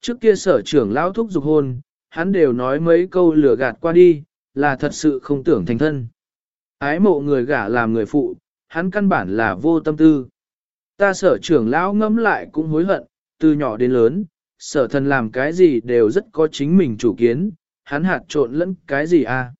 Trước kia sở trưởng lão thúc giục hôn, hắn đều nói mấy câu lừa gạt qua đi, là thật sự không tưởng thành thân. Ái mộ người gả làm người phụ, hắn căn bản là vô tâm tư. Ta sở trưởng lão ngẫm lại cũng hối hận, từ nhỏ đến lớn, sở thần làm cái gì đều rất có chính mình chủ kiến, hắn hạt trộn lẫn cái gì à.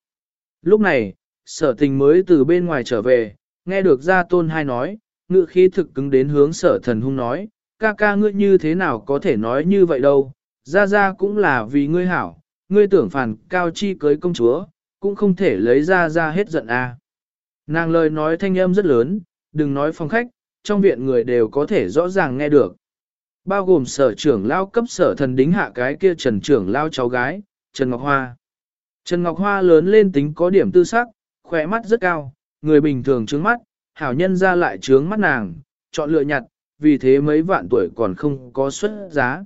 Lúc này, sở tình mới từ bên ngoài trở về, nghe được gia tôn hai nói, ngự khí thực cứng đến hướng sở thần hung nói, ca ca ngươi như thế nào có thể nói như vậy đâu, ra ra cũng là vì ngươi hảo, ngươi tưởng phản cao chi cưới công chúa, cũng không thể lấy ra ra hết giận a. À. Nàng lời nói thanh âm rất lớn, đừng nói phòng khách, trong viện người đều có thể rõ ràng nghe được. Bao gồm sở trưởng lao cấp sở thần đính hạ cái kia trần trưởng lao cháu gái, Trần Ngọc Hoa. Trần Ngọc Hoa lớn lên tính có điểm tư sắc, khỏe mắt rất cao, người bình thường trướng mắt, hảo nhân ra lại trướng mắt nàng, chọn lựa nhặt, vì thế mấy vạn tuổi còn không có xuất giá.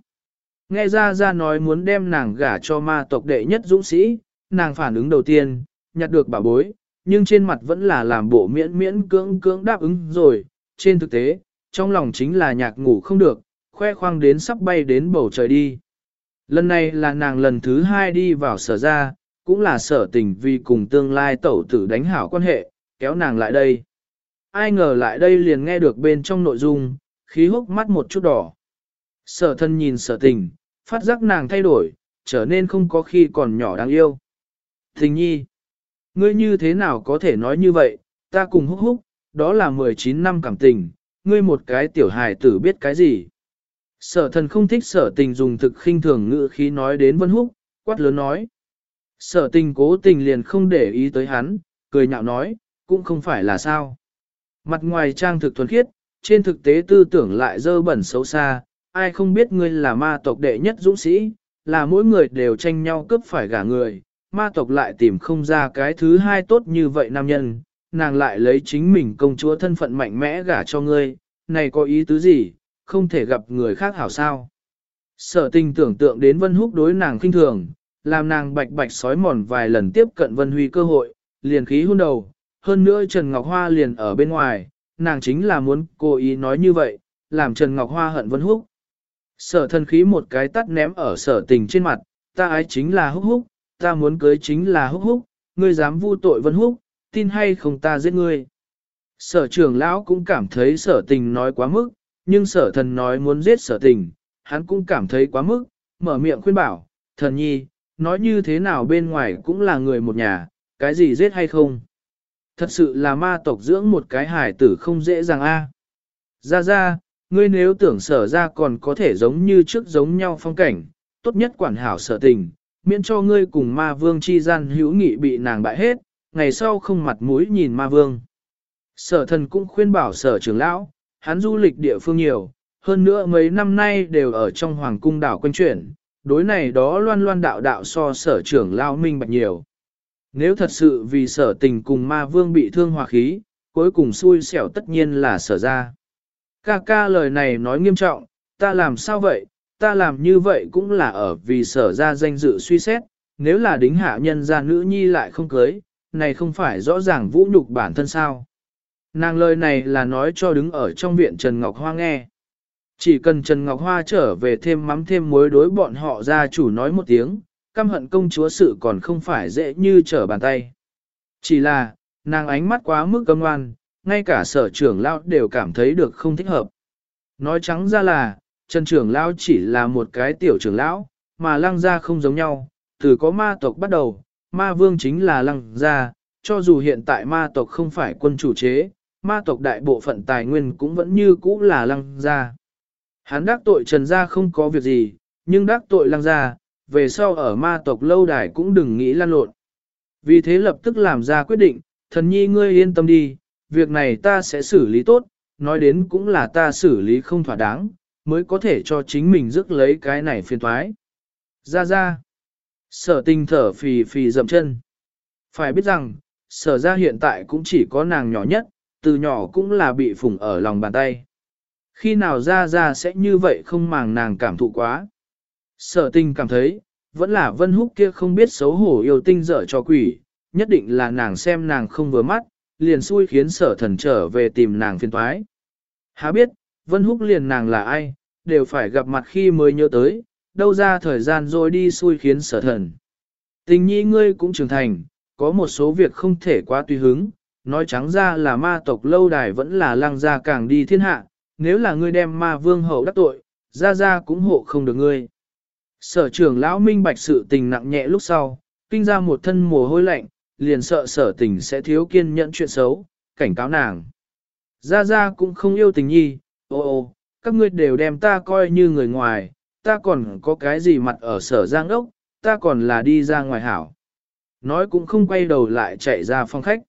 Nghe ra ra nói muốn đem nàng gả cho ma tộc đệ nhất dũng sĩ, nàng phản ứng đầu tiên, nhặt được bảo bối, nhưng trên mặt vẫn là làm bộ miễn miễn cưỡng cưỡng đáp ứng rồi, trên thực tế, trong lòng chính là nhạc ngủ không được, khoe khoang đến sắp bay đến bầu trời đi. Lần này là nàng lần thứ hai đi vào sở ra, cũng là sở tình vì cùng tương lai tẩu tử đánh hảo quan hệ, kéo nàng lại đây. Ai ngờ lại đây liền nghe được bên trong nội dung, khí hốc mắt một chút đỏ. Sở thân nhìn sở tình, phát giác nàng thay đổi, trở nên không có khi còn nhỏ đáng yêu. Tình nhi, ngươi như thế nào có thể nói như vậy, ta cùng húc húc, đó là 19 năm cảm tình, ngươi một cái tiểu hài tử biết cái gì. Sở thần không thích sở tình dùng thực khinh thường ngữ khí nói đến Vân Húc, quát lớn nói. Sở tình cố tình liền không để ý tới hắn, cười nhạo nói, cũng không phải là sao. Mặt ngoài trang thực thuần khiết, trên thực tế tư tưởng lại dơ bẩn xấu xa, ai không biết ngươi là ma tộc đệ nhất dũng sĩ, là mỗi người đều tranh nhau cướp phải gả người, ma tộc lại tìm không ra cái thứ hai tốt như vậy nam nhân, nàng lại lấy chính mình công chúa thân phận mạnh mẽ gả cho ngươi, này có ý tứ gì, không thể gặp người khác hảo sao. Sở tình tưởng tượng đến Vân Húc đối nàng khinh thường, làm nàng bạch bạch sói mòn vài lần tiếp cận Vân Huy cơ hội, liền khí hôn đầu, hơn nữa Trần Ngọc Hoa liền ở bên ngoài, nàng chính là muốn cố ý nói như vậy, làm Trần Ngọc Hoa hận Vân Húc. Sở thân khí một cái tắt ném ở sở tình trên mặt, ta ái chính là húc húc, ta muốn cưới chính là húc húc, ngươi dám vu tội Vân Húc, tin hay không ta giết ngươi. Sở trưởng lão cũng cảm thấy sở tình nói quá mức, nhưng sở thần nói muốn giết sở tình, hắn cũng cảm thấy quá mức, mở miệng khuyên bảo, thần nhi, nói như thế nào bên ngoài cũng là người một nhà, cái gì giết hay không. Thật sự là ma tộc dưỡng một cái hải tử không dễ dàng a. À. Ra ra, ngươi nếu tưởng sở ra còn có thể giống như trước giống nhau phong cảnh, tốt nhất quản hảo sở tình, miễn cho ngươi cùng ma vương chi gian hữu nghị bị nàng bại hết, ngày sau không mặt mũi nhìn ma vương. Sở thần cũng khuyên bảo sở trưởng lão, hắn du lịch địa phương nhiều, hơn nữa mấy năm nay đều ở trong hoàng cung đảo quanh chuyển, đối này đó loan loan đạo đạo so sở trưởng lão minh bạch nhiều. Nếu thật sự vì sở tình cùng ma vương bị thương hòa khí, cuối cùng xui xẻo tất nhiên là sở ra. Ca ca lời này nói nghiêm trọng, ta làm sao vậy, ta làm như vậy cũng là ở vì sở ra danh dự suy xét, nếu là đính hạ nhân gia nữ nhi lại không cưới, này không phải rõ ràng vũ nhục bản thân sao. Nàng lời này là nói cho đứng ở trong viện Trần Ngọc Hoa nghe. Chỉ cần Trần Ngọc Hoa trở về thêm mắm thêm muối đối bọn họ ra chủ nói một tiếng, căm hận công chúa sự còn không phải dễ như trở bàn tay. Chỉ là, nàng ánh mắt quá mức cấm ngoan, ngay cả sở trưởng lão đều cảm thấy được không thích hợp. Nói trắng ra là, Trần trưởng lão chỉ là một cái tiểu trưởng lão, mà lăng gia không giống nhau, từ có ma tộc bắt đầu, ma vương chính là lăng gia, cho dù hiện tại ma tộc không phải quân chủ chế, ma tộc đại bộ phận tài nguyên cũng vẫn như cũ là lăng gia. Hắn đắc tội trần gia không có việc gì, nhưng đắc tội lăng gia, về sau ở ma tộc lâu đài cũng đừng nghĩ lan lộn. Vì thế lập tức làm ra quyết định, thần nhi ngươi yên tâm đi, việc này ta sẽ xử lý tốt, nói đến cũng là ta xử lý không thỏa đáng, mới có thể cho chính mình rước lấy cái này phiền thoái. Ra ra. Sở tình thở phì phì dậm chân. Phải biết rằng, sở ra hiện tại cũng chỉ có nàng nhỏ nhất, từ nhỏ cũng là bị phủng ở lòng bàn tay. Khi nào ra ra sẽ như vậy không màng nàng cảm thụ quá. Sở tình cảm thấy, vẫn là vân húc kia không biết xấu hổ yêu tinh dở cho quỷ, nhất định là nàng xem nàng không vừa mắt, liền xui khiến sở thần trở về tìm nàng phiền thoái. Há biết, vân húc liền nàng là ai, đều phải gặp mặt khi mới nhớ tới, đâu ra thời gian rồi đi xui khiến sở thần. Tình nhi ngươi cũng trưởng thành, có một số việc không thể quá tùy hứng, nói trắng ra là ma tộc lâu đài vẫn là lăng gia càng đi thiên hạ, nếu là ngươi đem ma vương hậu đắc tội, ra ra cũng hộ không được ngươi. Sở trưởng lão minh bạch sự tình nặng nhẹ lúc sau, kinh ra một thân mồ hôi lạnh, liền sợ sở tình sẽ thiếu kiên nhẫn chuyện xấu, cảnh cáo nàng. Ra ra cũng không yêu tình nhi, ô ô, các ngươi đều đem ta coi như người ngoài, ta còn có cái gì mặt ở sở giang ốc, ta còn là đi ra ngoài hảo. Nói cũng không quay đầu lại chạy ra phòng khách.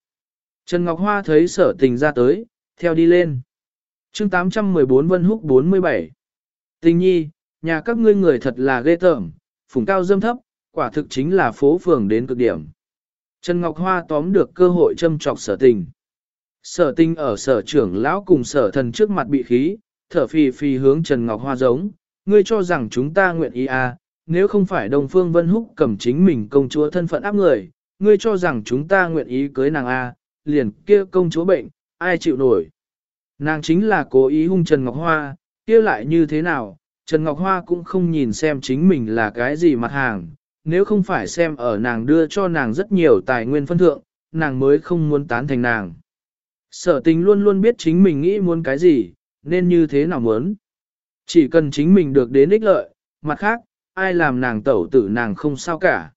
Trần Ngọc Hoa thấy sở tình ra tới, theo đi lên. chương 814 Vân Húc 47 Tình nhi, nhà các ngươi người thật là ghê tởm, phùng cao dâm thấp, quả thực chính là phố phường đến cực điểm. Trần Ngọc Hoa tóm được cơ hội châm trọc sở tình. Sở tình ở sở trưởng lão cùng sở thần trước mặt bị khí, thở phì phì hướng Trần Ngọc Hoa giống, ngươi cho rằng chúng ta nguyện ý à, nếu không phải Đông Phương Vân Húc cầm chính mình công chúa thân phận áp người, ngươi cho rằng chúng ta nguyện ý cưới nàng à, liền kia công chúa bệnh, ai chịu nổi. Nàng chính là cố ý hung Trần Ngọc Hoa, kia lại như thế nào, Trần Ngọc Hoa cũng không nhìn xem chính mình là cái gì mặt hàng, nếu không phải xem ở nàng đưa cho nàng rất nhiều tài nguyên phân thượng, nàng mới không muốn tán thành nàng. Sở tình luôn luôn biết chính mình nghĩ muốn cái gì, nên như thế nào muốn. Chỉ cần chính mình được đến ích lợi, mặt khác, ai làm nàng tẩu tử nàng không sao cả.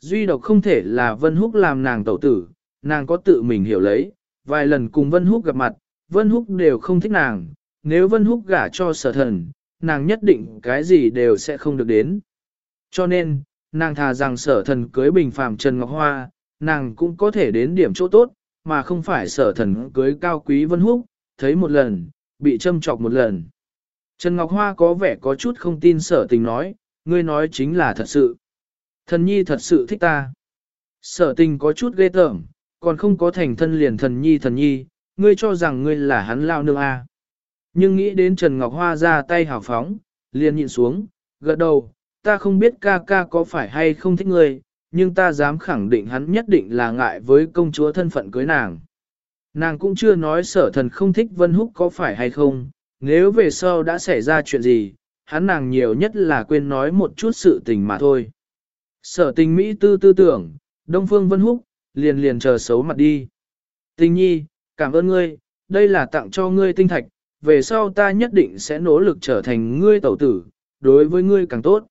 Duy độc không thể là Vân Húc làm nàng tẩu tử, nàng có tự mình hiểu lấy, vài lần cùng Vân Húc gặp mặt, Vân Húc đều không thích nàng, nếu Vân Húc gả cho sở thần, nàng nhất định cái gì đều sẽ không được đến. Cho nên, nàng thà rằng sở thần cưới bình phàm Trần Ngọc Hoa, nàng cũng có thể đến điểm chỗ tốt, mà không phải sở thần cưới cao quý Vân Húc, thấy một lần, bị châm chọc một lần. Trần Ngọc Hoa có vẻ có chút không tin sở tình nói, ngươi nói chính là thật sự. Thần nhi thật sự thích ta. Sở tình có chút ghê tởm, còn không có thành thân liền thần nhi thần nhi, ngươi cho rằng ngươi là hắn lao nương a. Nhưng nghĩ đến Trần Ngọc Hoa ra tay hào phóng, liền nhịn xuống, gật đầu, ta không biết ca ca có phải hay không thích ngươi, nhưng ta dám khẳng định hắn nhất định là ngại với công chúa thân phận cưới nàng. Nàng cũng chưa nói sở thần không thích Vân Húc có phải hay không, nếu về sau đã xảy ra chuyện gì, hắn nàng nhiều nhất là quên nói một chút sự tình mà thôi. Sở tình Mỹ tư tư tưởng, Đông Phương Vân Húc, liền liền chờ xấu mặt đi. Tình nhi, cảm ơn ngươi, đây là tặng cho ngươi tinh thạch, về sau ta nhất định sẽ nỗ lực trở thành ngươi tẩu tử, đối với ngươi càng tốt.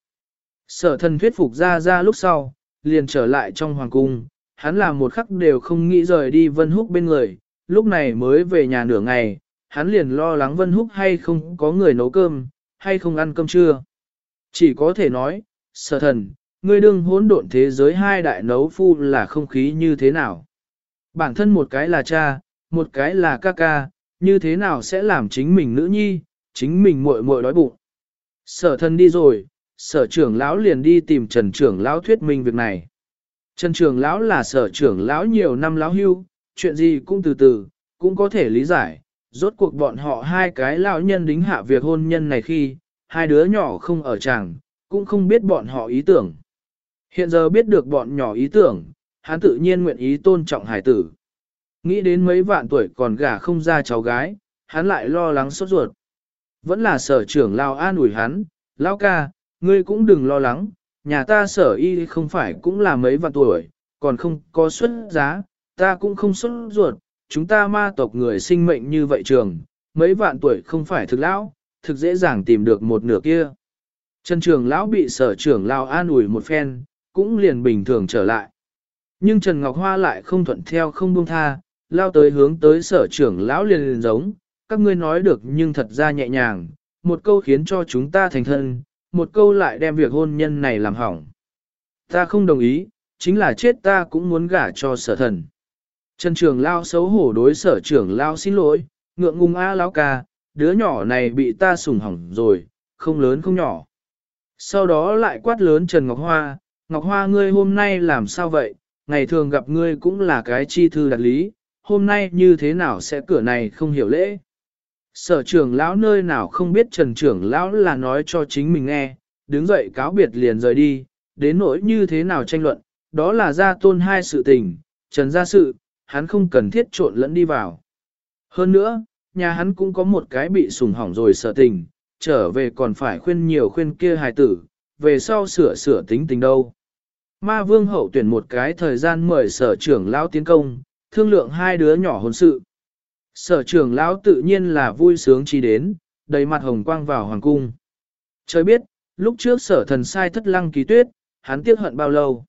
Sở thần thuyết phục ra ra lúc sau, liền trở lại trong hoàng cung, hắn làm một khắc đều không nghĩ rời đi Vân Húc bên người, lúc này mới về nhà nửa ngày, hắn liền lo lắng Vân Húc hay không có người nấu cơm, hay không ăn cơm trưa. Chỉ có thể nói, sở thần, ngươi đương hỗn độn thế giới hai đại nấu phu là không khí như thế nào. Bản thân một cái là cha, một cái là ca ca, như thế nào sẽ làm chính mình nữ nhi, chính mình muội muội đói bụng. Sở thân đi rồi, sở trưởng lão liền đi tìm trần trưởng lão thuyết minh việc này. Trần trưởng lão là sở trưởng lão nhiều năm lão hưu, chuyện gì cũng từ từ, cũng có thể lý giải. Rốt cuộc bọn họ hai cái lão nhân đính hạ việc hôn nhân này khi, hai đứa nhỏ không ở chàng, cũng không biết bọn họ ý tưởng. Hiện giờ biết được bọn nhỏ ý tưởng, hắn tự nhiên nguyện ý tôn trọng hải tử. Nghĩ đến mấy vạn tuổi còn gả không ra cháu gái, hắn lại lo lắng sốt ruột. Vẫn là sở trưởng lao an ủi hắn, lao ca, ngươi cũng đừng lo lắng, nhà ta sở y không phải cũng là mấy vạn tuổi, còn không có xuất giá, ta cũng không xuất ruột, chúng ta ma tộc người sinh mệnh như vậy trường, mấy vạn tuổi không phải thực lão, thực dễ dàng tìm được một nửa kia. Trần trường lão bị sở trưởng lao an ủi một phen, cũng liền bình thường trở lại. Nhưng Trần Ngọc Hoa lại không thuận theo không buông tha, lao tới hướng tới sở trưởng lão liền liền giống, các ngươi nói được nhưng thật ra nhẹ nhàng, một câu khiến cho chúng ta thành thân, một câu lại đem việc hôn nhân này làm hỏng. Ta không đồng ý, chính là chết ta cũng muốn gả cho sở thần. Trần trưởng lao xấu hổ đối sở trưởng lao xin lỗi, ngượng ngùng a lão ca, đứa nhỏ này bị ta sủng hỏng rồi, không lớn không nhỏ. Sau đó lại quát lớn Trần Ngọc Hoa, Ngọc Hoa ngươi hôm nay làm sao vậy, ngày thường gặp ngươi cũng là cái chi thư đặc lý, hôm nay như thế nào sẽ cửa này không hiểu lễ. Sở trưởng lão nơi nào không biết trần trưởng lão là nói cho chính mình nghe, đứng dậy cáo biệt liền rời đi, đến nỗi như thế nào tranh luận, đó là gia tôn hai sự tình, trần gia sự, hắn không cần thiết trộn lẫn đi vào. Hơn nữa, nhà hắn cũng có một cái bị sủng hỏng rồi sở tình, trở về còn phải khuyên nhiều khuyên kia hài tử, về sau sửa sửa tính tình đâu. Ma vương hậu tuyển một cái thời gian mời sở trưởng lão tiến công, thương lượng hai đứa nhỏ hôn sự. Sở trưởng lão tự nhiên là vui sướng chi đến, đầy mặt hồng quang vào hoàng cung. Trời biết, lúc trước sở thần sai thất lăng kỳ tuyết, hắn tiếc hận bao lâu.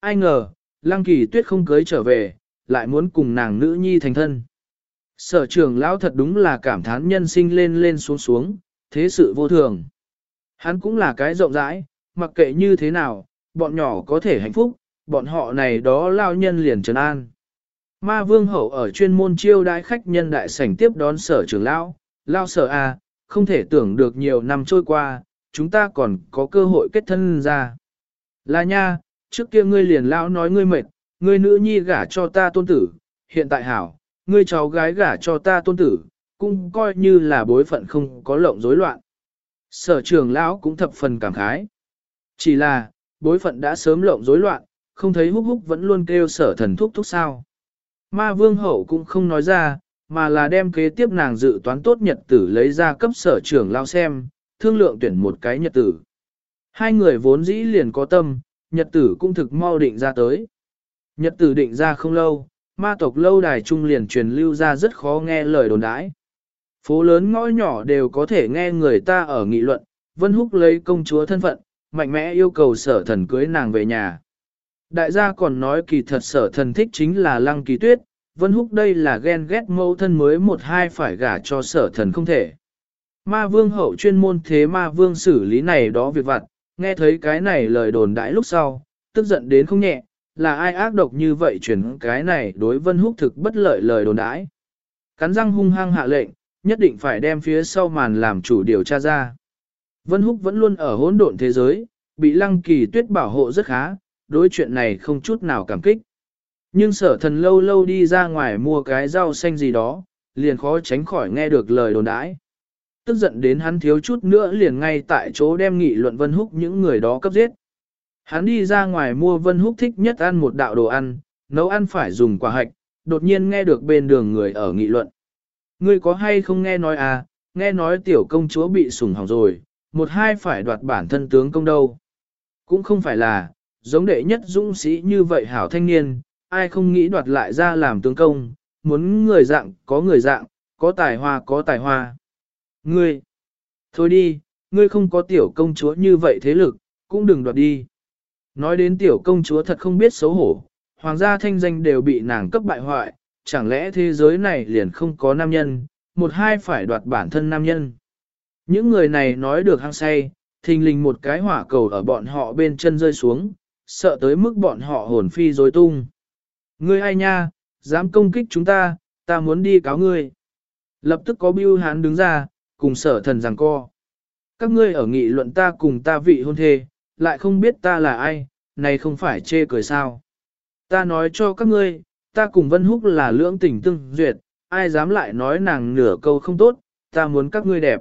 Ai ngờ, lăng kỳ tuyết không cưới trở về, lại muốn cùng nàng nữ nhi thành thân. Sở trưởng lão thật đúng là cảm thán nhân sinh lên lên xuống xuống, thế sự vô thường. Hắn cũng là cái rộng rãi, mặc kệ như thế nào, bọn nhỏ có thể hạnh phúc, bọn họ này đó lao nhân liền trấn an. Ma vương hậu ở chuyên môn chiêu đãi khách nhân đại sảnh tiếp đón sở trưởng lão, lao sở a, à, không thể tưởng được nhiều năm trôi qua, chúng ta còn có cơ hội kết thân ra. Là nha, trước kia ngươi liền lão nói ngươi mệt, ngươi nữ nhi gả cho ta tôn tử, hiện tại hảo, ngươi cháu gái gả cho ta tôn tử, cũng coi như là bối phận không có lộng rối loạn. Sở trưởng lão cũng thập phần cảm khái. Chỉ là, bối phận đã sớm lộng rối loạn, không thấy húc húc vẫn luôn kêu sở thần thúc thúc sao. Ma vương hậu cũng không nói ra, mà là đem kế tiếp nàng dự toán tốt nhật tử lấy ra cấp sở trưởng lao xem, thương lượng tuyển một cái nhật tử. Hai người vốn dĩ liền có tâm, nhật tử cũng thực mau định ra tới. Nhật tử định ra không lâu, ma tộc lâu đài trung liền truyền lưu ra rất khó nghe lời đồn đãi. Phố lớn ngõ nhỏ đều có thể nghe người ta ở nghị luận, Vân Húc lấy công chúa thân phận, mạnh mẽ yêu cầu sở thần cưới nàng về nhà. Đại gia còn nói kỳ thật sở thần thích chính là lăng kỳ tuyết, Vân Húc đây là ghen ghét mẫu thân mới một hai phải gả cho sở thần không thể. Ma vương hậu chuyên môn thế ma vương xử lý này đó việc vặt, nghe thấy cái này lời đồn đãi lúc sau, tức giận đến không nhẹ, là ai ác độc như vậy chuyển cái này đối Vân Húc thực bất lợi lời đồn đãi. Cắn răng hung hăng hạ lệnh, nhất định phải đem phía sau màn làm chủ điều tra ra. Vân Húc vẫn luôn ở hỗn độn thế giới, bị lăng kỳ tuyết bảo hộ rất khá, đối chuyện này không chút nào cảm kích. Nhưng sở thần lâu lâu đi ra ngoài mua cái rau xanh gì đó, liền khó tránh khỏi nghe được lời đồn đãi. Tức giận đến hắn thiếu chút nữa liền ngay tại chỗ đem nghị luận Vân Húc những người đó cấp giết. Hắn đi ra ngoài mua Vân Húc thích nhất ăn một đạo đồ ăn, nấu ăn phải dùng quả hạch, đột nhiên nghe được bên đường người ở nghị luận. Ngươi có hay không nghe nói à, nghe nói tiểu công chúa bị sủng hỏng rồi, một hai phải đoạt bản thân tướng công đâu. Cũng không phải là, giống đệ nhất dũng sĩ như vậy hảo thanh niên, ai không nghĩ đoạt lại ra làm tướng công, muốn người dạng có người dạng, có tài hoa có tài hoa. Ngươi, thôi đi, ngươi không có tiểu công chúa như vậy thế lực, cũng đừng đoạt đi. Nói đến tiểu công chúa thật không biết xấu hổ, hoàng gia thanh danh đều bị nàng cấp bại hoại, chẳng lẽ thế giới này liền không có nam nhân, một hai phải đoạt bản thân nam nhân. Những người này nói được hăng say, thình lình một cái hỏa cầu ở bọn họ bên chân rơi xuống, sợ tới mức bọn họ hồn phi dối tung. Ngươi ai nha, dám công kích chúng ta, ta muốn đi cáo ngươi. Lập tức có bưu hán đứng ra, cùng sở thần rằng co. Các ngươi ở nghị luận ta cùng ta vị hôn thê, lại không biết ta là ai, này không phải chê cười sao. Ta nói cho các ngươi, ta cùng Vân Húc là lưỡng tình tương duyệt, ai dám lại nói nàng nửa câu không tốt, ta muốn các ngươi đẹp.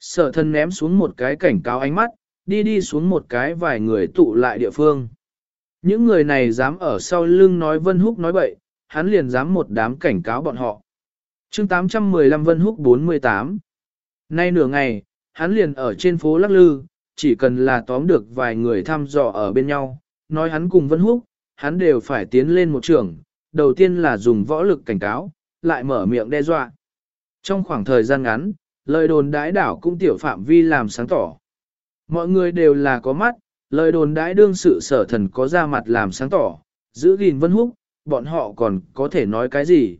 Sở thần ném xuống một cái cảnh cáo ánh mắt, đi đi xuống một cái vài người tụ lại địa phương. Những người này dám ở sau lưng nói Vân Húc nói bậy, hắn liền dám một đám cảnh cáo bọn họ. chương 815 Vân Húc 48 Nay nửa ngày, hắn liền ở trên phố Lắc Lư, chỉ cần là tóm được vài người thăm dò ở bên nhau, nói hắn cùng Vân Húc, hắn đều phải tiến lên một trường, đầu tiên là dùng võ lực cảnh cáo, lại mở miệng đe dọa. Trong khoảng thời gian ngắn, lời đồn đái đảo cũng tiểu phạm vi làm sáng tỏ. Mọi người đều là có mắt, lời đồn đãi đương sự sở thần có ra mặt làm sáng tỏ, giữ gìn vân húc, bọn họ còn có thể nói cái gì.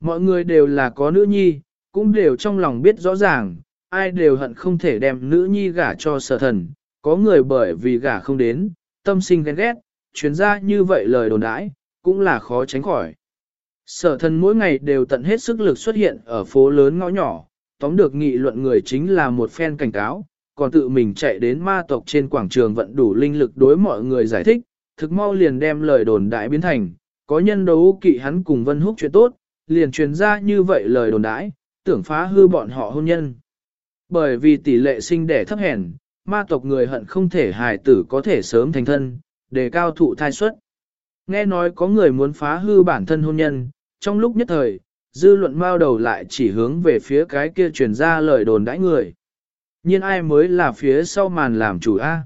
Mọi người đều là có nữ nhi, cũng đều trong lòng biết rõ ràng, ai đều hận không thể đem nữ nhi gả cho sở thần, có người bởi vì gả không đến, tâm sinh ghen ghét, chuyến ra như vậy lời đồn đãi, cũng là khó tránh khỏi. Sở thần mỗi ngày đều tận hết sức lực xuất hiện ở phố lớn ngõ nhỏ, tóm được nghị luận người chính là một phen cảnh cáo, còn tự mình chạy đến ma tộc trên quảng trường vận đủ linh lực đối mọi người giải thích, thực mau liền đem lời đồn đại biến thành, có nhân đấu kỵ hắn cùng Vân Húc chuyện tốt, liền truyền ra như vậy lời đồn đãi, tưởng phá hư bọn họ hôn nhân. Bởi vì tỷ lệ sinh đẻ thấp hèn, ma tộc người hận không thể hài tử có thể sớm thành thân, để cao thụ thai suất. Nghe nói có người muốn phá hư bản thân hôn nhân, trong lúc nhất thời, dư luận mau đầu lại chỉ hướng về phía cái kia truyền ra lời đồn đãi người nhiên ai mới là phía sau màn làm chủ A.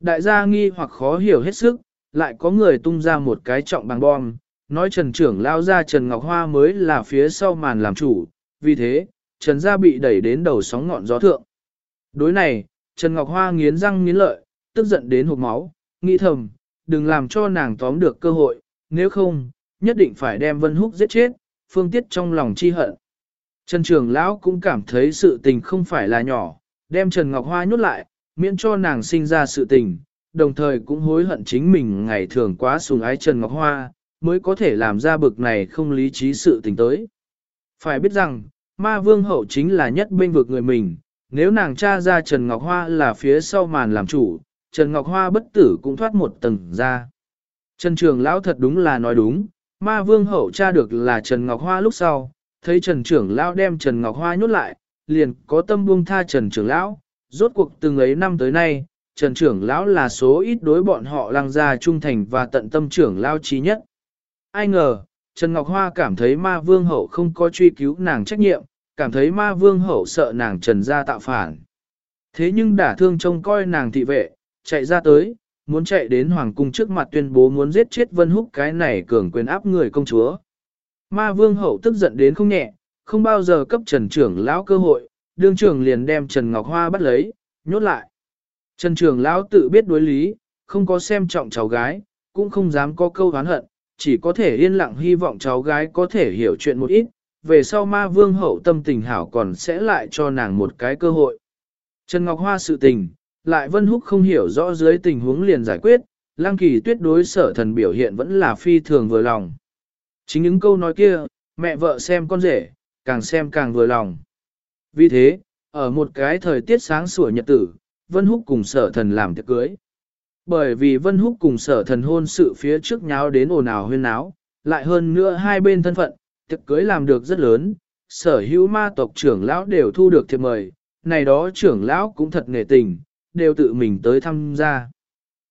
Đại gia nghi hoặc khó hiểu hết sức, lại có người tung ra một cái trọng bằng bom, nói Trần trưởng lao ra Trần Ngọc Hoa mới là phía sau màn làm chủ, vì thế, Trần gia bị đẩy đến đầu sóng ngọn gió thượng. Đối này, Trần Ngọc Hoa nghiến răng nghiến lợi, tức giận đến hộp máu, nghĩ thầm, đừng làm cho nàng tóm được cơ hội, nếu không, nhất định phải đem Vân Húc giết chết, phương tiết trong lòng chi hận. Trần Trường Lão cũng cảm thấy sự tình không phải là nhỏ, đem Trần Ngọc Hoa nhốt lại, miễn cho nàng sinh ra sự tình, đồng thời cũng hối hận chính mình ngày thường quá sùng ái Trần Ngọc Hoa, mới có thể làm ra bực này không lý trí sự tình tới. Phải biết rằng, ma vương hậu chính là nhất bên vực người mình, nếu nàng cha ra Trần Ngọc Hoa là phía sau màn làm chủ, Trần Ngọc Hoa bất tử cũng thoát một tầng ra. Trần Trường Lão thật đúng là nói đúng, ma vương hậu cha được là Trần Ngọc Hoa lúc sau, thấy Trần Trưởng Lão đem Trần Ngọc Hoa nhốt lại, liền có tâm buông tha Trần Trưởng Lão, rốt cuộc từng ấy năm tới nay, Trần Trưởng Lão là số ít đối bọn họ lăng ra trung thành và tận tâm trưởng Lão trí nhất. Ai ngờ, Trần Ngọc Hoa cảm thấy ma vương hậu không có truy cứu nàng trách nhiệm, cảm thấy ma vương hậu sợ nàng trần ra tạo phản. Thế nhưng đả thương trông coi nàng thị vệ, chạy ra tới, muốn chạy đến hoàng cung trước mặt tuyên bố muốn giết chết Vân Húc cái này cường quyền áp người công chúa. Ma vương hậu tức giận đến không nhẹ, không bao giờ cấp trần trưởng lão cơ hội, đương trưởng liền đem Trần Ngọc Hoa bắt lấy, nhốt lại. Trần trưởng lão tự biết đối lý, không có xem trọng cháu gái, cũng không dám có câu oán hận, chỉ có thể yên lặng hy vọng cháu gái có thể hiểu chuyện một ít, về sau ma vương hậu tâm tình hảo còn sẽ lại cho nàng một cái cơ hội. Trần Ngọc Hoa sự tình, lại Vân Húc không hiểu rõ dưới tình huống liền giải quyết, Lang Kỳ tuyết đối sở thần biểu hiện vẫn là phi thường vừa lòng. Chính những câu nói kia, mẹ vợ xem con rể, càng xem càng vừa lòng. Vì thế, ở một cái thời tiết sáng sủa nhật tử, Vân Húc cùng sở thần làm tiệc cưới. Bởi vì Vân Húc cùng sở thần hôn sự phía trước nháo đến ồn ào huyên náo, lại hơn nữa hai bên thân phận, tiệc cưới làm được rất lớn, sở hữu ma tộc trưởng lão đều thu được thiệp mời, này đó trưởng lão cũng thật nghệ tình, đều tự mình tới tham gia.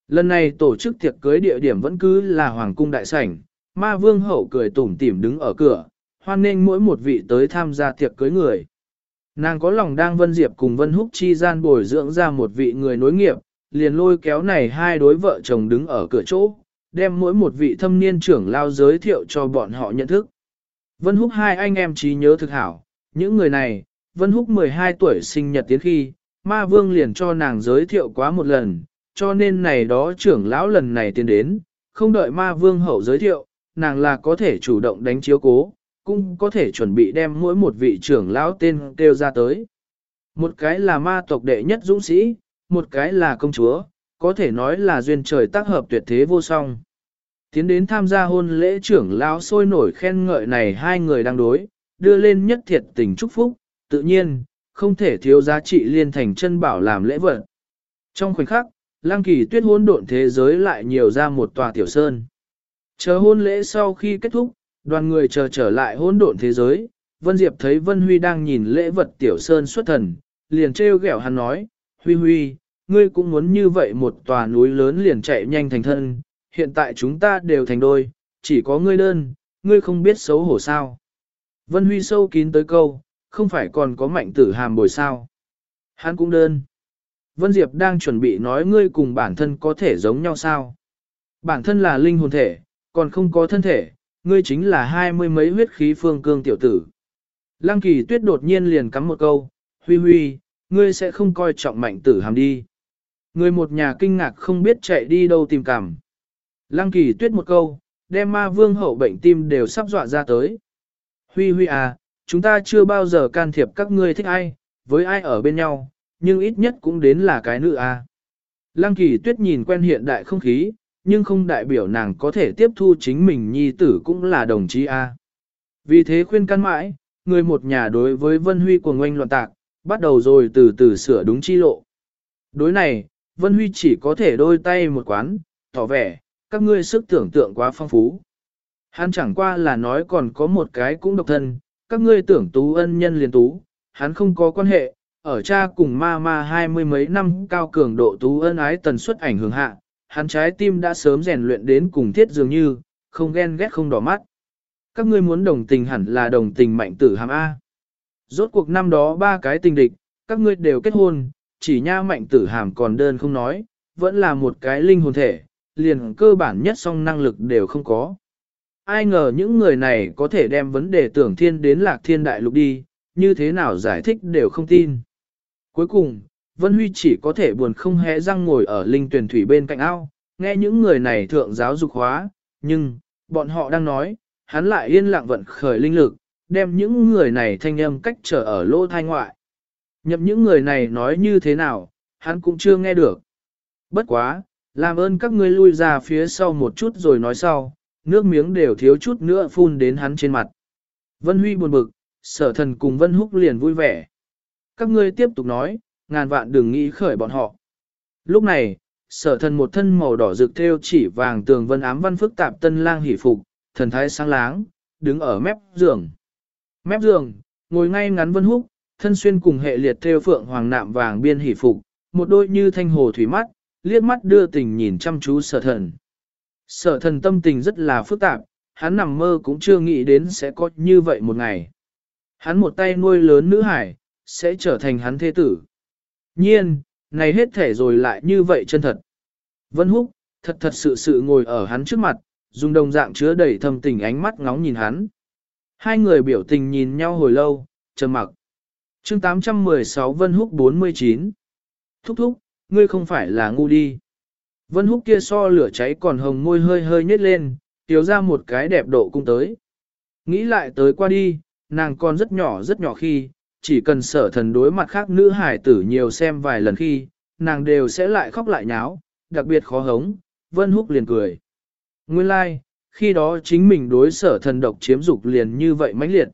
Lần này tổ chức tiệc cưới địa điểm vẫn cứ là Hoàng cung đại sảnh, ma vương hậu cười tủm tỉm đứng ở cửa, hoan nghênh mỗi một vị tới tham gia tiệc cưới người. Nàng có lòng đang vân diệp cùng vân húc chi gian bồi dưỡng ra một vị người nối nghiệp, liền lôi kéo này hai đối vợ chồng đứng ở cửa chỗ, đem mỗi một vị thâm niên trưởng lao giới thiệu cho bọn họ nhận thức. Vân Húc hai anh em trí nhớ thực hảo, những người này, Vân Húc 12 tuổi sinh nhật tiến khi, ma vương liền cho nàng giới thiệu quá một lần, cho nên này đó trưởng lão lần này tiến đến, không đợi ma vương hậu giới thiệu, nàng là có thể chủ động đánh chiếu cố, cũng có thể chuẩn bị đem mỗi một vị trưởng lão tên kêu ra tới. Một cái là ma tộc đệ nhất dũng sĩ, một cái là công chúa, có thể nói là duyên trời tác hợp tuyệt thế vô song. Tiến đến tham gia hôn lễ trưởng lão sôi nổi khen ngợi này hai người đang đối, đưa lên nhất thiệt tình chúc phúc, tự nhiên, không thể thiếu giá trị liên thành chân bảo làm lễ vật. Trong khoảnh khắc, lang kỳ tuyết hôn độn thế giới lại nhiều ra một tòa tiểu sơn. Chờ hôn lễ sau khi kết thúc, đoàn người chờ trở lại hỗn độn thế giới, Vân Diệp thấy Vân Huy đang nhìn lễ vật tiểu sơn xuất thần, liền trêu ghẹo hắn nói, Huy Huy, ngươi cũng muốn như vậy một tòa núi lớn liền chạy nhanh thành thân, hiện tại chúng ta đều thành đôi, chỉ có ngươi đơn, ngươi không biết xấu hổ sao. Vân Huy sâu kín tới câu, không phải còn có mạnh tử hàm bồi sao. Hắn cũng đơn. Vân Diệp đang chuẩn bị nói ngươi cùng bản thân có thể giống nhau sao. Bản thân là linh hồn thể, còn không có thân thể, ngươi chính là hai mươi mấy huyết khí phương cương tiểu tử. Lăng kỳ tuyết đột nhiên liền cắm một câu, huy huy, ngươi sẽ không coi trọng mạnh tử hàm đi. Người một nhà kinh ngạc không biết chạy đi đâu tìm cảm. Lăng kỳ tuyết một câu, đem ma vương hậu bệnh tim đều sắp dọa ra tới. Huy huy à, chúng ta chưa bao giờ can thiệp các ngươi thích ai, với ai ở bên nhau, nhưng ít nhất cũng đến là cái nữ à. Lăng kỳ tuyết nhìn quen hiện đại không khí, nhưng không đại biểu nàng có thể tiếp thu chính mình nhi tử cũng là đồng chí A. Vì thế khuyên can mãi, người một nhà đối với Vân Huy của ngoanh loạn tạc, bắt đầu rồi từ từ sửa đúng chi lộ. Đối này, Vân Huy chỉ có thể đôi tay một quán, tỏ vẻ, các ngươi sức tưởng tượng quá phong phú. Hắn chẳng qua là nói còn có một cái cũng độc thân, các ngươi tưởng tú ân nhân liền tú, hắn không có quan hệ, ở cha cùng ma ma hai mươi mấy năm cao cường độ tú ân ái tần suất ảnh hưởng hạ, hắn trái tim đã sớm rèn luyện đến cùng thiết dường như, không ghen ghét không đỏ mắt. Các ngươi muốn đồng tình hẳn là đồng tình mạnh tử hàm A. Rốt cuộc năm đó ba cái tình địch, các ngươi đều kết hôn, chỉ nha mạnh tử hàm còn đơn không nói, vẫn là một cái linh hồn thể, liền cơ bản nhất song năng lực đều không có. Ai ngờ những người này có thể đem vấn đề tưởng thiên đến lạc thiên đại lục đi, như thế nào giải thích đều không tin. Cuối cùng, Vân Huy chỉ có thể buồn không hé răng ngồi ở linh tuyển thủy bên cạnh ao, nghe những người này thượng giáo dục hóa, nhưng, bọn họ đang nói, hắn lại yên lặng vận khởi linh lực, đem những người này thanh âm cách trở ở lỗ thai ngoại. Nhập những người này nói như thế nào, hắn cũng chưa nghe được. Bất quá, làm ơn các ngươi lui ra phía sau một chút rồi nói sau, nước miếng đều thiếu chút nữa phun đến hắn trên mặt. Vân Huy buồn bực, sở thần cùng Vân Húc liền vui vẻ. Các ngươi tiếp tục nói, ngàn vạn đừng nghĩ khởi bọn họ. Lúc này, sở thần một thân màu đỏ rực theo chỉ vàng tường vân ám văn phức tạp tân lang hỷ phục, thần thái sáng láng, đứng ở mép giường. Mép giường, ngồi ngay ngắn Vân Húc, thân xuyên cùng hệ liệt theo phượng hoàng nạm vàng biên hỷ phục, một đôi như thanh hồ thủy mắt, liếc mắt đưa tình nhìn chăm chú sở thần. Sở thần tâm tình rất là phức tạp, hắn nằm mơ cũng chưa nghĩ đến sẽ có như vậy một ngày. Hắn một tay nuôi lớn nữ hải, sẽ trở thành hắn thế tử. Nhiên, này hết thể rồi lại như vậy chân thật. Vân Húc, thật thật sự sự ngồi ở hắn trước mặt, dùng đồng dạng chứa đầy thâm tình ánh mắt ngóng nhìn hắn. Hai người biểu tình nhìn nhau hồi lâu, trầm mặc. chương 816 Vân Húc 49 Thúc thúc, ngươi không phải là ngu đi. Vân Húc kia so lửa cháy còn hồng môi hơi hơi nhếch lên, tiếu ra một cái đẹp độ cung tới. Nghĩ lại tới qua đi, nàng còn rất nhỏ rất nhỏ khi, chỉ cần sở thần đối mặt khác nữ hải tử nhiều xem vài lần khi, nàng đều sẽ lại khóc lại nháo, đặc biệt khó hống, Vân Húc liền cười. Nguyên lai, like, khi đó chính mình đối sở thần độc chiếm dục liền như vậy mãnh liệt.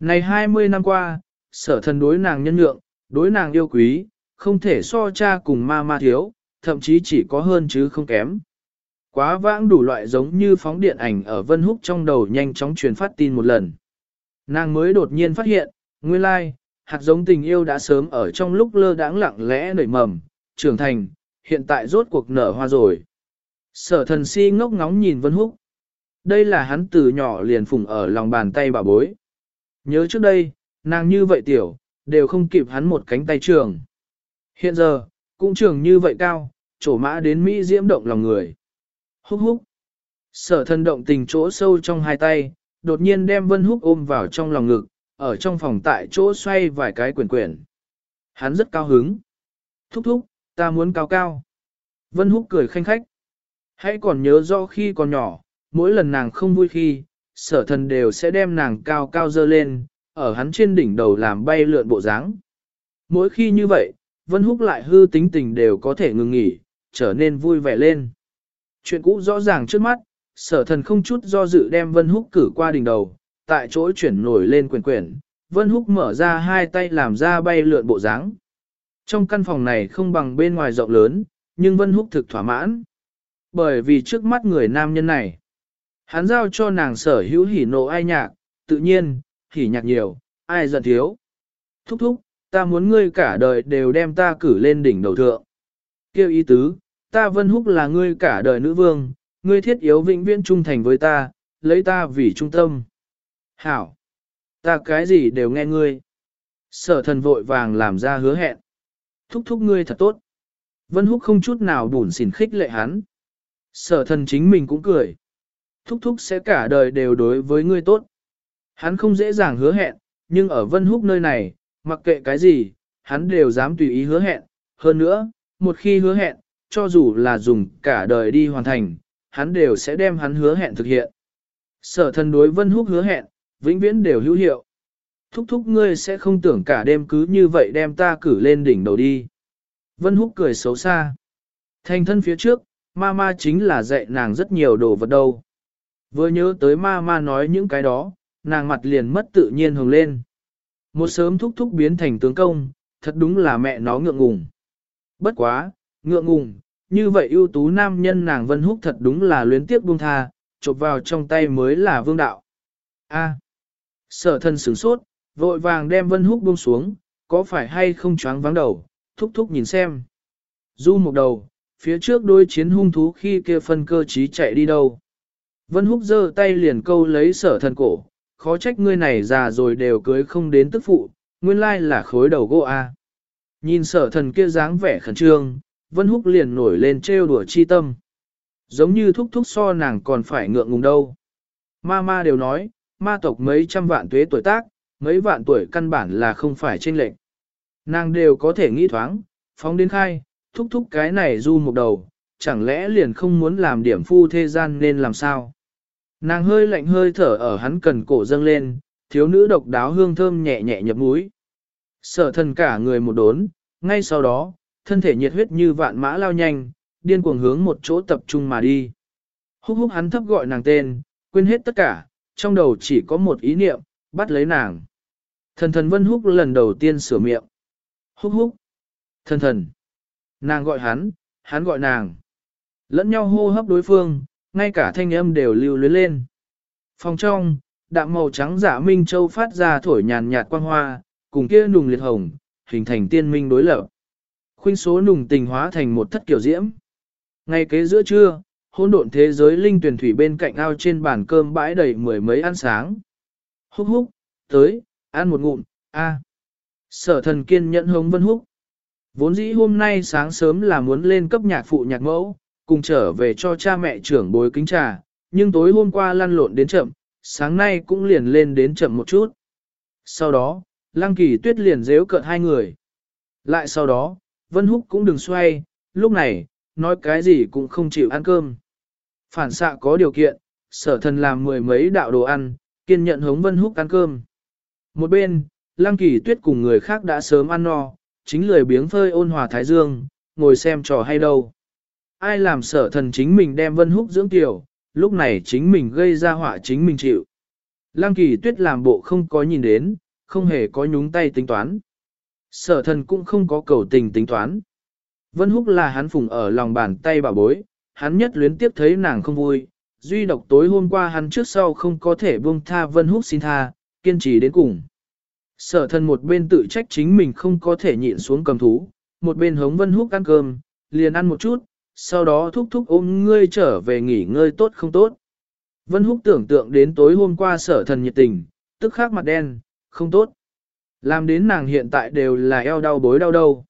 Này 20 năm qua, sở thần đối nàng nhân nhượng, đối nàng yêu quý, không thể so cha cùng ma ma thiếu, thậm chí chỉ có hơn chứ không kém. Quá vãng đủ loại giống như phóng điện ảnh ở Vân Húc trong đầu nhanh chóng truyền phát tin một lần. Nàng mới đột nhiên phát hiện, nguyên lai, hạt giống tình yêu đã sớm ở trong lúc lơ đãng lặng lẽ nảy mầm, trưởng thành, hiện tại rốt cuộc nở hoa rồi. Sở thần si ngốc ngóng nhìn Vân Húc. Đây là hắn từ nhỏ liền phùng ở lòng bàn tay bà bối. Nhớ trước đây, nàng như vậy tiểu, đều không kịp hắn một cánh tay trường. Hiện giờ, cũng trường như vậy cao, trổ mã đến Mỹ diễm động lòng người. Húc húc. Sở thần động tình chỗ sâu trong hai tay, đột nhiên đem Vân Húc ôm vào trong lòng ngực, ở trong phòng tại chỗ xoay vài cái quyển quyển. Hắn rất cao hứng. Thúc thúc, ta muốn cao cao. Vân Húc cười khanh khách. Hãy còn nhớ rõ khi còn nhỏ, mỗi lần nàng không vui khi, sở thần đều sẽ đem nàng cao cao dơ lên, ở hắn trên đỉnh đầu làm bay lượn bộ dáng. Mỗi khi như vậy, Vân Húc lại hư tính tình đều có thể ngừng nghỉ, trở nên vui vẻ lên. Chuyện cũ rõ ràng trước mắt, sở thần không chút do dự đem Vân Húc cử qua đỉnh đầu, tại chỗ chuyển nổi lên quyển quyển, Vân Húc mở ra hai tay làm ra bay lượn bộ dáng. Trong căn phòng này không bằng bên ngoài rộng lớn, nhưng Vân Húc thực thỏa mãn. Bởi vì trước mắt người nam nhân này, hắn giao cho nàng sở hữu hỉ nộ ai nhạc, tự nhiên, hỉ nhạc nhiều, ai giận thiếu. Thúc thúc, ta muốn ngươi cả đời đều đem ta cử lên đỉnh đầu thượng. Kêu ý tứ, ta Vân Húc là ngươi cả đời nữ vương, ngươi thiết yếu vĩnh viễn trung thành với ta, lấy ta vì trung tâm. Hảo! Ta cái gì đều nghe ngươi. Sở thần vội vàng làm ra hứa hẹn. Thúc thúc ngươi thật tốt. Vân Húc không chút nào bùn xỉn khích lệ hắn. Sở thần chính mình cũng cười. Thúc thúc sẽ cả đời đều đối với ngươi tốt. Hắn không dễ dàng hứa hẹn, nhưng ở Vân Húc nơi này, mặc kệ cái gì, hắn đều dám tùy ý hứa hẹn. Hơn nữa, một khi hứa hẹn, cho dù là dùng cả đời đi hoàn thành, hắn đều sẽ đem hắn hứa hẹn thực hiện. Sở thần đối Vân Húc hứa hẹn, vĩnh viễn đều hữu hiệu. Thúc thúc ngươi sẽ không tưởng cả đêm cứ như vậy đem ta cử lên đỉnh đầu đi. Vân Húc cười xấu xa. Thành thân phía trước, Mama chính là dạy nàng rất nhiều đồ vật đâu. Vừa nhớ tới Mama nói những cái đó, nàng mặt liền mất tự nhiên hồng lên. Một sớm thúc thúc biến thành tướng công, thật đúng là mẹ nó ngượng ngùng. Bất quá, ngượng ngùng, như vậy ưu tú nam nhân nàng Vân Húc thật đúng là luyến tiếc buông tha, chộp vào trong tay mới là vương đạo. A. Sở thân sửng sốt, vội vàng đem Vân Húc buông xuống, có phải hay không choáng vắng đầu, thúc thúc nhìn xem. Du một đầu, phía trước đôi chiến hung thú khi kia phân cơ trí chạy đi đâu. Vân Húc giơ tay liền câu lấy sở thần cổ, khó trách ngươi này già rồi đều cưới không đến tức phụ, nguyên lai là khối đầu gỗ A. Nhìn sở thần kia dáng vẻ khẩn trương, Vân Húc liền nổi lên trêu đùa chi tâm. Giống như thúc thúc so nàng còn phải ngượng ngùng đâu. Ma ma đều nói, ma tộc mấy trăm vạn tuế tuổi tác, mấy vạn tuổi căn bản là không phải trên lệnh. Nàng đều có thể nghĩ thoáng, phóng đến khai, thúc thúc cái này du một đầu, chẳng lẽ liền không muốn làm điểm phu thế gian nên làm sao? Nàng hơi lạnh hơi thở ở hắn cần cổ dâng lên, thiếu nữ độc đáo hương thơm nhẹ nhẹ nhập mũi. Sở thần cả người một đốn, ngay sau đó, thân thể nhiệt huyết như vạn mã lao nhanh, điên cuồng hướng một chỗ tập trung mà đi. Húc húc hắn thấp gọi nàng tên, quên hết tất cả, trong đầu chỉ có một ý niệm, bắt lấy nàng. Thần thần vân húc lần đầu tiên sửa miệng. Húc húc. Thần thần. Nàng gọi hắn, hắn gọi nàng. Lẫn nhau hô hấp đối phương, ngay cả thanh âm đều lưu luyến lên. Phòng trong, đạm màu trắng giả minh châu phát ra thổi nhàn nhạt quang hoa, cùng kia nùng liệt hồng, hình thành tiên minh đối lập. Khuynh số nùng tình hóa thành một thất kiểu diễm. Ngay kế giữa trưa, hỗn độn thế giới linh tuyển thủy bên cạnh ao trên bàn cơm bãi đầy mười mấy ăn sáng. Húc húc, tới, ăn một ngụm, a. Sở thần kiên nhẫn hống vân húc. Vốn dĩ hôm nay sáng sớm là muốn lên cấp nhạc phụ nhạc mẫu, cùng trở về cho cha mẹ trưởng bối kính trà, nhưng tối hôm qua lăn lộn đến chậm, sáng nay cũng liền lên đến chậm một chút. Sau đó, Lăng Kỳ Tuyết liền dếu cợt hai người. Lại sau đó, Vân Húc cũng đừng xoay, lúc này, nói cái gì cũng không chịu ăn cơm. Phản xạ có điều kiện, sở thần làm mười mấy đạo đồ ăn, kiên nhận hống Vân Húc ăn cơm. Một bên, Lăng Kỳ Tuyết cùng người khác đã sớm ăn no, chính lười biếng phơi ôn hòa thái dương, ngồi xem trò hay đâu. Ai làm sở thần chính mình đem Vân Húc dưỡng tiểu, lúc này chính mình gây ra họa chính mình chịu. Lăng Kỳ Tuyết làm bộ không có nhìn đến, không hề có nhúng tay tính toán. Sở thần cũng không có cầu tình tính toán. Vân Húc là hắn phùng ở lòng bàn tay bà bối, hắn nhất luyến tiếp thấy nàng không vui, duy độc tối hôm qua hắn trước sau không có thể buông tha Vân Húc xin tha, kiên trì đến cùng. Sở thần một bên tự trách chính mình không có thể nhịn xuống cầm thú, một bên hống Vân Húc ăn cơm, liền ăn một chút, sau đó thúc thúc ôm ngươi trở về nghỉ ngơi tốt không tốt. Vân Húc tưởng tượng đến tối hôm qua sở thần nhiệt tình, tức khắc mặt đen, không tốt. Làm đến nàng hiện tại đều là eo đau bối đau đâu.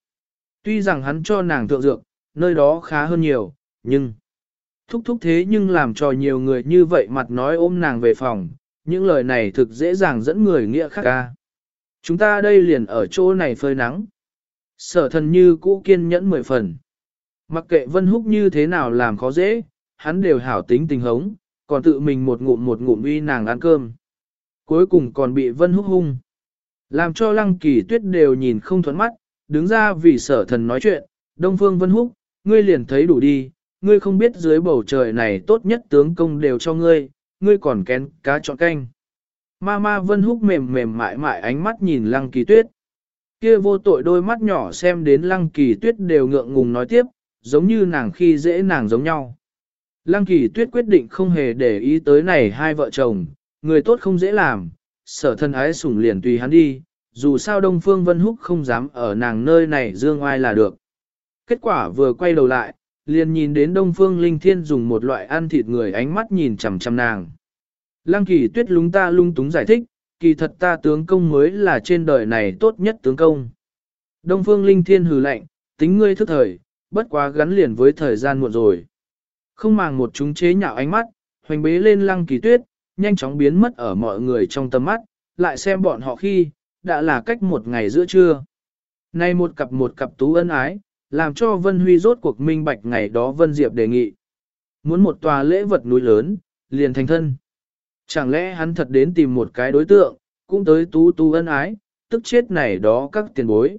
Tuy rằng hắn cho nàng thượng dược, nơi đó khá hơn nhiều, nhưng... Thúc thúc thế nhưng làm cho nhiều người như vậy mặt nói ôm nàng về phòng, những lời này thực dễ dàng dẫn người nghĩa khác ca. Chúng ta đây liền ở chỗ này phơi nắng. Sở thần như cũ kiên nhẫn mười phần. Mặc kệ Vân Húc như thế nào làm khó dễ, hắn đều hảo tính tình hống, còn tự mình một ngụm một ngụm uy nàng ăn cơm. Cuối cùng còn bị Vân Húc hung. Làm cho lăng kỳ tuyết đều nhìn không thuẫn mắt, đứng ra vì sở thần nói chuyện, Đông Phương Vân Húc, ngươi liền thấy đủ đi, ngươi không biết dưới bầu trời này tốt nhất tướng công đều cho ngươi, ngươi còn kén cá chọn canh. Ma ma Vân Húc mềm mềm mại mại ánh mắt nhìn lăng kỳ tuyết. Kia vô tội đôi mắt nhỏ xem đến lăng kỳ tuyết đều ngượng ngùng nói tiếp, giống như nàng khi dễ nàng giống nhau. Lăng kỳ tuyết quyết định không hề để ý tới này hai vợ chồng, người tốt không dễ làm, sở thân ái sủng liền tùy hắn đi, dù sao Đông Phương Vân Húc không dám ở nàng nơi này dương oai là được. Kết quả vừa quay đầu lại, liền nhìn đến Đông Phương Linh Thiên dùng một loại ăn thịt người ánh mắt nhìn chằm chằm nàng. Lăng kỳ tuyết lúng ta lung túng giải thích, kỳ thật ta tướng công mới là trên đời này tốt nhất tướng công. Đông Phương Linh Thiên hừ lạnh, tính ngươi thức thời, bất quá gắn liền với thời gian muộn rồi. Không màng một chúng chế nhạo ánh mắt, hoành bế lên lăng kỳ tuyết, nhanh chóng biến mất ở mọi người trong tầm mắt, lại xem bọn họ khi, đã là cách một ngày giữa trưa. Nay một cặp một cặp tú ân ái, làm cho Vân Huy rốt cuộc minh bạch ngày đó Vân Diệp đề nghị. Muốn một tòa lễ vật núi lớn, liền thành thân. Chẳng lẽ hắn thật đến tìm một cái đối tượng, cũng tới tú tú ân ái, tức chết này đó các tiền bối.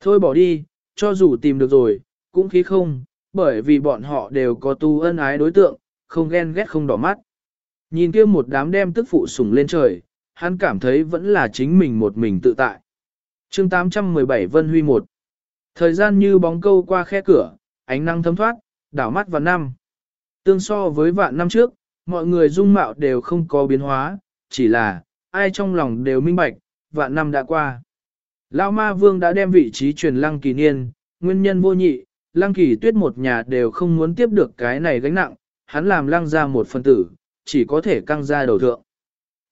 Thôi bỏ đi, cho dù tìm được rồi, cũng khí không, bởi vì bọn họ đều có tu ân ái đối tượng, không ghen ghét không đỏ mắt. Nhìn kia một đám đem tức phụ sủng lên trời, hắn cảm thấy vẫn là chính mình một mình tự tại. chương 817 Vân Huy 1 Thời gian như bóng câu qua khe cửa, ánh nắng thấm thoát, đảo mắt vào năm. Tương so với vạn năm trước, mọi người dung mạo đều không có biến hóa, chỉ là, ai trong lòng đều minh bạch, vạn năm đã qua. Lão ma vương đã đem vị trí truyền lăng kỳ niên, nguyên nhân vô nhị, lăng kỳ tuyết một nhà đều không muốn tiếp được cái này gánh nặng, hắn làm lăng ra một phần tử, chỉ có thể căng ra đầu thượng.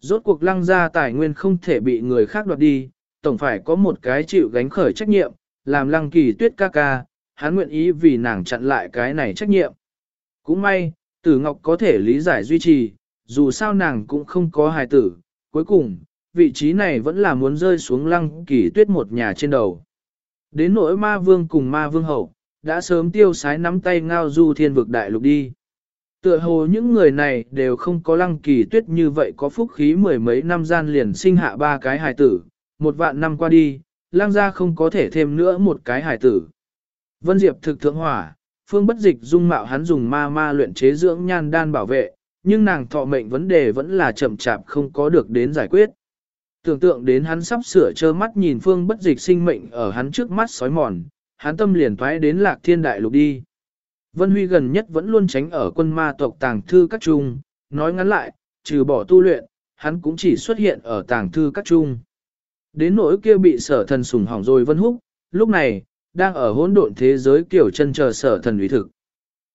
Rốt cuộc lăng ra tài nguyên không thể bị người khác đoạt đi, tổng phải có một cái chịu gánh khởi trách nhiệm, làm lăng kỳ tuyết ca ca, hắn nguyện ý vì nàng chặn lại cái này trách nhiệm. Cũng may, tử ngọc có thể lý giải duy trì, dù sao nàng cũng không có hài tử, cuối cùng, vị trí này vẫn là muốn rơi xuống lăng kỳ tuyết một nhà trên đầu. Đến nỗi ma vương cùng ma vương hậu, đã sớm tiêu sái nắm tay ngao du thiên vực đại lục đi. Tựa hồ những người này đều không có lăng kỳ tuyết như vậy có phúc khí mười mấy năm gian liền sinh hạ ba cái hài tử, một vạn năm qua đi, Lang gia không có thể thêm nữa một cái hài tử. Vân Diệp thực thượng hỏa, phương bất dịch dung mạo hắn dùng ma ma luyện chế dưỡng nhan đan bảo vệ, nhưng nàng thọ mệnh vấn đề vẫn là chậm chạp không có được đến giải quyết. Tưởng tượng đến hắn sắp sửa trơ mắt nhìn phương bất dịch sinh mệnh ở hắn trước mắt sói mòn, hắn tâm liền thoái đến lạc thiên đại lục đi. Vân Huy gần nhất vẫn luôn tránh ở quân ma tộc tàng thư các trung, nói ngắn lại, trừ bỏ tu luyện, hắn cũng chỉ xuất hiện ở tàng thư các trung. Đến nỗi kia bị sở thần sủng hỏng rồi Vân Húc, lúc này, đang ở hỗn độn thế giới kiểu chân chờ sở thần ủy thực.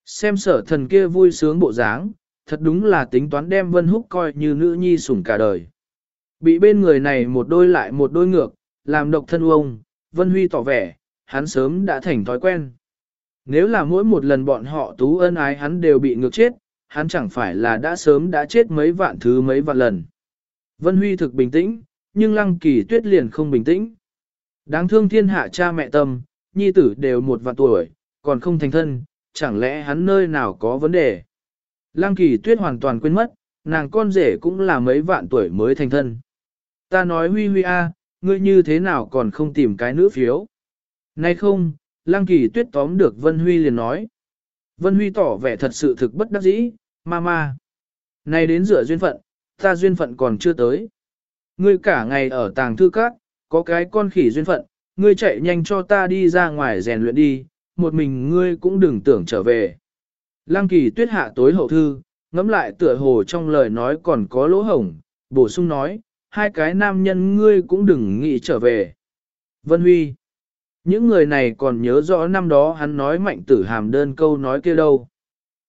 Xem sở thần kia vui sướng bộ dáng, thật đúng là tính toán đem Vân Húc coi như nữ nhi sủng cả đời. Bị bên người này một đôi lại một đôi ngược, làm độc thân ông, Vân Huy tỏ vẻ, hắn sớm đã thành thói quen. Nếu là mỗi một lần bọn họ tú ân ái hắn đều bị ngược chết, hắn chẳng phải là đã sớm đã chết mấy vạn thứ mấy vạn lần. Vân Huy thực bình tĩnh, nhưng lăng kỳ tuyết liền không bình tĩnh. Đáng thương thiên hạ cha mẹ tâm, nhi tử đều một vạn tuổi, còn không thành thân, chẳng lẽ hắn nơi nào có vấn đề. Lăng kỳ tuyết hoàn toàn quên mất, nàng con rể cũng là mấy vạn tuổi mới thành thân. Ta nói huy huy a, ngươi như thế nào còn không tìm cái nữ phiếu. Nay không, lăng kỳ tuyết tóm được Vân Huy liền nói. Vân Huy tỏ vẻ thật sự thực bất đắc dĩ, ma ma. Này đến rửa duyên phận, ta duyên phận còn chưa tới. Ngươi cả ngày ở tàng thư các, có cái con khỉ duyên phận, ngươi chạy nhanh cho ta đi ra ngoài rèn luyện đi, một mình ngươi cũng đừng tưởng trở về. Lăng kỳ tuyết hạ tối hậu thư, ngẫm lại tựa hồ trong lời nói còn có lỗ hổng, bổ sung nói, hai cái nam nhân ngươi cũng đừng nghĩ trở về. Vân Huy Những người này còn nhớ rõ năm đó hắn nói mạnh tử hàm đơn câu nói kia đâu.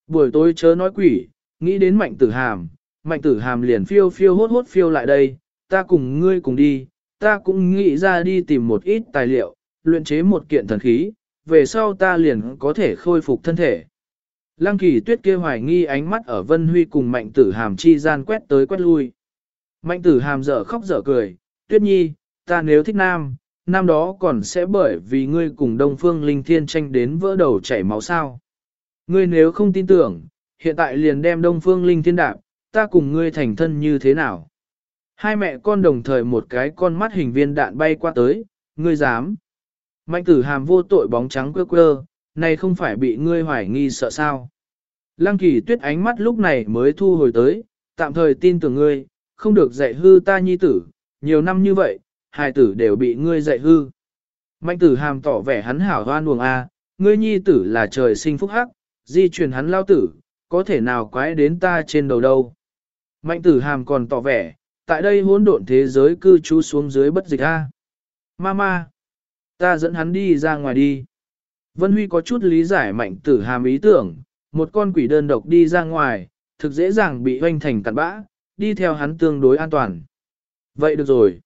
Buổi tối chớ nói quỷ, nghĩ đến mạnh tử hàm, mạnh tử hàm liền phiêu phiêu hốt hốt phiêu lại đây, ta cùng ngươi cùng đi, ta cũng nghĩ ra đi tìm một ít tài liệu, luyện chế một kiện thần khí, về sau ta liền có thể khôi phục thân thể. Lăng kỳ tuyết kia hoài nghi ánh mắt ở Vân Huy cùng mạnh tử hàm chi gian quét tới quét lui. Mạnh tử hàm dở khóc dở cười, tuyết nhi, ta nếu thích nam, nam đó còn sẽ bởi vì ngươi cùng Đông Phương Linh Thiên tranh đến vỡ đầu chảy máu sao. Ngươi nếu không tin tưởng, hiện tại liền đem Đông Phương Linh Thiên đạp, ta cùng ngươi thành thân như thế nào? Hai mẹ con đồng thời một cái con mắt hình viên đạn bay qua tới, ngươi dám. Mạnh tử hàm vô tội bóng trắng quơ quơ, này không phải bị ngươi hoài nghi sợ sao. Lăng kỳ tuyết ánh mắt lúc này mới thu hồi tới, tạm thời tin tưởng ngươi, không được dạy hư ta nhi tử, nhiều năm như vậy, hài tử đều bị ngươi dạy hư. Mạnh tử hàm tỏ vẻ hắn hảo hoan buồng A, ngươi nhi tử là trời sinh phúc hắc, di truyền hắn lao tử, có thể nào quái đến ta trên đầu đâu. Mạnh tử hàm còn tỏ vẻ, tại đây hỗn độn thế giới cư trú xuống dưới bất dịch A. Mama, ta dẫn hắn đi ra ngoài đi. Vân Huy có chút lý giải mạnh tử hàm ý tưởng, một con quỷ đơn độc đi ra ngoài, thực dễ dàng bị hoanh thành cặn bã, đi theo hắn tương đối an toàn. Vậy được rồi.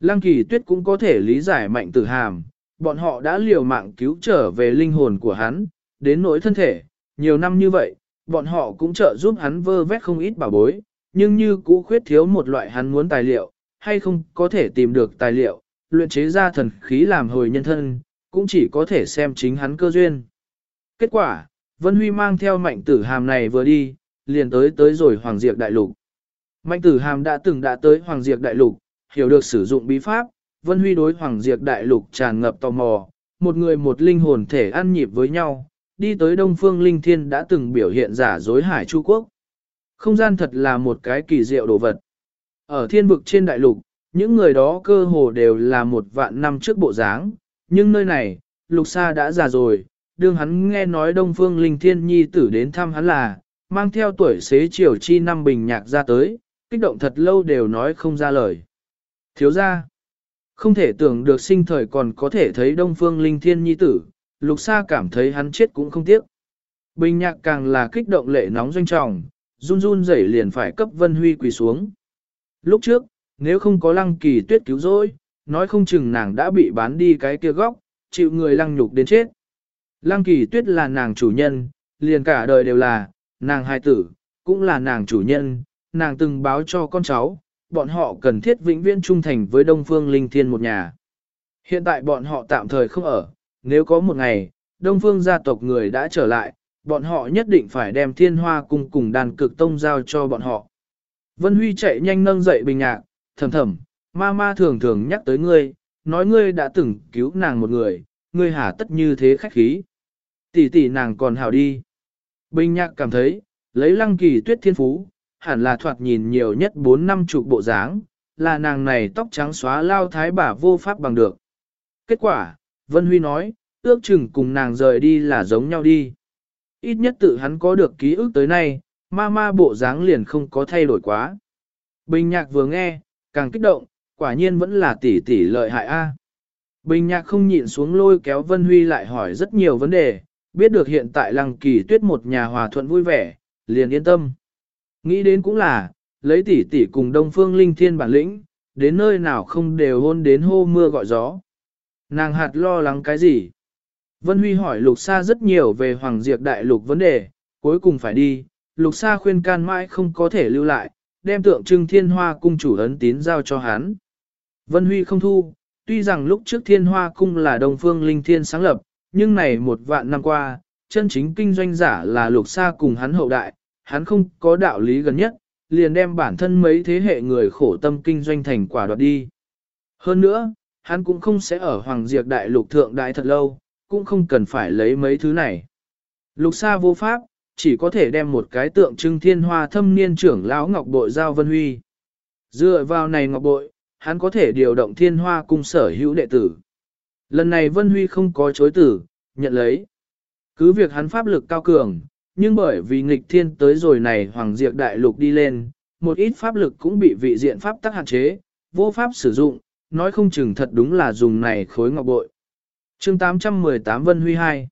Lăng kỳ tuyết cũng có thể lý giải mạnh tử hàm, bọn họ đã liều mạng cứu trở về linh hồn của hắn, đến nỗi thân thể, nhiều năm như vậy, bọn họ cũng trợ giúp hắn vơ vét không ít bảo bối, nhưng như cũ khuyết thiếu một loại hắn muốn tài liệu, hay không có thể tìm được tài liệu, luyện chế ra thần khí làm hồi nhân thân, cũng chỉ có thể xem chính hắn cơ duyên. Kết quả, Vân Huy mang theo mạnh tử hàm này vừa đi, liền tới tới rồi Hoàng Diệp Đại Lục. Mạnh tử hàm đã từng đã tới Hoàng Diệp Đại Lục, hiểu được sử dụng bí pháp, Vân Huy đối Hoàng Diệp Đại Lục tràn ngập tò mò, một người một linh hồn thể ăn nhịp với nhau, đi tới Đông Phương Linh Thiên đã từng biểu hiện giả dối hải Chu Quốc. Không gian thật là một cái kỳ diệu đồ vật. Ở thiên vực trên đại lục, những người đó cơ hồ đều là một vạn năm trước bộ dáng, nhưng nơi này, lục sa đã già rồi, đương hắn nghe nói Đông Phương Linh Thiên Nhi tử đến thăm hắn là, mang theo tuổi xế chiều chi năm bình nhạc ra tới, kích động thật lâu đều nói không ra lời. Thiếu ra, không thể tưởng được sinh thời còn có thể thấy Đông Phương Linh Thiên Nhi tử, lục sa cảm thấy hắn chết cũng không tiếc. Bình nhạc càng là kích động lệ nóng doanh trọng, run run rẩy liền phải cấp Vân Huy quỳ xuống. Lúc trước, nếu không có lăng kỳ tuyết cứu rỗi, nói không chừng nàng đã bị bán đi cái kia góc, chịu người lăng nhục đến chết. Lăng kỳ tuyết là nàng chủ nhân, liền cả đời đều là, nàng hai tử, cũng là nàng chủ nhân, nàng từng báo cho con cháu, bọn họ cần thiết vĩnh viễn trung thành với Đông Phương Linh Thiên một nhà. Hiện tại bọn họ tạm thời không ở, nếu có một ngày, Đông Phương gia tộc người đã trở lại, bọn họ nhất định phải đem thiên hoa cung cùng đàn cực tông giao cho bọn họ. Vân Huy chạy nhanh nâng dậy bình nhạc, thầm thầm, ma ma thường thường nhắc tới ngươi, nói ngươi đã từng cứu nàng một người, ngươi hả tất như thế khách khí. Tỷ tỷ nàng còn hảo đi. Bình nhạc cảm thấy, lấy lăng kỳ tuyết thiên phú, hẳn là thoạt nhìn nhiều nhất 4 năm chục bộ dáng, là nàng này tóc trắng xóa lao thái bà vô pháp bằng được. Kết quả, Vân Huy nói, ước chừng cùng nàng rời đi là giống nhau đi. Ít nhất tự hắn có được ký ức tới nay, ma ma bộ dáng liền không có thay đổi quá. Bình nhạc vừa nghe, càng kích động, quả nhiên vẫn là tỷ tỷ lợi hại a. Bình nhạc không nhịn xuống lôi kéo Vân Huy lại hỏi rất nhiều vấn đề, biết được hiện tại lăng kỳ tuyết một nhà hòa thuận vui vẻ, liền yên tâm. Nghĩ đến cũng là, lấy tỷ tỷ cùng Đông Phương Linh Thiên bản lĩnh, đến nơi nào không đều hôn đến hô mưa gọi gió. Nàng hạt lo lắng cái gì? Vân Huy hỏi Lục Sa rất nhiều về Hoàng Diệp Đại Lục vấn đề, cuối cùng phải đi, Lục Sa khuyên can mãi không có thể lưu lại, đem tượng trưng thiên hoa cung chủ ấn tín giao cho hắn. Vân Huy không thu, tuy rằng lúc trước thiên hoa cung là Đông Phương Linh Thiên sáng lập, nhưng này một vạn năm qua, chân chính kinh doanh giả là Lục Sa cùng hắn hậu đại, hắn không có đạo lý gần nhất, liền đem bản thân mấy thế hệ người khổ tâm kinh doanh thành quả đoạt đi. Hơn nữa, hắn cũng không sẽ ở Hoàng Diệp Đại Lục thượng đại thật lâu, cũng không cần phải lấy mấy thứ này. Lục Sa vô pháp, chỉ có thể đem một cái tượng trưng thiên hoa thâm niên trưởng lão ngọc bội giao Vân Huy. Dựa vào này ngọc bội, hắn có thể điều động thiên hoa cung sở hữu đệ tử. Lần này Vân Huy không có chối tử, nhận lấy. Cứ việc hắn pháp lực cao cường, nhưng bởi vì nghịch thiên tới rồi này hoàng diệt đại lục đi lên, một ít pháp lực cũng bị vị diện pháp tắc hạn chế, vô pháp sử dụng, nói không chừng thật đúng là dùng này khối ngọc bội chương 818 Vân Huy 2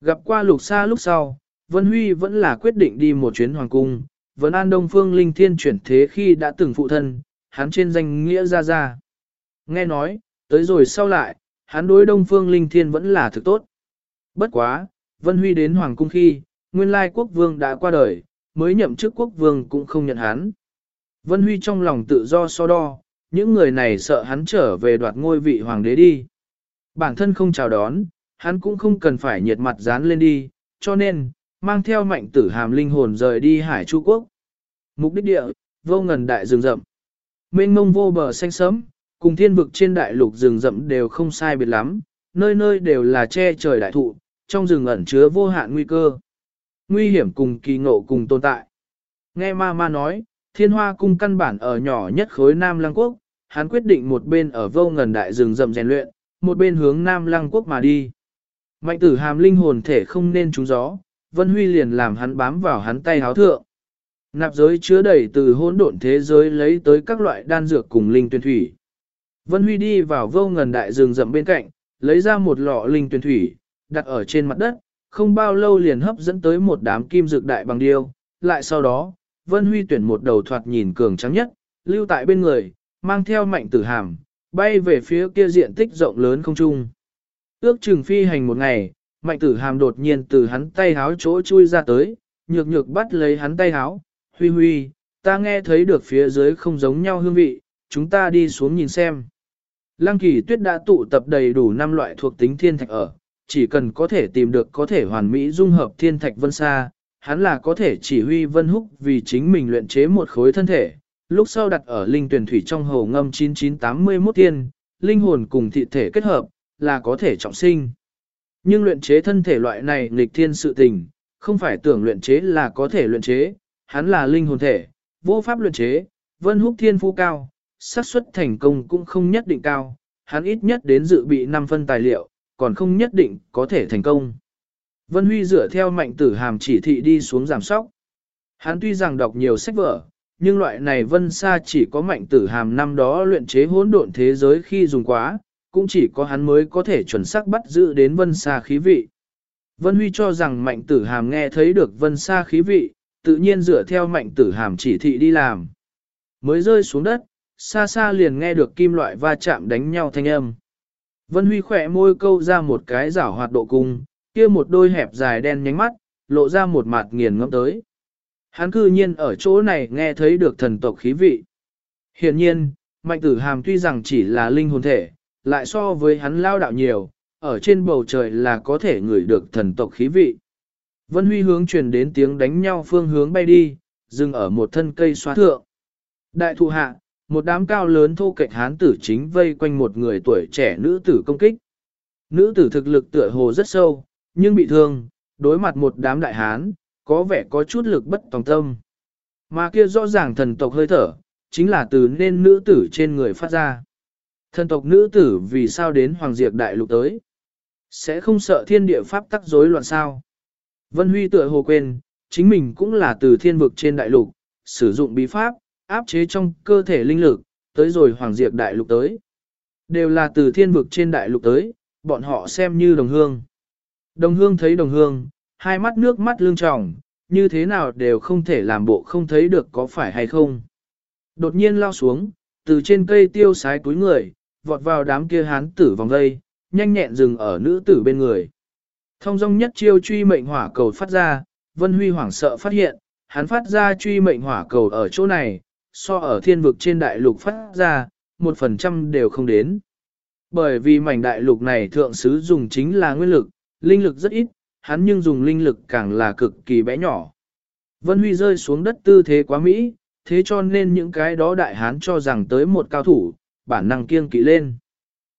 Gặp qua lục xa lúc sau, Vân Huy vẫn là quyết định đi một chuyến hoàng cung, Vân an đông phương linh thiên chuyển thế khi đã từng phụ thân, hắn trên danh nghĩa ra ra. Nghe nói, tới rồi sau lại, hắn đối đông phương linh thiên vẫn là thực tốt. Bất quá, Vân Huy đến hoàng cung khi, nguyên lai quốc vương đã qua đời, mới nhậm chức quốc vương cũng không nhận hắn. Vân Huy trong lòng tự do so đo, những người này sợ hắn trở về đoạt ngôi vị hoàng đế đi. Bản thân không chào đón, hắn cũng không cần phải nhiệt mặt dán lên đi, cho nên, mang theo mạnh tử hàm linh hồn rời đi hải Chu Quốc. Mục đích địa, vô ngần đại rừng rậm. Mênh mông vô bờ xanh sớm, cùng thiên vực trên đại lục rừng rậm đều không sai biệt lắm, nơi nơi đều là che trời đại thụ, trong rừng ẩn chứa vô hạn nguy cơ. Nguy hiểm cùng kỳ ngộ cùng tồn tại. Nghe ma ma nói, thiên hoa cung căn bản ở nhỏ nhất khối Nam Lăng Quốc, hắn quyết định một bên ở vô ngần đại rừng rậm rèn luyện, một bên hướng Nam Lăng Quốc mà đi. Mạnh tử hàm linh hồn thể không nên trúng gió, Vân Huy liền làm hắn bám vào hắn tay háo thượng. Nạp giới chứa đầy từ hỗn độn thế giới lấy tới các loại đan dược cùng linh tuyển thủy. Vân Huy đi vào vô ngần đại rừng rậm bên cạnh, lấy ra một lọ linh tuyển thủy, đặt ở trên mặt đất, không bao lâu liền hấp dẫn tới một đám kim dược đại bằng điêu. Lại sau đó, Vân Huy tuyển một đầu thoạt nhìn cường trắng nhất, lưu tại bên người, mang theo mạnh tử hàm, bay về phía kia diện tích rộng lớn không trung. Ước chừng phi hành một ngày, mạnh tử hàm đột nhiên từ hắn tay háo chỗ chui ra tới, nhược nhược bắt lấy hắn tay háo, huy huy, ta nghe thấy được phía dưới không giống nhau hương vị, chúng ta đi xuống nhìn xem. Lăng kỳ tuyết đã tụ tập đầy đủ 5 loại thuộc tính thiên thạch ở, chỉ cần có thể tìm được có thể hoàn mỹ dung hợp thiên thạch vân xa, hắn là có thể chỉ huy vân húc vì chính mình luyện chế một khối thân thể, lúc sau đặt ở linh tuyển thủy trong hồ ngâm 9981 tiên, linh hồn cùng thị thể kết hợp, là có thể trọng sinh. Nhưng luyện chế thân thể loại này nghịch thiên sự tình, không phải tưởng luyện chế là có thể luyện chế, hắn là linh hồn thể, vô pháp luyện chế, vân húc thiên phú cao, xác suất thành công cũng không nhất định cao, hắn ít nhất đến dự bị 5 phân tài liệu, còn không nhất định có thể thành công. Vân Huy dựa theo mạnh tử hàm chỉ thị đi xuống giảm sóc. Hắn tuy rằng đọc nhiều sách vở, nhưng loại này vân xa chỉ có mạnh tử hàm năm đó luyện chế hỗn độn thế giới khi dùng quá, cũng chỉ có hắn mới có thể chuẩn xác bắt giữ đến vân xa khí vị. Vân Huy cho rằng mạnh tử hàm nghe thấy được vân xa khí vị, tự nhiên dựa theo mạnh tử hàm chỉ thị đi làm. Mới rơi xuống đất, xa xa liền nghe được kim loại va chạm đánh nhau thanh âm. Vân Huy khỏe môi câu ra một cái rảo hoạt độ cung, kia một đôi hẹp dài đen nhánh mắt, lộ ra một mặt nghiền ngẫm tới. Hắn cư nhiên ở chỗ này nghe thấy được thần tộc khí vị. Hiện nhiên, mạnh tử hàm tuy rằng chỉ là linh hồn thể, lại so với hắn lao đạo nhiều, ở trên bầu trời là có thể ngửi được thần tộc khí vị. Vân Huy hướng truyền đến tiếng đánh nhau phương hướng bay đi, dừng ở một thân cây xóa thượng. Đại thụ hạ, một đám cao lớn thô kệch hán tử chính vây quanh một người tuổi trẻ nữ tử công kích. Nữ tử thực lực tựa hồ rất sâu, nhưng bị thương, đối mặt một đám đại hán, có vẻ có chút lực bất tòng tâm. Mà kia rõ ràng thần tộc hơi thở, chính là từ nên nữ tử trên người phát ra. Thần tộc nữ tử vì sao đến Hoàng Diệp Đại Lục tới? Sẽ không sợ thiên địa pháp tắc rối loạn sao? Vân Huy tựa hồ quên, chính mình cũng là từ thiên vực trên đại lục, sử dụng bí pháp, áp chế trong cơ thể linh lực, tới rồi Hoàng Diệp Đại Lục tới. Đều là từ thiên vực trên đại lục tới, bọn họ xem như đồng hương. Đồng hương thấy đồng hương, hai mắt nước mắt lương tròng, như thế nào đều không thể làm bộ không thấy được có phải hay không. Đột nhiên lao xuống, từ trên cây tiêu sái túi người, vọt vào đám kia hán tử vòng dây, nhanh nhẹn dừng ở nữ tử bên người. Thông dong nhất chiêu truy mệnh hỏa cầu phát ra, Vân Huy hoảng sợ phát hiện, hắn phát ra truy mệnh hỏa cầu ở chỗ này, so ở thiên vực trên đại lục phát ra, một phần trăm đều không đến. Bởi vì mảnh đại lục này thượng sứ dùng chính là nguyên lực, linh lực rất ít, hắn nhưng dùng linh lực càng là cực kỳ bé nhỏ. Vân Huy rơi xuống đất tư thế quá mỹ, thế cho nên những cái đó đại hán cho rằng tới một cao thủ, bản năng kiêng kỵ lên.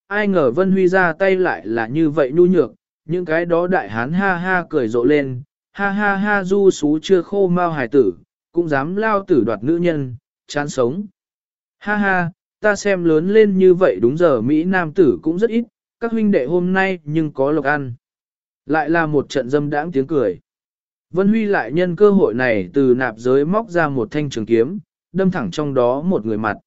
Ai ngờ Vân Huy ra tay lại là như vậy nhu nhược, những cái đó đại hán ha ha cười rộ lên, ha ha ha du xú chưa khô mau hài tử, cũng dám lao tử đoạt nữ nhân, chán sống. Ha ha, ta xem lớn lên như vậy đúng giờ Mỹ Nam tử cũng rất ít, các huynh đệ hôm nay nhưng có lộc ăn. Lại là một trận dâm đãng tiếng cười. Vân Huy lại nhân cơ hội này từ nạp giới móc ra một thanh trường kiếm, đâm thẳng trong đó một người mặt.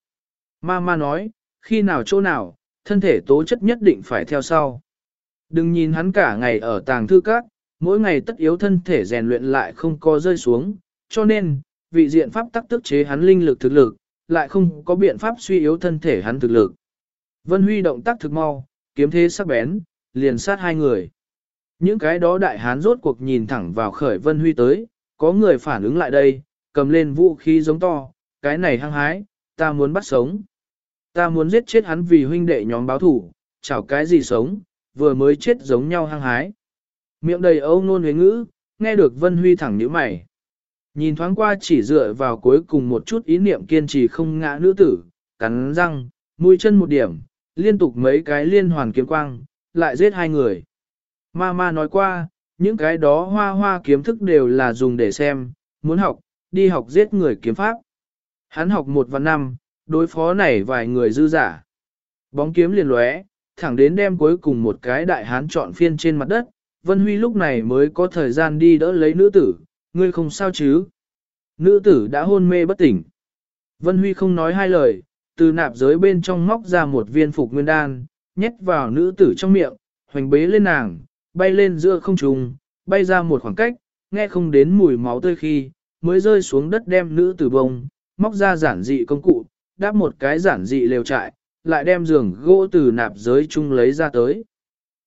Ma ma nói, khi nào chỗ nào, thân thể tố chất nhất định phải theo sau. Đừng nhìn hắn cả ngày ở tàng thư các, mỗi ngày tất yếu thân thể rèn luyện lại không có rơi xuống, cho nên, vị diện pháp tắc tức chế hắn linh lực thực lực, lại không có biện pháp suy yếu thân thể hắn thực lực. Vân Huy động tác thực mau, kiếm thế sắc bén, liền sát hai người. Những cái đó đại hán rốt cuộc nhìn thẳng vào khởi Vân Huy tới, có người phản ứng lại đây, cầm lên vũ khí giống to, cái này hăng hái, ta muốn bắt sống. Ta muốn giết chết hắn vì huynh đệ nhóm báo thủ, chảo cái gì sống, vừa mới chết giống nhau hăng hái. Miệng đầy âu nôn huế ngữ, nghe được Vân Huy thẳng nhíu mày. Nhìn thoáng qua chỉ dựa vào cuối cùng một chút ý niệm kiên trì không ngã nữ tử, cắn răng, mũi chân một điểm, liên tục mấy cái liên hoàn kiếm quang, lại giết hai người. Ma ma nói qua, những cái đó hoa hoa kiếm thức đều là dùng để xem, muốn học, đi học giết người kiếm pháp. Hắn học một và năm, đối phó này vài người dư giả. Bóng kiếm liền lóe, thẳng đến đem cuối cùng một cái đại hán chọn phiên trên mặt đất, Vân Huy lúc này mới có thời gian đi đỡ lấy nữ tử, ngươi không sao chứ. Nữ tử đã hôn mê bất tỉnh. Vân Huy không nói hai lời, từ nạp giới bên trong móc ra một viên phục nguyên đan, nhét vào nữ tử trong miệng, hoành bế lên nàng, bay lên giữa không trung, bay ra một khoảng cách, nghe không đến mùi máu tươi khi, mới rơi xuống đất đem nữ tử bông, móc ra giản dị công cụ, đáp một cái giản dị lều trại, lại đem giường gỗ từ nạp giới chung lấy ra tới.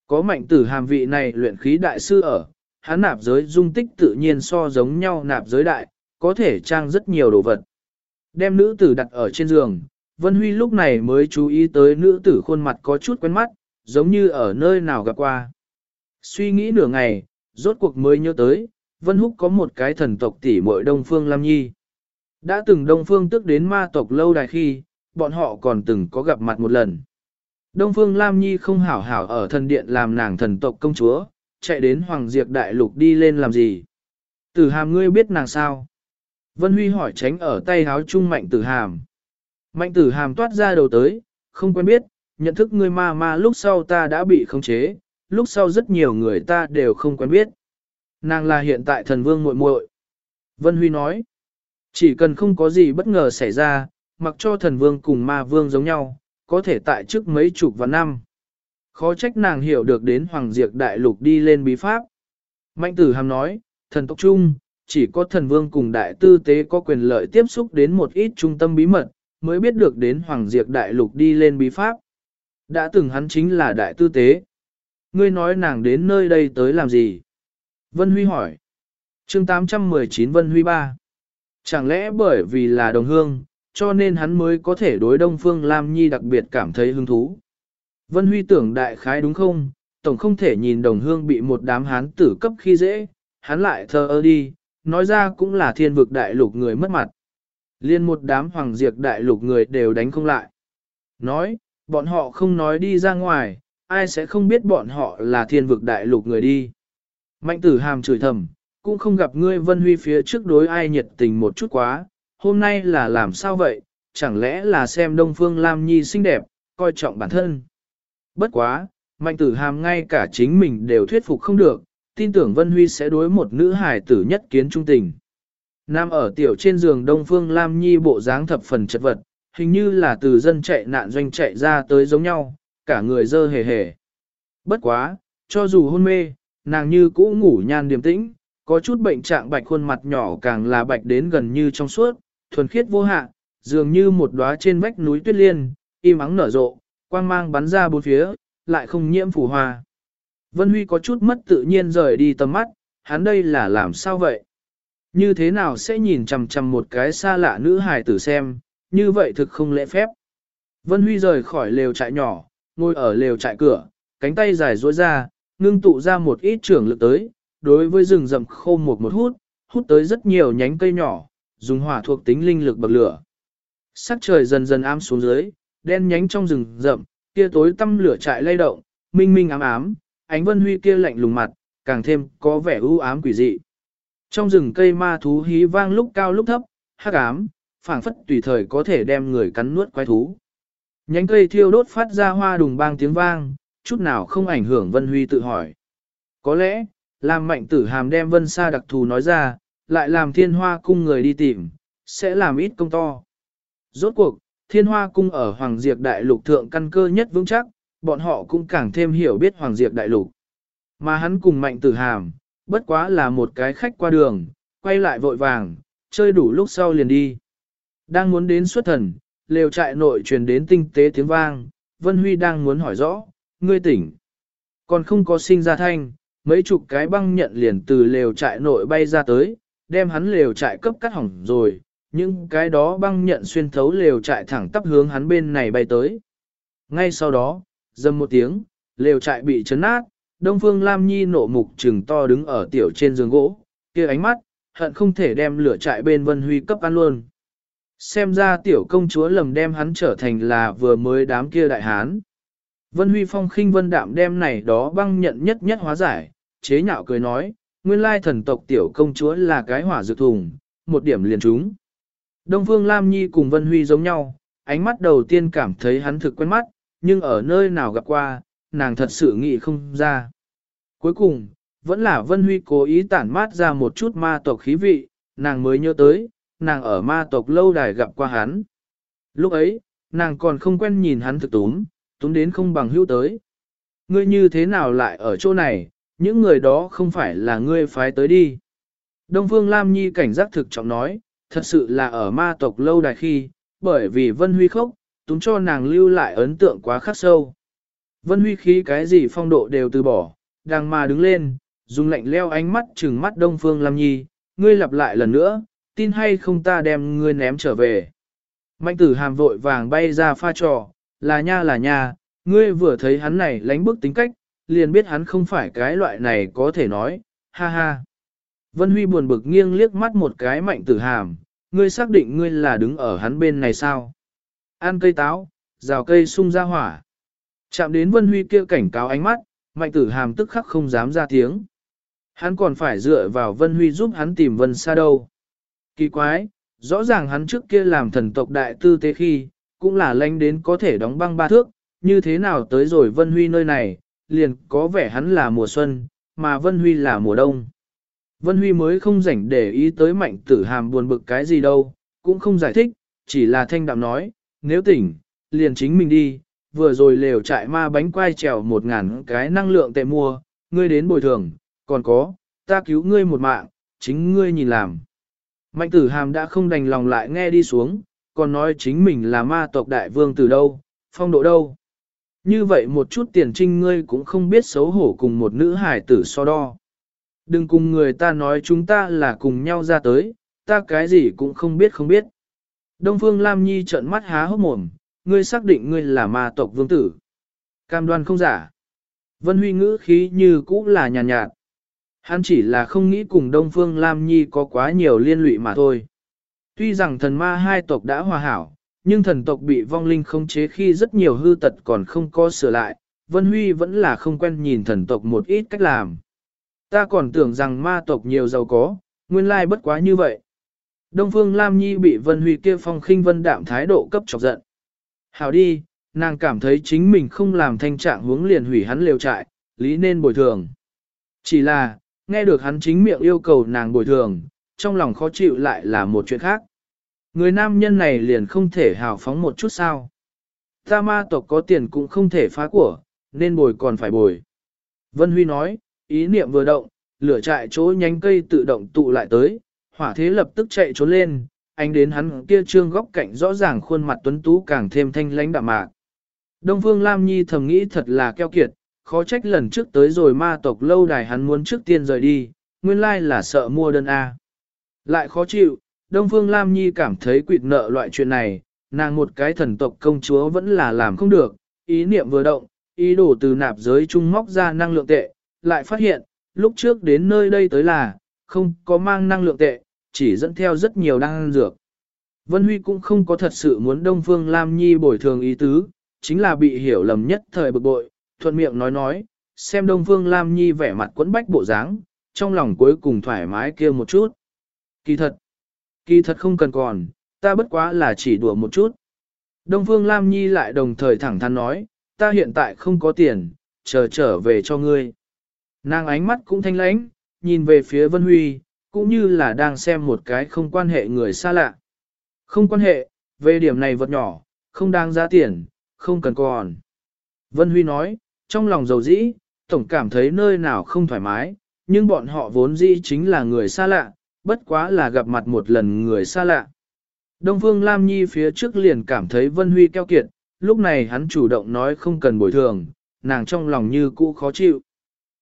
Có mạnh tử hàm vị này luyện khí đại sư ở, hắn nạp giới dung tích tự nhiên so giống nhau nạp giới đại, có thể trang rất nhiều đồ vật. Đem nữ tử đặt ở trên giường, Vân Huy lúc này mới chú ý tới nữ tử khuôn mặt có chút quen mắt, giống như ở nơi nào gặp qua. Suy nghĩ nửa ngày, rốt cuộc mới nhớ tới, Vân Húc có một cái thần tộc tỷ muội Đông Phương Lam Nhi. Đã từng Đông Phương tức đến ma tộc lâu đài khi, bọn họ còn từng có gặp mặt một lần. Đông Phương Lam Nhi không hảo hảo ở thần điện làm nàng thần tộc công chúa, chạy đến Hoàng Diệp Đại Lục đi lên làm gì? Tử hàm ngươi biết nàng sao? Vân Huy hỏi tránh ở tay háo chung mạnh tử hàm. Mạnh tử hàm toát ra đầu tới, không quen biết, nhận thức ngươi ma ma lúc sau ta đã bị khống chế, lúc sau rất nhiều người ta đều không quen biết. Nàng là hiện tại thần vương muội muội. Vân Huy nói, chỉ cần không có gì bất ngờ xảy ra, mặc cho thần vương cùng ma vương giống nhau, có thể tại trước mấy chục và năm. Khó trách nàng hiểu được đến Hoàng Diệp Đại Lục đi lên bí pháp. Mạnh tử hàm nói, thần tộc chung, chỉ có thần vương cùng đại tư tế có quyền lợi tiếp xúc đến một ít trung tâm bí mật, mới biết được đến Hoàng Diệp Đại Lục đi lên bí pháp. Đã từng hắn chính là đại tư tế ngươi nói nàng đến nơi đây tới làm gì? Vân Huy hỏi. chương 819 Vân Huy 3. Chẳng lẽ bởi vì là đồng hương, cho nên hắn mới có thể đối Đông Phương Lam Nhi đặc biệt cảm thấy hứng thú. Vân Huy tưởng đại khái đúng không, tổng không thể nhìn đồng hương bị một đám hán tử cấp khi dễ, hắn lại thơ ơ đi, nói ra cũng là thiên vực đại lục người mất mặt. Liên một đám hoàng diệt đại lục người đều đánh không lại. Nói, bọn họ không nói đi ra ngoài, ai sẽ không biết bọn họ là thiên vực đại lục người đi. Mạnh tử hàm chửi thầm, cũng không gặp ngươi vân huy phía trước đối ai nhiệt tình một chút quá, hôm nay là làm sao vậy, chẳng lẽ là xem Đông Phương Lam Nhi xinh đẹp, coi trọng bản thân. Bất quá, mạnh tử hàm ngay cả chính mình đều thuyết phục không được, tin tưởng Vân Huy sẽ đối một nữ hài tử nhất kiến trung tình. Nam ở tiểu trên giường Đông Phương Lam Nhi bộ dáng thập phần chật vật, hình như là từ dân chạy nạn doanh chạy ra tới giống nhau, cả người dơ hề hề. Bất quá, cho dù hôn mê, nàng như cũ ngủ nhan điềm tĩnh, có chút bệnh trạng bạch khuôn mặt nhỏ càng là bạch đến gần như trong suốt, thuần khiết vô hạ, dường như một đóa trên vách núi tuyết liên, im ắng nở rộ, quang mang bắn ra bốn phía, lại không nhiễm phù hoa. Vân Huy có chút mất tự nhiên rời đi tầm mắt, hắn đây là làm sao vậy? Như thế nào sẽ nhìn chằm chằm một cái xa lạ nữ hài tử xem, như vậy thực không lễ phép. Vân Huy rời khỏi lều trại nhỏ, ngồi ở lều trại cửa, cánh tay dài duỗi ra, ngưng tụ ra một ít trưởng lực tới, đối với rừng rậm khô một một hút, hút tới rất nhiều nhánh cây nhỏ, dùng hỏa thuộc tính linh lực bậc lửa. Sắc trời dần dần ám xuống dưới, đen nhánh trong rừng rậm, kia tối tăm lửa trại lay động, minh minh ám ám, ánh vân huy kia lạnh lùng mặt, càng thêm có vẻ u ám quỷ dị. Trong rừng cây ma thú hí vang lúc cao lúc thấp, hắc ám, phảng phất tùy thời có thể đem người cắn nuốt quái thú. Nhánh cây thiêu đốt phát ra hoa đùng bang tiếng vang, chút nào không ảnh hưởng Vân Huy tự hỏi. Có lẽ, làm mạnh tử hàm đem Vân Sa đặc thù nói ra, lại làm thiên hoa cung người đi tìm, sẽ làm ít công to. Rốt cuộc, thiên hoa cung ở Hoàng Diệp Đại Lục thượng căn cơ nhất vững chắc, bọn họ cũng càng thêm hiểu biết Hoàng Diệp Đại Lục. Mà hắn cùng mạnh tử hàm, bất quá là một cái khách qua đường, quay lại vội vàng, chơi đủ lúc sau liền đi. Đang muốn đến xuất thần, lều trại nội truyền đến tinh tế tiếng vang, Vân Huy đang muốn hỏi rõ, ngươi tỉnh. Còn không có sinh ra thanh, mấy chục cái băng nhận liền từ lều trại nội bay ra tới, đem hắn lều trại cấp cắt hỏng rồi, những cái đó băng nhận xuyên thấu lều trại thẳng tắp hướng hắn bên này bay tới. Ngay sau đó, dầm một tiếng, lều trại bị chấn nát, Đông Phương Lam Nhi nộ mục trừng to đứng ở tiểu trên giường gỗ, kia ánh mắt, hận không thể đem lửa trại bên Vân Huy cấp ăn luôn. Xem ra tiểu công chúa lầm đem hắn trở thành là vừa mới đám kia đại hán. Vân Huy phong khinh vân đạm đem này đó băng nhận nhất nhất hóa giải, chế nhạo cười nói, nguyên lai thần tộc tiểu công chúa là cái hỏa dược thùng, một điểm liền trúng. Đông Phương Lam Nhi cùng Vân Huy giống nhau, ánh mắt đầu tiên cảm thấy hắn thực quen mắt, nhưng ở nơi nào gặp qua, nàng thật sự nghĩ không ra. Cuối cùng, vẫn là Vân Huy cố ý tản mát ra một chút ma tộc khí vị, nàng mới nhớ tới, nàng ở ma tộc lâu đài gặp qua hắn. Lúc ấy, nàng còn không quen nhìn hắn thực túm, túm đến không bằng hữu tới. Ngươi như thế nào lại ở chỗ này, những người đó không phải là ngươi phái tới đi. Đông Phương Lam Nhi cảnh giác thực trọng nói, thật sự là ở ma tộc lâu đài khi, bởi vì Vân Huy khốc, túm cho nàng lưu lại ấn tượng quá khắc sâu. Vân Huy khí cái gì phong độ đều từ bỏ, đang mà đứng lên, dùng lạnh leo ánh mắt trừng mắt Đông Phương Lam Nhi, ngươi lặp lại lần nữa, tin hay không ta đem ngươi ném trở về. Mạnh tử hàm vội vàng bay ra pha trò, là nha là nha, ngươi vừa thấy hắn này lánh bức tính cách, liền biết hắn không phải cái loại này có thể nói, ha ha. Vân Huy buồn bực nghiêng liếc mắt một cái mạnh tử hàm, ngươi xác định ngươi là đứng ở hắn bên này sao? Ăn cây táo, rào cây sung ra hỏa. Chạm đến Vân Huy kia cảnh cáo ánh mắt, mạnh tử hàm tức khắc không dám ra tiếng. Hắn còn phải dựa vào Vân Huy giúp hắn tìm Vân xa đâu. Kỳ quái, rõ ràng hắn trước kia làm thần tộc đại tư tế khi, cũng là lanh đến có thể đóng băng ba thước, như thế nào tới rồi Vân Huy nơi này, liền có vẻ hắn là mùa xuân, mà Vân Huy là mùa đông. Vân Huy mới không rảnh để ý tới mạnh tử hàm buồn bực cái gì đâu, cũng không giải thích, chỉ là thanh đạm nói, nếu tỉnh, liền chính mình đi, vừa rồi lều trại ma bánh quai trèo một ngàn cái năng lượng tệ mua, ngươi đến bồi thường, còn có, ta cứu ngươi một mạng, chính ngươi nhìn làm. Mạnh tử hàm đã không đành lòng lại nghe đi xuống, còn nói chính mình là ma tộc đại vương từ đâu, phong độ đâu. Như vậy một chút tiền trinh ngươi cũng không biết xấu hổ cùng một nữ hải tử so đo. Đừng cùng người ta nói chúng ta là cùng nhau ra tới, ta cái gì cũng không biết không biết. Đông Phương Lam Nhi trợn mắt há hốc mồm, ngươi xác định ngươi là ma tộc vương tử. Cam đoan không giả. Vân Huy ngữ khí như cũ là nhàn nhạt, nhạt. Hắn chỉ là không nghĩ cùng Đông Phương Lam Nhi có quá nhiều liên lụy mà thôi. Tuy rằng thần ma hai tộc đã hòa hảo, nhưng thần tộc bị vong linh khống chế khi rất nhiều hư tật còn không có sửa lại, Vân Huy vẫn là không quen nhìn thần tộc một ít cách làm. Ta còn tưởng rằng ma tộc nhiều giàu có, nguyên lai bất quá như vậy. Đông Phương Lam Nhi bị Vân Huy kia phong khinh vân đạm thái độ cấp chọc giận. Hảo đi, nàng cảm thấy chính mình không làm thanh trạng hướng liền hủy hắn liều trại, lý nên bồi thường. Chỉ là, nghe được hắn chính miệng yêu cầu nàng bồi thường, trong lòng khó chịu lại là một chuyện khác. Người nam nhân này liền không thể hào phóng một chút sao. Ta ma tộc có tiền cũng không thể phá của, nên bồi còn phải bồi. Vân Huy nói, ý niệm vừa động, lửa trại chỗ nhánh cây tự động tụ lại tới, hỏa thế lập tức chạy trốn lên, anh đến hắn kia trương góc cạnh rõ ràng khuôn mặt tuấn tú càng thêm thanh lãnh đạm mạc. Đông Phương Lam Nhi thầm nghĩ thật là keo kiệt, khó trách lần trước tới rồi ma tộc lâu đài hắn muốn trước tiên rời đi, nguyên lai là sợ mua đơn A. Lại khó chịu, Đông Phương Lam Nhi cảm thấy quỵt nợ loại chuyện này, nàng một cái thần tộc công chúa vẫn là làm không được, ý niệm vừa động, ý đồ từ nạp giới trung móc ra năng lượng tệ, lại phát hiện, lúc trước đến nơi đây tới là, không có mang năng lượng tệ, chỉ dẫn theo rất nhiều năng dược. Vân Huy cũng không có thật sự muốn Đông Phương Lam Nhi bồi thường ý tứ, chính là bị hiểu lầm nhất thời bực bội, thuận miệng nói nói, xem Đông Phương Lam Nhi vẻ mặt quẫn bách bộ dáng, trong lòng cuối cùng thoải mái kia một chút. Kỳ thật, kỳ thật không cần còn, ta bất quá là chỉ đùa một chút. Đông Phương Lam Nhi lại đồng thời thẳng thắn nói, ta hiện tại không có tiền, chờ trở về cho ngươi. Nàng ánh mắt cũng thanh lãnh, nhìn về phía Vân Huy, cũng như là đang xem một cái không quan hệ người xa lạ. Không quan hệ, về điểm này vật nhỏ, không đáng giá tiền, không cần còn. Vân Huy nói, trong lòng dầu dĩ, tổng cảm thấy nơi nào không thoải mái, nhưng bọn họ vốn dĩ chính là người xa lạ, bất quá là gặp mặt một lần người xa lạ. Đông Phương Lam Nhi phía trước liền cảm thấy Vân Huy keo kiệt, lúc này hắn chủ động nói không cần bồi thường, nàng trong lòng như cũ khó chịu.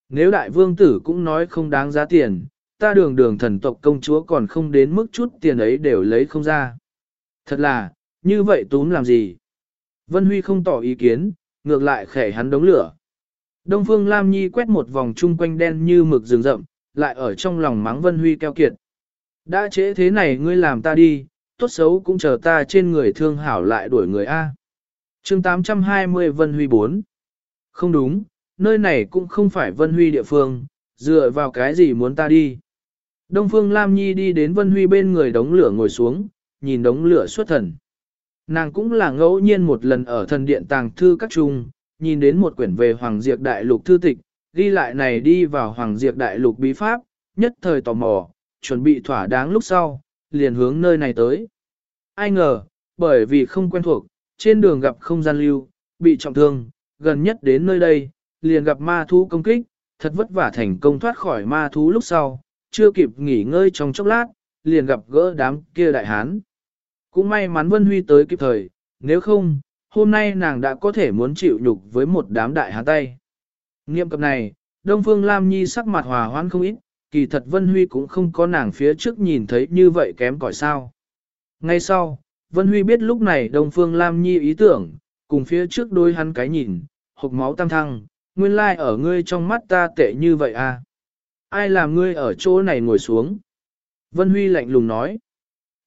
Nếu đại vương tử cũng nói không đáng giá tiền, ta đường đường thần tộc công chúa còn không đến mức chút tiền ấy đều lấy không ra. Thật là, như vậy túm làm gì? Vân Huy không tỏ ý kiến, ngược lại khẻ hắn đống lửa. Đông Phương Lam Nhi quét một vòng chung quanh đen như mực rừng rậm, lại ở trong lòng mắng Vân Huy keo kiệt. Đã trễ thế này ngươi làm ta đi, tốt xấu cũng chờ ta trên người thương hảo lại đuổi người A. chương 820 Vân Huy 4 Không đúng, nơi này cũng không phải Vân Huy địa phương, dựa vào cái gì muốn ta đi. Đông Phương Lam Nhi đi đến Vân Huy bên người đống lửa ngồi xuống, nhìn đống lửa xuất thần. Nàng cũng là ngẫu nhiên một lần ở thần điện tàng thư các trung, nhìn đến một quyển về Hoàng Diệp Đại Lục thư tịch, ghi lại này đi vào Hoàng Diệp Đại Lục bí pháp, nhất thời tò mò, chuẩn bị thỏa đáng lúc sau, liền hướng nơi này tới. Ai ngờ, bởi vì không quen thuộc, trên đường gặp không gian lưu, bị trọng thương, gần nhất đến nơi đây, liền gặp ma thú công kích, thật vất vả thành công thoát khỏi ma thú lúc sau, chưa kịp nghỉ ngơi trong chốc lát, liền gặp gỡ đám kia đại hán. Cũng may mắn Vân Huy tới kịp thời, nếu không, hôm nay nàng đã có thể muốn chịu nhục với một đám đại hán tay. Nghiệm cập này, Đông Phương Lam Nhi sắc mặt hòa hoãn không ít, kỳ thật Vân Huy cũng không có nàng phía trước nhìn thấy như vậy kém cỏi sao. Ngay sau, Vân Huy biết lúc này Đông Phương Lam Nhi ý tưởng, cùng phía trước đôi hắn cái nhìn, hộp máu tam thăng, nguyên lai like ở ngươi trong mắt ta tệ như vậy à. Ai làm ngươi ở chỗ này ngồi xuống? Vân Huy lạnh lùng nói.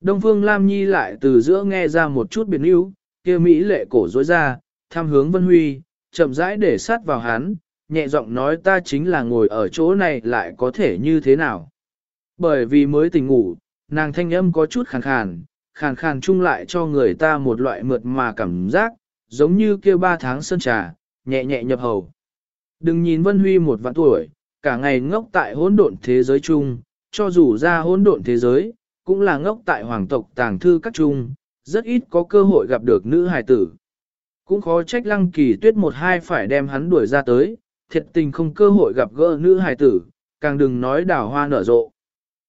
Đông Phương Lam Nhi lại từ giữa nghe ra một chút biệt níu, kia Mỹ lệ cổ dối ra, tham hướng Vân Huy, chậm rãi để sát vào hắn, nhẹ giọng nói ta chính là ngồi ở chỗ này lại có thể như thế nào. Bởi vì mới tỉnh ngủ, nàng thanh âm có chút khàn khàn, khàn khàn chung lại cho người ta một loại mượt mà cảm giác, giống như kia ba tháng sơn trà, nhẹ nhẹ nhập hầu. Đừng nhìn Vân Huy một vạn tuổi, cả ngày ngốc tại hỗn độn thế giới chung, cho dù ra hỗn độn thế giới, cũng là ngốc tại hoàng tộc tàng thư các trung rất ít có cơ hội gặp được nữ hài tử. Cũng khó trách lăng kỳ tuyết một hai phải đem hắn đuổi ra tới, thiệt tình không cơ hội gặp gỡ nữ hài tử, càng đừng nói đào hoa nở rộ.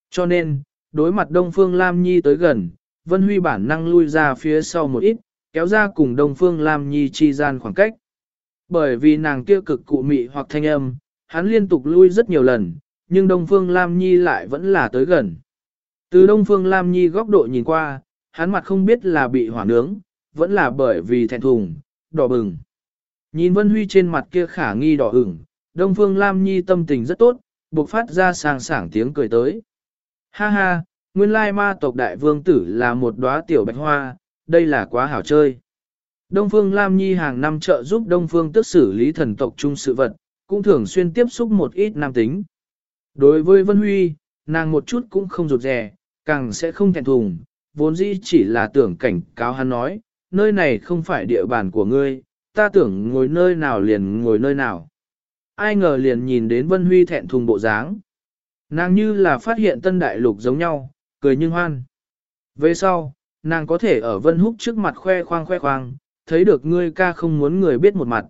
Cho nên, đối mặt Đông Phương Lam Nhi tới gần, Vân Huy bản năng lui ra phía sau một ít, kéo ra cùng Đông Phương Lam Nhi chi gian khoảng cách. Bởi vì nàng kia cực cụ mị hoặc thanh âm, hắn liên tục lui rất nhiều lần, nhưng Đông Phương Lam Nhi lại vẫn là tới gần. Từ Đông Phương Lam Nhi góc độ nhìn qua, hắn mặt không biết là bị hỏa nướng, vẫn là bởi vì thẹn thùng, đỏ bừng. Nhìn Vân Huy trên mặt kia khả nghi đỏ ửng, Đông Phương Lam Nhi tâm tình rất tốt, buộc phát ra sàng sảng tiếng cười tới. Ha ha, nguyên lai ma tộc đại vương tử là một đóa tiểu bạch hoa, đây là quá hảo chơi. Đông Phương Lam Nhi hàng năm trợ giúp Đông Phương tức xử lý thần tộc chung sự vật, cũng thường xuyên tiếp xúc một ít nam tính. Đối với Vân Huy, nàng một chút cũng không rụt rè, càng sẽ không thẹn thùng, vốn dĩ chỉ là tưởng cảnh cáo hắn nói, nơi này không phải địa bàn của ngươi, ta tưởng ngồi nơi nào liền ngồi nơi nào. Ai ngờ liền nhìn đến Vân Huy thẹn thùng bộ dáng. Nàng như là phát hiện tân đại lục giống nhau, cười nhưng hoan. Về sau, nàng có thể ở Vân Húc trước mặt khoe khoang khoe khoang, thấy được ngươi ca không muốn người biết một mặt.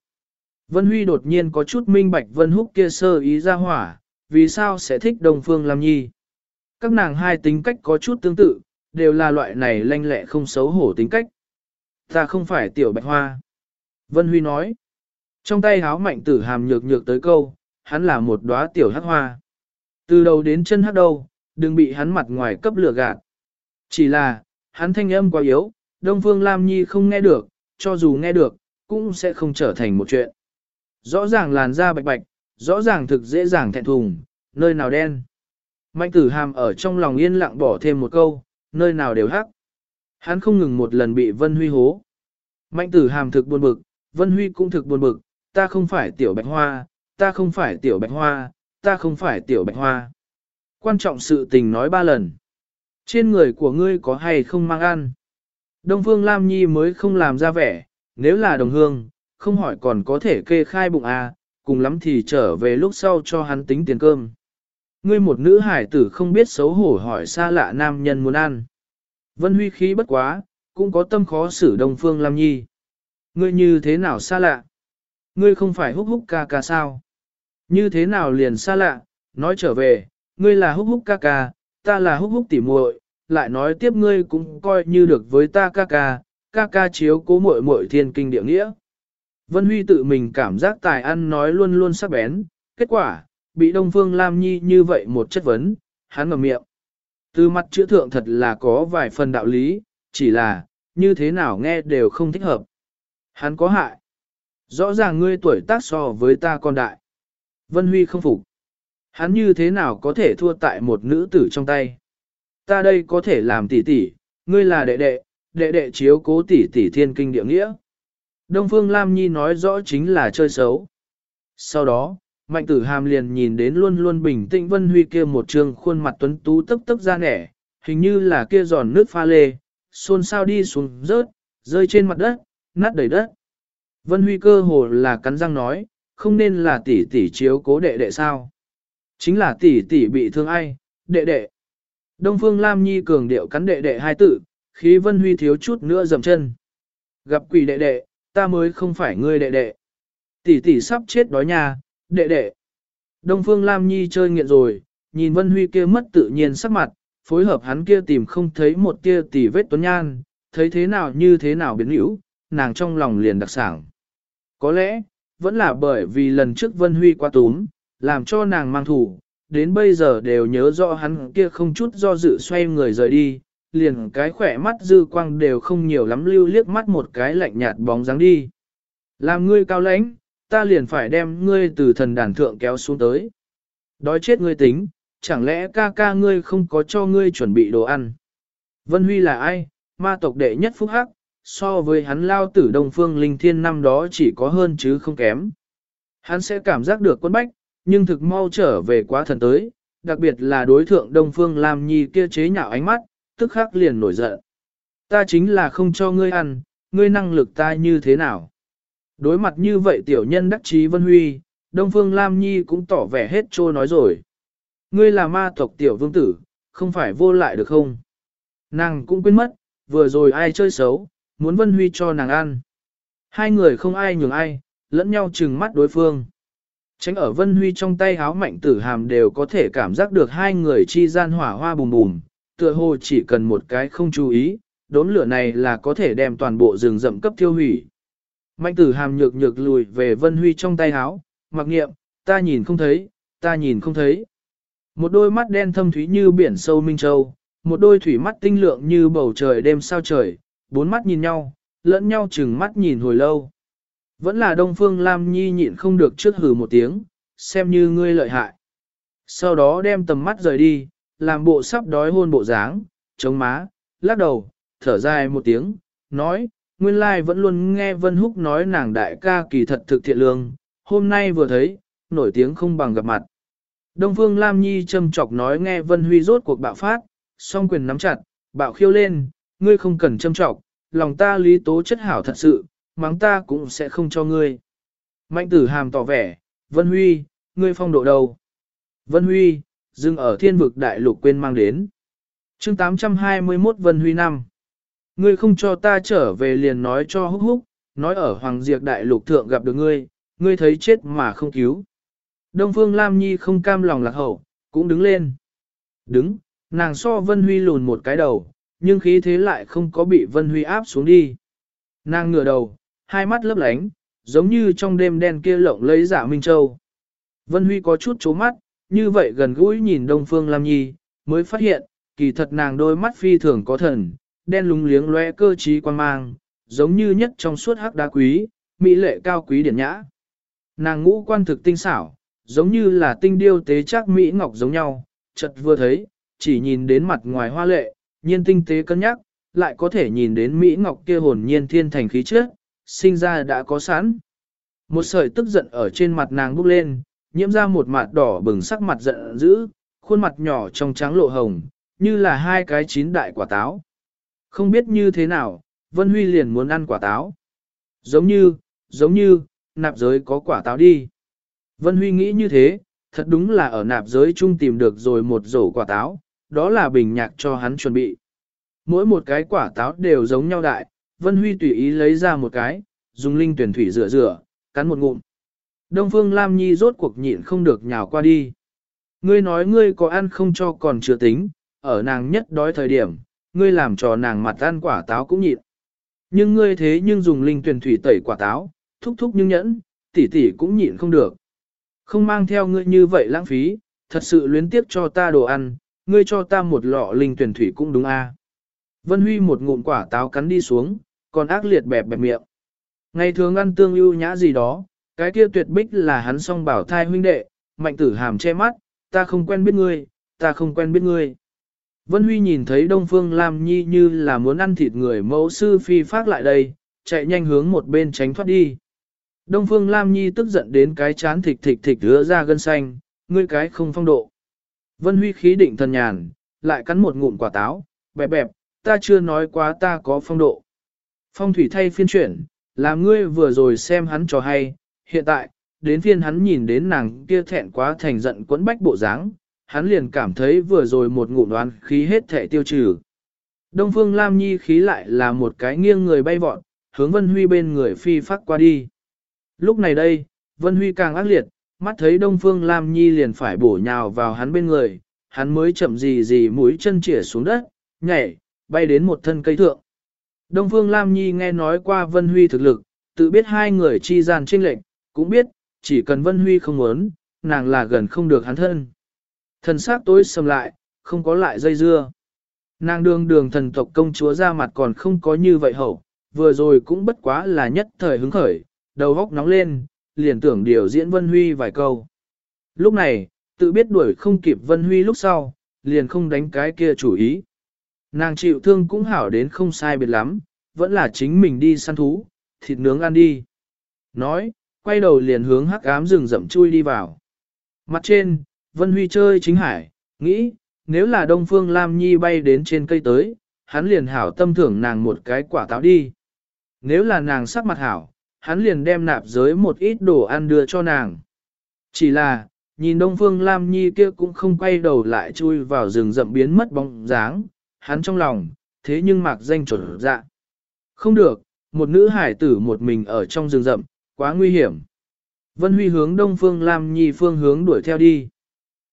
Vân Huy đột nhiên có chút minh bạch Vân Húc kia sơ ý ra hỏa, vì sao sẽ thích Đông Phương Lam Nhi. Các nàng hai tính cách có chút tương tự, đều là loại này lanh lẹ không xấu hổ tính cách. Ta không phải tiểu bạch hoa. Vân Huy nói. Trong tay háo mạnh tử hàm nhược nhược tới câu, hắn là một đóa tiểu hắc hoa. Từ đầu đến chân hắc đầu, đừng bị hắn mặt ngoài cấp lửa gạt. Chỉ là, hắn thanh âm quá yếu, Đông Phương Lam Nhi không nghe được, cho dù nghe được, cũng sẽ không trở thành một chuyện. Rõ ràng làn da bạch bạch, rõ ràng thực dễ dàng thẹn thùng, nơi nào đen. Mạnh tử hàm ở trong lòng yên lặng bỏ thêm một câu, nơi nào đều hắc. Hắn không ngừng một lần bị Vân Huy hố. Mạnh tử hàm thực buồn bực, Vân Huy cũng thực buồn bực, ta không phải tiểu bạch hoa, ta không phải tiểu bạch hoa, ta không phải tiểu bạch hoa. Quan trọng sự tình nói ba lần. Trên người của ngươi có hay không mang ăn? Đông Phương Lam Nhi mới không làm ra vẻ, nếu là đồng hương, không hỏi còn có thể kê khai bụng à, cùng lắm thì trở về lúc sau cho hắn tính tiền cơm. Ngươi một nữ hải tử không biết xấu hổ hỏi xa lạ nam nhân muốn ăn. Vân Huy khí bất quá, cũng có tâm khó xử Đông Phương Lam Nhi. Ngươi như thế nào xa lạ? Ngươi không phải húc húc ca ca sao? Như thế nào liền xa lạ? Nói trở về, ngươi là húc húc ca ca, ta là húc húc tỉ muội, lại nói tiếp ngươi cũng coi như được với ta ca ca, ca ca chiếu cố muội muội thiên kinh địa nghĩa. Vân Huy tự mình cảm giác tài ăn nói luôn luôn sắc bén, kết quả, bị Đông Phương Lam Nhi như vậy một chất vấn, hắn mở miệng. Từ mặt chữ thượng thật là có vài phần đạo lý, chỉ là, như thế nào nghe đều không thích hợp. Hắn có hại. Rõ ràng ngươi tuổi tác so với ta con đại. Vân Huy không phục. Hắn như thế nào có thể thua tại một nữ tử trong tay. Ta đây có thể làm tỷ tỷ, ngươi là đệ đệ, đệ đệ chiếu cố tỷ tỷ thiên kinh địa nghĩa. Đông Phương Lam Nhi nói rõ chính là chơi xấu. Sau đó, Mạnh tử hàm liền nhìn đến luôn luôn bình tĩnh Vân Huy kia một trường khuôn mặt tuấn tú tức tức ra nẻ, hình như là kia giòn nước pha lê, xôn sao đi xuống rớt, rơi trên mặt đất, nát đầy đất. Vân Huy cơ hồ là cắn răng nói, không nên là tỷ tỷ chiếu cố đệ đệ sao. Chính là tỷ tỷ bị thương ai, đệ đệ. Đông Phương Lam Nhi cường điệu cắn đệ đệ hai tử, khí Vân Huy thiếu chút nữa dầm chân. Gặp quỷ đệ đệ, ta mới không phải ngươi đệ đệ. Tỷ tỷ sắp chết đói nhà, đệ đệ. Đông Phương Lam Nhi chơi nghiện rồi, nhìn Vân Huy kia mất tự nhiên sắc mặt, phối hợp hắn kia tìm không thấy một tia tỉ vết tuấn nhan, thấy thế nào như thế nào biến hữu, nàng trong lòng liền đặc sảng. Có lẽ, vẫn là bởi vì lần trước Vân Huy qua túm, làm cho nàng mang thủ, đến bây giờ đều nhớ rõ hắn kia không chút do dự xoay người rời đi, liền cái khỏe mắt dư quang đều không nhiều lắm lưu liếc mắt một cái lạnh nhạt bóng dáng đi. Làm ngươi cao lãnh, ta liền phải đem ngươi từ thần đàn thượng kéo xuống tới. Đói chết ngươi tính, chẳng lẽ ca ca ngươi không có cho ngươi chuẩn bị đồ ăn. Vân Huy là ai, ma tộc đệ nhất phúc hắc, so với hắn lao tử đông phương linh thiên năm đó chỉ có hơn chứ không kém. Hắn sẽ cảm giác được quân bách, nhưng thực mau trở về quá thần tới, đặc biệt là đối thượng đông phương làm nhi kia chế nhạo ánh mắt, tức khắc liền nổi giận. Ta chính là không cho ngươi ăn, ngươi năng lực ta như thế nào? Đối mặt như vậy tiểu nhân đắc chí vân huy, Đông Phương Lam Nhi cũng tỏ vẻ hết trôi nói rồi. Ngươi là ma tộc tiểu vương tử, không phải vô lại được không? Nàng cũng quên mất, vừa rồi ai chơi xấu, muốn vân huy cho nàng ăn. Hai người không ai nhường ai, lẫn nhau chừng mắt đối phương. Tránh ở vân huy trong tay háo mạnh tử hàm đều có thể cảm giác được hai người chi gian hỏa hoa bùm bùm, tựa hồ chỉ cần một cái không chú ý, đốn lửa này là có thể đem toàn bộ rừng rậm cấp thiêu hủy. Mạnh tử hàm nhược nhược lùi về Vân Huy trong tay háo, mặc nghiệm, ta nhìn không thấy, ta nhìn không thấy. Một đôi mắt đen thâm thúy như biển sâu Minh Châu, một đôi thủy mắt tinh lượng như bầu trời đêm sao trời, bốn mắt nhìn nhau, lẫn nhau chừng mắt nhìn hồi lâu. Vẫn là Đông Phương Lam Nhi nhịn không được trước hừ một tiếng, xem như ngươi lợi hại. Sau đó đem tầm mắt rời đi, làm bộ sắp đói hôn bộ dáng, chống má, lắc đầu, thở dài một tiếng, nói, nguyên lai vẫn luôn nghe Vân Húc nói nàng đại ca kỳ thật thực thiện lương, hôm nay vừa thấy, nổi tiếng không bằng gặp mặt. Đông Phương Lam Nhi châm chọc nói nghe Vân Huy rốt cuộc bạo phát, song quyền nắm chặt, bạo khiêu lên, ngươi không cần châm chọc, lòng ta lý tố chất hảo thật sự, mắng ta cũng sẽ không cho ngươi. Mạnh tử hàm tỏ vẻ, Vân Huy, ngươi phong độ đầu, Vân Huy, dừng ở thiên vực đại lục quên mang đến. chương 821 Vân Huy năm. Ngươi không cho ta trở về liền nói cho húc húc, nói ở Hoàng Diệp đại lục thượng gặp được ngươi, ngươi thấy chết mà không cứu. Đông Phương Lam Nhi không cam lòng lạc hậu, cũng đứng lên. Đứng, nàng so Vân Huy lùn một cái đầu, nhưng khí thế lại không có bị Vân Huy áp xuống đi. Nàng ngửa đầu, hai mắt lấp lánh, giống như trong đêm đen kia lộng lấy giả Minh Châu. Vân Huy có chút chố mắt, như vậy gần gũi nhìn Đông Phương Lam Nhi, mới phát hiện, kỳ thật nàng đôi mắt phi thường có thần, đen lúng liếng lóe cơ trí quan mang, giống như nhất trong suốt hắc đá quý, mỹ lệ cao quý điển nhã. Nàng ngũ quan thực tinh xảo, giống như là tinh điêu tế chắc mỹ ngọc giống nhau, chợt vừa thấy, chỉ nhìn đến mặt ngoài hoa lệ, nhiên tinh tế cân nhắc, lại có thể nhìn đến mỹ ngọc kia hồn nhiên thiên thành khí trước, sinh ra đã có sẵn. Một sợi tức giận ở trên mặt nàng bốc lên, nhiễm ra một mặt đỏ bừng sắc mặt giận dữ, khuôn mặt nhỏ trong trắng lộ hồng, như là hai cái chín đại quả táo. Không biết như thế nào, Vân Huy liền muốn ăn quả táo. Giống như, giống như, nạp giới có quả táo đi. Vân Huy nghĩ như thế, thật đúng là ở nạp giới chung tìm được rồi một rổ quả táo, đó là bình nhạc cho hắn chuẩn bị. Mỗi một cái quả táo đều giống nhau đại, Vân Huy tùy ý lấy ra một cái, dùng linh tuyển thủy rửa rửa, cắn một ngụm. Đông Phương Lam Nhi rốt cuộc nhịn không được nhào qua đi. Ngươi nói ngươi có ăn không cho còn chưa tính, ở nàng nhất đói thời điểm, ngươi làm cho nàng mặt ăn quả táo cũng nhịn. Nhưng ngươi thế nhưng dùng linh tuyển thủy tẩy quả táo, thúc thúc nhưng nhẫn, tỷ tỷ cũng nhịn không được. Không mang theo ngươi như vậy lãng phí, thật sự luyến tiếc cho ta đồ ăn, ngươi cho ta một lọ linh tuyển thủy cũng đúng a. Vân Huy một ngụm quả táo cắn đi xuống, còn ác liệt bẹp bẹp miệng. Ngày thường ăn tương ưu nhã gì đó, cái kia tuyệt bích là hắn song bảo thai huynh đệ, mạnh tử hàm che mắt, ta không quen biết ngươi, ta không quen biết ngươi. Vân Huy nhìn thấy Đông Phương Lam Nhi như là muốn ăn thịt người mẫu sư phi phát lại đây, chạy nhanh hướng một bên tránh thoát đi. Đông Phương Lam Nhi tức giận đến cái chán thịt thịt thịt rứa ra gân xanh, ngươi cái không phong độ. Vân Huy khí định thần nhàn, lại cắn một ngụm quả táo, bẹp bẹp, ta chưa nói quá ta có phong độ. Phong thủy thay phiên chuyển, làm ngươi vừa rồi xem hắn trò hay, hiện tại, đến phiên hắn nhìn đến nàng kia thẹn quá thành giận quẫn bách bộ dáng, hắn liền cảm thấy vừa rồi một ngụm đoán khí hết thể tiêu trừ. Đông Phương Lam Nhi khí lại là một cái nghiêng người bay vọt, hướng Vân Huy bên người phi phát qua đi. Lúc này đây, Vân Huy càng ác liệt, mắt thấy Đông Phương Lam Nhi liền phải bổ nhào vào hắn bên người, hắn mới chậm gì gì mũi chân chỉa xuống đất, nhảy, bay đến một thân cây thượng. Đông Phương Lam Nhi nghe nói qua Vân Huy thực lực, tự biết hai người chi gian chênh lệnh, cũng biết, chỉ cần Vân Huy không muốn, nàng là gần không được hắn thân. Thần sắc tối sầm lại, không có lại dây dưa. Nàng đường đường thần tộc công chúa ra mặt còn không có như vậy hậu, vừa rồi cũng bất quá là nhất thời hứng khởi, đầu góc nóng lên, liền tưởng điều diễn Vân Huy vài câu. Lúc này, tự biết đuổi không kịp Vân Huy lúc sau, liền không đánh cái kia chủ ý. Nàng chịu thương cũng hảo đến không sai biệt lắm, vẫn là chính mình đi săn thú, thịt nướng ăn đi. Nói, quay đầu liền hướng hắc ám rừng rậm chui đi vào. Mặt trên, Vân Huy chơi chính hải, nghĩ, nếu là Đông Phương Lam Nhi bay đến trên cây tới, hắn liền hảo tâm thưởng nàng một cái quả táo đi. Nếu là nàng sắc mặt hảo, hắn liền đem nạp giới một ít đồ ăn đưa cho nàng. Chỉ là, nhìn Đông Phương Lam Nhi kia cũng không quay đầu lại chui vào rừng rậm biến mất bóng dáng, hắn trong lòng, thế nhưng mạc danh chuẩn dạ. Không được, một nữ hải tử một mình ở trong rừng rậm, quá nguy hiểm. Vân Huy hướng Đông Phương Lam Nhi phương hướng đuổi theo đi.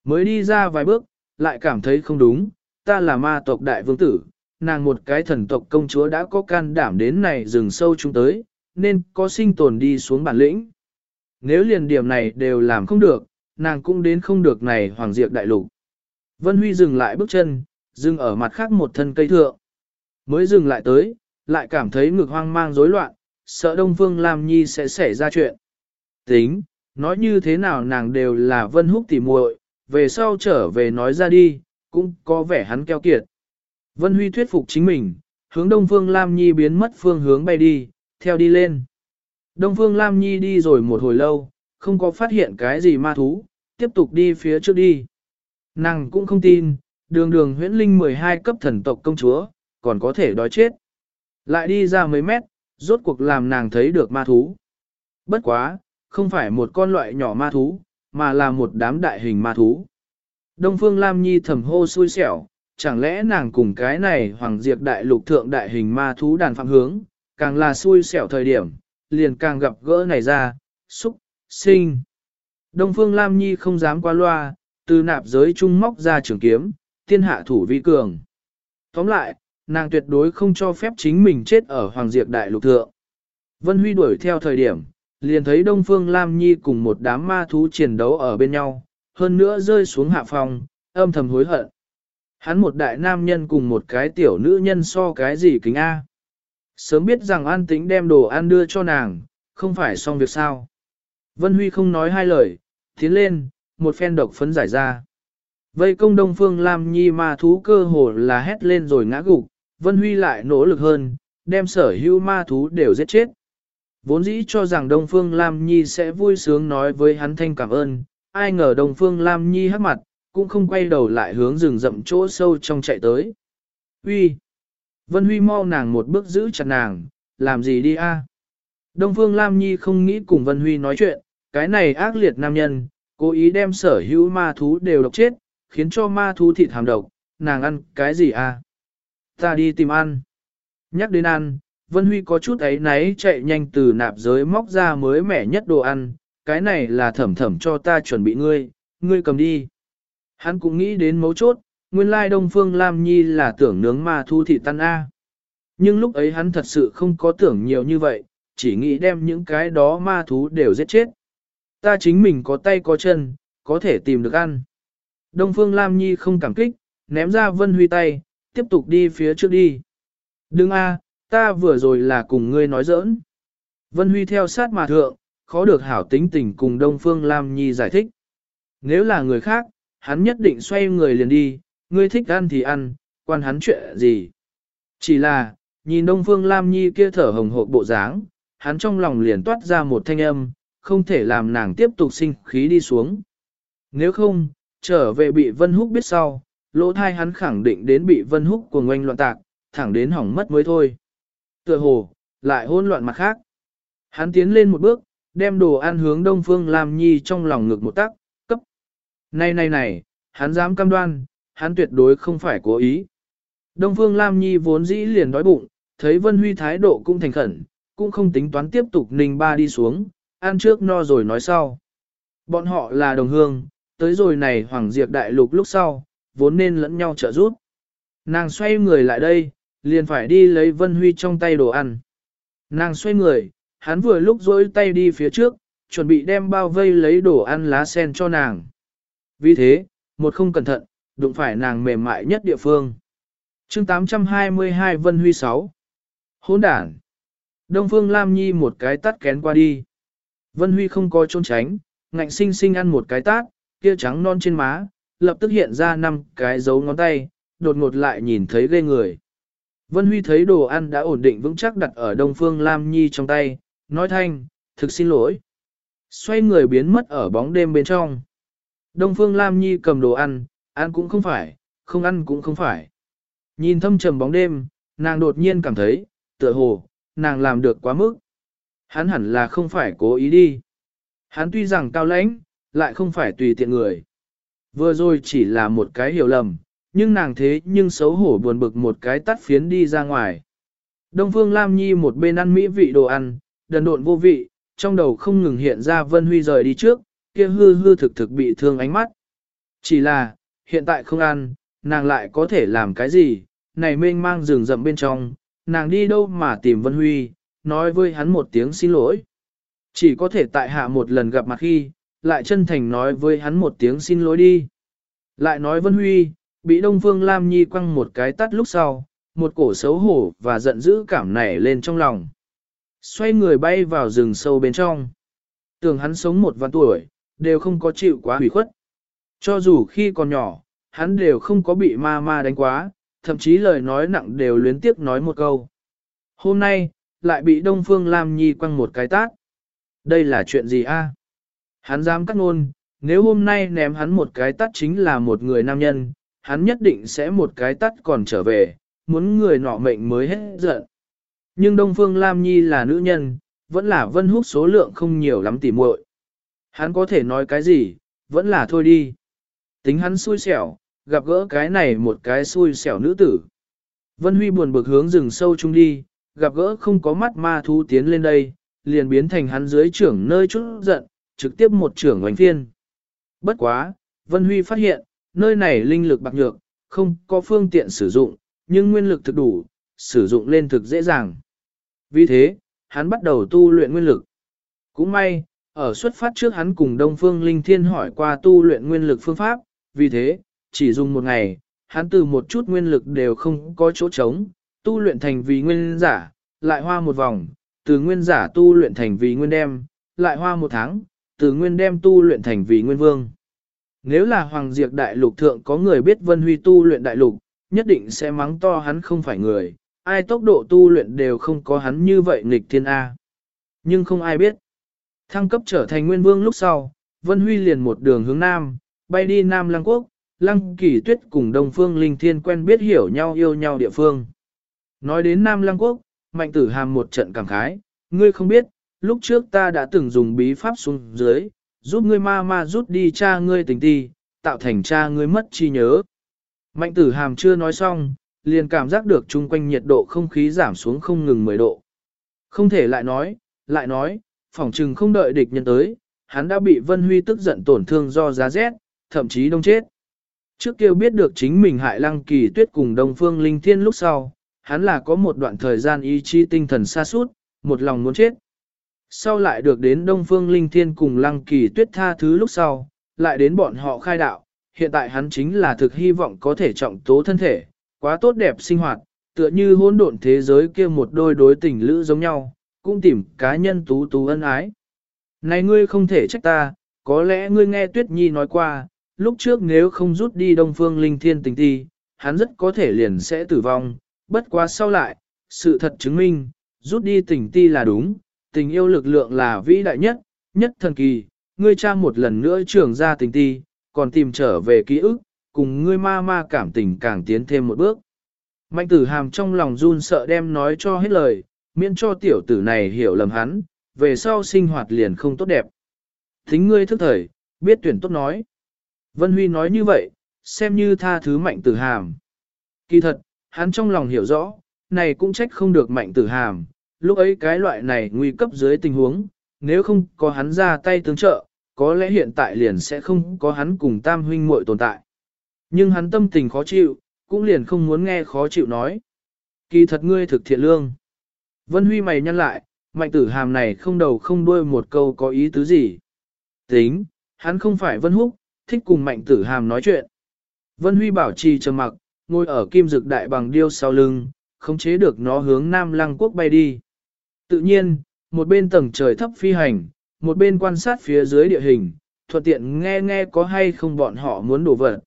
Mới đi ra vài bước, lại cảm thấy không đúng, ta là ma tộc đại vương tử, nàng một cái thần tộc công chúa đã có can đảm đến này rừng sâu chúng tới, nên có sinh tồn đi xuống bản lĩnh. Nếu liền điểm này đều làm không được, nàng cũng đến không được này hoàng diệt đại lục. Vân Huy dừng lại bước chân, dừng ở mặt khác một thân cây thượng. Mới dừng lại tới, lại cảm thấy ngực hoang mang rối loạn, sợ Đông Phương Lam Nhi sẽ xảy ra chuyện. Tính, nói như thế nào nàng đều là Vân Húc tỉ muội, về sau trở về nói ra đi, cũng có vẻ hắn keo kiệt. Vân Huy thuyết phục chính mình, hướng Đông Phương Lam Nhi biến mất phương hướng bay đi, theo đi lên. Đông Phương Lam Nhi đi rồi một hồi lâu, không có phát hiện cái gì ma thú, tiếp tục đi phía trước đi. Nàng cũng không tin, đường đường huyễn linh 12 cấp thần tộc công chúa, còn có thể đói chết. Lại đi ra mấy mét, rốt cuộc làm nàng thấy được ma thú. Bất quá, không phải một con loại nhỏ ma thú, mà là một đám đại hình ma thú. Đông Phương Lam Nhi thầm hô xui xẻo, chẳng lẽ nàng cùng cái này hoàng diệt đại lục thượng đại hình ma thú đàn phạm hướng, càng là xui xẻo thời điểm, liền càng gặp gỡ này ra, xúc, sinh. Đông Phương Lam Nhi không dám qua loa, từ nạp giới trung móc ra trường kiếm, tiên hạ thủ vi cường. Tóm lại, nàng tuyệt đối không cho phép chính mình chết ở Hoàng diệt Đại Lục Thượng. Vân Huy đuổi theo thời điểm, liền thấy Đông Phương Lam Nhi cùng một đám ma thú chiến đấu ở bên nhau, hơn nữa rơi xuống hạ phòng, âm thầm hối hận. Hắn một đại nam nhân cùng một cái tiểu nữ nhân so cái gì kính A. Sớm biết rằng an tính đem đồ ăn đưa cho nàng, không phải xong việc sao. Vân Huy không nói hai lời, tiến lên, một phen độc phấn giải ra. Vây công Đông Phương Lam Nhi ma thú cơ hồ là hét lên rồi ngã gục, Vân Huy lại nỗ lực hơn, đem sở hữu ma thú đều giết chết. Vốn dĩ cho rằng Đông Phương Lam Nhi sẽ vui sướng nói với hắn thanh cảm ơn, ai ngờ Đông Phương Lam Nhi hắc mặt, cũng không quay đầu lại hướng rừng rậm chỗ sâu trong chạy tới. Huy! Vân Huy mau nàng một bước giữ chặt nàng, làm gì đi a? Đông Phương Lam Nhi không nghĩ cùng Vân Huy nói chuyện, cái này ác liệt nam nhân, cố ý đem sở hữu ma thú đều độc chết, khiến cho ma thú thịt hàm độc, nàng ăn cái gì a? Ta đi tìm ăn. Nhắc đến ăn, Vân Huy có chút ấy náy chạy nhanh từ nạp giới móc ra mới mẻ nhất đồ ăn, cái này là thẩm thẩm cho ta chuẩn bị ngươi, ngươi cầm đi. Hắn cũng nghĩ đến mấu chốt, nguyên lai Đông Phương Lam Nhi là tưởng nướng ma thu thị tan A. Nhưng lúc ấy hắn thật sự không có tưởng nhiều như vậy, chỉ nghĩ đem những cái đó ma thú đều giết chết. Ta chính mình có tay có chân, có thể tìm được ăn. Đông Phương Lam Nhi không cảm kích, ném ra Vân Huy tay, tiếp tục đi phía trước đi. Đừng a, ta vừa rồi là cùng ngươi nói giỡn. Vân Huy theo sát mà thượng, khó được hảo tính tình cùng Đông Phương Lam Nhi giải thích. Nếu là người khác, hắn nhất định xoay người liền đi, ngươi thích ăn thì ăn, quan hắn chuyện gì. Chỉ là, nhìn Đông Phương Lam Nhi kia thở hồng hộp bộ dáng, hắn trong lòng liền toát ra một thanh âm, không thể làm nàng tiếp tục sinh khí đi xuống. Nếu không, trở về bị Vân Húc biết sau, lỗ thai hắn khẳng định đến bị Vân Húc của ngoanh loạn tạc, thẳng đến hỏng mất mới thôi. Tựa hồ, lại hỗn loạn mặt khác. Hắn tiến lên một bước, đem đồ ăn hướng Đông Phương Lam Nhi trong lòng ngực một tắc, cấp. Này này này, hắn dám cam đoan, hắn tuyệt đối không phải cố ý. Đông Phương Lam Nhi vốn dĩ liền đói bụng, thấy Vân Huy thái độ cũng thành khẩn, cũng không tính toán tiếp tục ninh ba đi xuống, ăn trước no rồi nói sau. Bọn họ là đồng hương, tới rồi này Hoàng Diệp Đại Lục lúc sau, vốn nên lẫn nhau trợ giúp. Nàng xoay người lại đây, liền phải đi lấy Vân Huy trong tay đồ ăn. Nàng xoay người, hắn vừa lúc dối tay đi phía trước, chuẩn bị đem bao vây lấy đồ ăn lá sen cho nàng. Vì thế, một không cẩn thận, đụng phải nàng mềm mại nhất địa phương. chương 822 Vân Huy 6 Hỗn đản Đông Phương Lam Nhi một cái tát kén qua đi. Vân Huy không có trốn tránh, ngạnh sinh sinh ăn một cái tát, kia trắng non trên má, lập tức hiện ra năm cái dấu ngón tay, đột ngột lại nhìn thấy ghê người. Vân Huy thấy đồ ăn đã ổn định vững chắc đặt ở Đông Phương Lam Nhi trong tay, nói thanh, thực xin lỗi. Xoay người biến mất ở bóng đêm bên trong. Đông Phương Lam Nhi cầm đồ ăn, ăn cũng không phải, không ăn cũng không phải. Nhìn thâm trầm bóng đêm, nàng đột nhiên cảm thấy, tựa hồ, nàng làm được quá mức. Hắn hẳn là không phải cố ý đi. Hắn tuy rằng cao lãnh, lại không phải tùy tiện người. Vừa rồi chỉ là một cái hiểu lầm, nhưng nàng thế nhưng xấu hổ buồn bực một cái tắt phiến đi ra ngoài. Đông Phương Lam Nhi một bên ăn mỹ vị đồ ăn, đần độn vô vị, trong đầu không ngừng hiện ra Vân Huy rời đi trước, kia hư hư thực thực bị thương ánh mắt. Chỉ là, hiện tại không ăn, nàng lại có thể làm cái gì, này mênh mang rừng rậm bên trong, nàng đi đâu mà tìm Vân Huy, nói với hắn một tiếng xin lỗi. Chỉ có thể tại hạ một lần gặp mặt khi, lại chân thành nói với hắn một tiếng xin lỗi đi. Lại nói Vân Huy, bị Đông Phương Lam Nhi quăng một cái tắt lúc sau, một cổ xấu hổ và giận dữ cảm nảy lên trong lòng. Xoay người bay vào rừng sâu bên trong. Tưởng hắn sống một vạn tuổi, đều không có chịu quá hủy khuất. Cho dù khi còn nhỏ, hắn đều không có bị ma ma đánh quá, thậm chí lời nói nặng đều luyến tiếc nói một câu. Hôm nay, lại bị Đông Phương Lam Nhi quăng một cái tát. Đây là chuyện gì a? Hắn dám cắt ngôn, nếu hôm nay ném hắn một cái tát chính là một người nam nhân, hắn nhất định sẽ một cái tắt còn trở về, muốn người nọ mệnh mới hết giận. Nhưng Đông Phương Lam Nhi là nữ nhân, vẫn là vân húc số lượng không nhiều lắm tỉ muội. Hắn có thể nói cái gì, vẫn là thôi đi. Tính hắn xui xẻo, gặp gỡ cái này một cái xui xẻo nữ tử. Vân Huy buồn bực hướng rừng sâu chung đi, gặp gỡ không có mắt ma thú tiến lên đây, liền biến thành hắn dưới trưởng nơi chút giận, trực tiếp một trưởng hoành phiên. Bất quá, Vân Huy phát hiện, nơi này linh lực bạc nhược, không có phương tiện sử dụng, nhưng nguyên lực thực đủ, sử dụng lên thực dễ dàng. Vì thế, hắn bắt đầu tu luyện nguyên lực. Cũng may, ở xuất phát trước hắn cùng Đông Phương Linh Thiên hỏi qua tu luyện nguyên lực phương pháp, vì thế, chỉ dùng một ngày, hắn từ một chút nguyên lực đều không có chỗ trống, tu luyện thành vì nguyên giả, lại hoa một vòng, từ nguyên giả tu luyện thành vì nguyên đem, lại hoa một tháng, từ nguyên đem tu luyện thành vì nguyên vương. Nếu là Hoàng Diệp Đại Lục Thượng có người biết Vân Huy tu luyện Đại Lục, nhất định sẽ mắng to hắn không phải người, ai tốc độ tu luyện đều không có hắn như vậy nghịch thiên A. Nhưng không ai biết. Thăng cấp trở thành nguyên vương lúc sau, Vân Huy liền một đường hướng Nam, bay đi Nam Lăng Quốc, Lăng Kỳ Tuyết cùng Đông Phương Linh Thiên quen biết hiểu nhau yêu nhau địa phương. Nói đến Nam Lăng Quốc, Mạnh Tử Hàm một trận cảm khái, ngươi không biết, lúc trước ta đã từng dùng bí pháp xuống dưới, giúp ngươi ma ma rút đi cha ngươi tình ti, tạo thành cha ngươi mất chi nhớ. Mạnh Tử Hàm chưa nói xong, liền cảm giác được chung quanh nhiệt độ không khí giảm xuống không ngừng 10 độ. Không thể lại nói, lại nói, phỏng trừng không đợi địch nhân tới, hắn đã bị Vân Huy tức giận tổn thương do giá rét, thậm chí đông chết. Trước kia biết được chính mình hại lăng kỳ tuyết cùng Đông Phương Linh Thiên lúc sau, hắn là có một đoạn thời gian ý chí tinh thần xa suốt, một lòng muốn chết. Sau lại được đến Đông Phương Linh Thiên cùng lăng kỳ tuyết tha thứ lúc sau, lại đến bọn họ khai đạo, hiện tại hắn chính là thực hy vọng có thể trọng tố thân thể, quá tốt đẹp sinh hoạt, tựa như hỗn độn thế giới kia một đôi đối tình lữ giống nhau, cũng tìm cá nhân tú tú ân ái. Này ngươi không thể trách ta, có lẽ ngươi nghe Tuyết Nhi nói qua, lúc trước nếu không rút đi Đông Phương Linh Thiên tình thi, hắn rất có thể liền sẽ tử vong, bất quá sau lại, sự thật chứng minh, rút đi tình ti là đúng, tình yêu lực lượng là vĩ đại nhất, nhất thần kỳ, ngươi cha một lần nữa trưởng ra tình ti, còn tìm trở về ký ức, cùng ngươi ma ma cảm tình càng tiến thêm một bước. Mạnh tử hàm trong lòng run sợ đem nói cho hết lời, miễn cho tiểu tử này hiểu lầm hắn, về sau sinh hoạt liền không tốt đẹp. Thính ngươi thức thời, biết tuyển tốt nói. Vân Huy nói như vậy, xem như tha thứ mạnh tử hàm. Kỳ thật, hắn trong lòng hiểu rõ, này cũng trách không được mạnh tử hàm, lúc ấy cái loại này nguy cấp dưới tình huống, nếu không có hắn ra tay tương trợ, có lẽ hiện tại liền sẽ không có hắn cùng tam huynh muội tồn tại. Nhưng hắn tâm tình khó chịu, cũng liền không muốn nghe khó chịu nói. Kỳ thật ngươi thực thiện lương. Vân Huy mày nhăn lại, mạnh tử hàm này không đầu không đuôi một câu có ý tứ gì. Tính, hắn không phải Vân Húc, thích cùng mạnh tử hàm nói chuyện. Vân Huy bảo trì trầm mặc, ngồi ở kim dực đại bằng điêu sau lưng, không chế được nó hướng Nam Lăng Quốc bay đi. Tự nhiên, một bên tầng trời thấp phi hành, một bên quan sát phía dưới địa hình, thuận tiện nghe nghe có hay không bọn họ muốn đổ vật.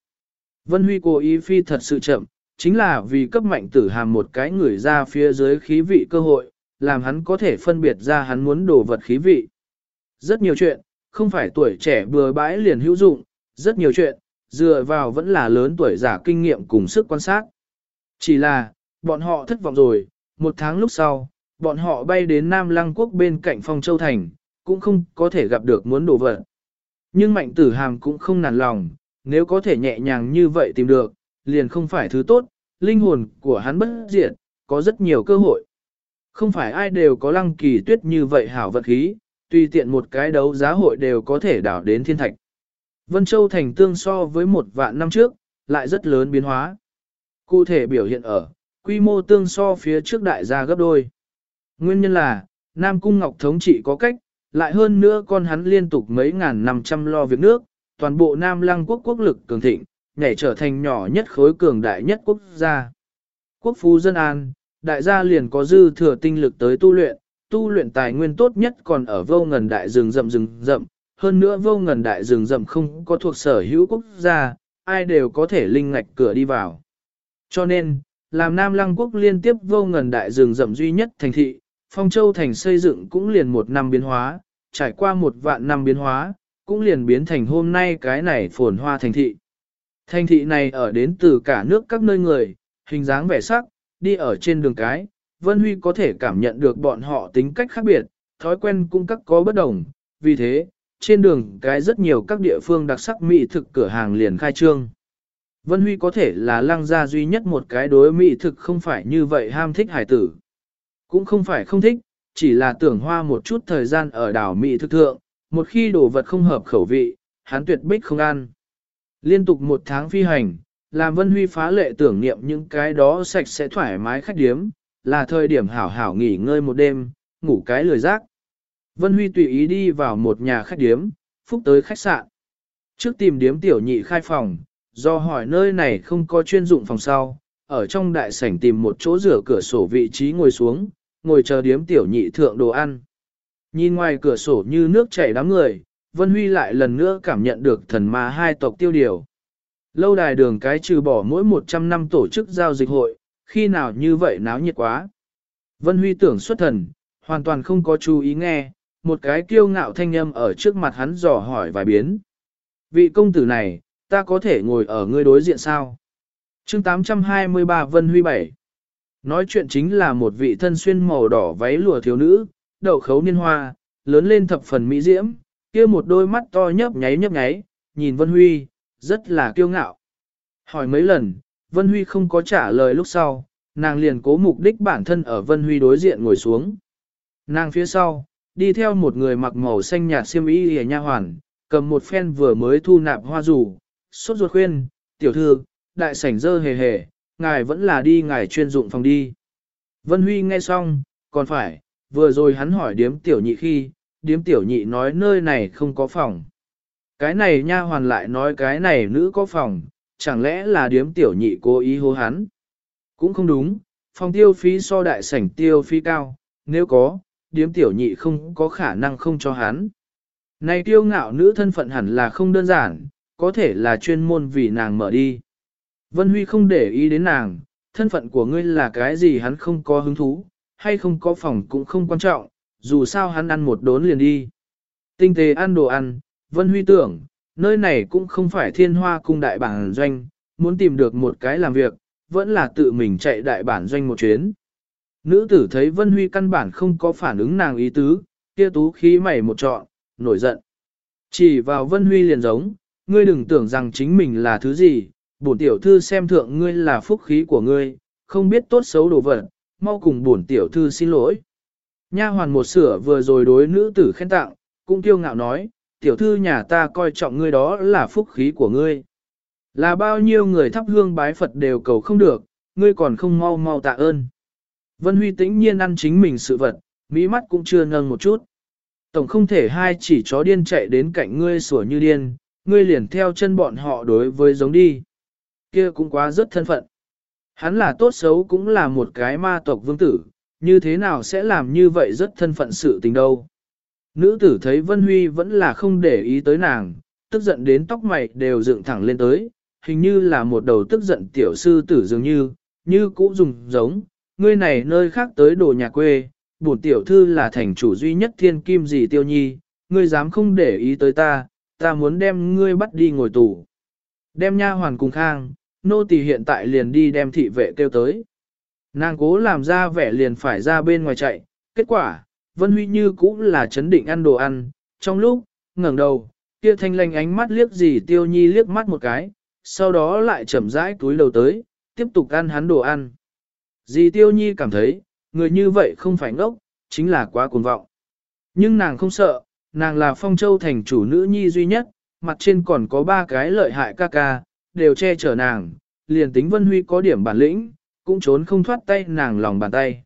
Vân Huy cố ý phi thật sự chậm, chính là vì cấp mạnh tử hàm một cái người ra phía dưới khí vị cơ hội, làm hắn có thể phân biệt ra hắn muốn đổ vật khí vị. Rất nhiều chuyện, không phải tuổi trẻ bừa bãi liền hữu dụng, rất nhiều chuyện, dựa vào vẫn là lớn tuổi giả kinh nghiệm cùng sức quan sát. Chỉ là, bọn họ thất vọng rồi, một tháng lúc sau, bọn họ bay đến Nam Lăng Quốc bên cạnh Phong Châu Thành, cũng không có thể gặp được muốn đổ vật. Nhưng mạnh tử hàm cũng không nản lòng, nếu có thể nhẹ nhàng như vậy tìm được, liền không phải thứ tốt, linh hồn của hắn bất diệt, có rất nhiều cơ hội. Không phải ai đều có lăng kỳ tuyết như vậy hảo vật khí, tùy tiện một cái đấu giá hội đều có thể đảo đến thiên thạch. Vân Châu thành tương so với một vạn năm trước, lại rất lớn biến hóa. Cụ thể biểu hiện ở, quy mô tương so phía trước đại gia gấp đôi. Nguyên nhân là, Nam Cung Ngọc thống trị có cách, lại hơn nữa con hắn liên tục mấy ngàn năm trăm lo việc nước, toàn bộ Nam Lăng quốc quốc lực cường thịnh, nhảy trở thành nhỏ nhất khối cường đại nhất quốc gia. Quốc phú dân an, đại gia liền có dư thừa tinh lực tới tu luyện, tu luyện tài nguyên tốt nhất còn ở vô ngần đại rừng rậm rừng rậm, hơn nữa vô ngần đại rừng rậm không có thuộc sở hữu quốc gia, ai đều có thể linh ngạch cửa đi vào. Cho nên, làm Nam Lăng quốc liên tiếp vô ngần đại rừng rậm duy nhất thành thị, Phong Châu thành xây dựng cũng liền một năm biến hóa, trải qua một vạn năm biến hóa, cũng liền biến thành hôm nay cái này phồn hoa thành thị. Thành thị này ở đến từ cả nước các nơi người, hình dáng vẻ sắc, đi ở trên đường cái, Vân Huy có thể cảm nhận được bọn họ tính cách khác biệt, thói quen cũng các có bất đồng, vì thế, trên đường cái rất nhiều các địa phương đặc sắc mỹ thực cửa hàng liền khai trương. Vân Huy có thể là lăng gia duy nhất một cái đối mỹ thực không phải như vậy ham thích hải tử. Cũng không phải không thích, chỉ là tưởng hoa một chút thời gian ở đảo mỹ thực thượng, một khi đồ vật không hợp khẩu vị, hắn tuyệt bích không ăn. Liên tục một tháng phi hành, làm Vân Huy phá lệ tưởng niệm những cái đó sạch sẽ thoải mái khách điếm, là thời điểm hảo hảo nghỉ ngơi một đêm, ngủ cái lười giác. Vân Huy tùy ý đi vào một nhà khách điếm, phúc tới khách sạn. Trước tìm điếm tiểu nhị khai phòng, do hỏi nơi này không có chuyên dụng phòng sau, ở trong đại sảnh tìm một chỗ rửa cửa sổ vị trí ngồi xuống, ngồi chờ điếm tiểu nhị thượng đồ ăn. Nhìn ngoài cửa sổ như nước chảy đám người, Vân Huy lại lần nữa cảm nhận được thần ma hai tộc tiêu điều. Lâu đài đường cái trừ bỏ mỗi 100 năm tổ chức giao dịch hội, khi nào như vậy náo nhiệt quá. Vân Huy tưởng xuất thần, hoàn toàn không có chú ý nghe, một cái kiêu ngạo thanh âm ở trước mặt hắn dò hỏi vài biến. Vị công tử này, ta có thể ngồi ở ngươi đối diện sao? chương 823 Vân Huy 7 Nói chuyện chính là một vị thân xuyên màu đỏ váy lụa thiếu nữ, đậu khấu niên hoa, lớn lên thập phần mỹ diễm, kia một đôi mắt to nhấp nháy nhấp nháy, nhìn Vân Huy, rất là kiêu ngạo. Hỏi mấy lần, Vân Huy không có trả lời lúc sau, nàng liền cố mục đích bản thân ở Vân Huy đối diện ngồi xuống. Nàng phía sau, đi theo một người mặc màu xanh nhạt xiêm y hề nha hoàn, cầm một phen vừa mới thu nạp hoa rủ, sốt ruột khuyên, tiểu thư, đại sảnh dơ hề hề, ngài vẫn là đi ngài chuyên dụng phòng đi. Vân Huy nghe xong, còn phải, vừa rồi hắn hỏi điếm tiểu nhị khi, điếm tiểu nhị nói nơi này không có phòng. Cái này nha hoàn lại nói cái này nữ có phòng, chẳng lẽ là điếm tiểu nhị cố ý hô hắn. Cũng không đúng, phòng tiêu phí so đại sảnh tiêu phí cao, nếu có, điếm tiểu nhị không có khả năng không cho hắn. Này tiêu ngạo nữ thân phận hẳn là không đơn giản, có thể là chuyên môn vì nàng mở đi. Vân Huy không để ý đến nàng, thân phận của ngươi là cái gì hắn không có hứng thú, hay không có phòng cũng không quan trọng, dù sao hắn ăn một đốn liền đi. Tinh tế ăn đồ ăn, Vân Huy tưởng, nơi này cũng không phải thiên hoa cung đại bản doanh, muốn tìm được một cái làm việc, vẫn là tự mình chạy đại bản doanh một chuyến. Nữ tử thấy Vân Huy căn bản không có phản ứng nàng ý tứ, kia tú khí mày một trọn, nổi giận. Chỉ vào Vân Huy liền giống, ngươi đừng tưởng rằng chính mình là thứ gì, bổn tiểu thư xem thượng ngươi là phúc khí của ngươi, không biết tốt xấu đồ vật, mau cùng bổn tiểu thư xin lỗi. Nha hoàn một sửa vừa rồi đối nữ tử khen tặng, cũng kiêu ngạo nói, tiểu thư nhà ta coi trọng ngươi đó là phúc khí của ngươi. Là bao nhiêu người thắp hương bái Phật đều cầu không được, ngươi còn không mau mau tạ ơn. Vân Huy tĩnh nhiên ăn chính mình sự vật, mỹ mắt cũng chưa nâng một chút. Tổng không thể hai chỉ chó điên chạy đến cạnh ngươi sủa như điên, ngươi liền theo chân bọn họ đối với giống đi. Kia cũng quá rất thân phận. Hắn là tốt xấu cũng là một cái ma tộc vương tử, như thế nào sẽ làm như vậy rất thân phận sự tình đâu. Nữ tử thấy Vân Huy vẫn là không để ý tới nàng, tức giận đến tóc mày đều dựng thẳng lên tới, hình như là một đầu tức giận tiểu sư tử dường như, như cũ dùng giống, ngươi này nơi khác tới đồ nhà quê, bổn tiểu thư là thành chủ duy nhất thiên kim gì tiêu nhi, ngươi dám không để ý tới ta, ta muốn đem ngươi bắt đi ngồi tù. Đem nha hoàn cùng khang, nô tỳ hiện tại liền đi đem thị vệ kêu tới. Nàng cố làm ra vẻ liền phải ra bên ngoài chạy, kết quả, Vân Huy như cũng là chấn định ăn đồ ăn, trong lúc, ngẩng đầu, kia thanh lanh ánh mắt liếc gì tiêu nhi liếc mắt một cái, sau đó lại chậm rãi túi đầu tới, tiếp tục ăn hắn đồ ăn. Dì tiêu nhi cảm thấy, người như vậy không phải ngốc, chính là quá cuồng vọng. Nhưng nàng không sợ, nàng là phong châu thành chủ nữ nhi duy nhất, mặt trên còn có ba cái lợi hại ca ca, đều che chở nàng, liền tính Vân Huy có điểm bản lĩnh, cũng trốn không thoát tay nàng lòng bàn tay.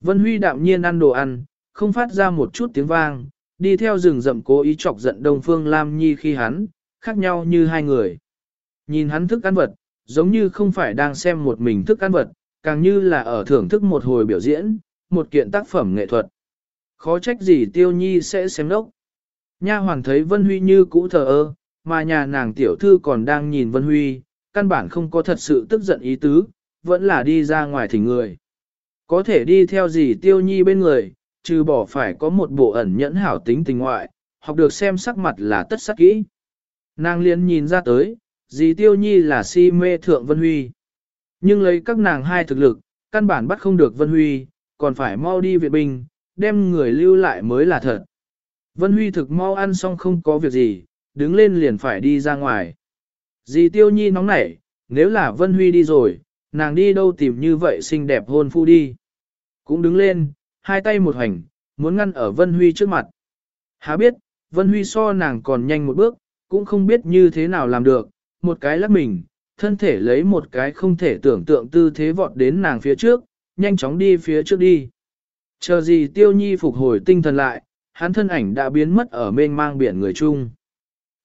Vân Huy đạm nhiên ăn đồ ăn, không phát ra một chút tiếng vang, đi theo rừng rậm cố ý chọc giận Đông Phương Lam Nhi khi hắn, khác nhau như hai người. Nhìn hắn thức ăn vật, giống như không phải đang xem một mình thức ăn vật, càng như là ở thưởng thức một hồi biểu diễn, một kiện tác phẩm nghệ thuật. Khó trách gì Tiêu Nhi sẽ xem đốc. Nha Hoàng thấy Vân Huy như cũ thờ ơ, mà nhà nàng tiểu thư còn đang nhìn Vân Huy, căn bản không có thật sự tức giận ý tứ, vẫn là đi ra ngoài thỉnh người. Có thể đi theo gì Tiêu Nhi bên người, trừ bỏ phải có một bộ ẩn nhẫn hảo tính tình ngoại, học được xem sắc mặt là tất sắc kỹ. Nàng liên nhìn ra tới, dì Tiêu Nhi là si mê thượng Vân Huy. Nhưng lấy các nàng hai thực lực, căn bản bắt không được Vân Huy, còn phải mau đi viện binh, đem người lưu lại mới là thật. Vân Huy thực mau ăn xong không có việc gì, đứng lên liền phải đi ra ngoài. Dì Tiêu Nhi nóng nảy, nếu là Vân Huy đi rồi, nàng đi đâu tìm như vậy xinh đẹp hôn phu đi. Cũng đứng lên, hai tay một hành, muốn ngăn ở Vân Huy trước mặt. Há biết, Vân Huy so nàng còn nhanh một bước, cũng không biết như thế nào làm được, một cái lắc mình, thân thể lấy một cái không thể tưởng tượng tư thế vọt đến nàng phía trước, nhanh chóng đi phía trước đi. Chờ gì tiêu nhi phục hồi tinh thần lại, hắn thân ảnh đã biến mất ở mênh mang biển người chung.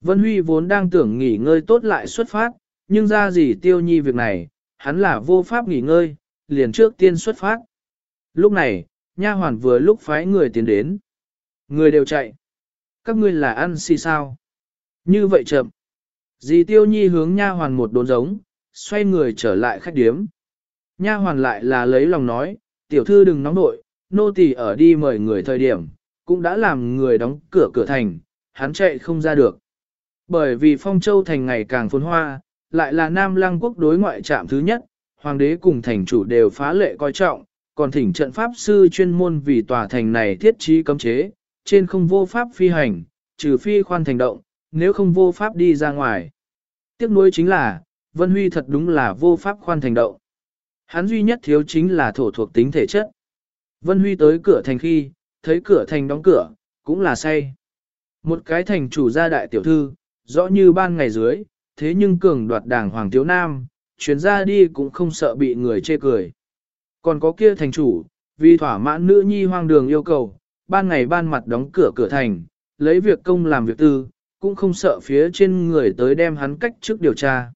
Vân Huy vốn đang tưởng nghỉ ngơi tốt lại xuất phát, nhưng ra gì tiêu nhi việc này, hắn là vô pháp nghỉ ngơi, liền trước tiên xuất phát. Lúc này, nha hoàn vừa lúc phái người tiến đến. Người đều chạy. Các ngươi là ăn xì sao? Như vậy chậm. Dì tiêu nhi hướng nha hoàn một đốn giống, xoay người trở lại khách điếm. Nha hoàn lại là lấy lòng nói, tiểu thư đừng nóng nội, nô tỳ ở đi mời người thời điểm, cũng đã làm người đóng cửa cửa thành, hắn chạy không ra được. Bởi vì phong châu thành ngày càng phồn hoa, lại là Nam Lăng quốc đối ngoại trạm thứ nhất, hoàng đế cùng thành chủ đều phá lệ coi trọng, còn thỉnh trận pháp sư chuyên môn vì tòa thành này thiết trí cấm chế, trên không vô pháp phi hành, trừ phi khoan thành động, nếu không vô pháp đi ra ngoài. Tiếc nuối chính là, Vân Huy thật đúng là vô pháp khoan thành động. Hắn duy nhất thiếu chính là thổ thuộc tính thể chất. Vân Huy tới cửa thành khi, thấy cửa thành đóng cửa, cũng là say. Một cái thành chủ gia đại tiểu thư, rõ như ban ngày dưới, thế nhưng cường đoạt đảng Hoàng Tiếu Nam, chuyến ra đi cũng không sợ bị người chê cười. Còn có kia thành chủ, vì thỏa mãn nữ nhi hoang đường yêu cầu, ban ngày ban mặt đóng cửa cửa thành, lấy việc công làm việc tư, cũng không sợ phía trên người tới đem hắn cách trước điều tra.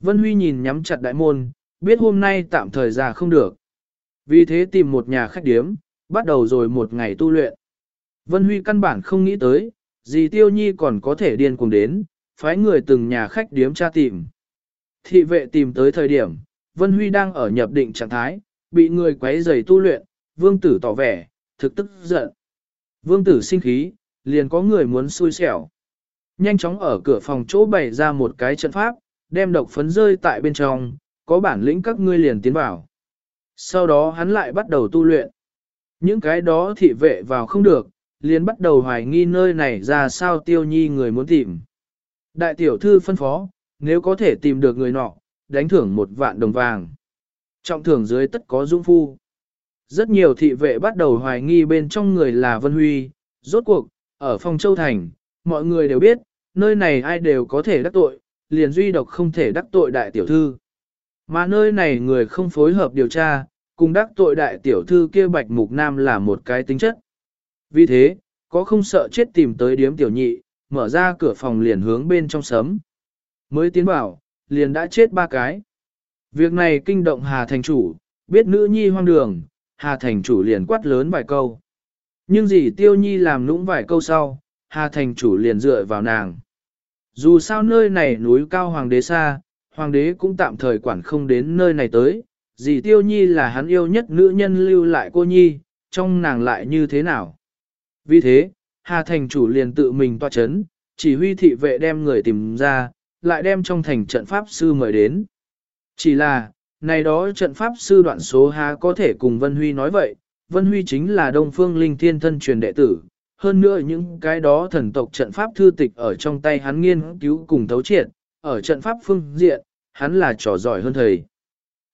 Vân Huy nhìn nhắm chặt đại môn, biết hôm nay tạm thời ra không được. Vì thế tìm một nhà khách điếm, bắt đầu rồi một ngày tu luyện. Vân Huy căn bản không nghĩ tới, gì tiêu nhi còn có thể điên cùng đến, phái người từng nhà khách điếm tra tìm. Thị vệ tìm tới thời điểm, Vân Huy đang ở nhập định trạng thái, bị người quấy rầy tu luyện, vương tử tỏ vẻ, thực tức giận. Vương tử sinh khí, liền có người muốn xui xẻo. Nhanh chóng ở cửa phòng chỗ bày ra một cái trận pháp, đem độc phấn rơi tại bên trong, có bản lĩnh các ngươi liền tiến vào. Sau đó hắn lại bắt đầu tu luyện. Những cái đó thị vệ vào không được, liền bắt đầu hoài nghi nơi này ra sao tiêu nhi người muốn tìm. Đại tiểu thư phân phó, nếu có thể tìm được người nọ, đánh thưởng một vạn đồng vàng. Trọng thưởng dưới tất có dung phu. Rất nhiều thị vệ bắt đầu hoài nghi bên trong người là Vân Huy, rốt cuộc, ở phòng Châu Thành, mọi người đều biết, nơi này ai đều có thể đắc tội, liền duy độc không thể đắc tội đại tiểu thư. Mà nơi này người không phối hợp điều tra, cùng đắc tội đại tiểu thư kia bạch mục nam là một cái tính chất. Vì thế, có không sợ chết tìm tới điếm tiểu nhị, mở ra cửa phòng liền hướng bên trong sấm. Mới tiến vào, liền đã chết ba cái. Việc này kinh động Hà Thành Chủ, biết nữ nhi hoang đường, Hà Thành Chủ liền quát lớn vài câu. Nhưng gì tiêu nhi làm nũng vài câu sau, Hà Thành Chủ liền dựa vào nàng. Dù sao nơi này núi cao hoàng đế xa, hoàng đế cũng tạm thời quản không đến nơi này tới, dì tiêu nhi là hắn yêu nhất nữ nhân lưu lại cô nhi, trong nàng lại như thế nào. Vì thế, Hà Thành chủ liền tự mình toa chấn, chỉ huy thị vệ đem người tìm ra, lại đem trong thành trận pháp sư mời đến. Chỉ là, này đó trận pháp sư đoạn số há có thể cùng Vân Huy nói vậy, Vân Huy chính là Đông Phương Linh Thiên thân truyền đệ tử, hơn nữa những cái đó thần tộc trận pháp thư tịch ở trong tay hắn nghiên cứu cùng thấu triệt, ở trận pháp phương diện, hắn là trò giỏi hơn thầy.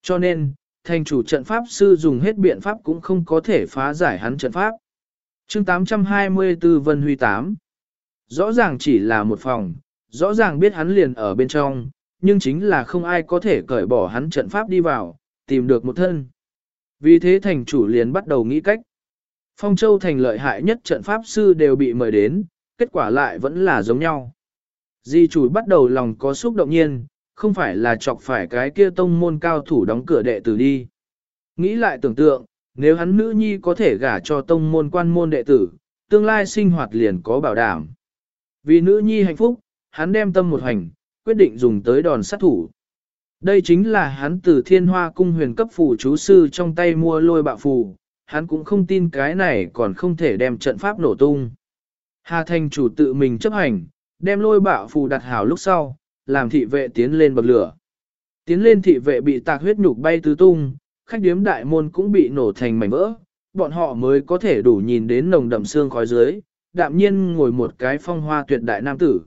Cho nên, thành chủ trận pháp sư dùng hết biện pháp cũng không có thể phá giải hắn trận pháp. chương 824 Vân Huy 8 Rõ ràng chỉ là một phòng, rõ ràng biết hắn liền ở bên trong, nhưng chính là không ai có thể cởi bỏ hắn trận pháp đi vào, tìm được một thân. Vì thế thành chủ liền bắt đầu nghĩ cách. Phong Châu thành lợi hại nhất trận pháp sư đều bị mời đến, kết quả lại vẫn là giống nhau. Di chủ bắt đầu lòng có xúc động nhiên, không phải là chọc phải cái kia tông môn cao thủ đóng cửa đệ tử đi. Nghĩ lại tưởng tượng, nếu hắn nữ nhi có thể gả cho tông môn quan môn đệ tử, tương lai sinh hoạt liền có bảo đảm. Vì nữ nhi hạnh phúc, hắn đem tâm một hành, quyết định dùng tới đòn sát thủ. Đây chính là hắn từ thiên hoa cung huyền cấp phù chú sư trong tay mua lôi bạo phù, hắn cũng không tin cái này còn không thể đem trận pháp nổ tung. Hà Thành chủ tự mình chấp hành, đem lôi bạo phù đặt hảo lúc sau, làm thị vệ tiến lên bậc lửa. Tiến lên thị vệ bị tạc huyết nhục bay tứ tung, khách điếm đại môn cũng bị nổ thành mảnh vỡ, bọn họ mới có thể đủ nhìn đến nồng đậm xương khói dưới, đạm nhiên ngồi một cái phong hoa tuyệt đại nam tử.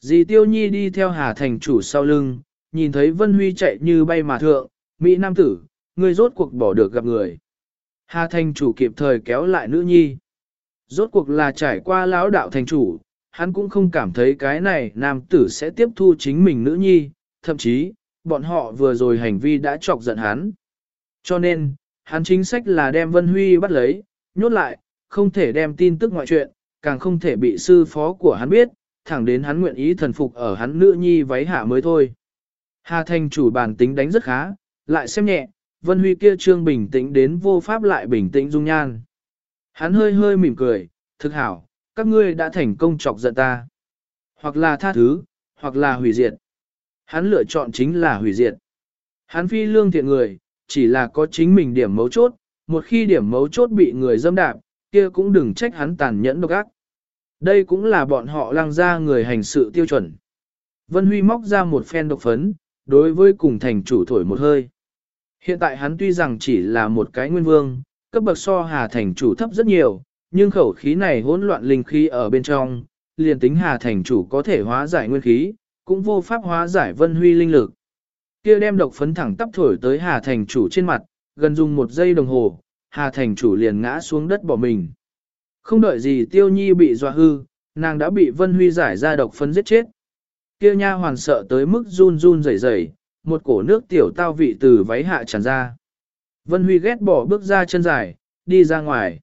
Dì Tiêu Nhi đi theo Hà Thành chủ sau lưng, nhìn thấy Vân Huy chạy như bay mà thượng, Mỹ Nam tử, người rốt cuộc bỏ được gặp người. Hà Thành chủ kịp thời kéo lại nữ nhi. Rốt cuộc là trải qua lão đạo thành chủ, hắn cũng không cảm thấy cái này nam tử sẽ tiếp thu chính mình nữ nhi, thậm chí, bọn họ vừa rồi hành vi đã chọc giận hắn. Cho nên, hắn chính sách là đem Vân Huy bắt lấy, nhốt lại, không thể đem tin tức ngoại chuyện, càng không thể bị sư phó của hắn biết, thẳng đến hắn nguyện ý thần phục ở hắn nữ nhi váy hạ mới thôi. Hà Thành chủ bản tính đánh rất khá, lại xem nhẹ, Vân Huy kia trương bình tĩnh đến vô pháp lại bình tĩnh dung nhan. Hắn hơi hơi mỉm cười, thực hảo, các ngươi đã thành công chọc giận ta. Hoặc là tha thứ, hoặc là hủy diệt. Hắn lựa chọn chính là hủy diệt. Hắn phi lương thiện người, chỉ là có chính mình điểm mấu chốt, một khi điểm mấu chốt bị người dâm đạp, kia cũng đừng trách hắn tàn nhẫn độc ác. Đây cũng là bọn họ lăng ra người hành sự tiêu chuẩn. Vân Huy móc ra một phen độc phấn, đối với cùng thành chủ thổi một hơi. Hiện tại hắn tuy rằng chỉ là một cái nguyên vương, cấp bậc so hà thành chủ thấp rất nhiều, nhưng khẩu khí này hỗn loạn linh khí ở bên trong, liền tính hà thành chủ có thể hóa giải nguyên khí, cũng vô pháp hóa giải vân huy linh lực. Kia đem độc phấn thẳng tắp thổi tới hà thành chủ trên mặt, gần dùng một giây đồng hồ, hà thành chủ liền ngã xuống đất bỏ mình. Không đợi gì tiêu nhi bị dọa hư, nàng đã bị vân huy giải ra độc phấn giết chết. Kia nha hoàn sợ tới mức run run rẩy rẩy, một cổ nước tiểu tao vị từ váy hạ tràn ra. Vân Huy ghét bỏ bước ra chân dài, đi ra ngoài.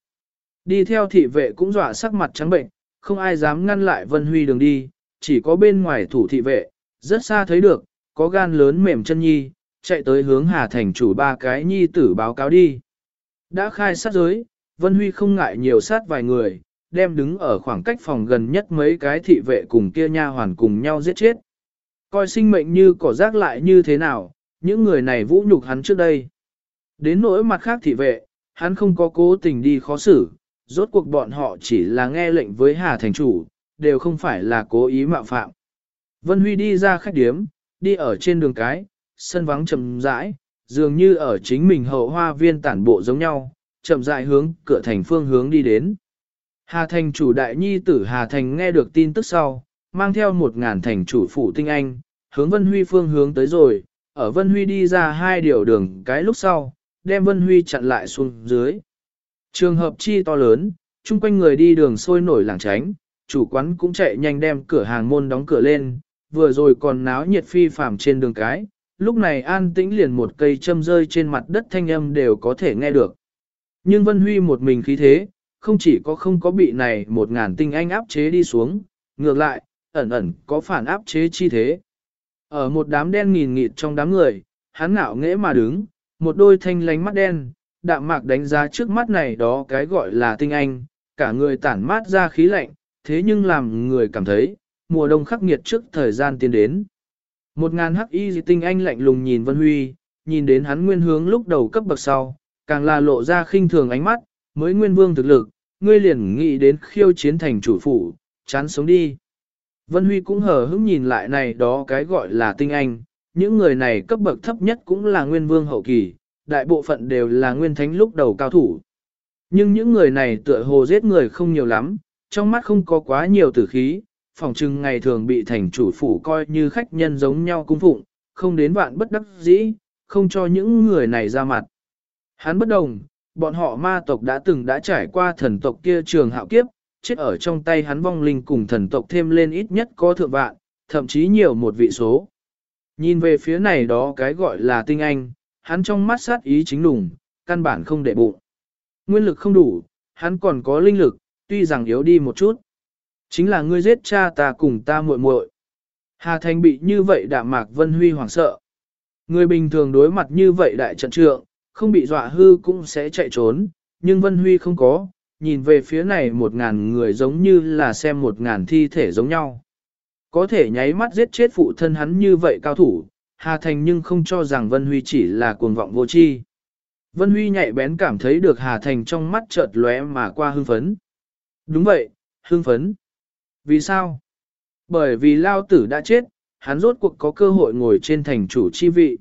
Đi theo thị vệ cũng dọa sắc mặt trắng bệnh, không ai dám ngăn lại Vân Huy đường đi, chỉ có bên ngoài thủ thị vệ, rất xa thấy được, có gan lớn mềm chân nhi, chạy tới hướng Hà Thành chủ ba cái nhi tử báo cáo đi. Đã khai sát giới, Vân Huy không ngại nhiều sát vài người, đem đứng ở khoảng cách phòng gần nhất mấy cái thị vệ cùng kia nha hoàn cùng nhau giết chết. Coi sinh mệnh như cỏ rác lại như thế nào, những người này vũ nhục hắn trước đây. Đến nỗi mặt khác thị vệ, hắn không có cố tình đi khó xử, rốt cuộc bọn họ chỉ là nghe lệnh với Hà Thành Chủ, đều không phải là cố ý mạo phạm. Vân Huy đi ra khách điếm, đi ở trên đường cái, sân vắng chậm rãi, dường như ở chính mình hậu hoa viên tản bộ giống nhau, chậm rãi hướng cửa thành phương hướng đi đến. Hà Thành chủ đại nhi tử Hà Thành nghe được tin tức sau, mang theo một ngàn thành chủ phủ tinh anh, hướng Vân Huy phương hướng tới rồi, ở Vân Huy đi ra hai điều đường cái lúc sau, đem Vân Huy chặn lại xuống dưới. Trường hợp chi to lớn, chung quanh người đi đường sôi nổi lảng tránh, chủ quán cũng chạy nhanh đem cửa hàng môn đóng cửa lên, vừa rồi còn náo nhiệt phi phàm trên đường cái, lúc này an tĩnh liền một cây châm rơi trên mặt đất thanh âm đều có thể nghe được. Nhưng Vân Huy một mình khí thế, không chỉ có không có bị này một ngàn tinh anh áp chế đi xuống, ngược lại, ẩn ẩn có phản áp chế chi thế. Ở một đám đen nghìn nghịt trong đám người, hắn ngạo nghễ mà đứng, một đôi thanh lánh mắt đen, đạm mạc đánh giá trước mắt này đó cái gọi là tinh anh, cả người tản mát ra khí lạnh, thế nhưng làm người cảm thấy, mùa đông khắc nghiệt trước thời gian tiến đến. Một ngàn hắc y tinh anh lạnh lùng nhìn Vân Huy, nhìn đến hắn nguyên hướng lúc đầu cấp bậc sau, càng là lộ ra khinh thường ánh mắt, mới nguyên vương thực lực, ngươi liền nghĩ đến khiêu chiến thành chủ phủ, chán sống đi. Vân Huy cũng hờ hững nhìn lại này đó cái gọi là tinh anh, những người này cấp bậc thấp nhất cũng là nguyên vương hậu kỳ, đại bộ phận đều là nguyên thánh lúc đầu cao thủ. Nhưng những người này tựa hồ giết người không nhiều lắm, trong mắt không có quá nhiều tử khí, phòng trưng ngày thường bị thành chủ phủ coi như khách nhân giống nhau cung phụng, không đến vạn bất đắc dĩ, không cho những người này ra mặt. Hắn bất đồng, bọn họ ma tộc đã từng đã trải qua thần tộc kia trường hạo kiếp, chết ở trong tay hắn vong linh cùng thần tộc thêm lên ít nhất có thượng vạn, thậm chí nhiều một vị số. Nhìn về phía này đó cái gọi là tinh anh, hắn trong mắt sát ý chính lùng, căn bản không để bụng. Nguyên lực không đủ, hắn còn có linh lực, tuy rằng yếu đi một chút. Chính là ngươi giết cha ta cùng ta muội muội. Hà Thành bị như vậy đạm mạc Vân Huy hoảng sợ. Người bình thường đối mặt như vậy đại trận trượng, không bị dọa hư cũng sẽ chạy trốn, nhưng Vân Huy không có, nhìn về phía này một ngàn người giống như là xem một ngàn thi thể giống nhau. Có thể nháy mắt giết chết phụ thân hắn như vậy cao thủ, Hà Thành nhưng không cho rằng Vân Huy chỉ là cuồng vọng vô tri. Vân Huy nhạy bén cảm thấy được Hà Thành trong mắt chợt lóe mà qua hưng phấn. Đúng vậy, hưng phấn. Vì sao? Bởi vì Lao Tử đã chết, hắn rốt cuộc có cơ hội ngồi trên thành chủ chi vị.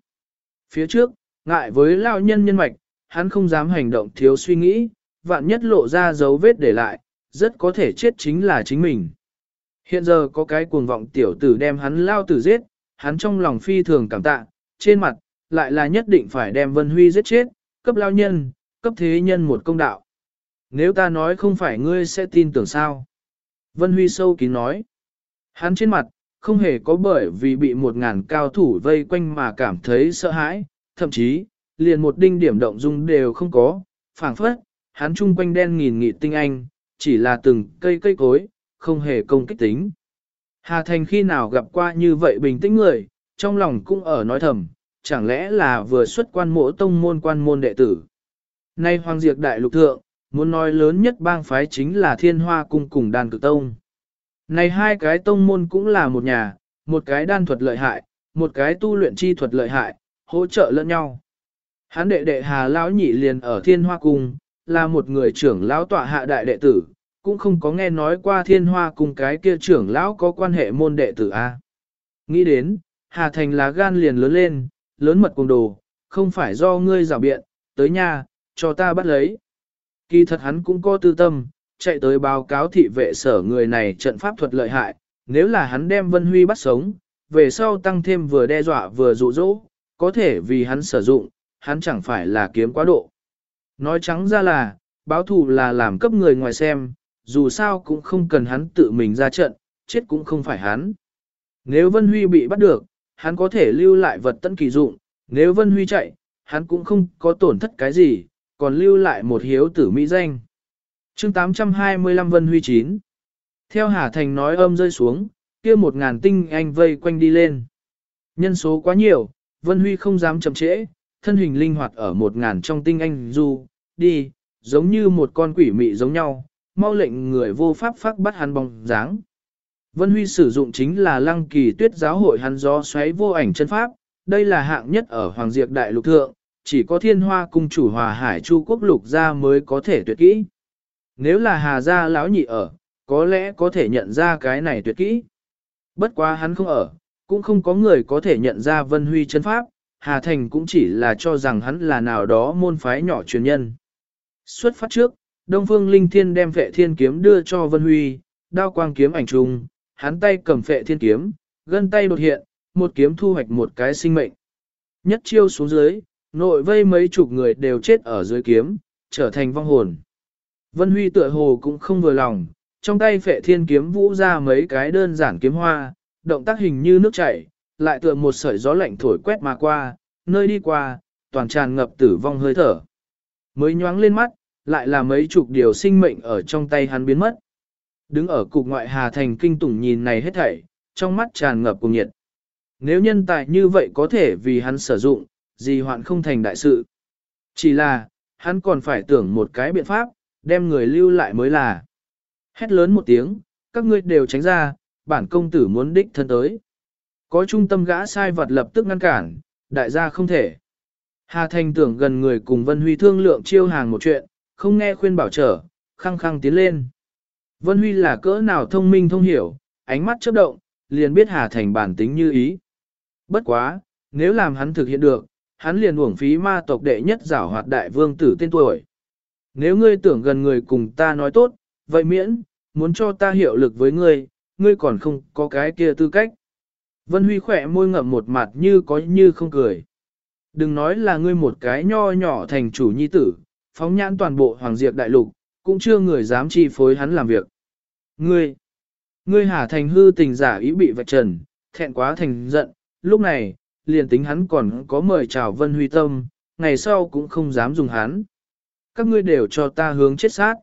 Phía trước, ngại với Lao nhân nhân mạch, hắn không dám hành động thiếu suy nghĩ, vạn nhất lộ ra dấu vết để lại, rất có thể chết chính là chính mình. Hiện giờ có cái cuồng vọng tiểu tử đem hắn Lao Tử giết, hắn trong lòng phi thường cảm tạ, trên mặt, lại là nhất định phải đem Vân Huy giết chết, cấp lao nhân, cấp thế nhân một công đạo. Nếu ta nói không phải ngươi sẽ tin tưởng sao? Vân Huy sâu kín nói. Hắn trên mặt, không hề có bởi vì bị một ngàn cao thủ vây quanh mà cảm thấy sợ hãi, thậm chí, liền một đinh điểm động dung đều không có, phảng phất, hắn chung quanh đen nghìn nghị tinh anh, chỉ là từng cây cây cối, không hề công kích tính. Hà Thành khi nào gặp qua như vậy bình tĩnh người, trong lòng cũng ở nói thầm, chẳng lẽ là vừa xuất quan mộ tông môn quan môn đệ tử. Nay Hoàng Diệt Đại Lục Thượng, muốn nói lớn nhất bang phái chính là Thiên Hoa Cung cùng Đan Cực Tông. Này hai cái tông môn cũng là một nhà, một cái đan thuật lợi hại, một cái tu luyện chi thuật lợi hại, hỗ trợ lẫn nhau. Hán đệ đệ Hà Lão Nhị liền ở Thiên Hoa Cung, là một người trưởng lão tọa hạ đại đệ tử, cũng không có nghe nói qua Thiên Hoa cùng cái kia trưởng lão có quan hệ môn đệ tử A. Nghĩ đến, Hà Thành lá gan liền lớn lên, lớn mật cùng đồ, không phải do ngươi rào biện, tới nhà, cho ta bắt lấy. Kỳ thật hắn cũng có tư tâm, chạy tới báo cáo thị vệ sở người này trận pháp thuật lợi hại, nếu là hắn đem Vân Huy bắt sống, về sau tăng thêm vừa đe dọa vừa dụ dỗ, có thể vì hắn sử dụng, hắn chẳng phải là kiếm quá độ. Nói trắng ra là, báo thù là làm cấp người ngoài xem, dù sao cũng không cần hắn tự mình ra trận, chết cũng không phải hắn. Nếu Vân Huy bị bắt được, hắn có thể lưu lại vật tân kỳ dụng, nếu Vân Huy chạy, hắn cũng không có tổn thất cái gì, còn lưu lại một hiếu tử mỹ danh. chương 825 Vân Huy 9 Theo Hà Thành nói âm rơi xuống, kia một ngàn tinh anh vây quanh đi lên. Nhân số quá nhiều, Vân Huy không dám chậm trễ, thân hình linh hoạt ở một ngàn trong tinh anh du, đi, giống như một con quỷ mị giống nhau, mau lệnh người vô pháp phát bắt hắn bóng dáng. Vân Huy sử dụng chính là lăng kỳ tuyết giáo hội hắn gió xoáy vô ảnh chân pháp, đây là hạng nhất ở Hoàng Diệp Đại Lục Thượng, chỉ có thiên hoa cung chủ hòa hải chu quốc lục gia mới có thể tuyệt kỹ. Nếu là hà gia lão nhị ở, có lẽ có thể nhận ra cái này tuyệt kỹ. Bất quá hắn không ở, cũng không có người có thể nhận ra Vân Huy chân pháp, Hà Thành cũng chỉ là cho rằng hắn là nào đó môn phái nhỏ truyền nhân. Xuất phát trước, Đông Phương Linh Thiên đem vệ thiên kiếm đưa cho Vân Huy, đao quang kiếm ảnh trùng, hắn tay cầm phệ thiên kiếm, gân tay đột hiện, một kiếm thu hoạch một cái sinh mệnh. Nhất chiêu xuống dưới, nội vây mấy chục người đều chết ở dưới kiếm, trở thành vong hồn. Vân Huy tựa hồ cũng không vừa lòng, trong tay phệ thiên kiếm vũ ra mấy cái đơn giản kiếm hoa, động tác hình như nước chảy, lại tựa một sợi gió lạnh thổi quét mà qua, nơi đi qua, toàn tràn ngập tử vong hơi thở. Mới nhoáng lên mắt, lại là mấy chục điều sinh mệnh ở trong tay hắn biến mất. Đứng ở cục ngoại Hà Thành kinh tủng nhìn này hết thảy, trong mắt tràn ngập cùng nhiệt. Nếu nhân tài như vậy có thể vì hắn sử dụng, gì hoạn không thành đại sự. Chỉ là, hắn còn phải tưởng một cái biện pháp, đem người lưu lại mới là. Hét lớn một tiếng, các ngươi đều tránh ra, bản công tử muốn đích thân tới. Có trung tâm gã sai vật lập tức ngăn cản, đại gia không thể. Hà Thành tưởng gần người cùng Vân Huy thương lượng chiêu hàng một chuyện, không nghe khuyên bảo trở, khăng khăng tiến lên. Vân Huy là cỡ nào thông minh thông hiểu, ánh mắt chớp động, liền biết Hà Thành bản tính như ý. Bất quá, nếu làm hắn thực hiện được, hắn liền uổng phí ma tộc đệ nhất giảo hoạt đại vương tử tên tuổi. Nếu ngươi tưởng gần người cùng ta nói tốt, vậy miễn, muốn cho ta hiệu lực với ngươi, ngươi còn không có cái kia tư cách. Vân Huy khỏe môi ngậm một mặt như có như không cười. Đừng nói là ngươi một cái nho nhỏ thành chủ nhi tử, phóng nhãn toàn bộ hoàng diệt đại lục, cũng chưa người dám chi phối hắn làm việc. Ngươi, ngươi hà thành hư tình giả ý bị vạch trần, thẹn quá thành giận, lúc này, liền tính hắn còn có mời chào Vân Huy Tâm, ngày sau cũng không dám dùng hắn. Các ngươi đều cho ta hướng chết sát.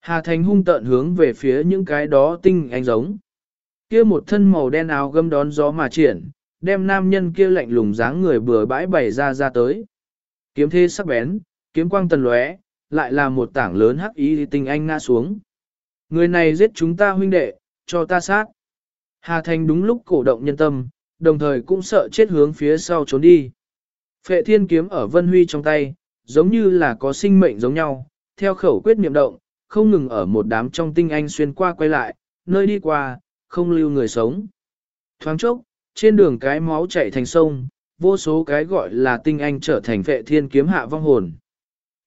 Hà Thành hung tợn hướng về phía những cái đó tinh anh giống. Kia một thân màu đen áo gâm đón gió mà triển, đem nam nhân kia lạnh lùng dáng người bừa bãi bày ra ra tới. Kiếm thế sắc bén, kiếm quang tần lóe, lại là một tảng lớn hắc ý tinh anh ngã xuống. Người này giết chúng ta huynh đệ, cho ta sát. Hà Thành đúng lúc cổ động nhân tâm, đồng thời cũng sợ chết hướng phía sau trốn đi. Phệ thiên kiếm ở Vân Huy trong tay, giống như là có sinh mệnh giống nhau, theo khẩu quyết niệm động, không ngừng ở một đám trong tinh anh xuyên qua quay lại, nơi đi qua, không lưu người sống. Thoáng chốc, trên đường cái máu chảy thành sông, vô số cái gọi là tinh anh trở thành phệ thiên kiếm hạ vong hồn.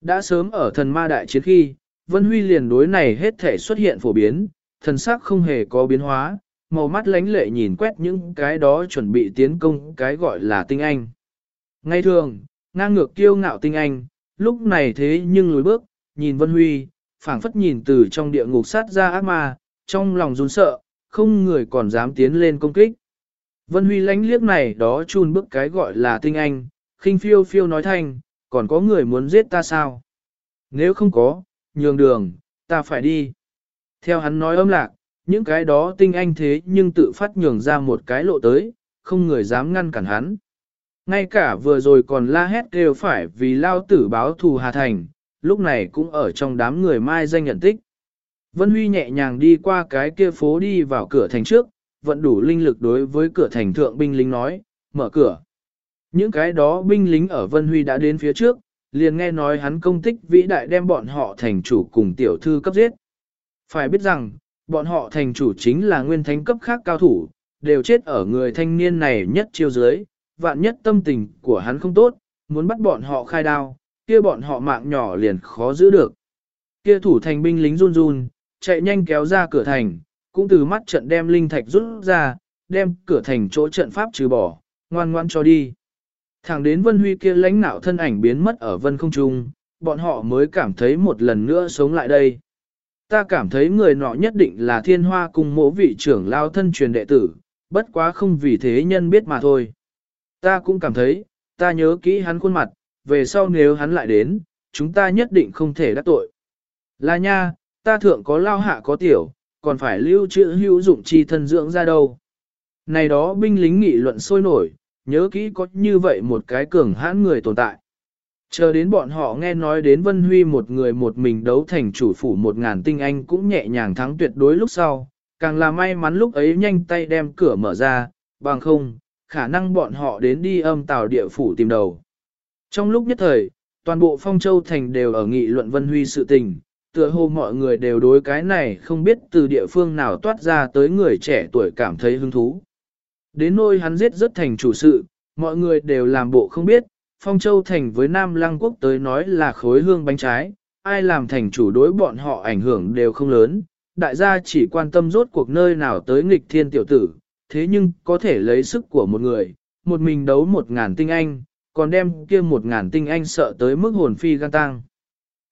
Đã sớm ở thần ma đại chiến khi, Vân Huy liền đối này hết thể xuất hiện phổ biến, thần sắc không hề có biến hóa, màu mắt lánh lệ nhìn quét những cái đó chuẩn bị tiến công cái gọi là tinh anh. Ngay thường, ngang ngược kiêu ngạo tinh anh, lúc này thế nhưng lùi bước, nhìn Vân Huy, phảng phất nhìn từ trong địa ngục sát ra ác ma, trong lòng run sợ, không người còn dám tiến lên công kích. Vân Huy lánh liếc này đó chun bước cái gọi là tinh anh, khinh phiêu phiêu nói thanh, còn có người muốn giết ta sao? Nếu không có, nhường đường, ta phải đi. Theo hắn nói âm lạc, những cái đó tinh anh thế nhưng tự phát nhường ra một cái lộ tới, không người dám ngăn cản hắn. Ngay cả vừa rồi còn la hét đều phải vì lao tử báo thù Hà Thành, lúc này cũng ở trong đám người mai danh nhận tích. Vân Huy nhẹ nhàng đi qua cái kia phố đi vào cửa thành trước, vận đủ linh lực đối với cửa thành thượng binh lính nói, mở cửa. Những cái đó binh lính ở Vân Huy đã đến phía trước, liền nghe nói hắn công tích vĩ đại đem bọn họ thành chủ cùng tiểu thư cấp giết. Phải biết rằng, bọn họ thành chủ chính là nguyên thánh cấp khác cao thủ, đều chết ở người thanh niên này nhất chiêu dưới, vạn nhất tâm tình của hắn không tốt, muốn bắt bọn họ khai đao, kia bọn họ mạng nhỏ liền khó giữ được. Kia thủ thành binh lính run run, chạy nhanh kéo ra cửa thành, cũng từ mắt trận đem linh thạch rút ra, đem cửa thành chỗ trận pháp trừ bỏ, ngoan ngoan cho đi. Thẳng đến Vân Huy kia lãnh nạo thân ảnh biến mất ở vân không trung, bọn họ mới cảm thấy một lần nữa sống lại đây. Ta cảm thấy người nọ nhất định là thiên hoa cùng mỗ vị trưởng lao thân truyền đệ tử, bất quá không vì thế nhân biết mà thôi. Ta cũng cảm thấy, ta nhớ kỹ hắn khuôn mặt, về sau nếu hắn lại đến, chúng ta nhất định không thể đắc tội. Là nha, ta thượng có lao hạ có tiểu, còn phải lưu trữ hữu dụng chi thân dưỡng ra đâu. Này đó binh lính nghị luận sôi nổi, nhớ kỹ có như vậy một cái cường hãn người tồn tại. Chờ đến bọn họ nghe nói đến Vân Huy một người một mình đấu thành chủ phủ một ngàn tinh anh cũng nhẹ nhàng thắng tuyệt đối lúc sau, càng là may mắn lúc ấy nhanh tay đem cửa mở ra, bằng không, khả năng bọn họ đến đi âm tàu địa phủ tìm đầu. Trong lúc nhất thời, toàn bộ phong châu thành đều ở nghị luận Vân Huy sự tình, tựa hồ mọi người đều đối cái này không biết từ địa phương nào toát ra tới người trẻ tuổi cảm thấy hứng thú. Đến nôi hắn giết rất thành chủ sự, mọi người đều làm bộ không biết, Phong Châu Thành với Nam Lăng Quốc tới nói là khối hương bánh trái, ai làm thành chủ đối bọn họ ảnh hưởng đều không lớn, đại gia chỉ quan tâm rốt cuộc nơi nào tới nghịch thiên tiểu tử, thế nhưng có thể lấy sức của một người, một mình đấu một ngàn tinh anh, còn đem kia một ngàn tinh anh sợ tới mức hồn phi gan tăng.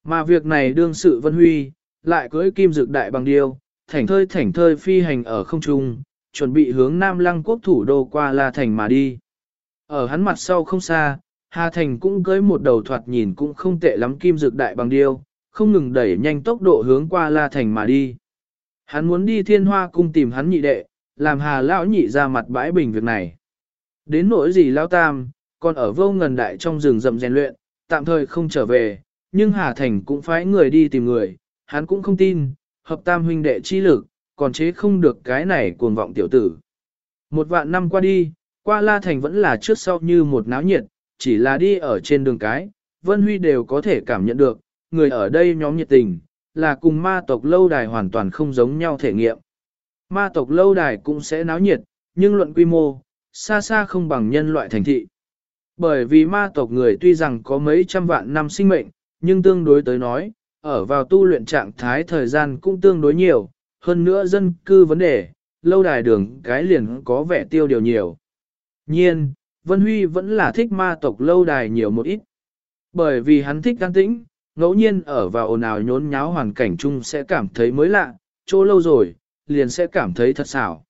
Mà việc này đương sự vân huy, lại cưỡi kim dược đại bằng điêu, thảnh thơi thảnh thơi phi hành ở không trung, chuẩn bị hướng Nam Lăng quốc thủ đô qua La Thành mà đi. Ở hắn mặt sau không xa, Hà Thành cũng cưới một đầu thoạt nhìn cũng không tệ lắm kim dược đại bằng điêu, không ngừng đẩy nhanh tốc độ hướng qua La Thành mà đi. Hắn muốn đi thiên hoa cung tìm hắn nhị đệ, làm Hà Lão nhị ra mặt bãi bình việc này. Đến nỗi gì Lão Tam, còn ở vô ngần đại trong rừng rậm rèn luyện, tạm thời không trở về, nhưng Hà Thành cũng phái người đi tìm người, hắn cũng không tin, hợp tam huynh đệ chi lực, còn chế không được cái này cuồng vọng tiểu tử. Một vạn năm qua đi, qua La Thành vẫn là trước sau như một náo nhiệt, chỉ là đi ở trên đường cái, Vân Huy đều có thể cảm nhận được, người ở đây nhóm nhiệt tình, là cùng ma tộc lâu đài hoàn toàn không giống nhau thể nghiệm. Ma tộc lâu đài cũng sẽ náo nhiệt, nhưng luận quy mô, xa xa không bằng nhân loại thành thị. Bởi vì ma tộc người tuy rằng có mấy trăm vạn năm sinh mệnh, nhưng tương đối tới nói, ở vào tu luyện trạng thái thời gian cũng tương đối nhiều, hơn nữa dân cư vấn đề, lâu đài đường cái liền có vẻ tiêu điều nhiều. Nhiên, Vân Huy vẫn là thích ma tộc lâu đài nhiều một ít. Bởi vì hắn thích can tĩnh, ngẫu nhiên ở vào ồn ào nhốn nháo hoàn cảnh chung sẽ cảm thấy mới lạ, chỗ lâu rồi, liền sẽ cảm thấy thật xảo.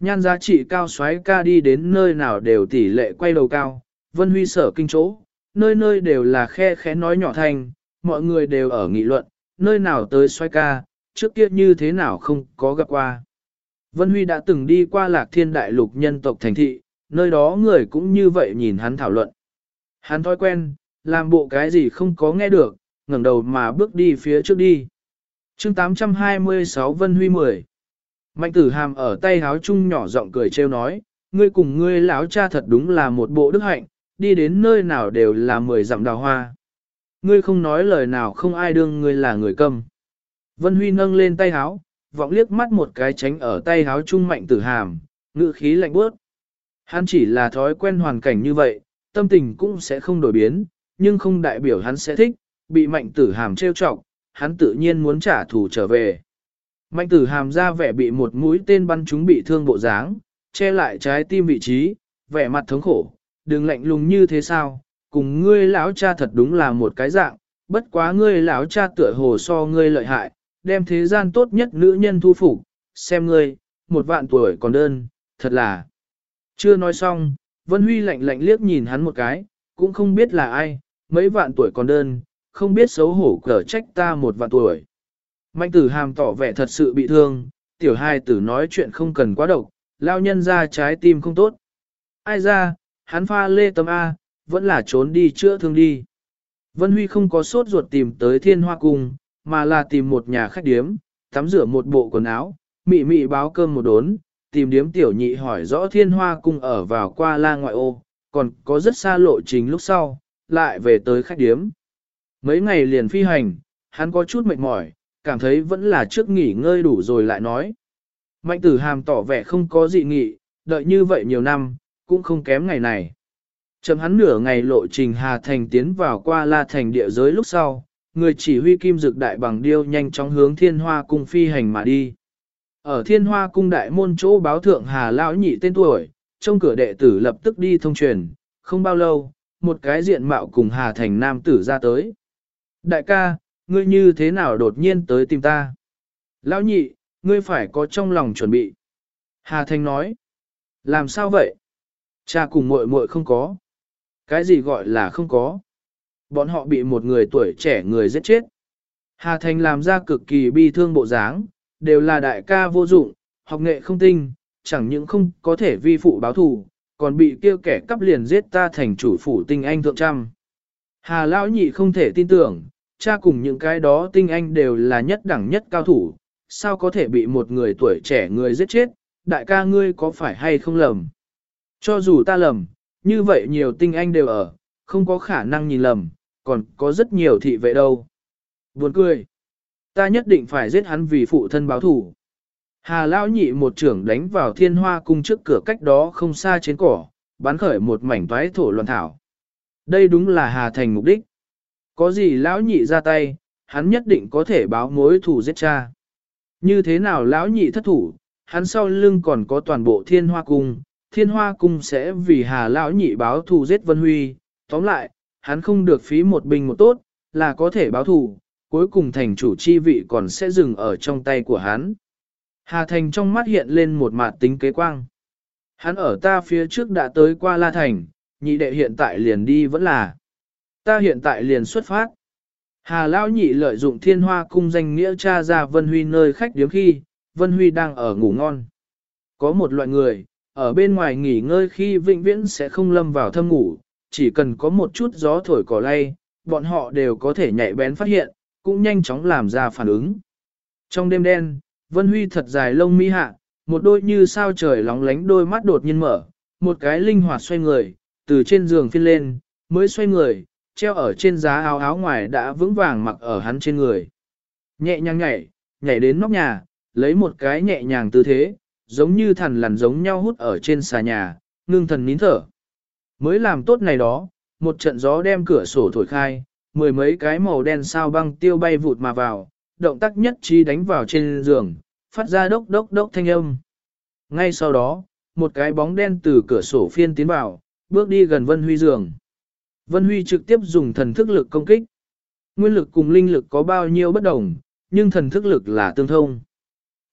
Nhan giá trị cao xoáy ca đi đến nơi nào đều tỷ lệ quay đầu cao, Vân Huy sở kinh chỗ, nơi nơi đều là khe khẽ nói nhỏ thành, mọi người đều ở nghị luận, nơi nào tới xoáy ca, trước kia như thế nào không có gặp qua. Vân Huy đã từng đi qua lạc thiên đại lục nhân tộc thành thị, nơi đó người cũng như vậy nhìn hắn thảo luận. Hắn thói quen, làm bộ cái gì không có nghe được, ngẩng đầu mà bước đi phía trước đi. chương 826 Vân Huy 10 Mạnh tử hàm ở tay háo chung nhỏ giọng cười trêu nói, ngươi cùng ngươi lão cha thật đúng là một bộ đức hạnh, đi đến nơi nào đều là mười dặm đào hoa. Ngươi không nói lời nào không ai đương ngươi là người câm. Vân Huy nâng lên tay háo, vọng liếc mắt một cái tránh ở tay háo trung mạnh tử hàm, ngự khí lạnh bước. Hắn chỉ là thói quen hoàn cảnh như vậy, tâm tình cũng sẽ không đổi biến, nhưng không đại biểu hắn sẽ thích, bị mạnh tử hàm trêu chọc, hắn tự nhiên muốn trả thù trở về. Mạnh tử hàm ra vẻ bị một mũi tên bắn trúng bị thương bộ dáng, che lại trái tim vị trí, vẻ mặt thống khổ, đừng lạnh lùng như thế sao, cùng ngươi lão cha thật đúng là một cái dạng, bất quá ngươi lão cha tựa hồ so ngươi lợi hại, đem thế gian tốt nhất nữ nhân thu phục, xem ngươi, một vạn tuổi còn đơn, thật là. Chưa nói xong, Vân Huy lạnh lạnh liếc nhìn hắn một cái, cũng không biết là ai, mấy vạn tuổi còn đơn, không biết xấu hổ cở trách ta một vạn tuổi. Mạnh tử hàm tỏ vẻ thật sự bị thương, tiểu hai tử nói chuyện không cần quá độc, lao nhân ra trái tim không tốt. Ai ra, hắn pha lê tâm A, vẫn là trốn đi chữa thương đi. Vân Huy không có sốt ruột tìm tới thiên hoa cung, mà là tìm một nhà khách điếm, tắm rửa một bộ quần áo, mị mị báo cơm một đốn, tìm điếm tiểu nhị hỏi rõ thiên hoa cung ở vào qua la ngoại ô, còn có rất xa lộ trình lúc sau, lại về tới khách điếm. Mấy ngày liền phi hành, hắn có chút mệt mỏi, cảm thấy vẫn là trước nghỉ ngơi đủ rồi lại nói. Mạnh tử hàm tỏ vẻ không có dị nghị, đợi như vậy nhiều năm, cũng không kém ngày này. Chầm hắn nửa ngày lộ trình Hà Thành tiến vào qua La Thành địa giới lúc sau, người chỉ huy kim dực đại bằng điêu nhanh chóng hướng thiên hoa cung phi hành mà đi. Ở thiên hoa cung đại môn chỗ báo thượng Hà Lão nhị tên tuổi, trong cửa đệ tử lập tức đi thông truyền, không bao lâu, một cái diện mạo cùng Hà Thành nam tử ra tới. Đại ca, ngươi như thế nào đột nhiên tới tìm ta? Lão nhị, ngươi phải có trong lòng chuẩn bị. Hà Thành nói, làm sao vậy? Cha cùng muội muội không có. Cái gì gọi là không có? Bọn họ bị một người tuổi trẻ người giết chết. Hà Thành làm ra cực kỳ bi thương bộ dáng, đều là đại ca vô dụng, học nghệ không tinh, chẳng những không có thể vi phụ báo thù, còn bị kêu kẻ cắp liền giết ta thành chủ phủ tinh anh thượng trăm. Hà Lão nhị không thể tin tưởng, cha cùng những cái đó tinh anh đều là nhất đẳng nhất cao thủ, sao có thể bị một người tuổi trẻ người giết chết, đại ca ngươi có phải hay không lầm? Cho dù ta lầm, như vậy nhiều tinh anh đều ở, không có khả năng nhìn lầm, còn có rất nhiều thị vệ đâu. Buồn cười. Ta nhất định phải giết hắn vì phụ thân báo thủ. Hà Lão nhị một trưởng đánh vào thiên hoa cung trước cửa cách đó không xa trên cỏ, bắn khởi một mảnh toái thổ loạn thảo. Đây đúng là Hà Thành mục đích. Có gì Lão nhị ra tay, hắn nhất định có thể báo mối thủ giết cha. Như thế nào Lão nhị thất thủ, hắn sau lưng còn có toàn bộ thiên hoa cung, thiên hoa cung sẽ vì Hà Lão nhị báo thù giết Vân Huy. Tóm lại, hắn không được phí một bình một tốt, là có thể báo thù, cuối cùng thành chủ chi vị còn sẽ dừng ở trong tay của hắn. Hà Thành trong mắt hiện lên một mặt tính kế quang. Hắn ở ta phía trước đã tới qua La Thành, nhị đệ hiện tại liền đi vẫn là. Ta hiện tại liền xuất phát. Hà Lão nhị lợi dụng thiên hoa cung danh nghĩa cha ra Vân Huy nơi khách điếm khi, Vân Huy đang ở ngủ ngon. Có một loại người, ở bên ngoài nghỉ ngơi khi vĩnh viễn sẽ không lâm vào thâm ngủ, chỉ cần có một chút gió thổi cỏ lay, bọn họ đều có thể nhạy bén phát hiện, cũng nhanh chóng làm ra phản ứng. Trong đêm đen, Vân Huy thật dài lông mi hạ, một đôi như sao trời lóng lánh đôi mắt đột nhiên mở, một cái linh hoạt xoay người, từ trên giường phiên lên, mới xoay người, treo ở trên giá áo áo ngoài đã vững vàng mặc ở hắn trên người. Nhẹ nhàng nhảy, nhảy đến nóc nhà, lấy một cái nhẹ nhàng tư thế, giống như thần lằn giống nhau hút ở trên xà nhà, ngưng thần nín thở. Mới làm tốt này đó, một trận gió đem cửa sổ thổi khai, mười mấy cái màu đen sao băng tiêu bay vụt mà vào, động tác nhất trí đánh vào trên giường, phát ra đốc đốc đốc thanh âm. Ngay sau đó, một cái bóng đen từ cửa sổ phiên tiến vào, bước đi gần Vân Huy giường. Vân Huy trực tiếp dùng thần thức lực công kích. Nguyên lực cùng linh lực có bao nhiêu bất đồng, nhưng thần thức lực là tương thông.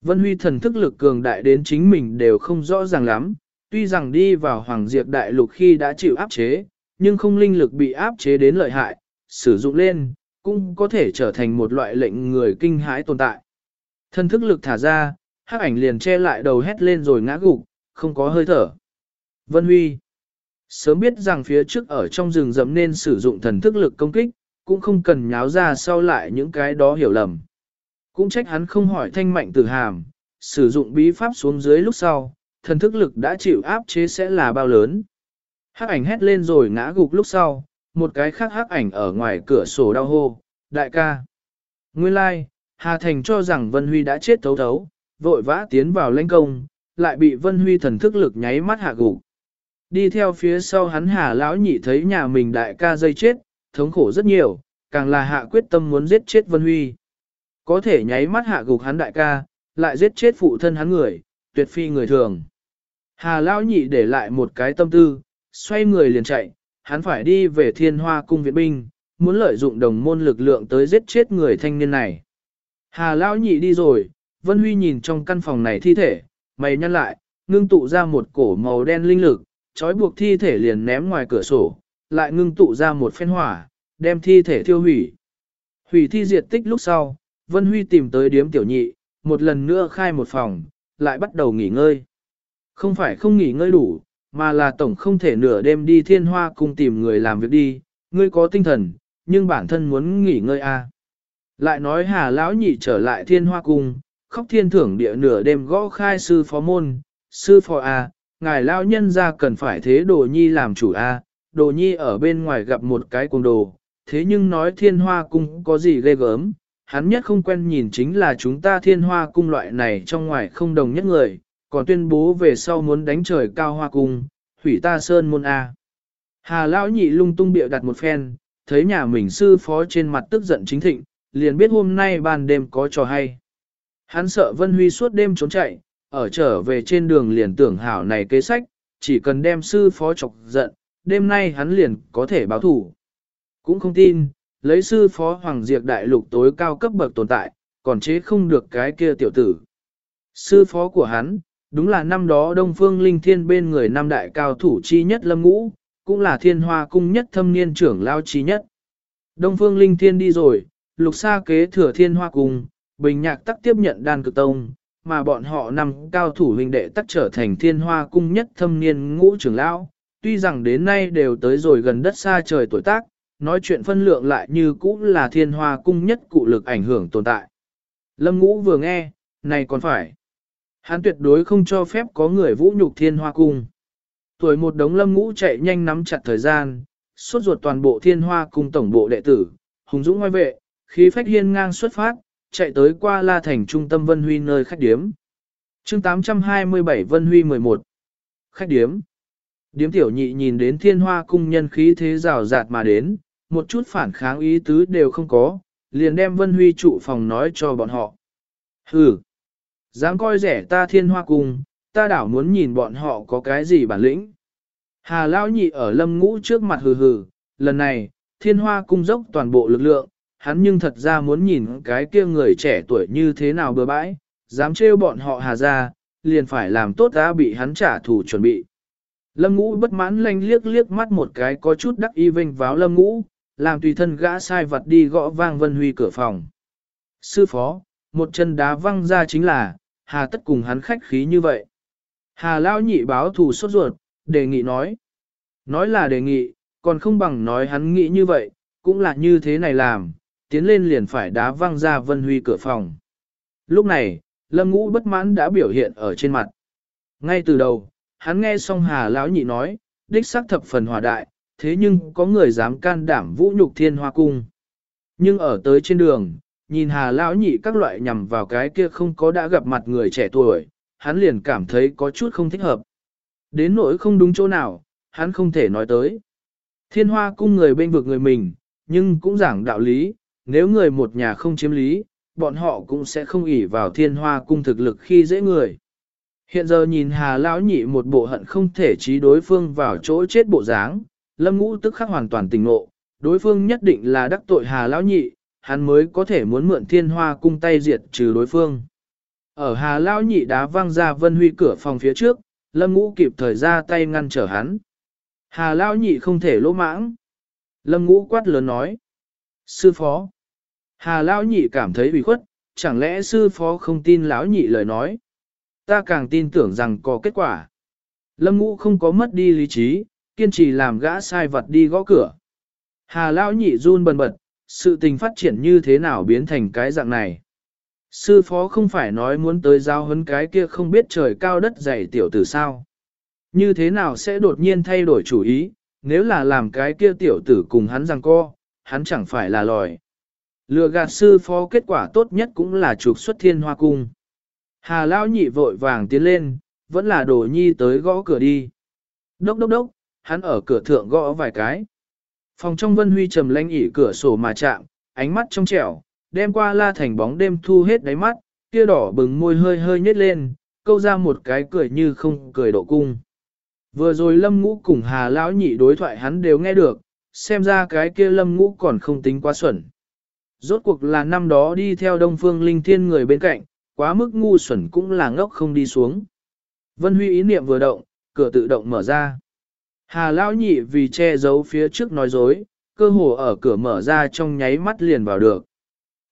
Vân Huy thần thức lực cường đại đến chính mình đều không rõ ràng lắm, tuy rằng đi vào Hoàng Diệp Đại Lục khi đã chịu áp chế, nhưng không linh lực bị áp chế đến lợi hại, sử dụng lên, cũng có thể trở thành một loại lệnh người kinh hãi tồn tại. Thân thức lực thả ra, hắc ảnh liền che lại đầu hét lên rồi ngã gục, không có hơi thở. Vân Huy Sớm biết rằng phía trước ở trong rừng rậm nên sử dụng thần thức lực công kích, cũng không cần nháo ra sau lại những cái đó hiểu lầm. Cũng trách hắn không hỏi thanh mạnh tử hàm, sử dụng bí pháp xuống dưới lúc sau, thần thức lực đã chịu áp chế sẽ là bao lớn. Hắc ảnh hét lên rồi ngã gục lúc sau, một cái khác hắc ảnh ở ngoài cửa sổ đau hô, đại ca. Nguyên lai, like, Hà Thành cho rằng Vân Huy đã chết thấu thấu, vội vã tiến vào lãnh công, lại bị Vân Huy thần thức lực nháy mắt hạ gục. Đi theo phía sau hắn Hà lão nhị thấy nhà mình đại ca dây chết, thống khổ rất nhiều, càng là hạ quyết tâm muốn giết chết Vân Huy. Có thể nháy mắt hạ gục hắn đại ca, lại giết chết phụ thân hắn người, tuyệt phi người thường. Hà lão nhị để lại một cái tâm tư, xoay người liền chạy, hắn phải đi về thiên hoa cung viện binh, muốn lợi dụng đồng môn lực lượng tới giết chết người thanh niên này. Hà lão nhị đi rồi, Vân Huy nhìn trong căn phòng này thi thể, mày nhăn lại, ngưng tụ ra một cổ màu đen linh lực, trói buộc thi thể liền ném ngoài cửa sổ, lại ngưng tụ ra một phen hỏa, đem thi thể thiêu hủy. Hủy thi diệt tích lúc sau, Vân Huy tìm tới điếm tiểu nhị, một lần nữa khai một phòng, lại bắt đầu nghỉ ngơi. Không phải không nghỉ ngơi đủ, mà là tổng không thể nửa đêm đi thiên hoa cùng tìm người làm việc đi, ngươi có tinh thần, nhưng bản thân muốn nghỉ ngơi a. À. Lại nói hà lão nhị trở lại thiên hoa cung, khóc thiên thưởng địa nửa đêm gõ khai sư phó môn, sư phó a, à, ngài lão nhân ra cần phải thế đồ nhi làm chủ a, à. đồ nhi ở bên ngoài gặp một cái cuồng đồ, thế nhưng nói thiên hoa cung có gì ghê gớm, hắn nhất không quen nhìn chính là chúng ta thiên hoa cung loại này trong ngoài không đồng nhất người, còn tuyên bố về sau muốn đánh trời cao hoa cung, hủy ta sơn môn A. Hà lão nhị lung tung bịa đặt một phen, thấy nhà mình sư phó trên mặt tức giận chính thịnh, liền biết hôm nay ban đêm có trò hay. Hắn sợ Vân Huy suốt đêm trốn chạy, ở trở về trên đường liền tưởng hảo này kế sách, chỉ cần đem sư phó chọc giận, đêm nay hắn liền có thể báo thủ. Cũng không tin, lấy sư phó Hoàng Diệp đại lục tối cao cấp bậc tồn tại, còn chế không được cái kia tiểu tử. Sư phó của hắn, đúng là năm đó Đông Phương Linh Thiên bên người năm đại cao thủ chi nhất lâm ngũ, cũng là thiên hoa cung nhất thâm niên trưởng lao chi nhất. Đông Phương Linh Thiên đi rồi, lục sa kế thừa thiên hoa cung, bình nhạc tắc tiếp nhận đan cực tông, mà bọn họ năm cao thủ huynh đệ tắc trở thành thiên hoa cung nhất thâm niên ngũ trưởng lão. Tuy rằng đến nay đều tới rồi gần đất xa trời tuổi tác, nói chuyện phân lượng lại như cũ là thiên hoa cung nhất cụ lực ảnh hưởng tồn tại. Lâm ngũ vừa nghe, này còn phải. Hắn tuyệt đối không cho phép có người vũ nhục thiên hoa cung. Tuổi một đống lâm ngũ chạy nhanh nắm chặt thời gian, suốt ruột toàn bộ thiên hoa cung tổng bộ đệ tử, hùng dũng ngoài vệ, khí phách hiên ngang xuất phát, chạy tới qua La Thành trung tâm Vân Huy nơi khách điếm. chương 827 Vân Huy 11 Khách điếm Điếm tiểu nhị nhìn đến thiên hoa cung nhân khí thế rào rạt mà đến, một chút phản kháng ý tứ đều không có, liền đem Vân Huy trụ phòng nói cho bọn họ. Hừ, dám coi rẻ ta thiên hoa cung, ta đảo muốn nhìn bọn họ có cái gì bản lĩnh. Hà Lão nhị ở lâm ngũ trước mặt hừ hừ, lần này, thiên hoa cung dốc toàn bộ lực lượng, hắn nhưng thật ra muốn nhìn cái kia người trẻ tuổi như thế nào bừa bãi, dám trêu bọn họ hà ra, liền phải làm tốt ta bị hắn trả thù chuẩn bị. Lâm ngũ bất mãn lanh liếc liếc mắt một cái có chút đắc y vinh váo lâm ngũ, làm tùy thân gã sai vật đi gõ vang Vân Huy cửa phòng. Sư phó, một chân đá văng ra chính là, hà tất cùng hắn khách khí như vậy. Hà Lao nhị báo thù sốt ruột, đề nghị nói. Nói là đề nghị, còn không bằng nói hắn nghĩ như vậy, cũng là như thế này làm, tiến lên liền phải đá văng ra Vân Huy cửa phòng. Lúc này, Lâm Ngũ bất mãn đã biểu hiện ở trên mặt. Ngay từ đầu, hắn nghe xong Hà Lão nhị nói, đích xác thập phần hòa đại, thế nhưng có người dám can đảm vũ nhục thiên hoa cung. Nhưng ở tới trên đường, nhìn Hà Lão nhị các loại nhằm vào cái kia không có đã gặp mặt người trẻ tuổi, hắn liền cảm thấy có chút không thích hợp. Đến nỗi không đúng chỗ nào, hắn không thể nói tới. Thiên hoa cung người bên vực người mình, nhưng cũng giảng đạo lý, nếu người một nhà không chiếm lý, bọn họ cũng sẽ không ỷ vào thiên hoa cung thực lực khi dễ người. Hiện giờ nhìn Hà Lão nhị một bộ hận không thể trí đối phương vào chỗ chết bộ dáng, Lâm Ngũ tức khắc hoàn toàn tỉnh ngộ, đối phương nhất định là đắc tội Hà Lão nhị, hắn mới có thể muốn mượn thiên hoa cung tay diệt trừ đối phương. Ở Hà Lão nhị đá văng ra Vân Huy cửa phòng phía trước, Lâm Ngũ kịp thời ra tay ngăn trở hắn. Hà Lão nhị không thể lỗ mãng. Lâm ngũ quát lớn nói. Sư phó. Hà Lão nhị cảm thấy bị khuất, chẳng lẽ sư phó không tin Lão nhị lời nói. Ta càng tin tưởng rằng có kết quả. Lâm ngũ không có mất đi lý trí, kiên trì làm gã sai vật đi gõ cửa. Hà Lão nhị run bần bật, sự tình phát triển như thế nào biến thành cái dạng này. Sư phó không phải nói muốn tới giao hấn cái kia không biết trời cao đất dày tiểu tử sao. Như thế nào sẽ đột nhiên thay đổi chủ ý, nếu là làm cái kia tiểu tử cùng hắn rằng co, hắn chẳng phải là lòi. Lừa gạt sư phó kết quả tốt nhất cũng là trục xuất thiên hoa cung. Hà Lão nhị vội vàng tiến lên, vẫn là đồ nhi tới gõ cửa đi. Đốc đốc đốc, hắn ở cửa thượng gõ vài cái. Phòng trong vân huy trầm lanh ỉ cửa sổ mà chạm, ánh mắt trong trẻo, đem qua la thành bóng đêm thu hết đáy mắt, kia đỏ bừng môi hơi hơi nhếch lên, câu ra một cái cười như không cười độ cung. Vừa rồi lâm ngũ cùng hà lão nhị đối thoại hắn đều nghe được, xem ra cái kia lâm ngũ còn không tính quá xuẩn. Rốt cuộc là năm đó đi theo đông phương linh thiên người bên cạnh, quá mức ngu xuẩn cũng là ngốc không đi xuống. Vân Huy ý niệm vừa động, cửa tự động mở ra. Hà lão nhị vì che giấu phía trước nói dối, cơ hồ ở cửa mở ra trong nháy mắt liền vào được.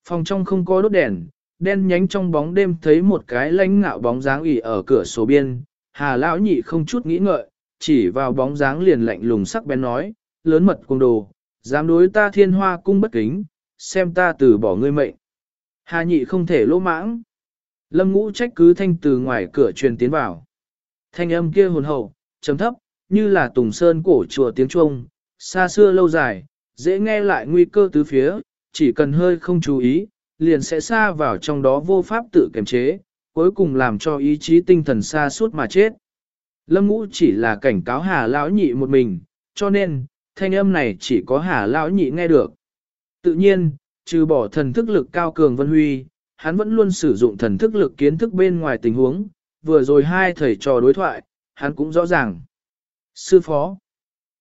Phòng trong không có đốt đèn, đen nhánh trong bóng đêm thấy một cái lãnh ngạo bóng dáng ỉ ở cửa sổ biên. Hà lão nhị không chút nghĩ ngợi, chỉ vào bóng dáng liền lạnh lùng sắc bén nói, lớn mật cung đồ, dám đối ta thiên hoa cung bất kính, xem ta từ bỏ ngươi mệnh. Hà nhị không thể lỗ mãng. Lâm ngũ trách cứ thanh từ ngoài cửa truyền tiến vào. Thanh âm kia hồn hậu, trầm thấp, như là tùng sơn cổ chùa tiếng trung xa xưa lâu dài, dễ nghe lại nguy cơ tứ phía, chỉ cần hơi không chú ý, liền sẽ xa vào trong đó vô pháp tự kiềm chế, cuối cùng làm cho ý chí tinh thần xa suốt mà chết. Lâm ngũ chỉ là cảnh cáo hà lão nhị một mình, cho nên, thanh âm này chỉ có hà lão nhị nghe được. Tự nhiên, trừ bỏ thần thức lực cao cường vân huy, hắn vẫn luôn sử dụng thần thức lực kiến thức bên ngoài tình huống, vừa rồi hai thầy trò đối thoại, hắn cũng rõ ràng. Sư phó,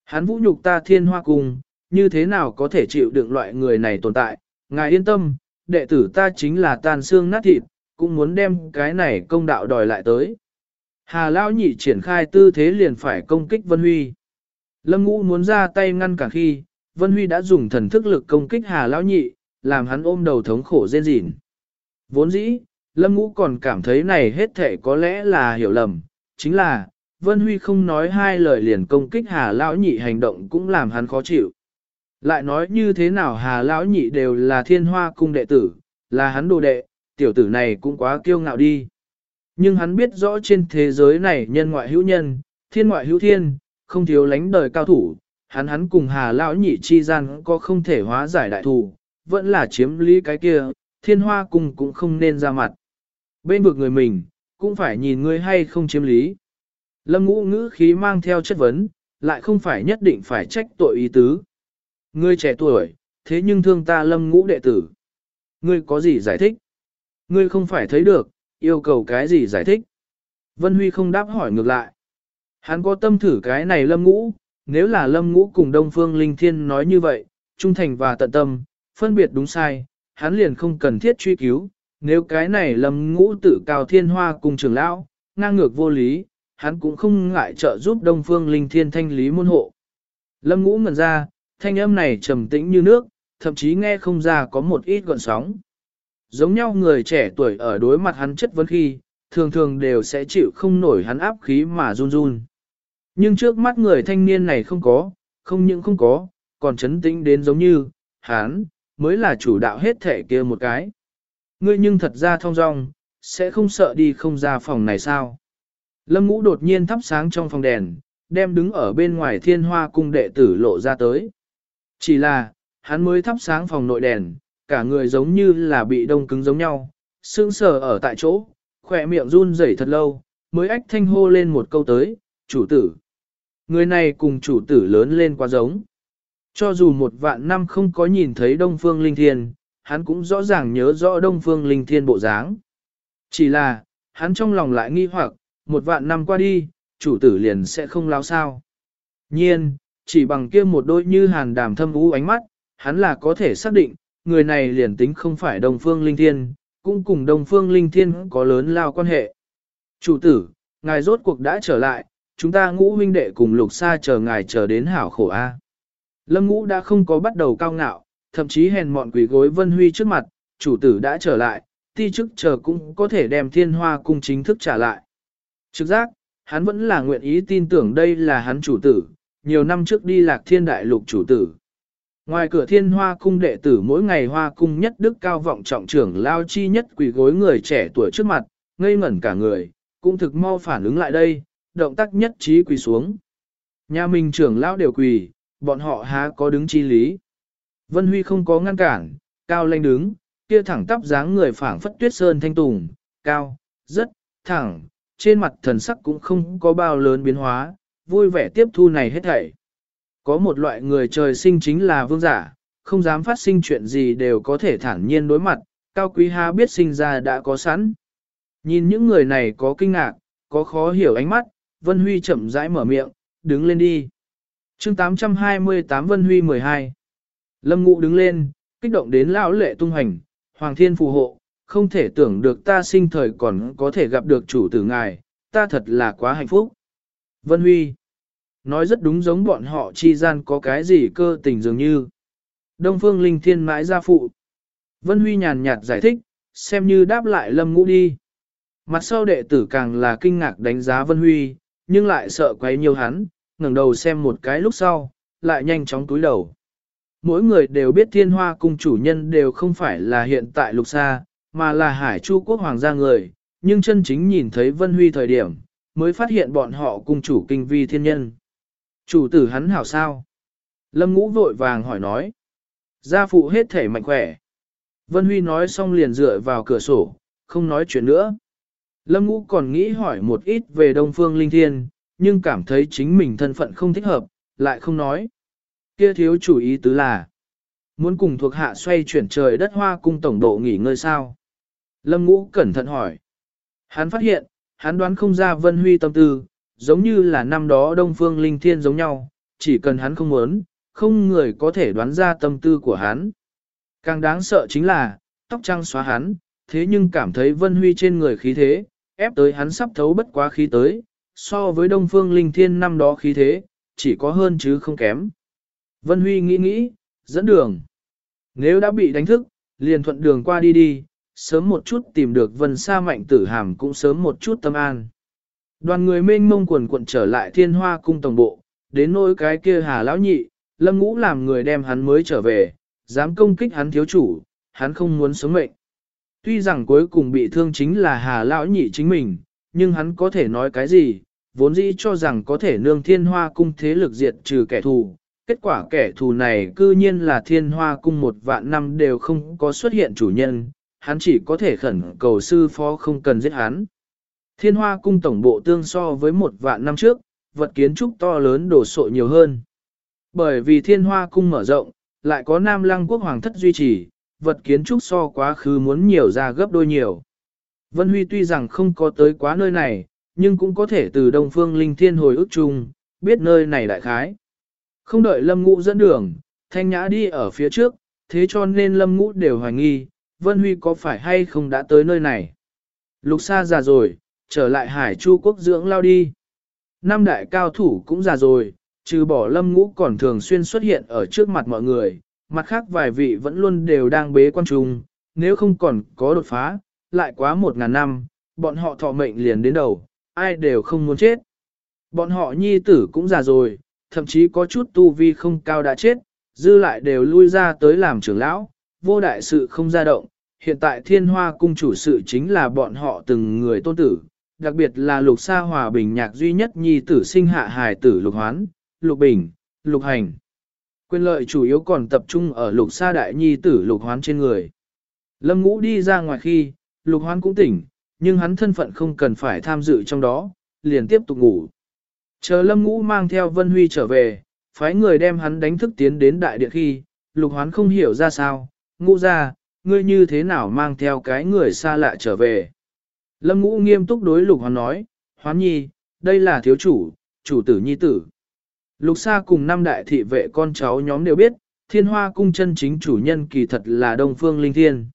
hắn vũ nhục ta thiên hoa cùng, như thế nào có thể chịu đựng loại người này tồn tại, ngài yên tâm, đệ tử ta chính là tàn xương nát thịt, cũng muốn đem cái này công đạo đòi lại tới. Hà Lão nhị triển khai tư thế liền phải công kích Vân Huy. Lâm Ngũ muốn ra tay ngăn cả khi, Vân Huy đã dùng thần thức lực công kích Hà Lão nhị, làm hắn ôm đầu thống khổ rên rỉn. Vốn dĩ, Lâm Ngũ còn cảm thấy này hết thể có lẽ là hiểu lầm, chính là, Vân Huy không nói hai lời liền công kích Hà Lão nhị hành động cũng làm hắn khó chịu. Lại nói như thế nào Hà Lão nhị đều là thiên hoa cung đệ tử, là hắn đồ đệ, tiểu tử này cũng quá kiêu ngạo đi. Nhưng hắn biết rõ trên thế giới này nhân ngoại hữu nhân, thiên ngoại hữu thiên, không thiếu lánh đời cao thủ, hắn hắn cùng Hà Lão nhị chi gian có không thể hóa giải đại thù, vẫn là chiếm lý cái kia, thiên hoa cung cũng không nên ra mặt. Bên vực người mình, cũng phải nhìn ngươi hay không chiếm lý. Lâm ngũ ngữ khí mang theo chất vấn, lại không phải nhất định phải trách tội ý tứ. Ngươi trẻ tuổi, thế nhưng thương ta lâm ngũ đệ tử. Ngươi có gì giải thích? Ngươi không phải thấy được, yêu cầu cái gì giải thích? Vân Huy không đáp hỏi ngược lại. Hắn có tâm thử cái này lâm ngũ, nếu là lâm ngũ cùng Đông Phương Linh Thiên nói như vậy, trung thành và tận tâm, phân biệt đúng sai, hắn liền không cần thiết truy cứu. Nếu cái này lâm ngũ tự cao thiên hoa cùng trưởng lão, ngang ngược vô lý, hắn cũng không ngại trợ giúp Đông Phương Linh Thiên thanh lý môn hộ. Lâm ngũ ngẩn ra, thanh âm này trầm tĩnh như nước, thậm chí nghe không ra có một ít gọn sóng. Giống nhau người trẻ tuổi ở đối mặt hắn chất vấn khi, thường thường đều sẽ chịu không nổi hắn áp khí mà run run. Nhưng trước mắt người thanh niên này không có, không những không có, còn chấn tĩnh đến giống như, hắn, mới là chủ đạo hết thể kia một cái. Ngươi nhưng thật ra thong dong, sẽ không sợ đi không ra phòng này sao. Lâm ngũ đột nhiên thắp sáng trong phòng đèn, đem đứng ở bên ngoài thiên hoa cung đệ tử lộ ra tới. Chỉ là, hắn mới thắp sáng phòng nội đèn, cả người giống như là bị đông cứng giống nhau, sững sờ ở tại chỗ, khỏe miệng run rẩy thật lâu, mới ách thanh hô lên một câu tới, chủ tử. Người này cùng chủ tử lớn lên quá giống. Cho dù một vạn năm không có nhìn thấy Đông Phương Linh Thiên, hắn cũng rõ ràng nhớ rõ Đông Phương Linh Thiên bộ dáng. Chỉ là, hắn trong lòng lại nghi hoặc, một vạn năm qua đi, chủ tử liền sẽ không lao sao. Nhiên, chỉ bằng kia một đôi như hàn đàm thâm ú ánh mắt, hắn là có thể xác định, người này liền tính không phải Đông Phương Linh Thiên, cũng cùng Đông Phương Linh Thiên có lớn lao quan hệ. Chủ tử, ngài rốt cuộc đã trở lại, chúng ta ngũ huynh đệ cùng lục xa chờ ngài chờ đến hảo khổ a. Lâm ngũ đã không có bắt đầu cao ngạo, thậm chí hèn mọn quỷ gối Vân Huy trước mặt, chủ tử đã trở lại, ti chức chờ cũng có thể đem thiên hoa cung chính thức trả lại. Trực giác, hắn vẫn là nguyện ý tin tưởng đây là hắn chủ tử, nhiều năm trước đi lạc thiên đại lục chủ tử. Ngoài cửa thiên hoa cung đệ tử mỗi ngày hoa cung nhất đức cao vọng trọng trưởng lao chi nhất quỷ gối người trẻ tuổi trước mặt, ngây ngẩn cả người, cũng thực mau phản ứng lại đây, động tác nhất trí quỳ xuống. Nhà mình trưởng lao đều quỳ, bọn họ há có đứng chi lý. Vân Huy không có ngăn cản, cao lanh đứng, kia thẳng tắp dáng người phảng phất tuyết sơn thanh tùng, cao, rất, thẳng, trên mặt thần sắc cũng không có bao lớn biến hóa, vui vẻ tiếp thu này hết thảy. Có một loại người trời sinh chính là vương giả, không dám phát sinh chuyện gì đều có thể thản nhiên đối mặt, cao quý ha biết sinh ra đã có sẵn. Nhìn những người này có kinh ngạc, có khó hiểu ánh mắt, Vân Huy chậm rãi mở miệng, đứng lên đi. chương 828 Vân Huy 12 Lâm Ngụ đứng lên, kích động đến lão lệ tung hành, Hoàng Thiên phù hộ, không thể tưởng được ta sinh thời còn có thể gặp được chủ tử ngài, ta thật là quá hạnh phúc. Vân Huy Nói rất đúng giống bọn họ chi gian có cái gì cơ tình dường như. Đông Phương Linh Thiên mãi gia phụ. Vân Huy nhàn nhạt giải thích, xem như đáp lại Lâm Ngũ đi. Mặt sau đệ tử càng là kinh ngạc đánh giá Vân Huy, nhưng lại sợ quấy nhiều hắn, ngẩng đầu xem một cái lúc sau, lại nhanh chóng túi đầu. Mỗi người đều biết thiên hoa cung chủ nhân đều không phải là hiện tại lục xa, mà là hải chu quốc hoàng gia người, nhưng chân chính nhìn thấy Vân Huy thời điểm, mới phát hiện bọn họ cùng chủ kinh vi thiên nhân. Chủ tử hắn hảo sao? Lâm ngũ vội vàng hỏi nói. Gia phụ hết thể mạnh khỏe. Vân Huy nói xong liền dựa vào cửa sổ, không nói chuyện nữa. Lâm ngũ còn nghĩ hỏi một ít về Đông Phương Linh Thiên, nhưng cảm thấy chính mình thân phận không thích hợp, lại không nói. Kia thiếu chủ ý tứ là, muốn cùng thuộc hạ xoay chuyển trời đất hoa cung tổng độ nghỉ ngơi sao? Lâm ngũ cẩn thận hỏi. Hắn phát hiện, hắn đoán không ra Vân Huy tâm tư, giống như là năm đó Đông Phương Linh Thiên giống nhau, chỉ cần hắn không muốn, không người có thể đoán ra tâm tư của hắn. Càng đáng sợ chính là, tóc trăng xóa hắn, thế nhưng cảm thấy Vân Huy trên người khí thế, ép tới hắn sắp thấu bất quá khí tới, so với Đông Phương Linh Thiên năm đó khí thế, chỉ có hơn chứ không kém. Vân Huy nghĩ nghĩ, dẫn đường. Nếu đã bị đánh thức, liền thuận đường qua đi đi, sớm một chút tìm được Vân Sa Mạnh Tử Hàm cũng sớm một chút tâm an. Đoàn người mênh mông quần quận trở lại thiên hoa cung tổng bộ, đến nỗi cái kia hà lão nhị, lâm ngũ làm người đem hắn mới trở về, dám công kích hắn thiếu chủ, hắn không muốn sống mệnh. Tuy rằng cuối cùng bị thương chính là hà lão nhị chính mình, nhưng hắn có thể nói cái gì, vốn dĩ cho rằng có thể nương thiên hoa cung thế lực diệt trừ kẻ thù. Kết quả kẻ thù này cư nhiên là thiên hoa cung một vạn năm đều không có xuất hiện chủ nhân, hắn chỉ có thể khẩn cầu sư phó không cần giết hắn. Thiên hoa cung tổng bộ tương so với một vạn năm trước, vật kiến trúc to lớn đổ sộ nhiều hơn. Bởi vì thiên hoa cung mở rộng, lại có nam lăng quốc hoàng thất duy trì, vật kiến trúc so quá khứ muốn nhiều ra gấp đôi nhiều. Vân Huy tuy rằng không có tới quá nơi này, nhưng cũng có thể từ Đông Phương Linh Thiên hồi ức chung, biết nơi này đại khái. Không đợi Lâm Ngũ dẫn đường, Thanh Nhã đi ở phía trước, thế cho nên Lâm Ngũ đều hoài nghi, Vân Huy có phải hay không đã tới nơi này. Lục Sa già rồi, trở lại hải chu quốc dưỡng lao đi. Năm đại cao thủ cũng già rồi, trừ bỏ lâm ngũ còn thường xuyên xuất hiện ở trước mặt mọi người, mặt khác vài vị vẫn luôn đều đang bế quan trung, nếu không còn có đột phá, lại quá một ngàn năm, bọn họ thọ mệnh liền đến đầu, ai đều không muốn chết. Bọn họ nhi tử cũng già rồi, thậm chí có chút tu vi không cao đã chết, dư lại đều lui ra tới làm trưởng lão, vô đại sự không ra động. Hiện tại thiên hoa cung chủ sự chính là bọn họ từng người tôn tử, đặc biệt là lục sa hòa bình nhạc duy nhất nhi tử sinh hạ hài tử lục hoán, lục bình, lục hành. Quyền lợi chủ yếu còn tập trung ở lục sa đại nhi tử lục hoán trên người. Lâm ngũ đi ra ngoài khi, lục hoán cũng tỉnh, nhưng hắn thân phận không cần phải tham dự trong đó, liền tiếp tục ngủ. Chờ lâm ngũ mang theo Vân Huy trở về, phái người đem hắn đánh thức tiến đến đại điện khi, lục hoán không hiểu ra sao, ngũ ra, ngươi như thế nào mang theo cái người xa lạ trở về. Lâm ngũ nghiêm túc đối lục hoán nói, hoán nhi, đây là thiếu chủ, chủ tử nhi tử. Lục Sa cùng năm đại thị vệ con cháu nhóm đều biết, thiên hoa cung chân chính chủ nhân kỳ thật là Đông Phương Linh Thiên.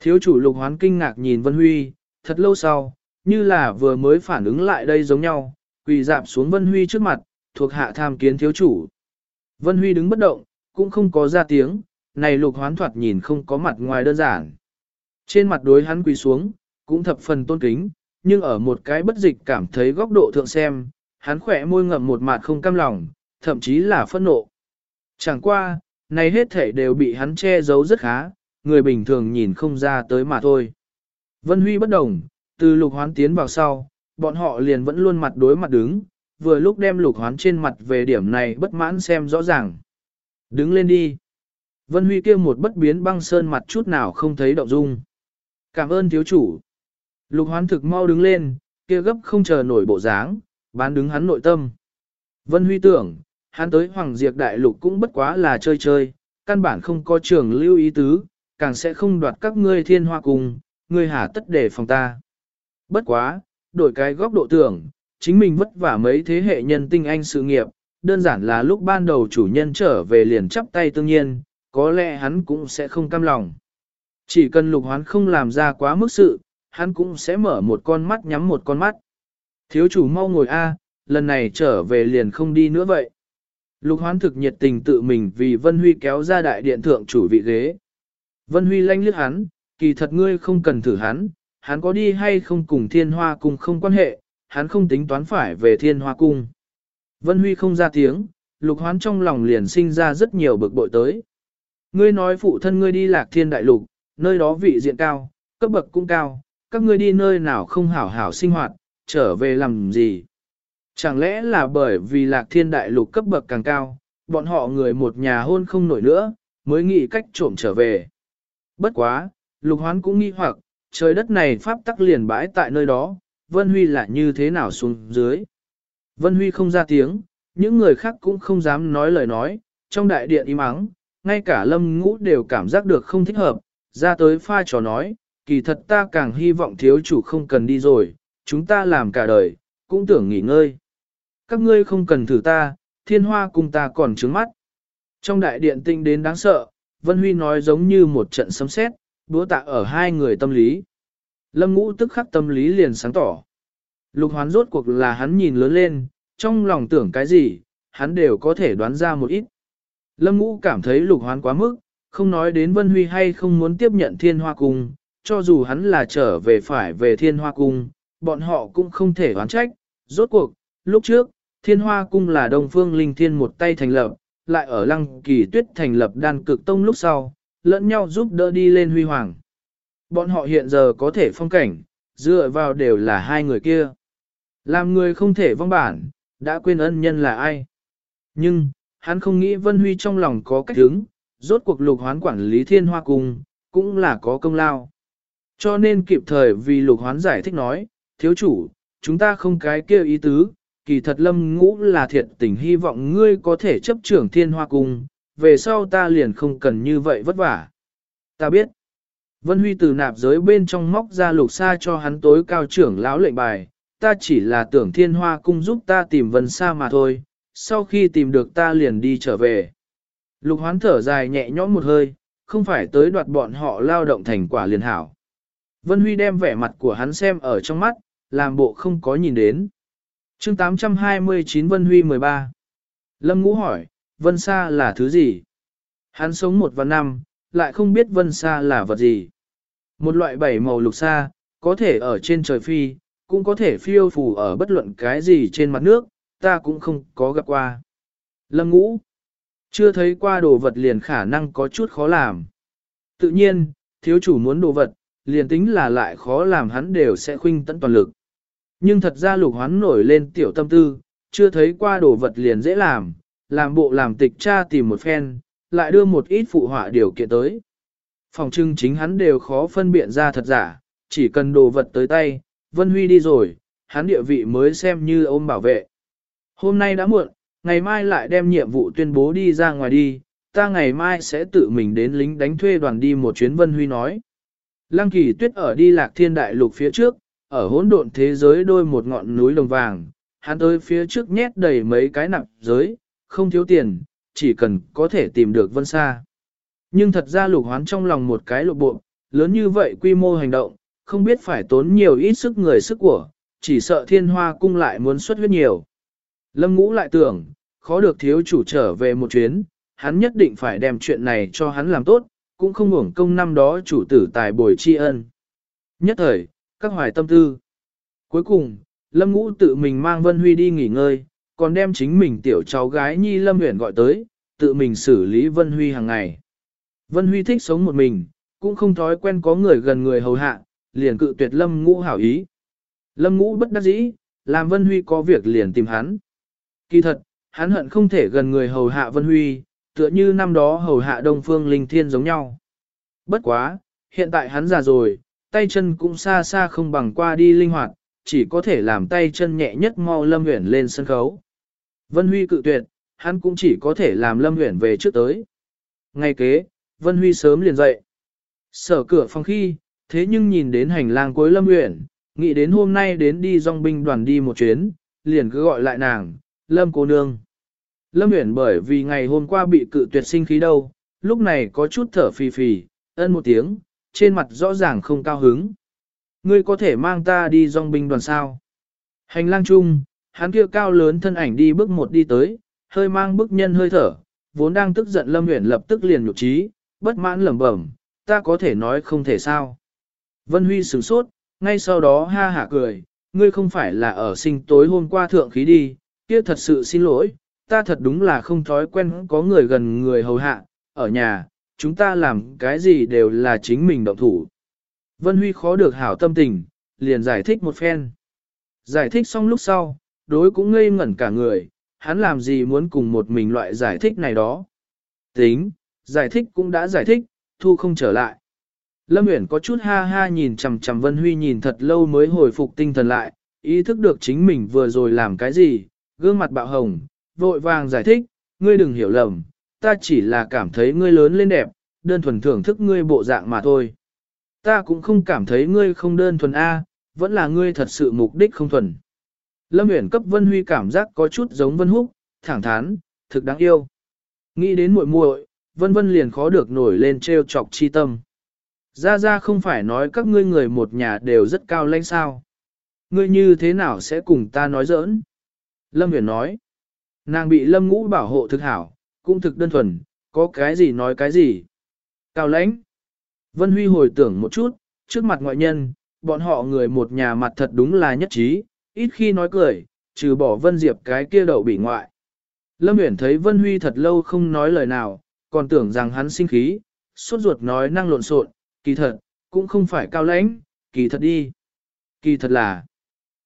Thiếu chủ lục hoán kinh ngạc nhìn Vân Huy, thật lâu sau, như là vừa mới phản ứng lại đây giống nhau, quỳ dạp xuống Vân Huy trước mặt, thuộc hạ tham kiến thiếu chủ. Vân Huy đứng bất động, cũng không có ra tiếng, này lục hoán thoạt nhìn không có mặt ngoài đơn giản. Trên mặt đối hắn quỳ xuống, cũng thập phần tôn kính, nhưng ở một cái bất dịch cảm thấy góc độ thượng xem, hắn khỏe môi ngậm một mặt không cam lòng, thậm chí là phẫn nộ. Chẳng qua, này hết thể đều bị hắn che giấu rất khá, người bình thường nhìn không ra tới mà thôi. Vân Huy bất đồng, từ lục hoán tiến vào sau, bọn họ liền vẫn luôn mặt đối mặt đứng, vừa lúc đem lục hoán trên mặt về điểm này bất mãn xem rõ ràng. Đứng lên đi. Vân Huy kia một bất biến băng sơn mặt chút nào không thấy động dung. Cảm ơn thiếu chủ. Lục hoán thực mau đứng lên, kia gấp không chờ nổi bộ dáng, bán đứng hắn nội tâm. Vân Huy tưởng, hắn tới Hoàng Diệp Đại Lục cũng bất quá là chơi chơi, căn bản không có trường lưu ý tứ, càng sẽ không đoạt các ngươi thiên hoa cùng, ngươi hà tất để phòng ta. Bất quá, đổi cái góc độ tưởng, chính mình vất vả mấy thế hệ nhân tinh anh sự nghiệp, đơn giản là lúc ban đầu chủ nhân trở về liền chắp tay tương nhiên, có lẽ hắn cũng sẽ không cam lòng. Chỉ cần lục hoán không làm ra quá mức sự, hắn cũng sẽ mở một con mắt nhắm một con mắt. Thiếu chủ mau ngồi A, lần này trở về liền không đi nữa vậy. Lục hoán thực nhiệt tình tự mình vì Vân Huy kéo ra đại điện thượng chủ vị ghế. Vân Huy lanh lướt hắn, kỳ thật ngươi không cần thử hắn, hắn có đi hay không cùng thiên hoa cung không quan hệ, hắn không tính toán phải về thiên hoa cung. Vân Huy không ra tiếng, lục hoán trong lòng liền sinh ra rất nhiều bực bội tới. Ngươi nói phụ thân ngươi đi lạc thiên đại lục, nơi đó vị diện cao, cấp bậc cũng cao, các ngươi đi nơi nào không hảo hảo sinh hoạt, trở về làm gì? Chẳng lẽ là bởi vì lạc thiên đại lục cấp bậc càng cao, bọn họ người một nhà hôn không nổi nữa, mới nghĩ cách trộm trở về. Bất quá, lục hoán cũng nghi hoặc, trời đất này pháp tắc liền bãi tại nơi đó, Vân Huy là như thế nào xuống dưới. Vân Huy không ra tiếng, những người khác cũng không dám nói lời nói, trong đại điện im ắng, ngay cả lâm ngũ đều cảm giác được không thích hợp, ra tới pha trò nói, kỳ thật ta càng hy vọng thiếu chủ không cần đi rồi, chúng ta làm cả đời, cũng tưởng nghỉ ngơi. Các ngươi không cần thử ta, thiên hoa cùng ta còn trướng mắt. Trong đại điện tinh đến đáng sợ, Vân Huy nói giống như một trận sấm sét, đúa tạ ở hai người tâm lý. Lâm ngũ tức khắc tâm lý liền sáng tỏ. Lục hoán rốt cuộc là hắn nhìn lớn lên, trong lòng tưởng cái gì, hắn đều có thể đoán ra một ít. Lâm ngũ cảm thấy lục hoán quá mức, không nói đến Vân Huy hay không muốn tiếp nhận thiên hoa cung, cho dù hắn là trở về phải về thiên hoa cung, bọn họ cũng không thể oán trách. Rốt cuộc, lúc trước, thiên hoa cung là đông phương linh thiên một tay thành lập, lại ở lăng kỳ tuyết thành lập đan cực tông lúc sau, lẫn nhau giúp đỡ đi lên huy hoàng. Bọn họ hiện giờ có thể phong cảnh, dựa vào đều là hai người kia. Làm người không thể vong bản, đã quên ân nhân là ai. Nhưng, hắn không nghĩ Vân Huy trong lòng có cách hứng, rốt cuộc lục hoán quản lý thiên hoa cung, cũng là có công lao. Cho nên kịp thời vì lục hoán giải thích nói, thiếu chủ, chúng ta không cái kêu ý tứ, kỳ thật lâm ngũ là thiệt tình hy vọng ngươi có thể chấp trưởng thiên hoa cung, về sau ta liền không cần như vậy vất vả. Ta biết. Vân Huy từ nạp giới bên trong móc ra lục xa cho hắn tối cao trưởng lão lệnh bài, ta chỉ là tưởng thiên hoa cung giúp ta tìm vân xa mà thôi, sau khi tìm được ta liền đi trở về. Lục hoán thở dài nhẹ nhõm một hơi, không phải tới đoạt bọn họ lao động thành quả liền hảo. Vân Huy đem vẻ mặt của hắn xem ở trong mắt, làm bộ không có nhìn đến. chương 829 Vân Huy 13 Lâm Ngũ hỏi, Vân Sa là thứ gì? Hắn sống một và năm, lại không biết Vân Sa là vật gì. Một loại bảy màu lục sa, có thể ở trên trời phi, cũng có thể phiêu phù ở bất luận cái gì trên mặt nước, ta cũng không có gặp qua. Lâm Ngũ chưa thấy qua đồ vật liền khả năng có chút khó làm. Tự nhiên, thiếu chủ muốn đồ vật, liền tính là lại khó làm hắn đều sẽ khuynh tận toàn lực. Nhưng thật ra lục hoán nổi lên tiểu tâm tư, chưa thấy qua đồ vật liền dễ làm, làm bộ làm tịch tra tìm một phen, lại đưa một ít phụ họa điều kiện tới. Phòng trưng chính hắn đều khó phân biện ra thật giả, chỉ cần đồ vật tới tay, Vân Huy đi rồi, hắn địa vị mới xem như ôm bảo vệ. Hôm nay đã muộn, ngày mai lại đem nhiệm vụ tuyên bố đi ra ngoài đi, ta ngày mai sẽ tự mình đến lính đánh thuê đoàn đi một chuyến Vân Huy nói. Lăng kỳ tuyết ở đi lạc thiên đại lục phía trước, ở hỗn độn thế giới đôi một ngọn núi đồng vàng, hắn tới phía trước nhét đầy mấy cái nặng giới, không thiếu tiền, chỉ cần có thể tìm được vân xa. Nhưng thật ra lục hoán trong lòng một cái lục bộ, lớn như vậy quy mô hành động, không biết phải tốn nhiều ít sức người sức của, chỉ sợ thiên hoa cung lại muốn xuất huyết nhiều. Lâm ngũ lại tưởng, khó được thiếu chủ trở về một chuyến, hắn nhất định phải đem chuyện này cho hắn làm tốt, cũng không hưởng công năm đó chủ tử tài bồi tri ân. Nhất thời, các hoài tâm tư. Cuối cùng, Lâm Ngũ tự mình mang Vân Huy đi nghỉ ngơi, còn đem chính mình tiểu cháu gái Nhi Lâm Huyền gọi tới, tự mình xử lý Vân Huy hàng ngày. Vân Huy thích sống một mình, cũng không thói quen có người gần người hầu hạ, liền cự tuyệt Lâm Ngũ hảo ý. Lâm Ngũ bất đắc dĩ, làm Vân Huy có việc liền tìm hắn. Kỳ thật, hắn hận không thể gần người hầu hạ Vân Huy, tựa như năm đó hầu hạ Đông Phương Linh Thiên giống nhau. Bất quá, hiện tại hắn già rồi, tay chân cũng xa xa không bằng qua đi linh hoạt, chỉ có thể làm tay chân nhẹ nhất mau Lâm Huyển lên sân khấu. Vân Huy cự tuyệt, hắn cũng chỉ có thể làm Lâm Huyển về trước tới. Ngay kế, Vân Huy sớm liền dậy. Sở cửa phòng khi, thế nhưng nhìn đến hành lang cuối Lâm Huyển, nghĩ đến hôm nay đến đi dòng binh đoàn đi một chuyến, liền cứ gọi lại nàng, Lâm cô nương. Lâm Uyển bởi vì ngày hôm qua bị cự tuyệt sinh khí đâu, lúc này có chút thở phì phì, ân một tiếng, trên mặt rõ ràng không cao hứng. Ngươi có thể mang ta đi dòng binh đoàn sao? Hành lang chung, hắn kia cao lớn thân ảnh đi bước một đi tới, hơi mang bức nhân hơi thở, vốn đang tức giận Lâm Uyển lập tức liền nhục trí, bất mãn lẩm bẩm, ta có thể nói không thể sao. Vân Huy sửng sốt, ngay sau đó ha hả cười, ngươi không phải là ở sinh tối hôm qua thượng khí đi, kia thật sự xin lỗi, ta thật đúng là không thói quen có người gần người hầu hạ, ở nhà, chúng ta làm cái gì đều là chính mình động thủ. Vân Huy khó được hảo tâm tình, liền giải thích một phen. Giải thích xong lúc sau, đối cũng ngây ngẩn cả người, hắn làm gì muốn cùng một mình loại giải thích này đó. Tính, giải thích cũng đã giải thích, thu không trở lại. Lâm Uyển có chút ha ha nhìn chằm chằm Vân Huy nhìn thật lâu mới hồi phục tinh thần lại, ý thức được chính mình vừa rồi làm cái gì, gương mặt bạo hồng, vội vàng giải thích, ngươi đừng hiểu lầm, ta chỉ là cảm thấy ngươi lớn lên đẹp, đơn thuần thưởng thức ngươi bộ dạng mà thôi. Ta cũng không cảm thấy ngươi không đơn thuần A, vẫn là ngươi thật sự mục đích không thuần. Lâm Uyển cấp Vân Huy cảm giác có chút giống Vân Húc, thẳng thắn, thực đáng yêu. Nghĩ đến muội muội, Vân Vân liền khó được nổi lên trêu chọc chi tâm. Ra ra không phải nói các ngươi người một nhà đều rất cao lãnh sao. Ngươi như thế nào sẽ cùng ta nói giỡn? Lâm Huyền nói. Nàng bị lâm ngũ bảo hộ thực hảo, cũng thực đơn thuần, có cái gì nói cái gì. Cao lãnh. Vân Huy hồi tưởng một chút, trước mặt ngoại nhân, bọn họ người một nhà mặt thật đúng là nhất trí, ít khi nói cười, trừ bỏ Vân Diệp cái kia đậu bị ngoại. Lâm Uyển thấy Vân Huy thật lâu không nói lời nào, còn tưởng rằng hắn sinh khí, suốt ruột nói năng lộn xộn, kỳ thật, cũng không phải cao lãnh, kỳ thật đi. Kỳ thật là,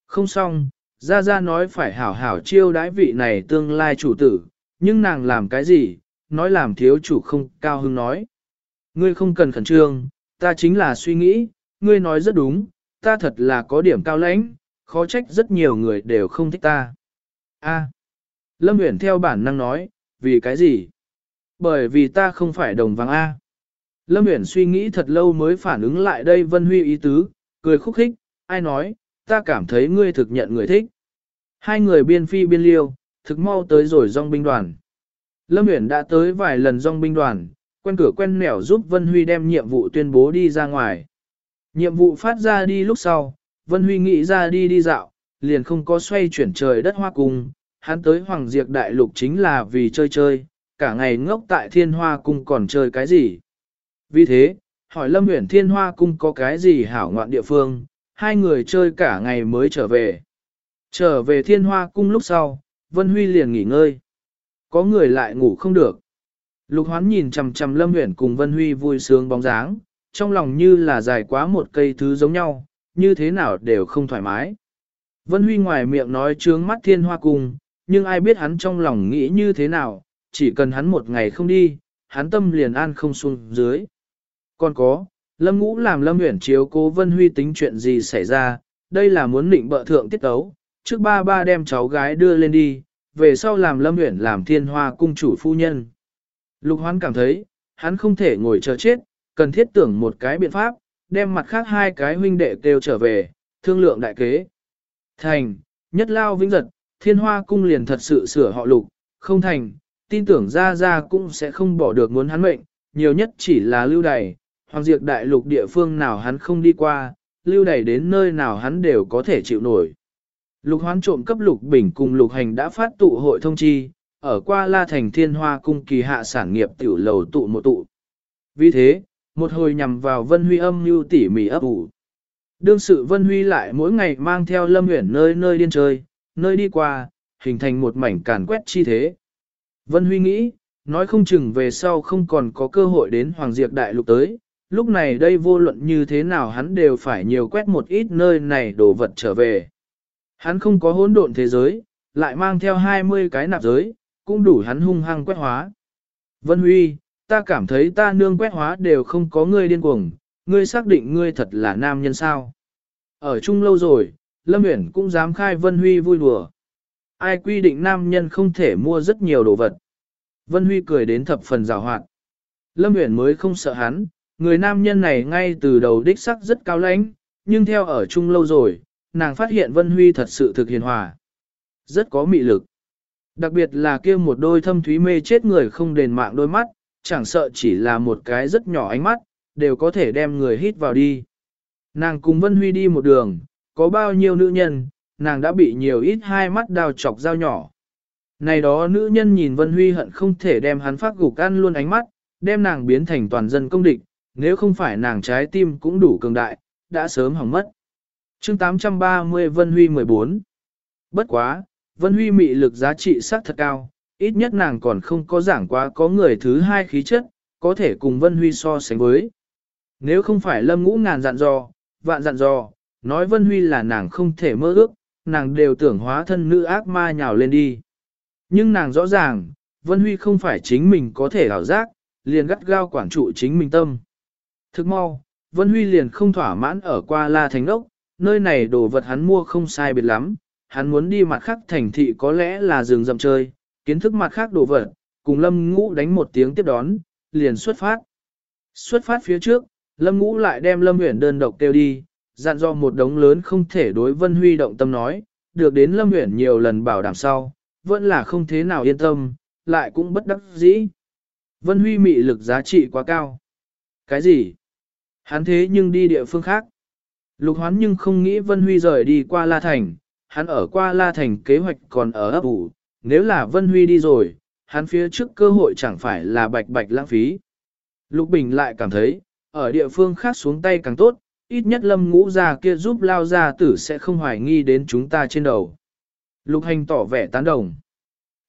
không xong, Gia Gia nói phải hảo hảo chiêu đãi vị này tương lai chủ tử, nhưng nàng làm cái gì, nói làm thiếu chủ không cao hứng nói. Ngươi không cần khẩn trương, ta chính là suy nghĩ, ngươi nói rất đúng, ta thật là có điểm cao lãnh, khó trách rất nhiều người đều không thích ta. A. Lâm Uyển theo bản năng nói, vì cái gì? Bởi vì ta không phải đồng vàng A. Lâm Uyển suy nghĩ thật lâu mới phản ứng lại đây Vân Huy ý tứ, cười khúc khích, ai nói, ta cảm thấy ngươi thực nhận người thích. Hai người biên phi biên liêu, thực mau tới rồi dòng binh đoàn. Lâm Uyển đã tới vài lần dòng binh đoàn, quen cửa quen nẻo giúp Vân Huy đem nhiệm vụ tuyên bố đi ra ngoài. Nhiệm vụ phát ra đi lúc sau, Vân Huy nghĩ ra đi đi dạo, liền không có xoay chuyển trời đất hoa cung, hắn tới Hoàng Diệp Đại Lục chính là vì chơi chơi, cả ngày ngốc tại Thiên Hoa Cung còn chơi cái gì. Vì thế, hỏi Lâm Uyển Thiên Hoa Cung có cái gì hảo ngoạn địa phương, hai người chơi cả ngày mới trở về. Trở về Thiên Hoa Cung lúc sau, Vân Huy liền nghỉ ngơi. Có người lại ngủ không được. Lục hoán nhìn chằm chằm Lâm nguyễn cùng Vân Huy vui sướng bóng dáng, trong lòng như là dài quá một cây thứ giống nhau, như thế nào đều không thoải mái. Vân Huy ngoài miệng nói trướng mắt thiên hoa cung, nhưng ai biết hắn trong lòng nghĩ như thế nào, chỉ cần hắn một ngày không đi, hắn tâm liền an không xuống dưới. Còn có, Lâm Ngũ làm Lâm Uyển chiếu cố Vân Huy tính chuyện gì xảy ra, đây là muốn định bợ thượng tiết tấu, trước ba ba đem cháu gái đưa lên đi, về sau làm Lâm Uyển làm thiên hoa cung chủ phu nhân. Lục hoán cảm thấy, hắn không thể ngồi chờ chết, cần thiết tưởng một cái biện pháp, đem mặt khác hai cái huynh đệ kêu trở về, thương lượng đại kế. Thành, nhất lao vĩnh giật, thiên hoa cung liền thật sự sửa họ lục, không thành, tin tưởng ra ra cũng sẽ không bỏ được muốn hắn mệnh, nhiều nhất chỉ là lưu đày, hoàng diệt đại lục địa phương nào hắn không đi qua, lưu đẩy đến nơi nào hắn đều có thể chịu nổi. Lục hoán trộm cấp lục bình cùng lục hành đã phát tụ hội thông chi, ở qua la thành thiên hoa cung kỳ hạ sản nghiệp tiểu lầu tụ một tụ. Vì thế, một hồi nhằm vào Vân Huy âm mưu tỉ mỉ ấp ủ. Đương sự Vân Huy lại mỗi ngày mang theo Lâm Huyển nơi nơi điên chơi, nơi đi qua, hình thành một mảnh càn quét chi thế. Vân Huy nghĩ, nói không chừng về sau không còn có cơ hội đến Hoàng Diệp Đại Lục tới, lúc này đây vô luận như thế nào hắn đều phải nhiều quét một ít nơi này đồ vật trở về. Hắn không có hỗn độn thế giới, lại mang theo 20 cái nạp giới, cũng đủ hắn hung hăng quét hóa. Vân Huy, ta cảm thấy ta nương quét hóa đều không có ngươi điên cuồng, ngươi xác định ngươi thật là nam nhân sao. Ở chung lâu rồi, Lâm Uyển cũng dám khai Vân Huy vui đùa. Ai quy định nam nhân không thể mua rất nhiều đồ vật. Vân Huy cười đến thập phần rào hoạt. Lâm Uyển mới không sợ hắn, người nam nhân này ngay từ đầu đích sắc rất cao lãnh, nhưng theo ở chung lâu rồi, nàng phát hiện Vân Huy thật sự thực hiền hòa. Rất có mị lực. Đặc biệt là kia một đôi thâm thúy mê chết người không đền mạng đôi mắt, chẳng sợ chỉ là một cái rất nhỏ ánh mắt, đều có thể đem người hít vào đi. Nàng cùng Vân Huy đi một đường, có bao nhiêu nữ nhân, nàng đã bị nhiều ít hai mắt đào chọc dao nhỏ. Này đó nữ nhân nhìn Vân Huy hận không thể đem hắn phát gục ăn luôn ánh mắt, đem nàng biến thành toàn dân công địch, nếu không phải nàng trái tim cũng đủ cường đại, đã sớm hỏng mất. chương 830 Vân Huy 14 Bất quá, Vân Huy mị lực giá trị sắc thật cao, ít nhất nàng còn không có giảng quá có người thứ hai khí chất, có thể cùng Vân Huy so sánh với. Nếu không phải lâm ngũ ngàn dặn dò, vạn dặn dò, nói Vân Huy là nàng không thể mơ ước, nàng đều tưởng hóa thân nữ ác ma nhào lên đi. Nhưng nàng rõ ràng, Vân Huy không phải chính mình có thể ảo giác, liền gắt gao quản trụ chính mình tâm. Thức mau, Vân Huy liền không thỏa mãn ở qua La Thành Đốc, nơi này đồ vật hắn mua không sai biệt lắm, hắn muốn đi mặt khác thành thị có lẽ là rừng rậm chơi, kiến thức mặt khác đồ vật, cùng Lâm Ngũ đánh một tiếng tiếp đón, liền xuất phát. Xuất phát phía trước, Lâm Ngũ lại đem Lâm Huyền đơn độc kêu đi, dặn dò một đống lớn không thể đối Vân Huy động tâm nói, được đến Lâm Huyền nhiều lần bảo đảm sau, vẫn là không thế nào yên tâm, lại cũng bất đắc dĩ. Vân Huy mị lực giá trị quá cao. Cái gì? Hắn thế nhưng đi địa phương khác. Lục hoán nhưng không nghĩ Vân Huy rời đi qua La Thành, hắn ở qua La Thành kế hoạch còn ở ấp ủ, nếu là Vân Huy đi rồi, hắn phía trước cơ hội chẳng phải là bạch bạch lãng phí. Lục Bình lại cảm thấy, ở địa phương khác xuống tay càng tốt, ít nhất lâm ngũ già kia giúp lao gia tử sẽ không hoài nghi đến chúng ta trên đầu. Lục hành tỏ vẻ tán đồng.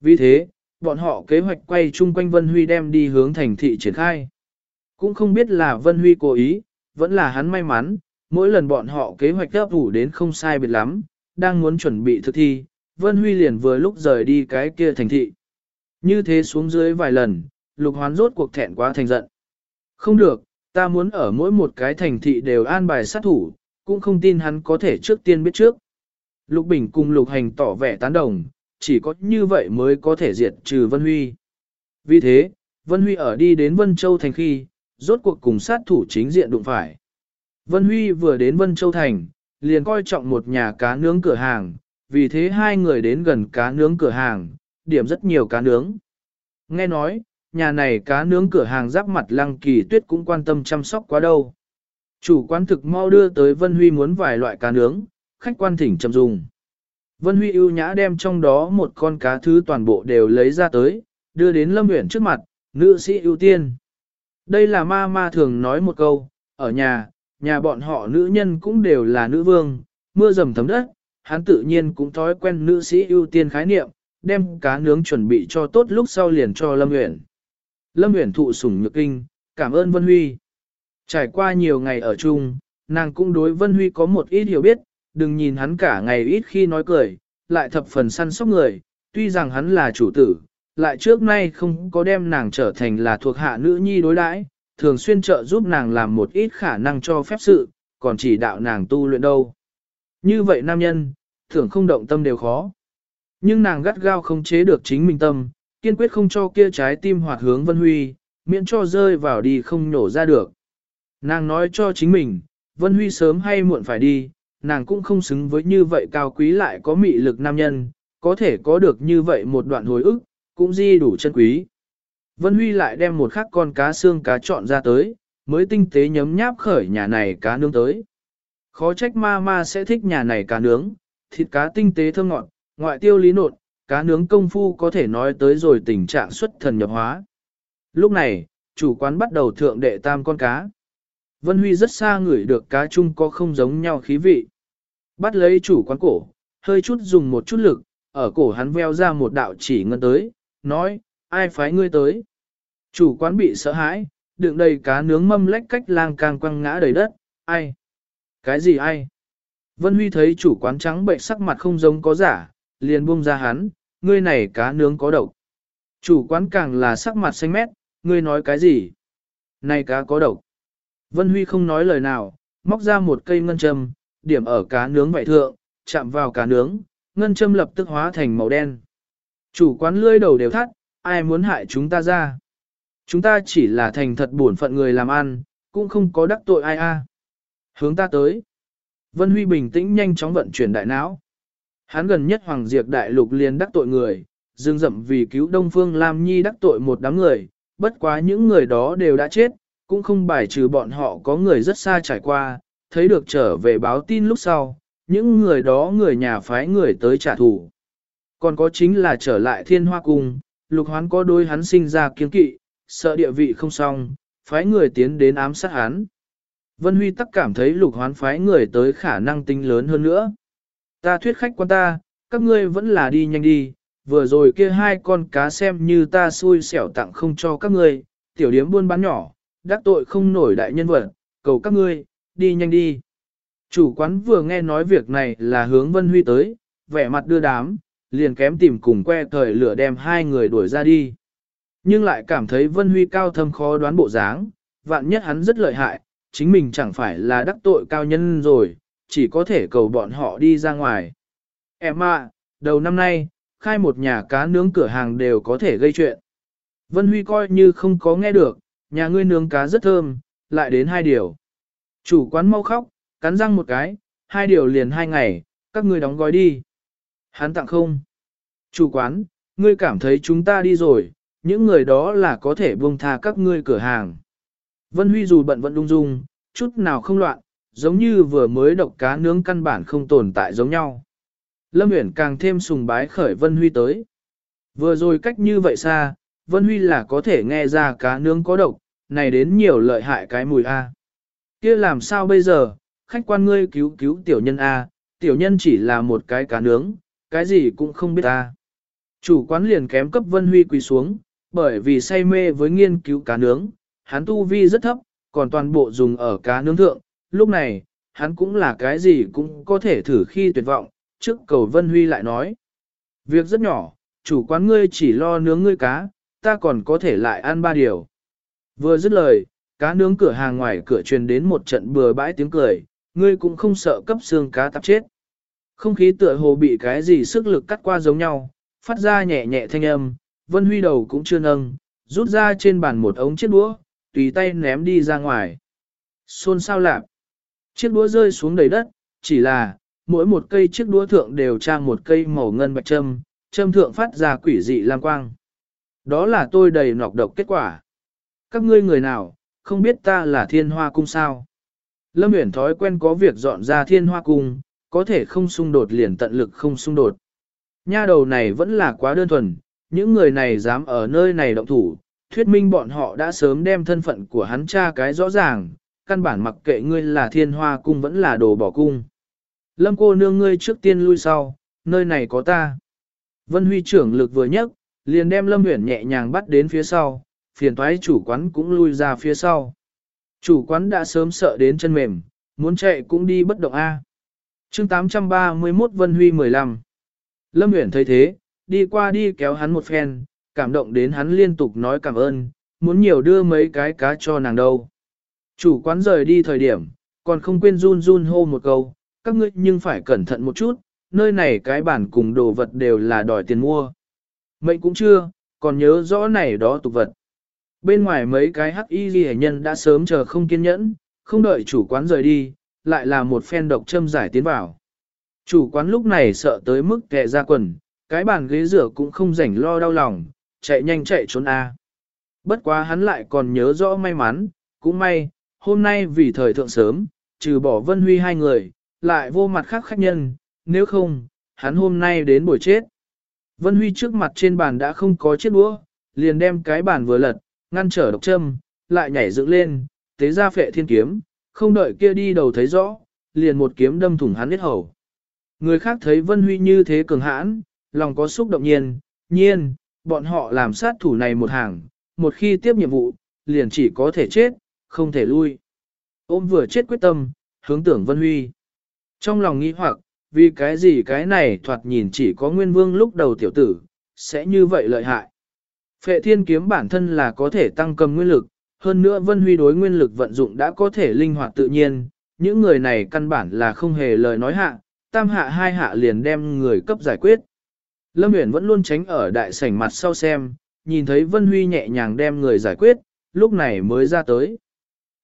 Vì thế, bọn họ kế hoạch quay chung quanh Vân Huy đem đi hướng thành thị triển khai. Cũng không biết là Vân Huy cố ý, vẫn là hắn may mắn, mỗi lần bọn họ kế hoạch đáp ủ đến không sai biệt lắm, đang muốn chuẩn bị thực thi, Vân Huy liền vừa lúc rời đi cái kia thành thị. Như thế xuống dưới vài lần, lục hoán rốt cuộc thẹn quá thành giận. Không được, ta muốn ở mỗi một cái thành thị đều an bài sát thủ, cũng không tin hắn có thể trước tiên biết trước. Lục Bình cùng Lục Hành tỏ vẻ tán đồng, chỉ có như vậy mới có thể diệt trừ Vân Huy. Vì thế, Vân Huy ở đi đến Vân Châu Thành khi, rốt cuộc cùng sát thủ chính diện đụng phải. Vân Huy vừa đến Vân Châu Thành, liền coi trọng một nhà cá nướng cửa hàng, vì thế hai người đến gần cá nướng cửa hàng, điểm rất nhiều cá nướng. Nghe nói, nhà này cá nướng cửa hàng giáp mặt lăng kỳ tuyết cũng quan tâm chăm sóc quá đâu. Chủ quán thực mau đưa tới Vân Huy muốn vài loại cá nướng, khách quan thỉnh chậm dùng. Vân Huy ưu nhã đem trong đó một con cá thứ toàn bộ đều lấy ra tới, đưa đến Lâm Uyển trước mặt, nữ sĩ ưu tiên. Đây là ma ma thường nói một câu, ở nhà, nhà bọn họ nữ nhân cũng đều là nữ vương, mưa dầm thấm đất, hắn tự nhiên cũng thói quen nữ sĩ ưu tiên khái niệm, đem cá nướng chuẩn bị cho tốt lúc sau liền cho Lâm Uyển. Lâm Uyển thụ sủng nhược kinh, cảm ơn Vân Huy. Trải qua nhiều ngày ở chung, nàng cũng đối Vân Huy có một ít hiểu biết, đừng nhìn hắn cả ngày ít khi nói cười, lại thập phần săn sóc người, tuy rằng hắn là chủ tử, lại trước nay không có đem nàng trở thành là thuộc hạ nữ nhi đối đãi, thường xuyên trợ giúp nàng làm một ít khả năng cho phép sự, còn chỉ đạo nàng tu luyện đâu. Như vậy nam nhân, thường không động tâm đều khó. Nhưng nàng gắt gao không chế được chính mình tâm, kiên quyết không cho kia trái tim hoạt hướng Vân Huy, miễn cho rơi vào đi không nổ ra được. Nàng nói cho chính mình, Vân Huy sớm hay muộn phải đi, nàng cũng không xứng với như vậy cao quý lại có mị lực nam nhân, có thể có được như vậy một đoạn hồi ức, cũng di đủ chân quý. Vân Huy lại đem một khắc con cá xương cá chọn ra tới, mới tinh tế nhấm nháp khởi nhà này cá nướng tới. Khó trách ma ma sẽ thích nhà này cá nướng, thịt cá tinh tế thơm ngọt, ngoại tiêu lý nột, cá nướng công phu có thể nói tới rồi tình trạng xuất thần nhập hóa. Lúc này, chủ quán bắt đầu thượng đệ tam con cá. Vân Huy rất xa ngửi được cá chung có không giống nhau khí vị. Bắt lấy chủ quán cổ, hơi chút dùng một chút lực, ở cổ hắn veo ra một đạo chỉ ngân tới, nói, ai phái ngươi tới. Chủ quán bị sợ hãi, đựng đầy cá nướng mâm lách cách lang càng quăng ngã đầy đất, ai? Cái gì ai? Vân Huy thấy chủ quán trắng bệnh sắc mặt không giống có giả, liền buông ra hắn, ngươi này cá nướng có độc. Chủ quán càng là sắc mặt xanh mét, ngươi nói cái gì? Này cá có độc. Vân Huy không nói lời nào, móc ra một cây ngân châm, điểm ở cá nướng vậy thượng, chạm vào cá nướng, ngân châm lập tức hóa thành màu đen. Chủ quán lươi đầu đều thắt, ai muốn hại chúng ta ra? Chúng ta chỉ là thành thật bổn phận người làm ăn, cũng không có đắc tội ai a. Hướng ta tới. Vân Huy bình tĩnh nhanh chóng vận chuyển đại não. Hắn gần nhất Hoàng Diệp Đại Lục liền đắc tội người, dương dậm vì cứu Đông Phương Lam Nhi đắc tội một đám người, bất quá những người đó đều đã chết, cũng không bài trừ bọn họ có người rất xa trải qua, thấy được trở về báo tin lúc sau, những người đó người nhà phái người tới trả thù. Còn có chính là trở lại thiên hoa cung, lục hoán có đôi hắn sinh ra kiên kỵ, sợ địa vị không xong, phái người tiến đến ám sát hắn. Vân Huy tắc cảm thấy lục hoán phái người tới khả năng tinh lớn hơn nữa. Ta thuyết khách quan ta, các ngươi vẫn là đi nhanh đi, vừa rồi kia hai con cá xem như ta xui xẻo tặng không cho các ngươi, tiểu điếm buôn bán nhỏ, đắc tội không nổi đại nhân vật, cầu các ngươi, đi nhanh đi. Chủ quán vừa nghe nói việc này là hướng Vân Huy tới, vẻ mặt đưa đám, liền kém tìm cùng que thời lửa đem hai người đuổi ra đi. Nhưng lại cảm thấy Vân Huy cao thâm khó đoán bộ dáng, vạn nhất hắn rất lợi hại, chính mình chẳng phải là đắc tội cao nhân rồi, chỉ có thể cầu bọn họ đi ra ngoài. Em à, đầu năm nay, khai một nhà cá nướng cửa hàng đều có thể gây chuyện. Vân Huy coi như không có nghe được, nhà ngươi nướng cá rất thơm, lại đến hai điều. Chủ quán mau khóc, cắn răng một cái, hai điều liền hai ngày, các ngươi đóng gói đi. Hắn tặng không. Chủ quán, ngươi cảm thấy chúng ta đi rồi, những người đó là có thể buông tha các ngươi cửa hàng. Vân Huy dù bận vẫn đung dung, chút nào không loạn, giống như vừa mới độc cá nướng căn bản không tồn tại giống nhau. Lâm Uyển càng thêm sùng bái khởi Vân Huy tới. Vừa rồi cách như vậy xa, Vân Huy là có thể nghe ra cá nướng có độc, này đến nhiều lợi hại cái mùi A. kia làm sao bây giờ, khách quan ngươi cứu cứu tiểu nhân A, tiểu nhân chỉ là một cái cá nướng, cái gì cũng không biết ta Chủ quán liền kém cấp Vân Huy quỳ xuống, bởi vì say mê với nghiên cứu cá nướng, hắn tu vi rất thấp, còn toàn bộ dùng ở cá nướng thượng, lúc này, hắn cũng là cái gì cũng có thể thử khi tuyệt vọng, trước cầu Vân Huy lại nói. Việc rất nhỏ, chủ quán ngươi chỉ lo nướng ngươi cá, ta còn có thể lại ăn ba điều. Vừa dứt lời, cá nướng cửa hàng ngoài cửa truyền đến một trận bừa bãi tiếng cười, ngươi cũng không sợ cấp xương cá tạp chết. Không khí tựa hồ bị cái gì sức lực cắt qua giống nhau, phát ra nhẹ nhẹ thanh âm, Vân Huy đầu cũng chưa nâng, rút ra trên bàn một ống chiếc đũa, tùy tay ném đi ra ngoài. Xôn sao lạp. Chiếc đũa rơi xuống đầy đất, chỉ là, mỗi một cây chiếc đũa thượng đều trang một cây màu ngân bạch châm, châm thượng phát ra quỷ dị lam quang. Đó là tôi đầy nọc độc kết quả. Các ngươi người nào, không biết ta là thiên hoa cung sao. Lâm Uyển thói quen có việc dọn ra thiên hoa cung, có thể không xung đột liền tận lực không xung đột. Nha đầu này vẫn là quá đơn thuần, những người này dám ở nơi này động thủ, thuyết minh bọn họ đã sớm đem thân phận của hắn cha cái rõ ràng, căn bản mặc kệ ngươi là thiên hoa cung vẫn là đồ bỏ cung. Lâm cô nương ngươi trước tiên lui sau, nơi này có ta. Vân Huy trưởng lực vừa nhấc, liền đem Lâm Huyển nhẹ nhàng bắt đến phía sau, phiền thoái chủ quán cũng lui ra phía sau. Chủ quán đã sớm sợ đến chân mềm, muốn chạy cũng đi bất động A chương 831 Vân Huy 15 Lâm Huyển thấy thế, đi qua đi kéo hắn một phen, cảm động đến hắn liên tục nói cảm ơn, muốn nhiều đưa mấy cái cá cho nàng đâu. Chủ quán rời đi thời điểm, còn không quên run run hô một câu, các ngươi nhưng phải cẩn thận một chút, nơi này cái bản cùng đồ vật đều là đòi tiền mua. Mệnh cũng chưa, còn nhớ rõ này đó tục vật. Bên ngoài mấy cái hắc y ghi nhân đã sớm chờ không kiên nhẫn, không đợi chủ quán rời đi, lại là một phen độc châm giải tiến vào. Chủ quán lúc này sợ tới mức kẹ ra quần, cái bàn ghế rửa cũng không rảnh lo đau lòng, chạy nhanh chạy trốn A. Bất quá hắn lại còn nhớ rõ may mắn, cũng may, hôm nay vì thời thượng sớm, trừ bỏ Vân Huy hai người, lại vô mặt khác khách nhân, nếu không, hắn hôm nay đến buổi chết. Vân Huy trước mặt trên bàn đã không có chiếc đũa, liền đem cái bàn vừa lật, ngăn trở độc châm, lại nhảy dựng lên, tế ra phệ thiên kiếm, không đợi kia đi đầu thấy rõ, liền một kiếm đâm thủng hắn hết hầu. Người khác thấy Vân Huy như thế cường hãn, lòng có xúc động nhiên, nhiên, bọn họ làm sát thủ này một hàng, một khi tiếp nhiệm vụ, liền chỉ có thể chết, không thể lui. Ôm vừa chết quyết tâm, hướng tưởng Vân Huy. Trong lòng nghĩ hoặc, vì cái gì cái này thoạt nhìn chỉ có nguyên vương lúc đầu tiểu tử, sẽ như vậy lợi hại. Phệ thiên kiếm bản thân là có thể tăng cầm nguyên lực, hơn nữa Vân Huy đối nguyên lực vận dụng đã có thể linh hoạt tự nhiên, những người này căn bản là không hề lời nói hạ, tam hạ hai hạ liền đem người cấp giải quyết. Lâm Uyển vẫn luôn tránh ở đại sảnh mặt sau xem, nhìn thấy Vân Huy nhẹ nhàng đem người giải quyết, lúc này mới ra tới.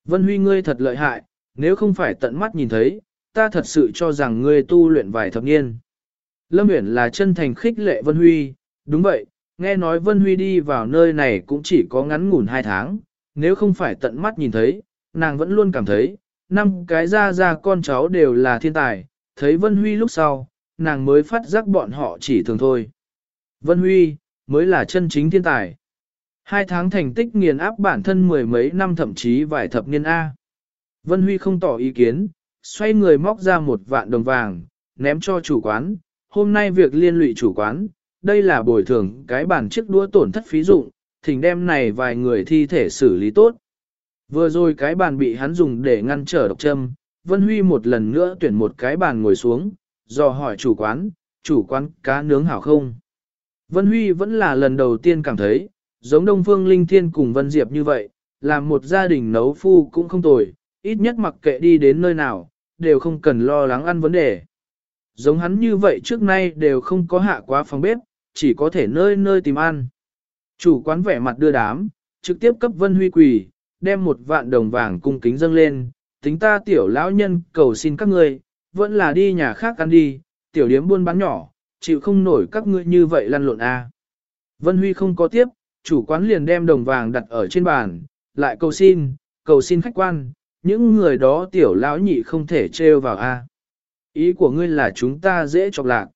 Vân Huy ngươi thật lợi hại, nếu không phải tận mắt nhìn thấy, ta thật sự cho rằng ngươi tu luyện vài thập niên. Lâm Uyển là chân thành khích lệ Vân Huy, đúng vậy, nghe nói Vân Huy đi vào nơi này cũng chỉ có ngắn ngủn hai tháng, nếu không phải tận mắt nhìn thấy, nàng vẫn luôn cảm thấy, năm cái ra ra con cháu đều là thiên tài, thấy Vân Huy lúc sau, nàng mới phát giác bọn họ chỉ thường thôi. Vân Huy, mới là chân chính thiên tài. Hai tháng thành tích nghiền áp bản thân mười mấy năm thậm chí vài thập niên A. Vân Huy không tỏ ý kiến, xoay người móc ra một vạn đồng vàng, ném cho chủ quán. Hôm nay việc liên lụy chủ quán, đây là bồi thường cái bản chiếc đũa tổn thất phí dụng, thỉnh đem này vài người thi thể xử lý tốt. Vừa rồi cái bàn bị hắn dùng để ngăn trở độc châm, Vân Huy một lần nữa tuyển một cái bàn ngồi xuống, dò hỏi chủ quán, chủ quán cá nướng hảo không? Vân Huy vẫn là lần đầu tiên cảm thấy, giống Đông Phương Linh Thiên cùng Vân Diệp như vậy, làm một gia đình nấu phu cũng không tồi, ít nhất mặc kệ đi đến nơi nào, đều không cần lo lắng ăn vấn đề. Giống hắn như vậy trước nay đều không có hạ quá phòng bếp, chỉ có thể nơi nơi tìm ăn. Chủ quán vẻ mặt đưa đám, trực tiếp cấp Vân Huy quỳ, đem một vạn đồng vàng cung kính dâng lên, tính ta tiểu lão nhân cầu xin các ngươi, vẫn là đi nhà khác ăn đi, tiểu điếm buôn bán nhỏ, chịu không nổi các ngươi như vậy lăn lộn a. À. Vân Huy không có tiếp, chủ quán liền đem đồng vàng đặt ở trên bàn, lại cầu xin, cầu xin khách quan, những người đó tiểu lão nhị không thể trêu vào a. Ý của ngươi là chúng ta dễ chọc lạc.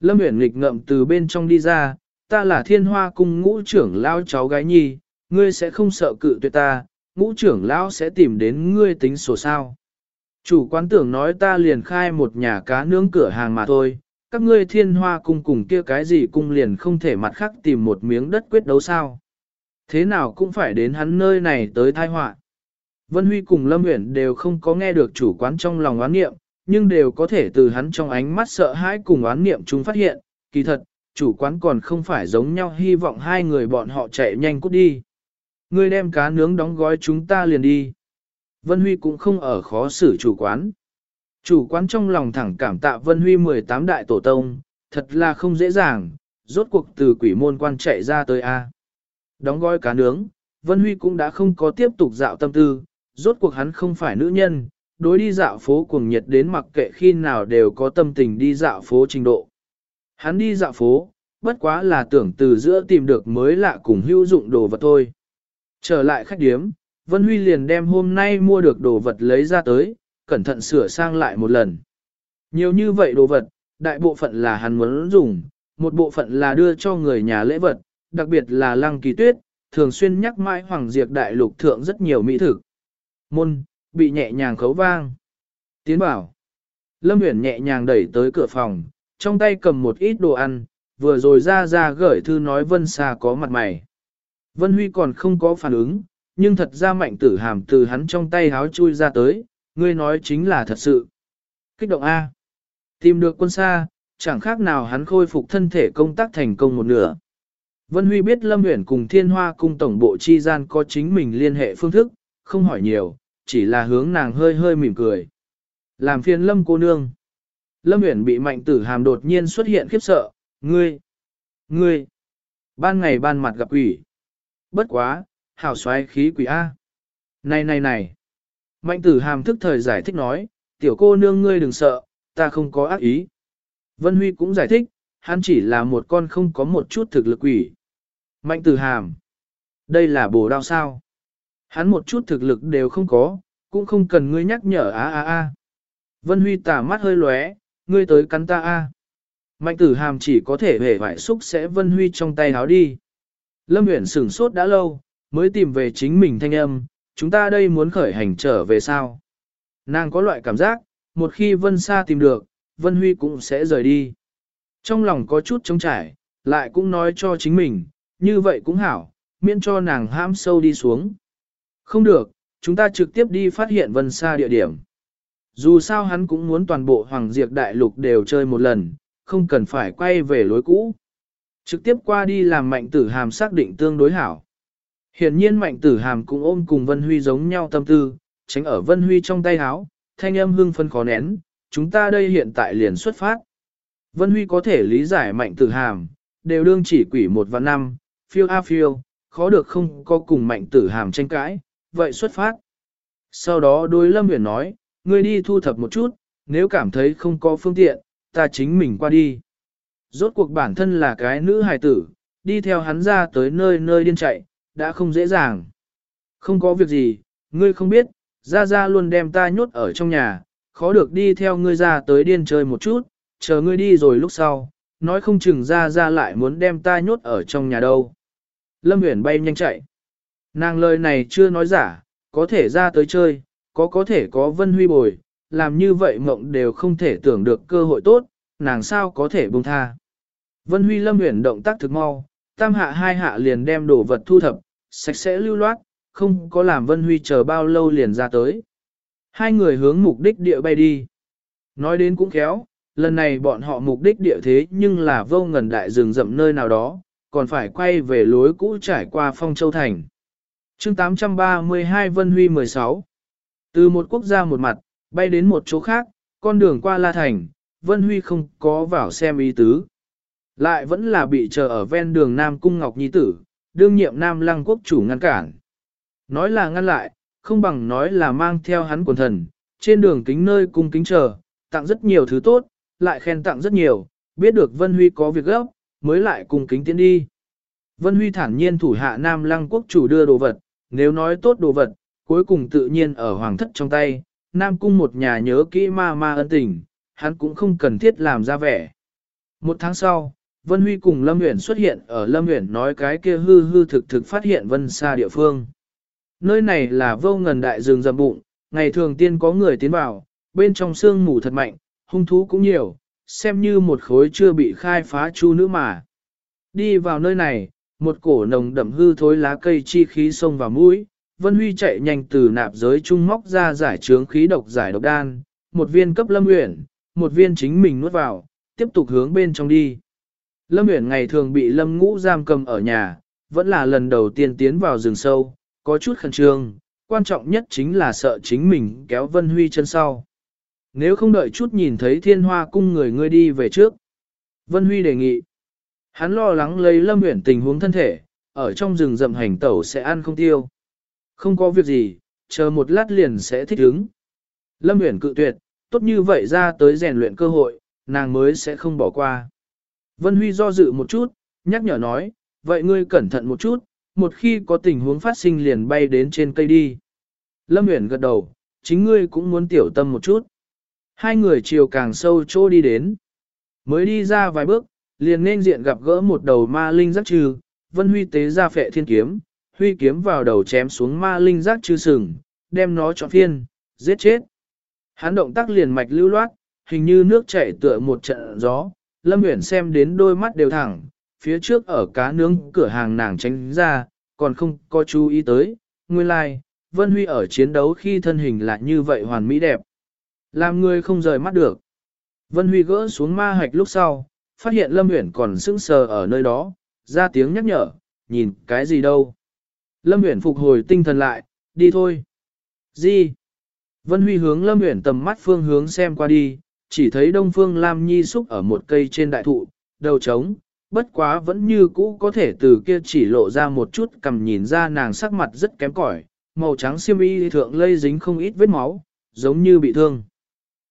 Lâm Uyển nghịch ngậm từ bên trong đi ra, ta là thiên hoa cung ngũ trưởng lão cháu gái nhi, ngươi sẽ không sợ cự tuyệt ta, ngũ trưởng lão sẽ tìm đến ngươi tính sổ sao. Chủ quán tưởng nói ta liền khai một nhà cá nướng cửa hàng mà thôi, các ngươi thiên hoa cung cùng kia cái gì cung liền không thể mặt khác tìm một miếng đất quyết đấu sao. Thế nào cũng phải đến hắn nơi này tới thai họa. Vân Huy cùng Lâm Uyển đều không có nghe được chủ quán trong lòng oán niệm, nhưng đều có thể từ hắn trong ánh mắt sợ hãi cùng oán niệm chúng phát hiện, kỳ thật, chủ quán còn không phải giống nhau hy vọng hai người bọn họ chạy nhanh cút đi. Ngươi đem cá nướng đóng gói chúng ta liền đi. Vân Huy cũng không ở khó xử chủ quán. Chủ quán trong lòng thẳng cảm tạ Vân Huy 18 đại tổ tông, thật là không dễ dàng, rốt cuộc từ quỷ môn quan chạy ra tới A. Đóng gói cá nướng, Vân Huy cũng đã không có tiếp tục dạo tâm tư, rốt cuộc hắn không phải nữ nhân, đối đi dạo phố cuồng nhiệt đến mặc kệ khi nào đều có tâm tình đi dạo phố trình độ. Hắn đi dạo phố, bất quá là tưởng từ giữa tìm được mới lạ cùng hữu dụng đồ vật thôi. Trở lại khách điếm, Vân Huy liền đem hôm nay mua được đồ vật lấy ra tới, cẩn thận sửa sang lại một lần. Nhiều như vậy đồ vật, đại bộ phận là hắn muốn dùng, một bộ phận là đưa cho người nhà lễ vật, đặc biệt là lăng kỳ tuyết, thường xuyên nhắc mãi Hoàng Diệp Đại Lục thượng rất nhiều mỹ thực. Môn, bị nhẹ nhàng khấu vang. Tiến bảo. Lâm Uyển nhẹ nhàng đẩy tới cửa phòng, trong tay cầm một ít đồ ăn, vừa rồi ra ra gửi thư nói Vân Sa có mặt mày. Vân Huy còn không có phản ứng, nhưng thật ra mạnh tử hàm từ hắn trong tay háo chui ra tới, ngươi nói chính là thật sự. Kích động A. Tìm được quân xa, chẳng khác nào hắn khôi phục thân thể công tác thành công một nửa. Vân Huy biết Lâm Uyển cùng Thiên Hoa cung tổng bộ chi gian có chính mình liên hệ phương thức, không hỏi nhiều, chỉ là hướng nàng hơi hơi mỉm cười. Làm phiền Lâm cô nương. Lâm Uyển bị mạnh tử hàm đột nhiên xuất hiện khiếp sợ, ngươi, ngươi, ban ngày ban mặt gặp quỷ. Bất quá, hảo xoáy khí quỷ A. Này này này. Mạnh tử hàm thức thời giải thích nói, tiểu cô nương ngươi đừng sợ, ta không có ác ý. Vân Huy cũng giải thích, hắn chỉ là một con không có một chút thực lực quỷ. Mạnh tử hàm. Đây là bổ đao sao. Hắn một chút thực lực đều không có, cũng không cần ngươi nhắc nhở á a a. Vân Huy tả mắt hơi lóe, ngươi tới cắn ta a. Mạnh tử hàm chỉ có thể hề vải xúc sẽ vân huy trong tay háo đi. Lâm Uyển sửng sốt đã lâu, mới tìm về chính mình thanh âm, chúng ta đây muốn khởi hành trở về sao. Nàng có loại cảm giác, một khi vân xa tìm được, vân huy cũng sẽ rời đi. Trong lòng có chút trống trải, lại cũng nói cho chính mình, như vậy cũng hảo, miễn cho nàng ham sâu đi xuống. Không được, chúng ta trực tiếp đi phát hiện vân xa địa điểm. Dù sao hắn cũng muốn toàn bộ Hoàng Diệp Đại Lục đều chơi một lần, không cần phải quay về lối cũ. Trực tiếp qua đi làm mạnh tử hàm xác định tương đối hảo. Hiện nhiên mạnh tử hàm cũng ôm cùng Vân Huy giống nhau tâm tư, tránh ở Vân Huy trong tay háo, thanh âm hưng phân khó nén, chúng ta đây hiện tại liền xuất phát. Vân Huy có thể lý giải mạnh tử hàm, đều đương chỉ quỷ một và năm, phiêu a phiêu, khó được không có cùng mạnh tử hàm tranh cãi, vậy xuất phát. Sau đó đối Lâm Huyền nói, ngươi đi thu thập một chút, nếu cảm thấy không có phương tiện, ta chính mình qua đi. Rốt cuộc bản thân là cái nữ hài tử, đi theo hắn ra tới nơi nơi điên chạy, đã không dễ dàng. Không có việc gì, ngươi không biết, ra ra luôn đem ta nhốt ở trong nhà, khó được đi theo ngươi ra tới điên chơi một chút, chờ ngươi đi rồi lúc sau, nói không chừng ra ra lại muốn đem ta nhốt ở trong nhà đâu. Lâm Uyển bay nhanh chạy. Nàng lời này chưa nói giả, có thể ra tới chơi, có có thể có vân huy bồi, làm như vậy mộng đều không thể tưởng được cơ hội tốt, nàng sao có thể buông tha. Vân huy lâm huyền động tác thực mau, tam hạ hai hạ liền đem đồ vật thu thập, sạch sẽ lưu loát, không có làm vân huy chờ bao lâu liền ra tới. Hai người hướng mục đích địa bay đi. Nói đến cũng khéo, lần này bọn họ mục đích địa thế nhưng là vô ngần đại rừng rậm nơi nào đó, còn phải quay về lối cũ trải qua phong châu thành. chương 832 Vân Huy 16 từ một quốc gia một mặt, bay đến một chỗ khác, con đường qua La Thành, Vân Huy không có vào xem ý tứ. Lại vẫn là bị chờ ở ven đường Nam Cung Ngọc Nhi Tử, đương nhiệm Nam Lăng Quốc chủ ngăn cản. Nói là ngăn lại, không bằng nói là mang theo hắn quần thần, trên đường kính nơi cung kính chờ, tặng rất nhiều thứ tốt, lại khen tặng rất nhiều, biết được Vân Huy có việc gấp, mới lại cung kính tiến đi. Vân Huy thản nhiên thủ hạ Nam Lăng Quốc chủ đưa đồ vật, nếu nói tốt đồ vật, cuối cùng tự nhiên ở hoàng thất trong tay, Nam Cung một nhà nhớ kỹ ma ma ân tình, hắn cũng không cần thiết làm ra vẻ. Một tháng sau, Vân Huy cùng Lâm Uyển xuất hiện ở Lâm Uyển nói cái kia hư hư thực thực phát hiện Vân xa địa phương. Nơi này là vô ngần đại rừng rậm bụng, ngày thường tiên có người tiến vào, bên trong xương mù thật mạnh, hung thú cũng nhiều, xem như một khối chưa bị khai phá chu nữ mà. Đi vào nơi này, một cổ nồng đậm hư thối lá cây chi khí xông vào mũi, Vân Huy chạy nhanh từ nạp giới trung móc ra giải trướng khí độc giải độc đan, một viên cấp Lâm Uyển, một viên chính mình nuốt vào, tiếp tục hướng bên trong đi. Lâm Uyển ngày thường bị Lâm Ngũ giam cầm ở nhà, vẫn là lần đầu tiên tiến vào rừng sâu, có chút khẩn trương, quan trọng nhất chính là sợ chính mình kéo Vân Huy chân sau. Nếu không đợi chút nhìn thấy thiên hoa cung người ngươi đi về trước. Vân Huy đề nghị. Hắn lo lắng lấy Lâm Uyển tình huống thân thể, ở trong rừng rậm hành tẩu sẽ ăn không tiêu. Không có việc gì, chờ một lát liền sẽ thích ứng. Lâm Uyển cự tuyệt, tốt như vậy ra tới rèn luyện cơ hội, nàng mới sẽ không bỏ qua. Vân Huy do dự một chút, nhắc nhở nói, vậy ngươi cẩn thận một chút, một khi có tình huống phát sinh liền bay đến trên cây đi. Lâm Uyển gật đầu, chính ngươi cũng muốn tiểu tâm một chút. Hai người chiều càng sâu chỗ đi đến. Mới đi ra vài bước, liền nên diện gặp gỡ một đầu ma linh giác trừ, Vân Huy tế ra phệ thiên kiếm, Huy kiếm vào đầu chém xuống ma linh giác chư sừng, đem nó cho phiên, giết chết. Hắn động tác liền mạch lưu loát, hình như nước chảy tựa một trận gió, Lâm Uyển xem đến đôi mắt đều thẳng, phía trước ở cá nướng cửa hàng nàng tránh ra, còn không có chú ý tới, nguyên lai, like, Vân Huy ở chiến đấu khi thân hình lại như vậy hoàn mỹ đẹp. Làm người không rời mắt được. Vân Huy gỡ xuống ma hạch lúc sau, phát hiện Lâm Uyển còn sững sờ ở nơi đó, ra tiếng nhắc nhở, nhìn cái gì đâu. Lâm Uyển phục hồi tinh thần lại, đi thôi. Gì? Vân Huy hướng Lâm Uyển tầm mắt phương hướng xem qua đi, chỉ thấy Đông Phương Lam Nhi xúc ở một cây trên đại thụ, đầu trống, bất quá vẫn như cũ có thể từ kia chỉ lộ ra một chút cầm nhìn ra nàng sắc mặt rất kém cỏi, màu trắng xiêm y thượng lây dính không ít vết máu, giống như bị thương.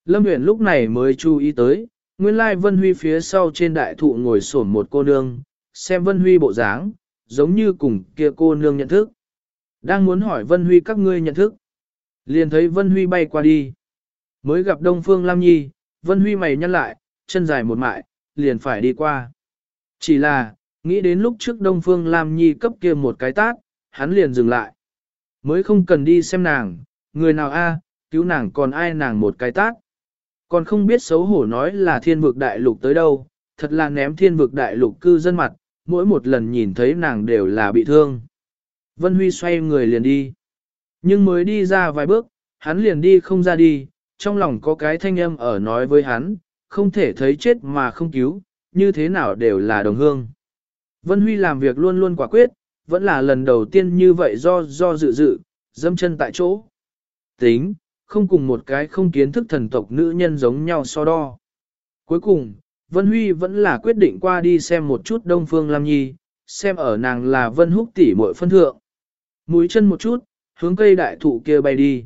Lâm Uyển lúc này mới chú ý tới, nguyên lai Vân Huy phía sau trên đại thụ ngồi xổm một cô nương, xem Vân Huy bộ dáng, giống như cùng kia cô nương nhận thức. Đang muốn hỏi Vân Huy các ngươi nhận thức. Liền thấy Vân Huy bay qua đi. Mới gặp Đông Phương Lam Nhi, Vân Huy mày nhăn lại, chân dài một mại, liền phải đi qua. Chỉ là, nghĩ đến lúc trước Đông Phương Lam Nhi cấp kia một cái tát, hắn liền dừng lại. Mới không cần đi xem nàng, người nào a, cứu nàng còn ai nàng một cái tát. Còn không biết xấu hổ nói là thiên vực đại lục tới đâu, thật là ném thiên vực đại lục cư dân mặt, mỗi một lần nhìn thấy nàng đều là bị thương. Vân Huy xoay người liền đi. Nhưng mới đi ra vài bước, hắn liền đi không ra đi, trong lòng có cái thanh âm ở nói với hắn, không thể thấy chết mà không cứu, như thế nào đều là đồng hương. Vân Huy làm việc luôn luôn quả quyết, vẫn là lần đầu tiên như vậy do do dự dự, dâm chân tại chỗ. Tính, không cùng một cái không kiến thức thần tộc nữ nhân giống nhau so đo. Cuối cùng, Vân Huy vẫn là quyết định qua đi xem một chút Đông Phương Lam Nhi, xem ở nàng là Vân Húc tỷ muội phân thượng. Mũi chân một chút, hướng cây đại thụ kia bay đi.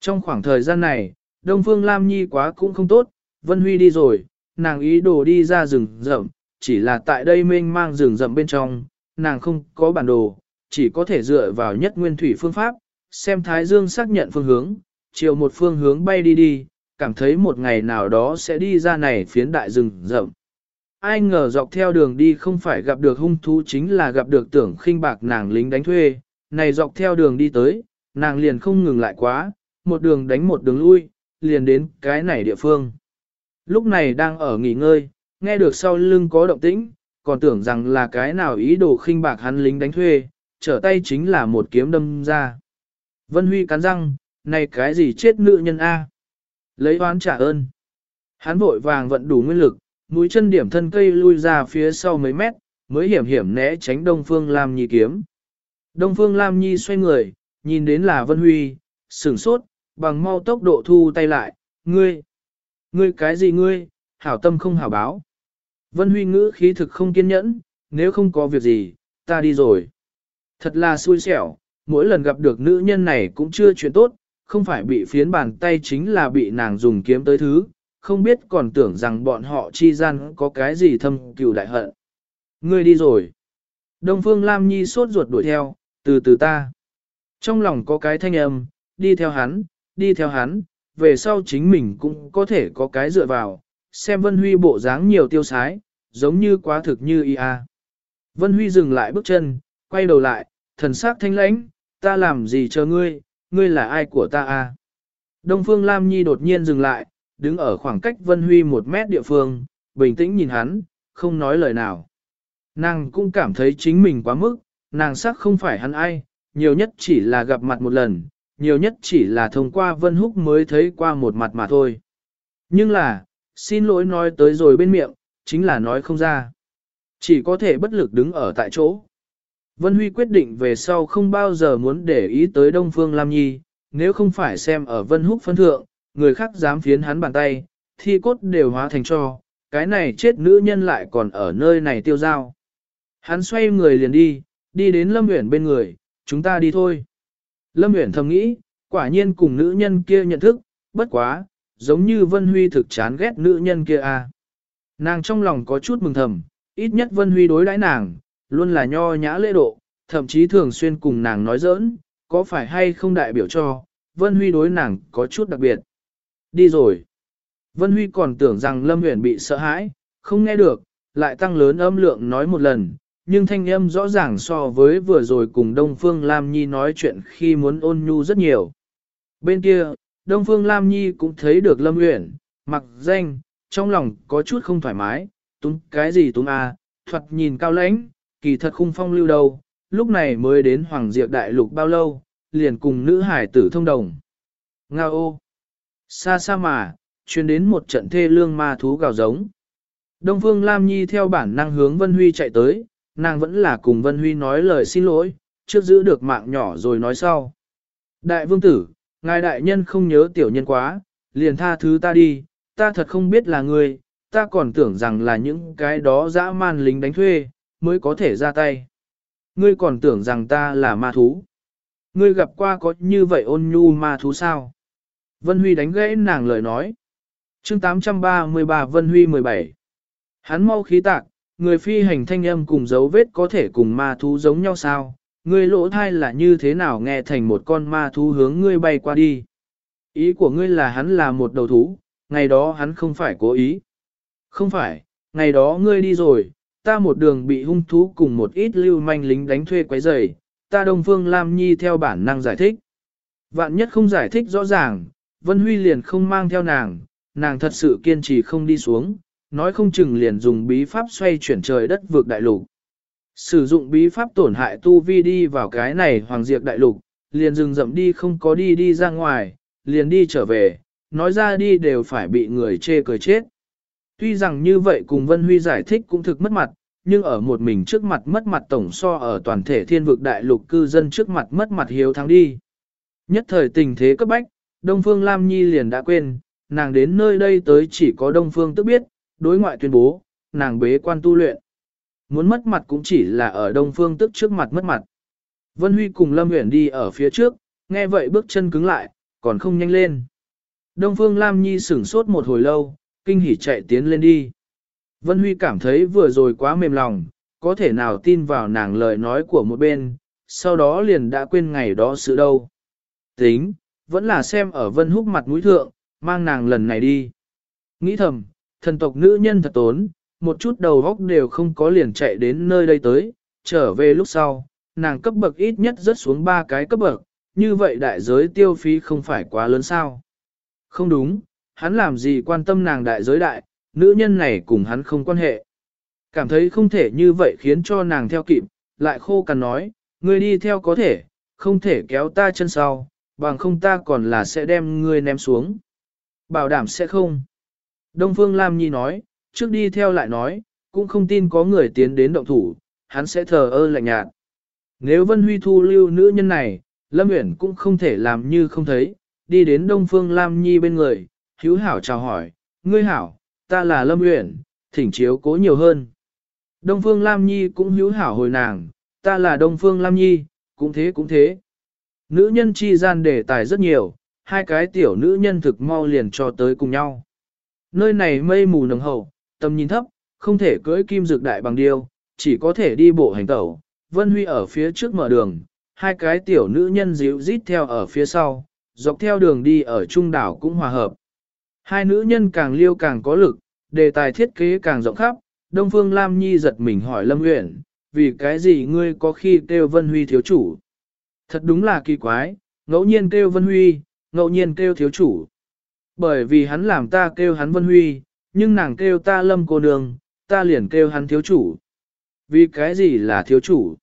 Trong khoảng thời gian này, Đông Phương Lam Nhi quá cũng không tốt, Vân Huy đi rồi, nàng ý đồ đi ra rừng rậm, chỉ là tại đây mênh mang rừng rậm bên trong, nàng không có bản đồ, chỉ có thể dựa vào nhất nguyên thủy phương pháp, xem Thái Dương xác nhận phương hướng, chiều một phương hướng bay đi đi, cảm thấy một ngày nào đó sẽ đi ra này phiến đại rừng rậm. Ai ngờ dọc theo đường đi không phải gặp được hung thú chính là gặp được tưởng khinh bạc nàng lính đánh thuê, này dọc theo đường đi tới, nàng liền không ngừng lại quá, một đường đánh một đường lui, liền đến cái này địa phương. Lúc này đang ở nghỉ ngơi, nghe được sau lưng có động tĩnh, còn tưởng rằng là cái nào ý đồ khinh bạc hắn lính đánh thuê, trở tay chính là một kiếm đâm ra. Vân Huy cắn răng, này cái gì chết nữ nhân A. Lấy oán trả ơn. Hắn vội vàng vận đủ nguyên lực, mũi chân điểm thân cây lui ra phía sau mấy mét, mới hiểm hiểm né tránh Đông Phương Lam Nhi kiếm. Đông Phương Lam Nhi xoay người, nhìn đến là Vân Huy, sửng sốt, bằng mau tốc độ thu tay lại, ngươi, ngươi cái gì ngươi, hảo tâm không hảo báo. Vân Huy ngữ khí thực không kiên nhẫn, nếu không có việc gì, ta đi rồi. Thật là xui xẻo, mỗi lần gặp được nữ nhân này cũng chưa chuyện tốt, không phải bị phiến bàn tay chính là bị nàng dùng kiếm tới thứ, không biết còn tưởng rằng bọn họ chi gian có cái gì thâm cừu đại hận. Ngươi đi rồi. Đông Phương Lam Nhi sốt ruột đuổi theo, từ từ ta. Trong lòng có cái thanh âm, đi theo hắn, đi theo hắn, về sau chính mình cũng có thể có cái dựa vào, xem Vân Huy bộ dáng nhiều tiêu sái, giống như quá thực như ia. À. Vân Huy dừng lại bước chân, quay đầu lại, thần sắc thanh lãnh, ta làm gì chờ ngươi, ngươi là ai của ta a? Đông Phương Lam Nhi đột nhiên dừng lại, đứng ở khoảng cách Vân Huy một mét địa phương, bình tĩnh nhìn hắn, không nói lời nào. Nàng cũng cảm thấy chính mình quá mức, nàng sắc không phải hắn ai, nhiều nhất chỉ là gặp mặt một lần, nhiều nhất chỉ là thông qua Vân Húc mới thấy qua một mặt mà thôi. Nhưng là, xin lỗi nói tới rồi bên miệng, chính là nói không ra. Chỉ có thể bất lực đứng ở tại chỗ. Vân Huy quyết định về sau không bao giờ muốn để ý tới Đông Phương Lam Nhi, nếu không phải xem ở Vân Húc phân thượng, người khác dám phiến hắn bàn tay, thi cốt đều hóa thành cho, cái này chết nữ nhân lại còn ở nơi này tiêu dao. Hắn xoay người liền đi, đi đến Lâm Uyển bên người, chúng ta đi thôi. Lâm Uyển thầm nghĩ, quả nhiên cùng nữ nhân kia nhận thức, bất quá, giống như Vân Huy thực chán ghét nữ nhân kia à. Nàng trong lòng có chút mừng thầm, ít nhất Vân Huy đối đãi nàng, luôn là nho nhã lễ độ, thậm chí thường xuyên cùng nàng nói giỡn, có phải hay không đại biểu cho, Vân Huy đối nàng có chút đặc biệt. Đi rồi. Vân Huy còn tưởng rằng Lâm Huyền bị sợ hãi, không nghe được, lại tăng lớn âm lượng nói một lần, nhưng thanh âm rõ ràng so với vừa rồi cùng Đông Phương Lam Nhi nói chuyện khi muốn ôn nhu rất nhiều. Bên kia, Đông Phương Lam Nhi cũng thấy được Lâm Uyển, mặc danh, trong lòng có chút không thoải mái, túng cái gì túng à, thuật nhìn cao lãnh, kỳ thật khung phong lưu đâu, lúc này mới đến Hoàng Diệp Đại Lục bao lâu, liền cùng nữ hải tử thông đồng. Nga ô! Xa xa mà, chuyên đến một trận thê lương ma thú gào giống. Đông Phương Lam Nhi theo bản năng hướng Vân Huy chạy tới, nàng vẫn là cùng Vân Huy nói lời xin lỗi, trước giữ được mạng nhỏ rồi nói sau. Đại vương tử, ngài đại nhân không nhớ tiểu nhân quá, liền tha thứ ta đi, ta thật không biết là người, ta còn tưởng rằng là những cái đó dã man lính đánh thuê, mới có thể ra tay. Ngươi còn tưởng rằng ta là ma thú. Ngươi gặp qua có như vậy ôn nhu ma thú sao? Vân Huy đánh gãy nàng lời nói. chương 833 Vân Huy 17. Hắn mau khí tạc, người phi hành thanh âm cùng dấu vết có thể cùng ma thú giống nhau sao? Ngươi lỗ thai là như thế nào nghe thành một con ma thú hướng ngươi bay qua đi? Ý của ngươi là hắn là một đầu thú, ngày đó hắn không phải cố ý. Không phải, ngày đó ngươi đi rồi, ta một đường bị hung thú cùng một ít lưu manh lính đánh thuê quấy rầy, ta Đông Phương Lam Nhi theo bản năng giải thích. Vạn nhất không giải thích rõ ràng, Vân Huy liền không mang theo nàng, nàng thật sự kiên trì không đi xuống, nói không chừng liền dùng bí pháp xoay chuyển trời đất vượt đại lục. Sử dụng bí pháp tổn hại tu vi đi vào cái này hoàng diệt đại lục, liền dừng dậm đi không có đi đi ra ngoài, liền đi trở về, nói ra đi đều phải bị người chê cười chết. Tuy rằng như vậy cùng Vân Huy giải thích cũng thực mất mặt, nhưng ở một mình trước mặt mất mặt tổng so ở toàn thể thiên vực đại lục cư dân trước mặt mất mặt hiếu thắng đi. Nhất thời tình thế cấp bách, Đông Phương Lam Nhi liền đã quên, nàng đến nơi đây tới chỉ có Đông Phương tức biết, đối ngoại tuyên bố, nàng bế quan tu luyện. Muốn mất mặt cũng chỉ là ở Đông Phương tức trước mặt mất mặt. Vân Huy cùng Lâm nguyễn đi ở phía trước, nghe vậy bước chân cứng lại, còn không nhanh lên. Đông Phương Lam Nhi sửng sốt một hồi lâu, kinh hỉ chạy tiến lên đi. Vân Huy cảm thấy vừa rồi quá mềm lòng, có thể nào tin vào nàng lời nói của một bên, sau đó liền đã quên ngày đó sự đâu. Tính, vẫn là xem ở Vân Húc mặt mũi thượng, mang nàng lần này đi. Nghĩ thầm, thần tộc nữ nhân thật tốn, một chút đầu góc đều không có liền chạy đến nơi đây tới, trở về lúc sau, nàng cấp bậc ít nhất rớt xuống ba cái cấp bậc, như vậy đại giới tiêu phí không phải quá lớn sao. Không đúng, hắn làm gì quan tâm nàng đại giới đại, nữ nhân này cùng hắn không quan hệ. Cảm thấy không thể như vậy khiến cho nàng theo kịp, lại khô cằn nói, ngươi đi theo có thể, không thể kéo ta chân sau, bằng không ta còn là sẽ đem ngươi ném xuống. Bảo đảm sẽ không. Đông Phương Lam Nhi nói, trước đi theo lại nói, cũng không tin có người tiến đến động thủ, hắn sẽ thờ ơ lạnh nhạt. Nếu Vân Huy thu lưu nữ nhân này, Lâm Uyển cũng không thể làm như không thấy, đi đến Đông Phương Lam Nhi bên người, hữu hảo chào hỏi, ngươi hảo, ta là Lâm Uyển, thỉnh chiếu cố nhiều hơn. Đông Phương Lam Nhi cũng hữu hảo hồi nàng, ta là Đông Phương Lam Nhi, cũng thế cũng thế. Nữ nhân chi gian đề tài rất nhiều, hai cái tiểu nữ nhân thực mau liền cho tới cùng nhau. Nơi này mây mù nồng hậu, tầm nhìn thấp, không thể cưỡi kim dược đại bằng điêu, chỉ có thể đi bộ hành tẩu. Vân Huy ở phía trước mở đường, hai cái tiểu nữ nhân dịu rít theo ở phía sau, dọc theo đường đi ở trung đảo cũng hòa hợp. Hai nữ nhân càng liêu càng có lực, đề tài thiết kế càng rộng khắp, Đông Phương Lam Nhi giật mình hỏi Lâm Uyển, vì cái gì ngươi có khi kêu Vân Huy thiếu chủ? Thật đúng là kỳ quái, ngẫu nhiên kêu Vân Huy, ngẫu nhiên kêu thiếu chủ. Bởi vì hắn làm ta kêu hắn Vân Huy, nhưng nàng kêu ta Lâm cô nương, ta liền kêu hắn thiếu chủ. Vì cái gì là thiếu chủ?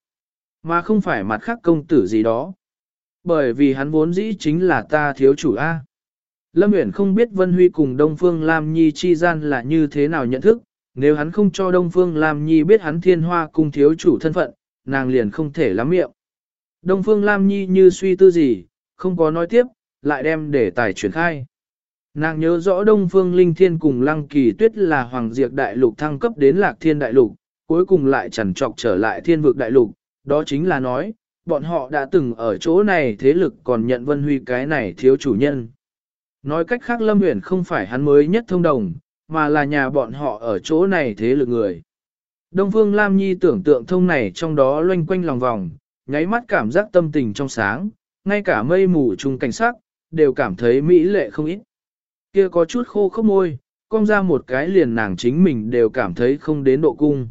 Mà không phải mặt khác công tử gì đó. Bởi vì hắn vốn dĩ chính là ta thiếu chủ A. Lâm Uyển không biết Vân Huy cùng Đông Phương Lam Nhi chi gian là như thế nào nhận thức, nếu hắn không cho Đông Phương Lam Nhi biết hắn thiên hoa cung thiếu chủ thân phận, nàng liền không thể lắm miệng. Đông Phương Lam Nhi như suy tư gì, không có nói tiếp, lại đem để tài chuyển khai. Nàng nhớ rõ Đông Phương Linh Thiên cùng Lăng Kỳ Tuyết là Hoàng Diệp Đại Lục thăng cấp đến Lạc Thiên Đại Lục, cuối cùng lại chẳng trọc trở lại Thiên Vực Đại Lục, đó chính là nói, bọn họ đã từng ở chỗ này thế lực còn nhận Vân Huy cái này thiếu chủ nhân. Nói cách khác Lâm Uyển không phải hắn mới nhất thông đồng, mà là nhà bọn họ ở chỗ này thế lực người. Đông Phương Lam Nhi tưởng tượng thông này trong đó loanh quanh lòng vòng, nháy mắt cảm giác tâm tình trong sáng, ngay cả mây mù chung cảnh sắc, đều cảm thấy mỹ lệ không ít. Kia có chút khô khốc môi, cong ra một cái liền nàng chính mình đều cảm thấy không đến độ cung.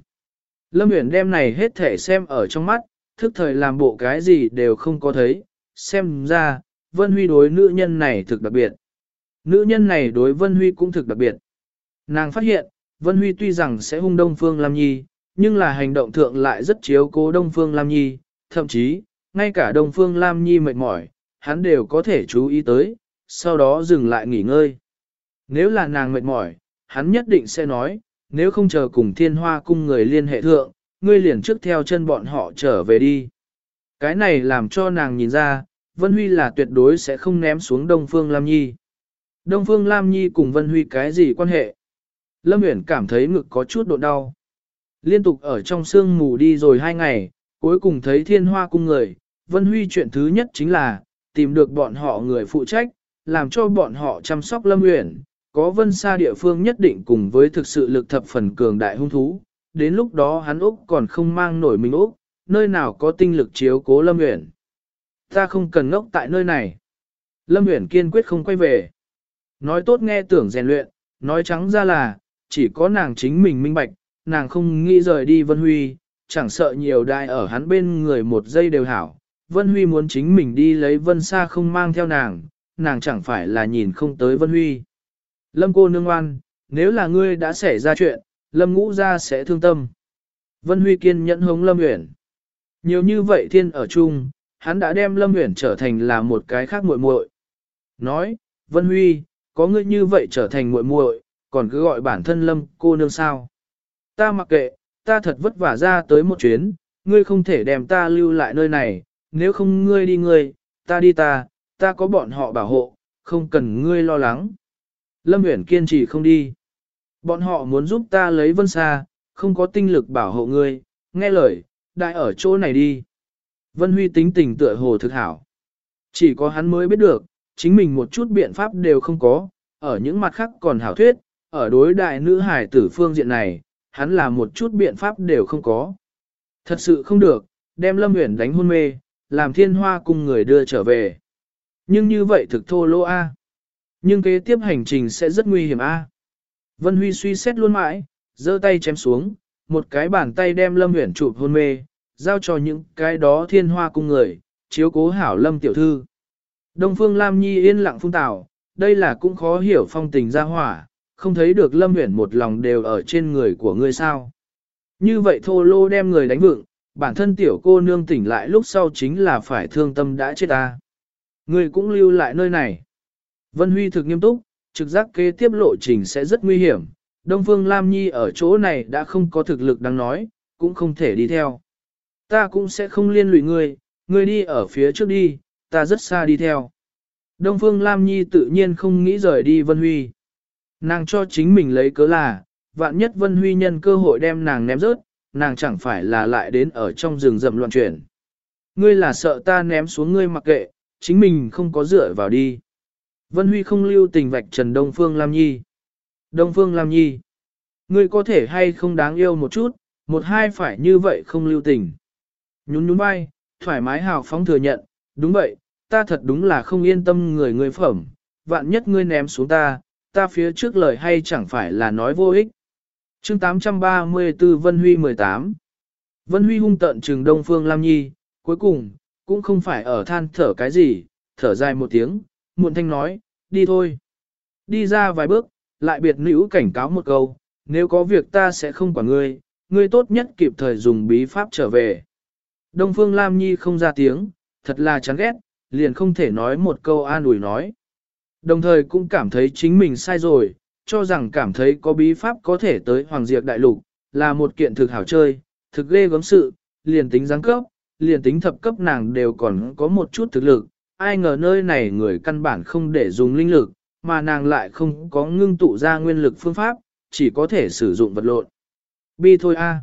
Lâm Uyển đem này hết thể xem ở trong mắt, thức thời làm bộ cái gì đều không có thấy, xem ra, Vân Huy đối nữ nhân này thực đặc biệt. Nữ nhân này đối Vân Huy cũng thực đặc biệt. Nàng phát hiện, Vân Huy tuy rằng sẽ hung Đông Phương Lam Nhi, nhưng là hành động thượng lại rất chiếu cố Đông Phương Lam Nhi, thậm chí, ngay cả Đông Phương Lam Nhi mệt mỏi, hắn đều có thể chú ý tới, sau đó dừng lại nghỉ ngơi. Nếu là nàng mệt mỏi, hắn nhất định sẽ nói, nếu không chờ cùng thiên hoa cung người liên hệ thượng, ngươi liền trước theo chân bọn họ trở về đi. Cái này làm cho nàng nhìn ra, Vân Huy là tuyệt đối sẽ không ném xuống Đông Phương Lam Nhi. Đông Phương Lam Nhi cùng Vân Huy cái gì quan hệ? Lâm Uyển cảm thấy ngực có chút độ đau. Liên tục ở trong sương mù đi rồi hai ngày, cuối cùng thấy thiên hoa cung người, Vân Huy chuyện thứ nhất chính là, tìm được bọn họ người phụ trách, làm cho bọn họ chăm sóc Lâm Uyển, có vân xa địa phương nhất định cùng với thực sự lực thập phần cường đại hung thú, đến lúc đó hắn Úc còn không mang nổi mình Úc, nơi nào có tinh lực chiếu cố Lâm Uyển. Ta không cần ngốc tại nơi này. Lâm Uyển kiên quyết không quay về nói tốt nghe tưởng rèn luyện, nói trắng ra là, chỉ có nàng chính mình minh bạch, nàng không nghĩ rời đi Vân Huy, chẳng sợ nhiều đại ở hắn bên người một giây đều hảo. Vân Huy muốn chính mình đi lấy Vân Sa không mang theo nàng, nàng chẳng phải là nhìn không tới Vân Huy. Lâm cô nương ngoan, nếu là ngươi đã xảy ra chuyện, Lâm ngũ ra sẽ thương tâm. Vân Huy kiên nhẫn hống Lâm Uyển. Nhiều như vậy thiên ở chung, hắn đã đem Lâm Uyển trở thành là một cái khác muội muội. Nói, Vân Huy, có ngươi như vậy trở thành muội muội, còn cứ gọi bản thân Lâm cô nương sao? Ta mặc kệ, ta thật vất vả ra tới một chuyến, ngươi không thể đem ta lưu lại nơi này, nếu không ngươi đi ngươi, ta đi ta, ta có bọn họ bảo hộ, không cần ngươi lo lắng. Lâm Uyển kiên trì không đi. Bọn họ muốn giúp ta lấy vân xa, không có tinh lực bảo hộ ngươi, nghe lời, đại ở chỗ này đi. Vân Huy tính tình tựa hồ thực hảo. Chỉ có hắn mới biết được, chính mình một chút biện pháp đều không có, ở những mặt khác còn hảo thuyết, ở đối đại nữ hải tử phương diện này, hắn là một chút biện pháp đều không có. Thật sự không được, đem Lâm Uyển đánh hôn mê, làm thiên hoa cùng người đưa trở về. Nhưng như vậy thực thô lỗ A. Nhưng kế tiếp hành trình sẽ rất nguy hiểm A. Vân Huy suy xét luôn mãi, giơ tay chém xuống, một cái bàn tay đem Lâm Uyển chụp hôn mê, giao cho những cái đó thiên hoa cung người, chiếu cố hảo Lâm tiểu thư. Đông Phương Lam Nhi yên lặng phung tào, đây là cũng khó hiểu phong tình gia hỏa, không thấy được Lâm Uyển một lòng đều ở trên người của ngươi sao. Như vậy thô lô đem người đánh vựng, bản thân tiểu cô nương tỉnh lại lúc sau chính là phải thương tâm đã chết ta. Ngươi cũng lưu lại nơi này. Vân Huy thực nghiêm túc, trực giác kế tiếp lộ trình sẽ rất nguy hiểm. Đông Phương Lam Nhi ở chỗ này đã không có thực lực đang nói, cũng không thể đi theo. Ta cũng sẽ không liên lụy ngươi, ngươi đi ở phía trước đi, ta rất xa đi theo. Đông Phương Lam Nhi tự nhiên không nghĩ rời đi Vân Huy. Nàng cho chính mình lấy cớ là, vạn nhất Vân Huy nhân cơ hội đem nàng ném rớt, nàng chẳng phải là lại đến ở trong rừng rậm loạn chuyển. Ngươi là sợ ta ném xuống ngươi mặc kệ, chính mình không có dựa vào đi. Vân Huy không lưu tình vạch trần Đông Phương Lam Nhi. Đông Phương Lam Nhi, ngươi có thể hay không đáng yêu một chút, một hai phải như vậy không lưu tình. Nhún nhún vai, thoải mái hào phóng thừa nhận, đúng vậy, ta thật đúng là không yên tâm người người phẩm, vạn nhất ngươi ném xuống ta, ta phía trước lời hay chẳng phải là nói vô ích. chương 834 Vân Huy 18 Vân Huy hung tận trừng Đông Phương Lam Nhi, cuối cùng, cũng không phải ở than thở cái gì, thở dài một tiếng, muộn thanh nói, đi thôi. Đi ra vài bước, lại biệt nữ cảnh cáo một câu, nếu có việc ta sẽ không quản ngươi, ngươi tốt nhất kịp thời dùng bí pháp trở về. Đông Phương Lam Nhi không ra tiếng, thật là chán ghét, liền không thể nói một câu an ủi nói. Đồng thời cũng cảm thấy chính mình sai rồi, cho rằng cảm thấy có bí pháp có thể tới Hoàng Diệp Đại Lục, là một kiện thực hảo chơi, thực ghê gớm sự, liền tính giáng cấp, liền tính thập cấp nàng đều còn có một chút thực lực, ai ngờ nơi này người căn bản không để dùng linh lực, mà nàng lại không có ngưng tụ ra nguyên lực phương pháp, chỉ có thể sử dụng vật lộn. Bi thôi a.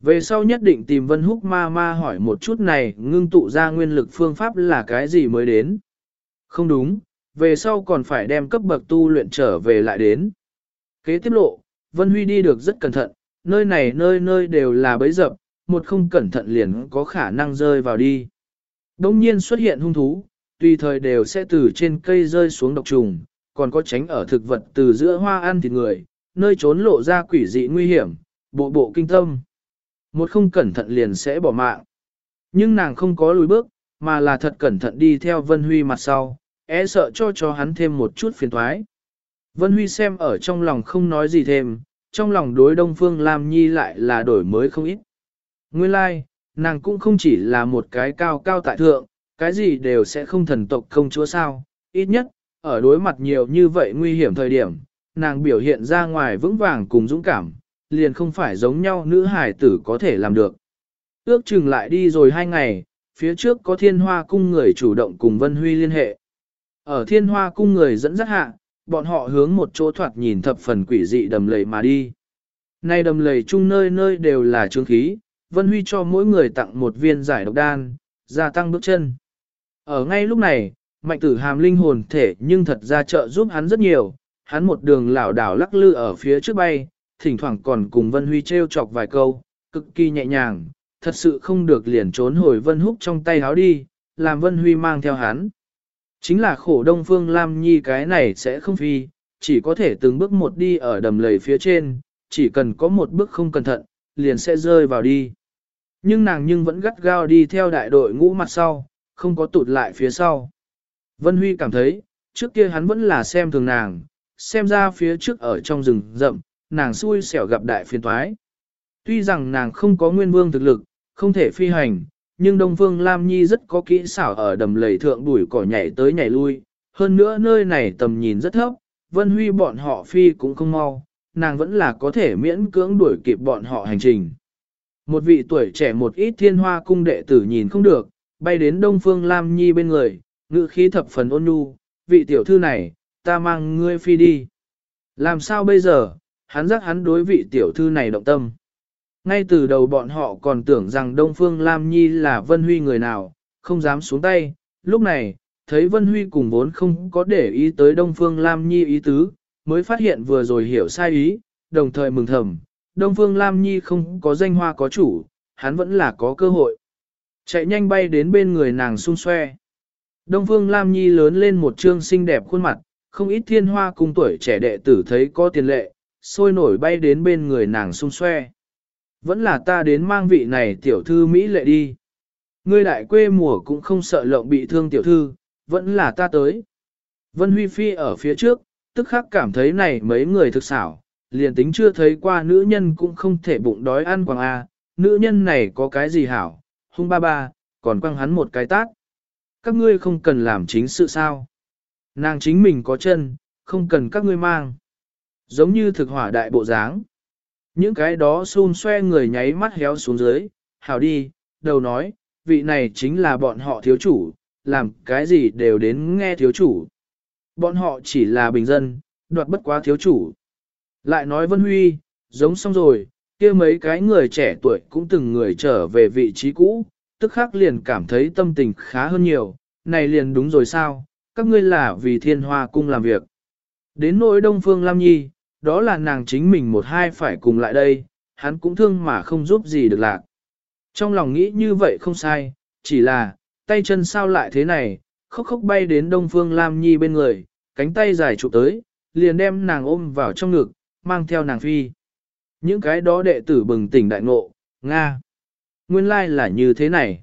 Về sau nhất định tìm Vân Húc ma ma hỏi một chút này ngưng tụ ra nguyên lực phương pháp là cái gì mới đến. Không đúng, về sau còn phải đem cấp bậc tu luyện trở về lại đến. Kế tiếp lộ, Vân Huy đi được rất cẩn thận, nơi này nơi nơi đều là bấy dập, một không cẩn thận liền có khả năng rơi vào đi. Đông nhiên xuất hiện hung thú, tùy thời đều sẽ từ trên cây rơi xuống độc trùng, còn có tránh ở thực vật từ giữa hoa ăn thịt người, nơi trốn lộ ra quỷ dị nguy hiểm, bộ bộ kinh tâm. Một không cẩn thận liền sẽ bỏ mạng. Nhưng nàng không có lùi bước, mà là thật cẩn thận đi theo Vân Huy mặt sau, e sợ cho cho hắn thêm một chút phiền thoái. Vân Huy xem ở trong lòng không nói gì thêm, trong lòng đối Đông Phương Lam Nhi lại là đổi mới không ít. Nguyên lai, like, nàng cũng không chỉ là một cái cao cao tại thượng, cái gì đều sẽ không thần tộc công chúa sao, ít nhất, ở đối mặt nhiều như vậy nguy hiểm thời điểm, nàng biểu hiện ra ngoài vững vàng cùng dũng cảm, liền không phải giống nhau nữ hải tử có thể làm được. Ước chừng lại đi rồi hai ngày, phía trước có thiên hoa cung người chủ động cùng Vân Huy liên hệ. Ở thiên hoa cung người dẫn dắt hạ, bọn họ hướng một chỗ thoạt nhìn thập phần quỷ dị đầm lầy mà đi. Nay đầm lầy chung nơi nơi đều là trương khí, Vân Huy cho mỗi người tặng một viên giải độc đan, gia tăng bước chân. Ở ngay lúc này, mạnh tử hàm linh hồn thể nhưng thật ra trợ giúp hắn rất nhiều, hắn một đường lảo đảo lắc lư ở phía trước bay, thỉnh thoảng còn cùng Vân Huy treo chọc vài câu, cực kỳ nhẹ nhàng, thật sự không được liền trốn hồi Vân Húc trong tay háo đi, làm Vân Huy mang theo hắn. Chính là khổ Đông Phương Lam Nhi cái này sẽ không phi, chỉ có thể từng bước một đi ở đầm lầy phía trên, chỉ cần có một bước không cẩn thận, liền sẽ rơi vào đi. Nhưng nàng nhưng vẫn gắt gao đi theo đại đội ngũ mặt sau, không có tụt lại phía sau. Vân Huy cảm thấy, trước kia hắn vẫn là xem thường nàng, xem ra phía trước ở trong rừng rậm, nàng xui xẻo gặp đại phiền toái. Tuy rằng nàng không có nguyên vương thực lực, không thể phi hành, nhưng Đông Phương Lam Nhi rất có kỹ xảo ở đầm lầy thượng bùi cỏ nhảy tới nhảy lui. Hơn nữa nơi này tầm nhìn rất thấp, Vân Huy bọn họ phi cũng không mau, nàng vẫn là có thể miễn cưỡng đuổi kịp bọn họ hành trình. Một vị tuổi trẻ một ít thiên hoa cung đệ tử nhìn không được, bay đến Đông Phương Lam Nhi bên người, ngữ khí thập phần ôn nhu, vị tiểu thư này, ta mang ngươi phi đi. Làm sao bây giờ, hắn giác hắn đối vị tiểu thư này động tâm. Ngay từ đầu bọn họ còn tưởng rằng Đông Phương Lam Nhi là Vân Huy người nào, không dám xuống tay, lúc này, thấy Vân Huy cùng vốn không có để ý tới Đông Phương Lam Nhi ý tứ, mới phát hiện vừa rồi hiểu sai ý, đồng thời mừng thầm, Đông Phương Lam Nhi không có danh hoa có chủ, hắn vẫn là có cơ hội. Chạy nhanh bay đến bên người nàng xung xoe. Đông Phương Lam Nhi lớn lên một trương xinh đẹp khuôn mặt, không ít thiên hoa cùng tuổi trẻ đệ tử thấy có tiền lệ, sôi nổi bay đến bên người nàng xung xoe. Vẫn là ta đến mang vị này tiểu thư Mỹ lệ đi. Ngươi đại quê mùa cũng không sợ lộng bị thương tiểu thư, vẫn là ta tới. Vân Huy Phi ở phía trước, tức khắc cảm thấy này mấy người thực xảo, liền tính chưa thấy qua nữ nhân cũng không thể bụng đói ăn quàng A, nữ nhân này có cái gì hảo, hung ba ba, còn quăng hắn một cái tát. Các ngươi không cần làm chính sự sao. Nàng chính mình có chân, không cần các ngươi mang. Giống như thực hỏa đại bộ dáng. Những cái đó xun xoe người nháy mắt héo xuống dưới, hảo đi, đầu nói, vị này chính là bọn họ thiếu chủ, làm cái gì đều đến nghe thiếu chủ. Bọn họ chỉ là bình dân, đoạt bất quá thiếu chủ. Lại nói Vân Huy, giống xong rồi, kia mấy cái người trẻ tuổi cũng từng người trở về vị trí cũ, tức khắc liền cảm thấy tâm tình khá hơn nhiều, này liền đúng rồi sao, các ngươi là vì thiên hoa cung làm việc. Đến nỗi Đông Phương Lam Nhi, đó là nàng chính mình một hai phải cùng lại đây, hắn cũng thương mà không giúp gì được lạc. Trong lòng nghĩ như vậy không sai, chỉ là, tay chân sao lại thế này, khóc khóc bay đến Đông Phương Lam Nhi bên người, cánh tay dài chụp tới, liền đem nàng ôm vào trong ngực, mang theo nàng phi. Những cái đó đệ tử bừng tỉnh đại ngộ, Nga. Nguyên lai là như thế này.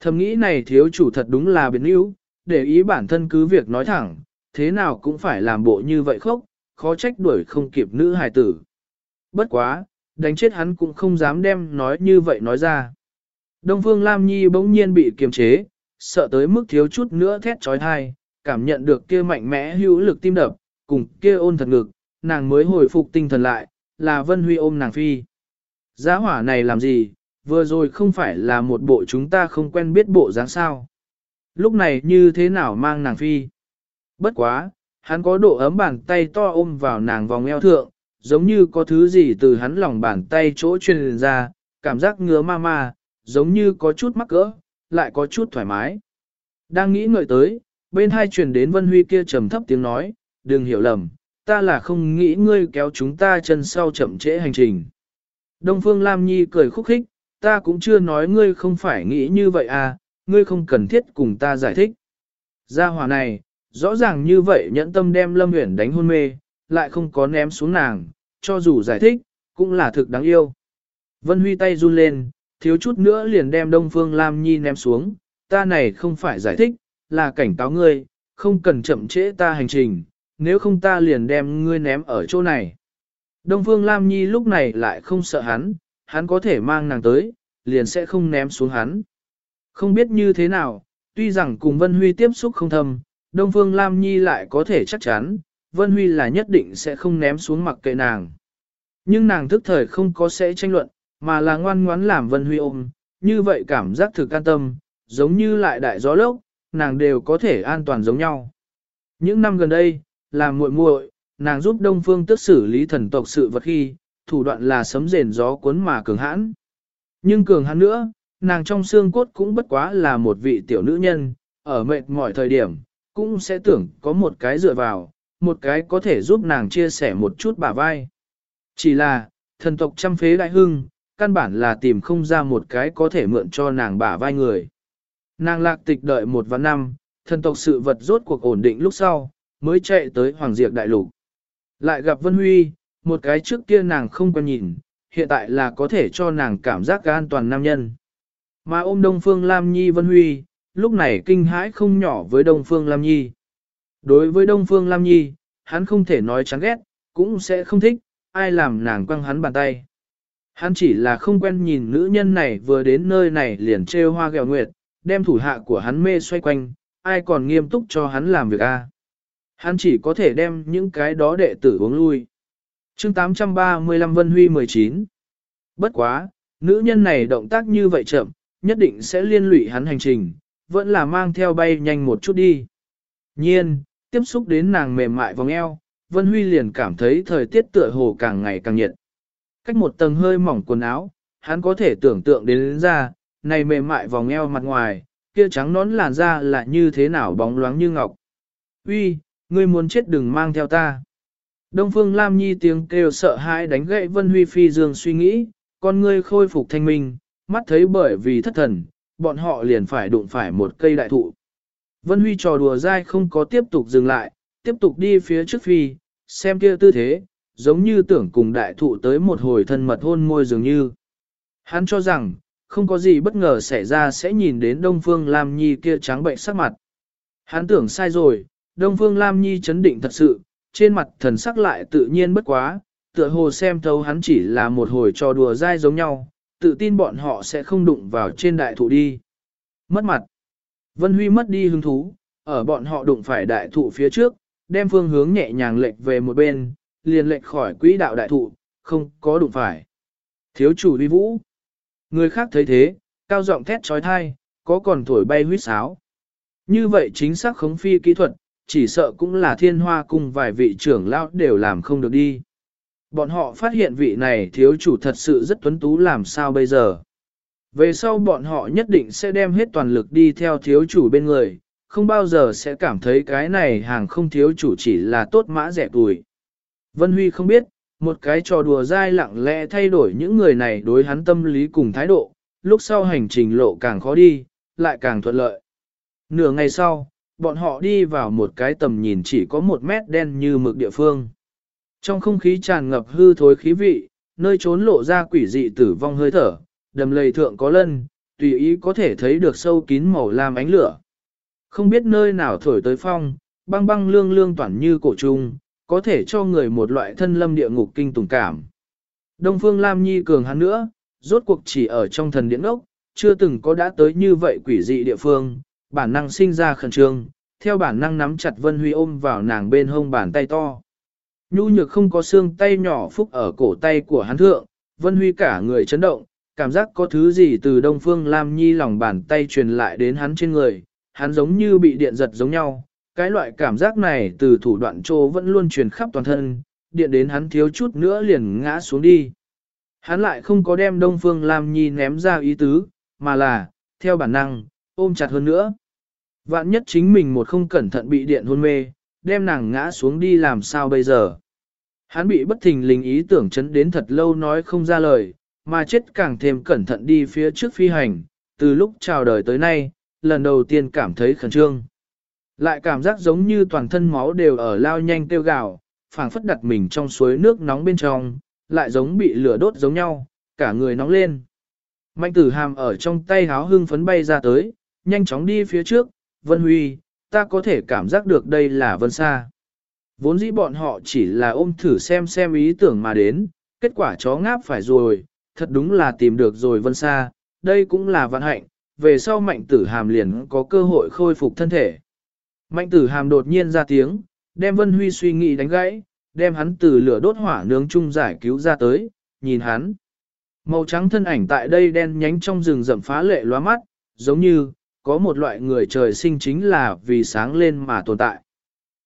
Thầm nghĩ này thiếu chủ thật đúng là biến yếu, để ý bản thân cứ việc nói thẳng, thế nào cũng phải làm bộ như vậy khóc, khó trách đuổi không kịp nữ hài tử. Bất quá, đánh chết hắn cũng không dám đem nói như vậy nói ra. Đông Phương Lam Nhi bỗng nhiên bị kiềm chế, sợ tới mức thiếu chút nữa thét trói thai, cảm nhận được kia mạnh mẽ hữu lực tim đập, cùng kia ôn thật ngực, nàng mới hồi phục tinh thần lại, là Vân Huy ôm nàng phi. Giá hỏa này làm gì, vừa rồi không phải là một bộ chúng ta không quen biết bộ dáng sao. Lúc này như thế nào mang nàng phi. Bất quá, hắn có độ ấm bàn tay to ôm vào nàng vòng eo thượng, giống như có thứ gì từ hắn lòng bàn tay chỗ truyền ra, cảm giác ngứa ma ma, giống như có chút mắc cỡ, lại có chút thoải mái. Đang nghĩ ngợi tới, bên hai truyền đến Vân Huy kia trầm thấp tiếng nói, đừng hiểu lầm, ta là không nghĩ ngươi kéo chúng ta chân sau chậm trễ hành trình. Đông Phương Lam Nhi cười khúc khích, ta cũng chưa nói ngươi không phải nghĩ như vậy à, ngươi không cần thiết cùng ta giải thích. Gia hòa này, rõ ràng như vậy nhẫn tâm đem Lâm Uyển đánh hôn mê, lại không có ném xuống nàng, cho dù giải thích, cũng là thực đáng yêu. Vân Huy tay run lên, thiếu chút nữa liền đem Đông Phương Lam Nhi ném xuống, ta này không phải giải thích, là cảnh cáo ngươi, không cần chậm trễ ta hành trình, nếu không ta liền đem ngươi ném ở chỗ này. Đông Phương Lam Nhi lúc này lại không sợ hắn, hắn có thể mang nàng tới, liền sẽ không ném xuống hắn. Không biết như thế nào, tuy rằng cùng Vân Huy tiếp xúc không thâm, Đông Phương Lam Nhi lại có thể chắc chắn, Vân Huy là nhất định sẽ không ném xuống mặc kệ nàng. Nhưng nàng thức thời không có sẽ tranh luận, mà là ngoan ngoãn làm Vân Huy ôm, như vậy cảm giác thực an tâm, giống như lại đại gió lốc, nàng đều có thể an toàn giống nhau. Những năm gần đây, làm muội muội, nàng giúp Đông Phương tức xử lý thần tộc sự vật khi, thủ đoạn là sấm rền gió cuốn mà cường hãn. Nhưng cường hãn nữa, nàng trong xương cốt cũng bất quá là một vị tiểu nữ nhân, ở mệt mỏi thời điểm, cũng sẽ tưởng có một cái dựa vào, một cái có thể giúp nàng chia sẻ một chút bả vai. Chỉ là, thần tộc trăm phế đại hưng, căn bản là tìm không ra một cái có thể mượn cho nàng bả vai người. Nàng lạc tịch đợi một vạn năm, thần tộc sự vật rốt cuộc ổn định lúc sau, mới chạy tới Hoàng Diệp Đại Lục. Lại gặp Vân Huy, một cái trước kia nàng không có nhìn, hiện tại là có thể cho nàng cảm giác an toàn nam nhân. Mà ôm Đông Phương Lam Nhi Vân Huy, lúc này kinh hãi không nhỏ với Đông Phương Lam Nhi. Đối với Đông Phương Lam Nhi, hắn không thể nói chán ghét, cũng sẽ không thích, ai làm nàng quăng hắn bàn tay. Hắn chỉ là không quen nhìn nữ nhân này vừa đến nơi này liền trêu hoa gẹo nguyệt, đem thủ hạ của hắn mê xoay quanh, ai còn nghiêm túc cho hắn làm việc a? Hắn chỉ có thể đem những cái đó đệ tử uống lui. chương 835 Vân Huy 19 Bất quá, nữ nhân này động tác như vậy chậm, nhất định sẽ liên lụy hắn hành trình, vẫn là mang theo bay nhanh một chút đi. Nhiên, tiếp xúc đến nàng mềm mại vòng eo, Vân Huy liền cảm thấy thời tiết tựa hồ càng ngày càng nhiệt. Cách một tầng hơi mỏng quần áo, hắn có thể tưởng tượng đến, đến ra, này mềm mại vòng eo mặt ngoài, kia trắng nón làn da là như thế nào bóng loáng như ngọc. Uy, ngươi muốn chết đừng mang theo ta. Đông Phương Lam Nhi tiếng kêu sợ hãi đánh gậy Vân Huy phi dương suy nghĩ, con ngươi khôi phục thanh minh, mắt thấy bởi vì thất thần, bọn họ liền phải đụng phải một cây đại thụ. Vân Huy trò đùa dai không có tiếp tục dừng lại, tiếp tục đi phía trước phi, xem kia tư thế, giống như tưởng cùng đại thụ tới một hồi thân mật hôn môi dường như. Hắn cho rằng, không có gì bất ngờ xảy ra sẽ nhìn đến Đông Phương Lam Nhi kia trắng bệnh sắc mặt. Hắn tưởng sai rồi, Đông Phương Lam Nhi chấn định thật sự, trên mặt thần sắc lại tự nhiên bất quá, tựa hồ xem thấu hắn chỉ là một hồi trò đùa dai giống nhau, tự tin bọn họ sẽ không đụng vào trên đại thụ đi. Mất mặt. Vân Huy mất đi hứng thú, ở bọn họ đụng phải đại thụ phía trước, đem phương hướng nhẹ nhàng lệch về một bên, liền lệch khỏi quỹ đạo đại thụ, không có đụng phải. Thiếu chủ đi vũ. Người khác thấy thế, cao giọng thét trói thai, có còn thổi bay huyết sáo. Như vậy chính xác khống phi kỹ thuật, chỉ sợ cũng là thiên hoa cùng vài vị trưởng lão đều làm không được đi. Bọn họ phát hiện vị này thiếu chủ thật sự rất tuấn tú làm sao bây giờ. Về sau bọn họ nhất định sẽ đem hết toàn lực đi theo thiếu chủ bên người, không bao giờ sẽ cảm thấy cái này hàng không thiếu chủ chỉ là tốt mã rẻ tuổi. Vân Huy không biết, một cái trò đùa dai lặng lẽ thay đổi những người này đối hắn tâm lý cùng thái độ, lúc sau hành trình lộ càng khó đi, lại càng thuận lợi. Nửa ngày sau, bọn họ đi vào một cái tầm nhìn chỉ có một mét đen như mực địa phương. Trong không khí tràn ngập hư thối khí vị, nơi trốn lộ ra quỷ dị tử vong hơi thở, đầm lầy thượng có lân, tùy ý có thể thấy được sâu kín màu lam ánh lửa. Không biết nơi nào thổi tới phong, băng băng lương lương toàn như cổ trùng, có thể cho người một loại thân lâm địa ngục kinh tùng cảm. Đông Phương Lam Nhi cường hắn nữa, rốt cuộc chỉ ở trong thần điện ốc, chưa từng có đã tới như vậy quỷ dị địa phương, bản năng sinh ra khẩn trương, theo bản năng nắm chặt Vân Huy ôm vào nàng bên hông bàn tay to. Nhu nhược không có xương tay nhỏ phúc ở cổ tay của hắn thượng, Vân Huy cả người chấn động, cảm giác có thứ gì từ Đông Phương Lam Nhi lòng bàn tay truyền lại đến hắn trên người, hắn giống như bị điện giật giống nhau, cái loại cảm giác này từ thủ đoạn trô vẫn luôn truyền khắp toàn thân, điện đến hắn thiếu chút nữa liền ngã xuống đi. Hắn lại không có đem Đông Phương Lam Nhi ném ra ý tứ, mà là, theo bản năng, ôm chặt hơn nữa. Vạn nhất chính mình một không cẩn thận bị điện hôn mê, đem nàng ngã xuống đi làm sao bây giờ. Hắn bị bất thình lình ý tưởng chấn đến thật lâu nói không ra lời, mà chết càng thêm cẩn thận đi phía trước phi hành, từ lúc chào đời tới nay, lần đầu tiên cảm thấy khẩn trương. Lại cảm giác giống như toàn thân máu đều ở lao nhanh tiêu gạo, phảng phất đặt mình trong suối nước nóng bên trong, lại giống bị lửa đốt giống nhau, cả người nóng lên. Mạnh tử hàm ở trong tay háo hưng phấn bay ra tới, nhanh chóng đi phía trước, Vân Huy, ta có thể cảm giác được đây là Vân Sa. Vốn dĩ bọn họ chỉ là ôm thử xem xem ý tưởng mà đến, kết quả chó ngáp phải rồi, thật đúng là tìm được rồi Vân Sa, đây cũng là vận hạnh, về sau mạnh tử hàm liền có cơ hội khôi phục thân thể. Mạnh tử hàm đột nhiên ra tiếng, đem Vân Huy suy nghĩ đánh gãy, đem hắn từ lửa đốt hỏa nướng chung giải cứu ra tới, nhìn hắn. Màu trắng thân ảnh tại đây đen nhánh trong rừng rậm phá lệ loa mắt, giống như, có một loại người trời sinh chính là vì sáng lên mà tồn tại.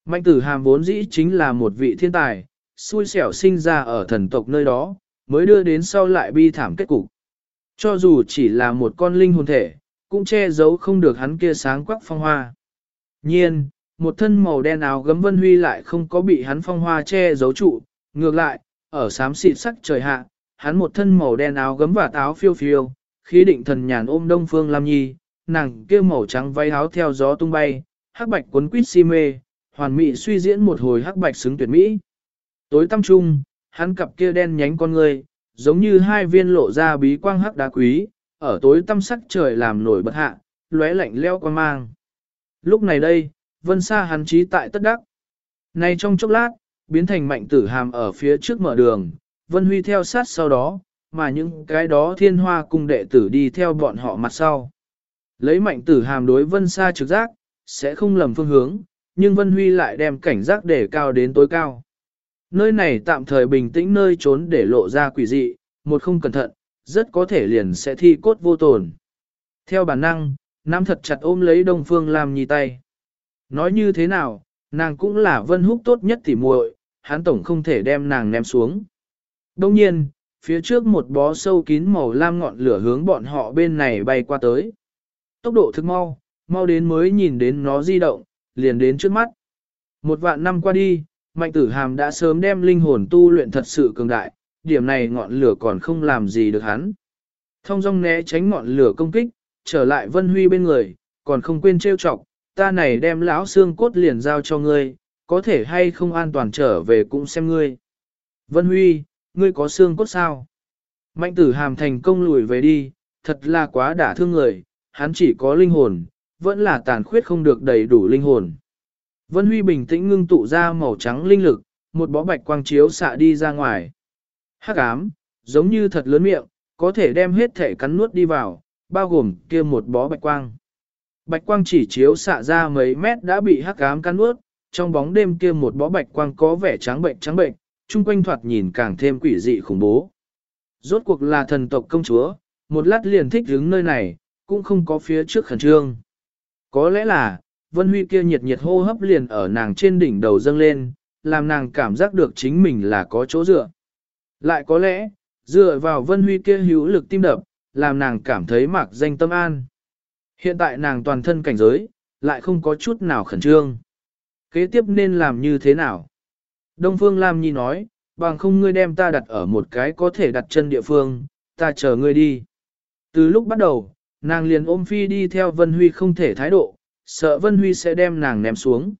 Mạnh tử hàm vốn dĩ chính là một vị thiên tài, xui xẻo sinh ra ở thần tộc nơi đó, mới đưa đến sau lại bi thảm kết cục. Cho dù chỉ là một con linh hồn thể, cũng che giấu không được hắn kia sáng quắc phong hoa. Nhiên, một thân màu đen áo gấm vân huy lại không có bị hắn phong hoa che giấu trụ, ngược lại, ở xám xịt sắc trời hạ, hắn một thân màu đen áo gấm và áo phiêu phiêu, khí định thần nhàn ôm đông phương Lam Nhi, nàng kia màu trắng váy áo theo gió tung bay, hắc bạch cuốn quýt si mê, hoàn mỹ suy diễn một hồi hắc bạch xứng tuyệt mỹ. Tối tăm trung, hắn cặp kia đen nhánh con người, giống như hai viên lộ ra bí quang hắc đá quý, ở tối tăm sắc trời làm nổi bật hạ, lóe lạnh leo quan mang. Lúc này đây, vân xa hắn trí tại tất đắc. Này trong chốc lát, biến thành mạnh tử hàm ở phía trước mở đường, vân huy theo sát sau đó, mà những cái đó thiên hoa cung đệ tử đi theo bọn họ mặt sau. Lấy mạnh tử hàm đối vân xa trực giác, sẽ không lầm phương hướng, nhưng vân huy lại đem cảnh giác để cao đến tối cao. Nơi này tạm thời bình tĩnh nơi trốn để lộ ra quỷ dị, một không cẩn thận, rất có thể liền sẽ thi cốt vô tồn. Theo bản năng, Nam thật chặt ôm lấy Đông Phương Lam Nhi tay. Nói như thế nào, nàng cũng là vân húc tốt nhất tỉ muội, hắn tổng không thể đem nàng ném xuống. Đông nhiên, phía trước một bó sâu kín màu lam ngọn lửa hướng bọn họ bên này bay qua tới. Tốc độ thực mau, mau đến mới nhìn đến nó di động, liền đến trước mắt. Một vạn năm qua đi, mạnh tử hàm đã sớm đem linh hồn tu luyện thật sự cường đại, điểm này ngọn lửa còn không làm gì được hắn. Thông dong né tránh ngọn lửa công kích, trở lại Vân Huy bên người, còn không quên trêu chọc, ta này đem lão xương cốt liền giao cho ngươi, có thể hay không an toàn trở về cũng xem ngươi. Vân Huy, ngươi có xương cốt sao? Mạnh tử hàm thành công lùi về đi, thật là quá đả thương người, hắn chỉ có linh hồn, vẫn là tàn khuyết không được đầy đủ linh hồn. Vân Huy bình tĩnh ngưng tụ ra màu trắng linh lực, một bó bạch quang chiếu xạ đi ra ngoài. Hắc ám, giống như thật lớn miệng, có thể đem hết thể cắn nuốt đi vào, bao gồm kia một bó bạch quang. Bạch quang chỉ chiếu xạ ra mấy mét đã bị hắc ám cắn nuốt, trong bóng đêm kia một bó bạch quang có vẻ trắng bệnh trắng bệnh, chung quanh thoạt nhìn càng thêm quỷ dị khủng bố. Rốt cuộc là thần tộc công chúa, một lát liền thích đứng nơi này, cũng không có phía trước khẩn trương. Có lẽ là, Vân Huy kia nhiệt nhiệt hô hấp liền ở nàng trên đỉnh đầu dâng lên, làm nàng cảm giác được chính mình là có chỗ dựa. Lại có lẽ, dựa vào Vân Huy kia hữu lực tim đập, làm nàng cảm thấy mạc danh tâm an. Hiện tại nàng toàn thân cảnh giới, lại không có chút nào khẩn trương. Kế tiếp nên làm như thế nào? Đông Phương Lam Nhi nói, bằng không ngươi đem ta đặt ở một cái có thể đặt chân địa phương, ta chờ ngươi đi. Từ lúc bắt đầu, nàng liền ôm phi đi theo Vân Huy không thể thái độ, sợ Vân Huy sẽ đem nàng ném xuống.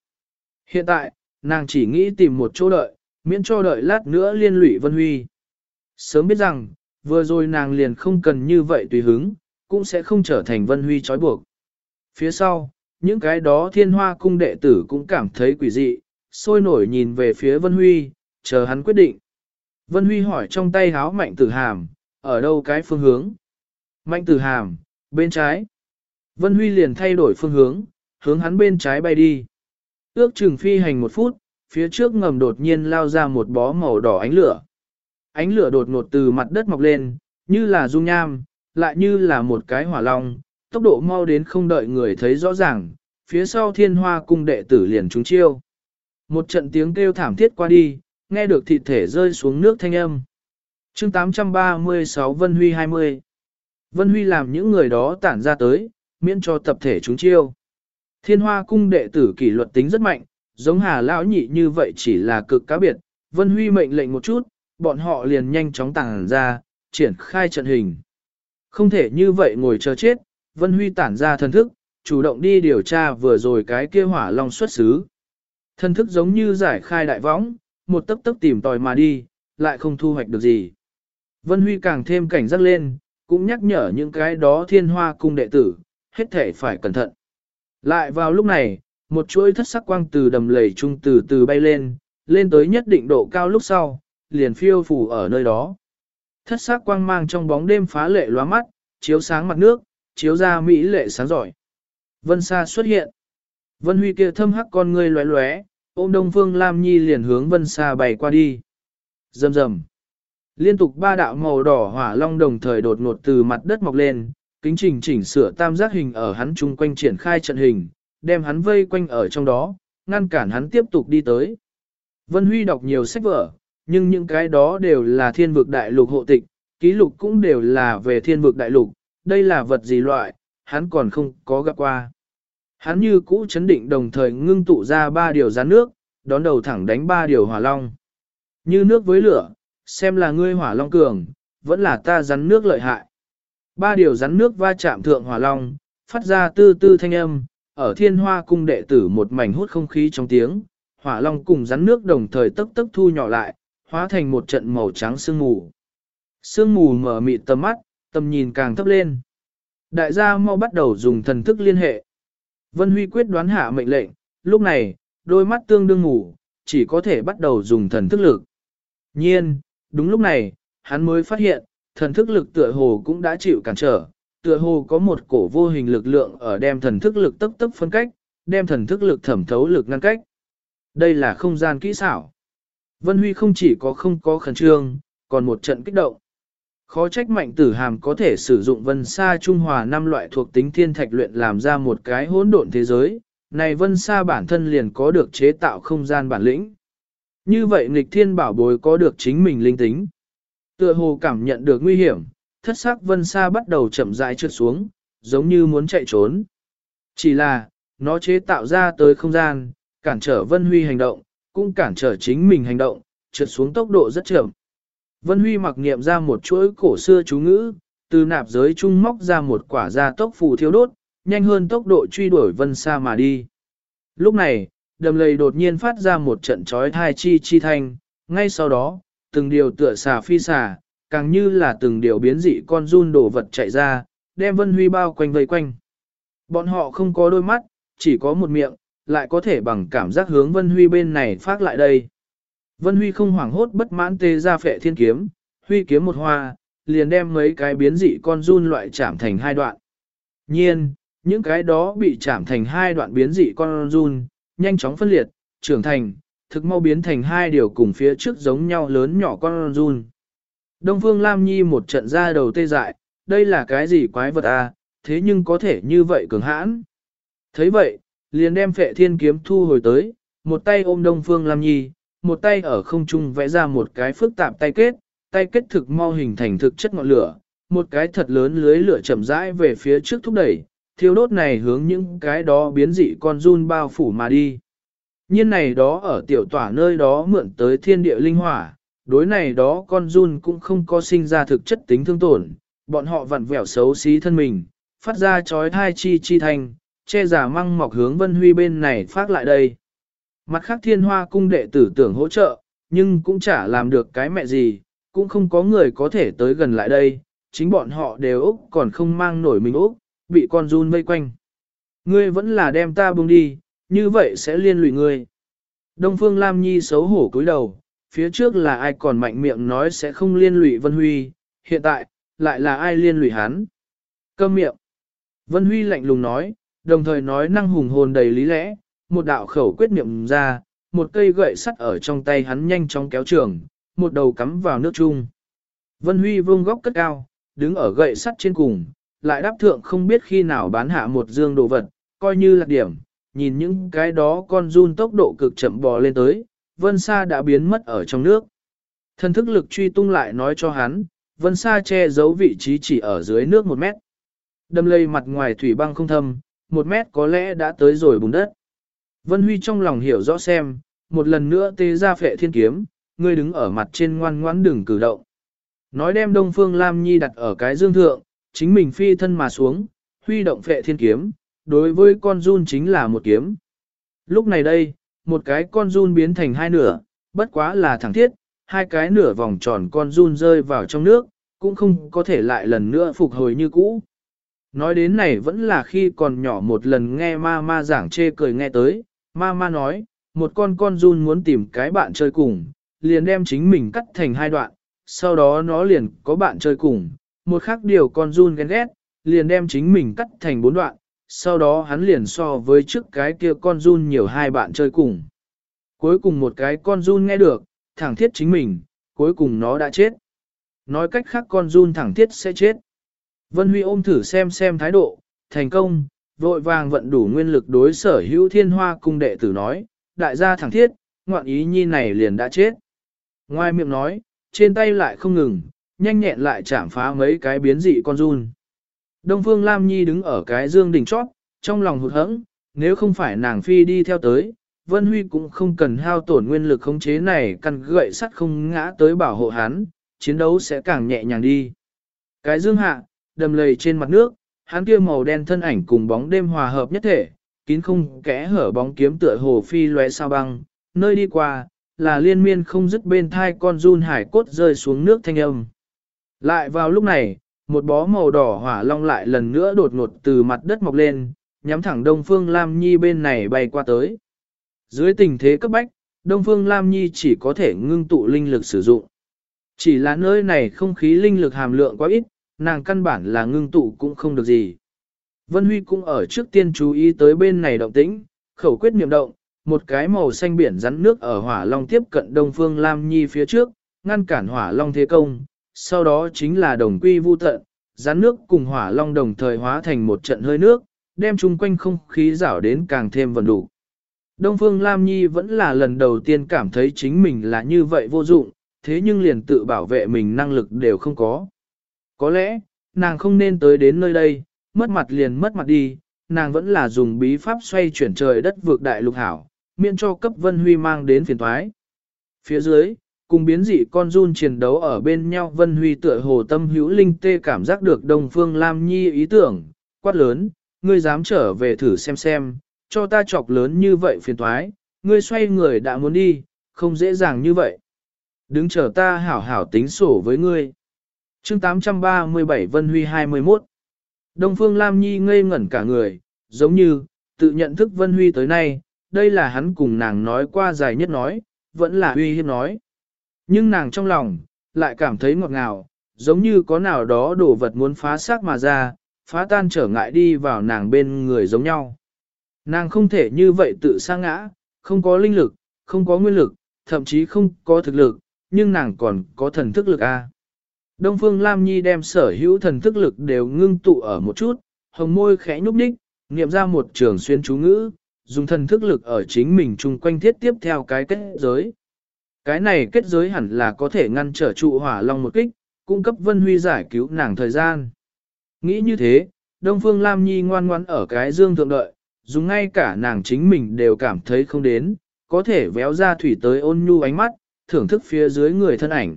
Hiện tại, nàng chỉ nghĩ tìm một chỗ đợi, miễn cho đợi lát nữa liên lụy Vân Huy. Sớm biết rằng, vừa rồi nàng liền không cần như vậy tùy hứng, cũng sẽ không trở thành Vân Huy trói buộc. Phía sau, những cái đó thiên hoa cung đệ tử cũng cảm thấy quỷ dị, sôi nổi nhìn về phía Vân Huy, chờ hắn quyết định. Vân Huy hỏi trong tay háo mạnh tử hàm, ở đâu cái phương hướng? Mạnh tử hàm, bên trái. Vân Huy liền thay đổi phương hướng, hướng hắn bên trái bay đi. Ước chừng phi hành một phút, phía trước ngầm đột nhiên lao ra một bó màu đỏ ánh lửa. Ánh lửa đột ngột từ mặt đất mọc lên, như là dung nham, lại như là một cái hỏa long, tốc độ mau đến không đợi người thấy rõ ràng, phía sau thiên hoa cung đệ tử liền trúng chiêu. Một trận tiếng kêu thảm thiết qua đi, nghe được thịt thể rơi xuống nước thanh âm. chương 836 Vân Huy 20 Vân Huy làm những người đó tản ra tới, miễn cho tập thể chúng chiêu. Thiên hoa cung đệ tử kỷ luật tính rất mạnh, giống hà lão nhị như vậy chỉ là cực cá biệt. Vân Huy mệnh lệnh một chút, bọn họ liền nhanh chóng tản ra, triển khai trận hình. Không thể như vậy ngồi chờ chết, Vân Huy tản ra thần thức, chủ động đi điều tra vừa rồi cái kia hỏa long xuất xứ. Thần thức giống như giải khai đại võng, một tấc tấc tìm tòi mà đi, lại không thu hoạch được gì. Vân Huy càng thêm cảnh giác lên, cũng nhắc nhở những cái đó thiên hoa cung đệ tử, hết thể phải cẩn thận. Lại vào lúc này, một chuỗi thất sắc quang từ đầm lầy trung từ từ bay lên, lên tới nhất định độ cao lúc sau, liền phiêu phủ ở nơi đó. Thất sắc quang mang trong bóng đêm phá lệ lóa mắt, chiếu sáng mặt nước, chiếu ra mỹ lệ sáng giỏi. Vân Sa xuất hiện. Vân Huy kia thâm hắc con ngươi lóe lóe, ôm Đông Phương Lam Nhi liền hướng Vân Sa bay qua đi. Rầm rầm. Liên tục ba đạo màu đỏ hỏa long đồng thời đột ngột từ mặt đất mọc lên, kính trình chỉnh sửa tam giác hình ở hắn chung quanh triển khai trận hình, đem hắn vây quanh ở trong đó, ngăn cản hắn tiếp tục đi tới. Vân Huy đọc nhiều sách vở, nhưng những cái đó đều là thiên vực đại lục hộ tịch, ký lục cũng đều là về thiên vực đại lục, đây là vật gì loại, hắn còn không có gặp qua. Hắn như cũ chấn định đồng thời ngưng tụ ra ba điều gián nước, đón đầu thẳng đánh ba điều hỏa long. Như nước với lửa, xem là ngươi hỏa long cường, vẫn là ta rắn nước lợi hại. Ba điều rắn nước va chạm thượng hỏa long, phát ra tư tư thanh âm, ở thiên hoa cung đệ tử một mảnh hút không khí trong tiếng, hỏa long cùng rắn nước đồng thời tức tức thu nhỏ lại, hóa thành một trận màu trắng sương mù. Sương mù mở mịt tầm mắt, tầm nhìn càng thấp lên. Đại gia mau bắt đầu dùng thần thức liên hệ. Vân Huy quyết đoán hạ mệnh lệnh, lúc này, đôi mắt tương đương ngủ, chỉ có thể bắt đầu dùng thần thức lực. Nhiên, đúng lúc này, hắn mới phát hiện, thần thức lực tựa hồ cũng đã chịu cản trở, tựa hồ có một cổ vô hình lực lượng ở đem thần thức lực tức tức phân cách, đem thần thức lực thẩm thấu lực ngăn cách. Đây là không gian kỹ xảo. Vân Huy không chỉ có không có khẩn trương, còn một trận kích động. Khó trách mạnh tử hàm có thể sử dụng vân sa trung hòa năm loại thuộc tính thiên thạch luyện làm ra một cái hỗn độn thế giới, này vân sa bản thân liền có được chế tạo không gian bản lĩnh. Như vậy nghịch thiên bảo bối có được chính mình linh tính. Tựa hồ cảm nhận được nguy hiểm, thất sắc vân sa bắt đầu chậm rãi trượt xuống, giống như muốn chạy trốn. Chỉ là, nó chế tạo ra tới không gian, cản trở vân huy hành động, cũng cản trở chính mình hành động, trượt xuống tốc độ rất chậm. Vân Huy mặc niệm ra một chuỗi cổ xưa chú ngữ, từ nạp giới trung móc ra một quả gia tốc phù thiếu đốt, nhanh hơn tốc độ truy đuổi vân Sa mà đi. Lúc này, đầm lầy đột nhiên phát ra một trận trói thai chi chi thanh, ngay sau đó, từng điều tựa xà phi xà, càng như là từng điều biến dị con run đổ vật chạy ra, đem Vân Huy bao quanh vây quanh. Bọn họ không có đôi mắt, chỉ có một miệng, lại có thể bằng cảm giác hướng Vân Huy bên này phát lại đây. Vân Huy không hoảng hốt bất mãn tê ra phệ thiên kiếm, Huy kiếm một hoa, liền đem mấy cái biến dị con run loại chạm thành hai đoạn. Nhiên, những cái đó bị chạm thành hai đoạn biến dị con run, nhanh chóng phân liệt, trưởng thành, thực mau biến thành hai điều cùng phía trước giống nhau lớn nhỏ con run. Đông Phương Lam Nhi một trận ra đầu tê dại, đây là cái gì quái vật à, thế nhưng có thể như vậy cường hãn. thấy vậy, liền đem phệ thiên kiếm thu hồi tới, một tay ôm Đông Phương Lam Nhi, một tay ở không trung vẽ ra một cái phức tạp tay kết, tay kết thực mau hình thành thực chất ngọn lửa, một cái thật lớn lưới lửa chậm rãi về phía trước thúc đẩy, thiêu đốt này hướng những cái đó biến dị con run bao phủ mà đi. Nhiên này đó ở tiểu tỏa nơi đó mượn tới thiên địa linh hỏa, đối này đó con run cũng không có sinh ra thực chất tính thương tổn, bọn họ vặn vẹo xấu xí thân mình, phát ra chói thai chi chi thành, che giả măng mọc hướng vân huy bên này phát lại đây. Mặt khác thiên hoa cung đệ tử tưởng hỗ trợ, nhưng cũng chả làm được cái mẹ gì, cũng không có người có thể tới gần lại đây, chính bọn họ đều Úc còn không mang nổi mình Úc, bị con run vây quanh. Ngươi vẫn là đem ta buông đi, như vậy sẽ liên lụy ngươi. Đông Phương Lam Nhi xấu hổ cúi đầu, phía trước là ai còn mạnh miệng nói sẽ không liên lụy Vân Huy, hiện tại, lại là ai liên lụy hắn. Câm miệng. Vân Huy lạnh lùng nói, đồng thời nói năng hùng hồn đầy lý lẽ, một đạo khẩu quyết niệm ra, một cây gậy sắt ở trong tay hắn nhanh chóng kéo trường, một đầu cắm vào nước chung. Vân Huy vương góc cất cao, đứng ở gậy sắt trên cùng, lại đáp thượng không biết khi nào bán hạ một dương đồ vật, coi như là điểm, nhìn những cái đó con run tốc độ cực chậm bò lên tới, Vân Sa đã biến mất ở trong nước. Thần thức lực truy tung lại nói cho hắn, Vân Sa che giấu vị trí chỉ ở dưới nước một mét. Đâm lây mặt ngoài thủy băng không thâm, một mét có lẽ đã tới rồi bùn đất. Vân Huy trong lòng hiểu rõ xem, một lần nữa tê ra phệ thiên kiếm, ngươi đứng ở mặt trên ngoan ngoãn đừng cử động. Nói đem Đông Phương Lam Nhi đặt ở cái dương thượng, chính mình phi thân mà xuống, huy động phệ thiên kiếm, đối với con run chính là một kiếm. Lúc này đây, một cái con run biến thành hai nửa, bất quá là thẳng thiết, hai cái nửa vòng tròn con run rơi vào trong nước, cũng không có thể lại lần nữa phục hồi như cũ. Nói đến này vẫn là khi còn nhỏ một lần nghe ma ma giảng chê cười nghe tới, Ma ma nói, một con con run muốn tìm cái bạn chơi cùng, liền đem chính mình cắt thành hai đoạn, sau đó nó liền có bạn chơi cùng, một khác điều con run ghen ghét, liền đem chính mình cắt thành bốn đoạn, sau đó hắn liền so với trước cái kia con run nhiều hai bạn chơi cùng. Cuối cùng một cái con run nghe được, thẳng thiết chính mình, cuối cùng nó đã chết. Nói cách khác con run thẳng thiết sẽ chết. Vân Huy ôm thử xem xem thái độ, thành công, vội vàng vận đủ nguyên lực đối sở hữu thiên hoa cung đệ tử nói, đại gia thẳng thiết, ngoạn ý nhi này liền đã chết. Ngoài miệng nói, trên tay lại không ngừng, nhanh nhẹn lại chạm phá mấy cái biến dị con run. Đông Phương Lam Nhi đứng ở cái dương đỉnh chót, trong lòng hụt hẫng, nếu không phải nàng phi đi theo tới, Vân Huy cũng không cần hao tổn nguyên lực khống chế này căn gậy sắt không ngã tới bảo hộ hắn, chiến đấu sẽ càng nhẹ nhàng đi. Cái dương hạ, đầm lầy trên mặt nước, hắn kia màu đen thân ảnh cùng bóng đêm hòa hợp nhất thể, kín không kẽ hở bóng kiếm tựa hồ phi lóe sao băng, nơi đi qua, là liên miên không dứt bên thai con run hải cốt rơi xuống nước thanh âm. Lại vào lúc này, một bó màu đỏ hỏa long lại lần nữa đột ngột từ mặt đất mọc lên, nhắm thẳng Đông Phương Lam Nhi bên này bay qua tới. Dưới tình thế cấp bách, Đông Phương Lam Nhi chỉ có thể ngưng tụ linh lực sử dụng. Chỉ là nơi này không khí linh lực hàm lượng quá ít, nàng căn bản là ngưng tụ cũng không được gì. Vân Huy cũng ở trước tiên chú ý tới bên này động tĩnh, khẩu quyết niệm động, một cái màu xanh biển rắn nước ở hỏa long tiếp cận Đông Phương Lam Nhi phía trước, ngăn cản hỏa long thế công, sau đó chính là đồng quy vu tận, rắn nước cùng hỏa long đồng thời hóa thành một trận hơi nước, đem chung quanh không khí rảo đến càng thêm vần đủ. Đông Phương Lam Nhi vẫn là lần đầu tiên cảm thấy chính mình là như vậy vô dụng, thế nhưng liền tự bảo vệ mình năng lực đều không có. Có lẽ, nàng không nên tới đến nơi đây, mất mặt liền mất mặt đi, nàng vẫn là dùng bí pháp xoay chuyển trời đất vượt đại lục hảo, miễn cho cấp Vân Huy mang đến phiền thoái. Phía dưới, cùng biến dị con run chiến đấu ở bên nhau Vân Huy tựa hồ tâm hữu linh tê cảm giác được Đông Phương Lam Nhi ý tưởng, quát lớn, ngươi dám trở về thử xem xem, cho ta chọc lớn như vậy phiền thoái, ngươi xoay người đã muốn đi, không dễ dàng như vậy. Đứng chờ ta hảo hảo tính sổ với ngươi. chương 837 Vân Huy 21 Đông Phương Lam Nhi ngây ngẩn cả người, giống như, tự nhận thức Vân Huy tới nay, đây là hắn cùng nàng nói qua dài nhất nói, vẫn là uy hiếp nói. Nhưng nàng trong lòng, lại cảm thấy ngọt ngào, giống như có nào đó đồ vật muốn phá xác mà ra, phá tan trở ngại đi vào nàng bên người giống nhau. Nàng không thể như vậy tự sa ngã, không có linh lực, không có nguyên lực, thậm chí không có thực lực, nhưng nàng còn có thần thức lực A. Đông Phương Lam Nhi đem sở hữu thần thức lực đều ngưng tụ ở một chút, hồng môi khẽ nhúc nhích, niệm ra một trường xuyên chú ngữ, dùng thần thức lực ở chính mình chung quanh thiết tiếp theo cái kết giới. Cái này kết giới hẳn là có thể ngăn trở trụ hỏa long một kích, cung cấp Vân Huy giải cứu nàng thời gian. Nghĩ như thế, Đông Phương Lam Nhi ngoan ngoãn ở cái dương thượng đợi, dùng ngay cả nàng chính mình đều cảm thấy không đến, có thể véo ra thủy tới ôn nhu ánh mắt, thưởng thức phía dưới người thân ảnh.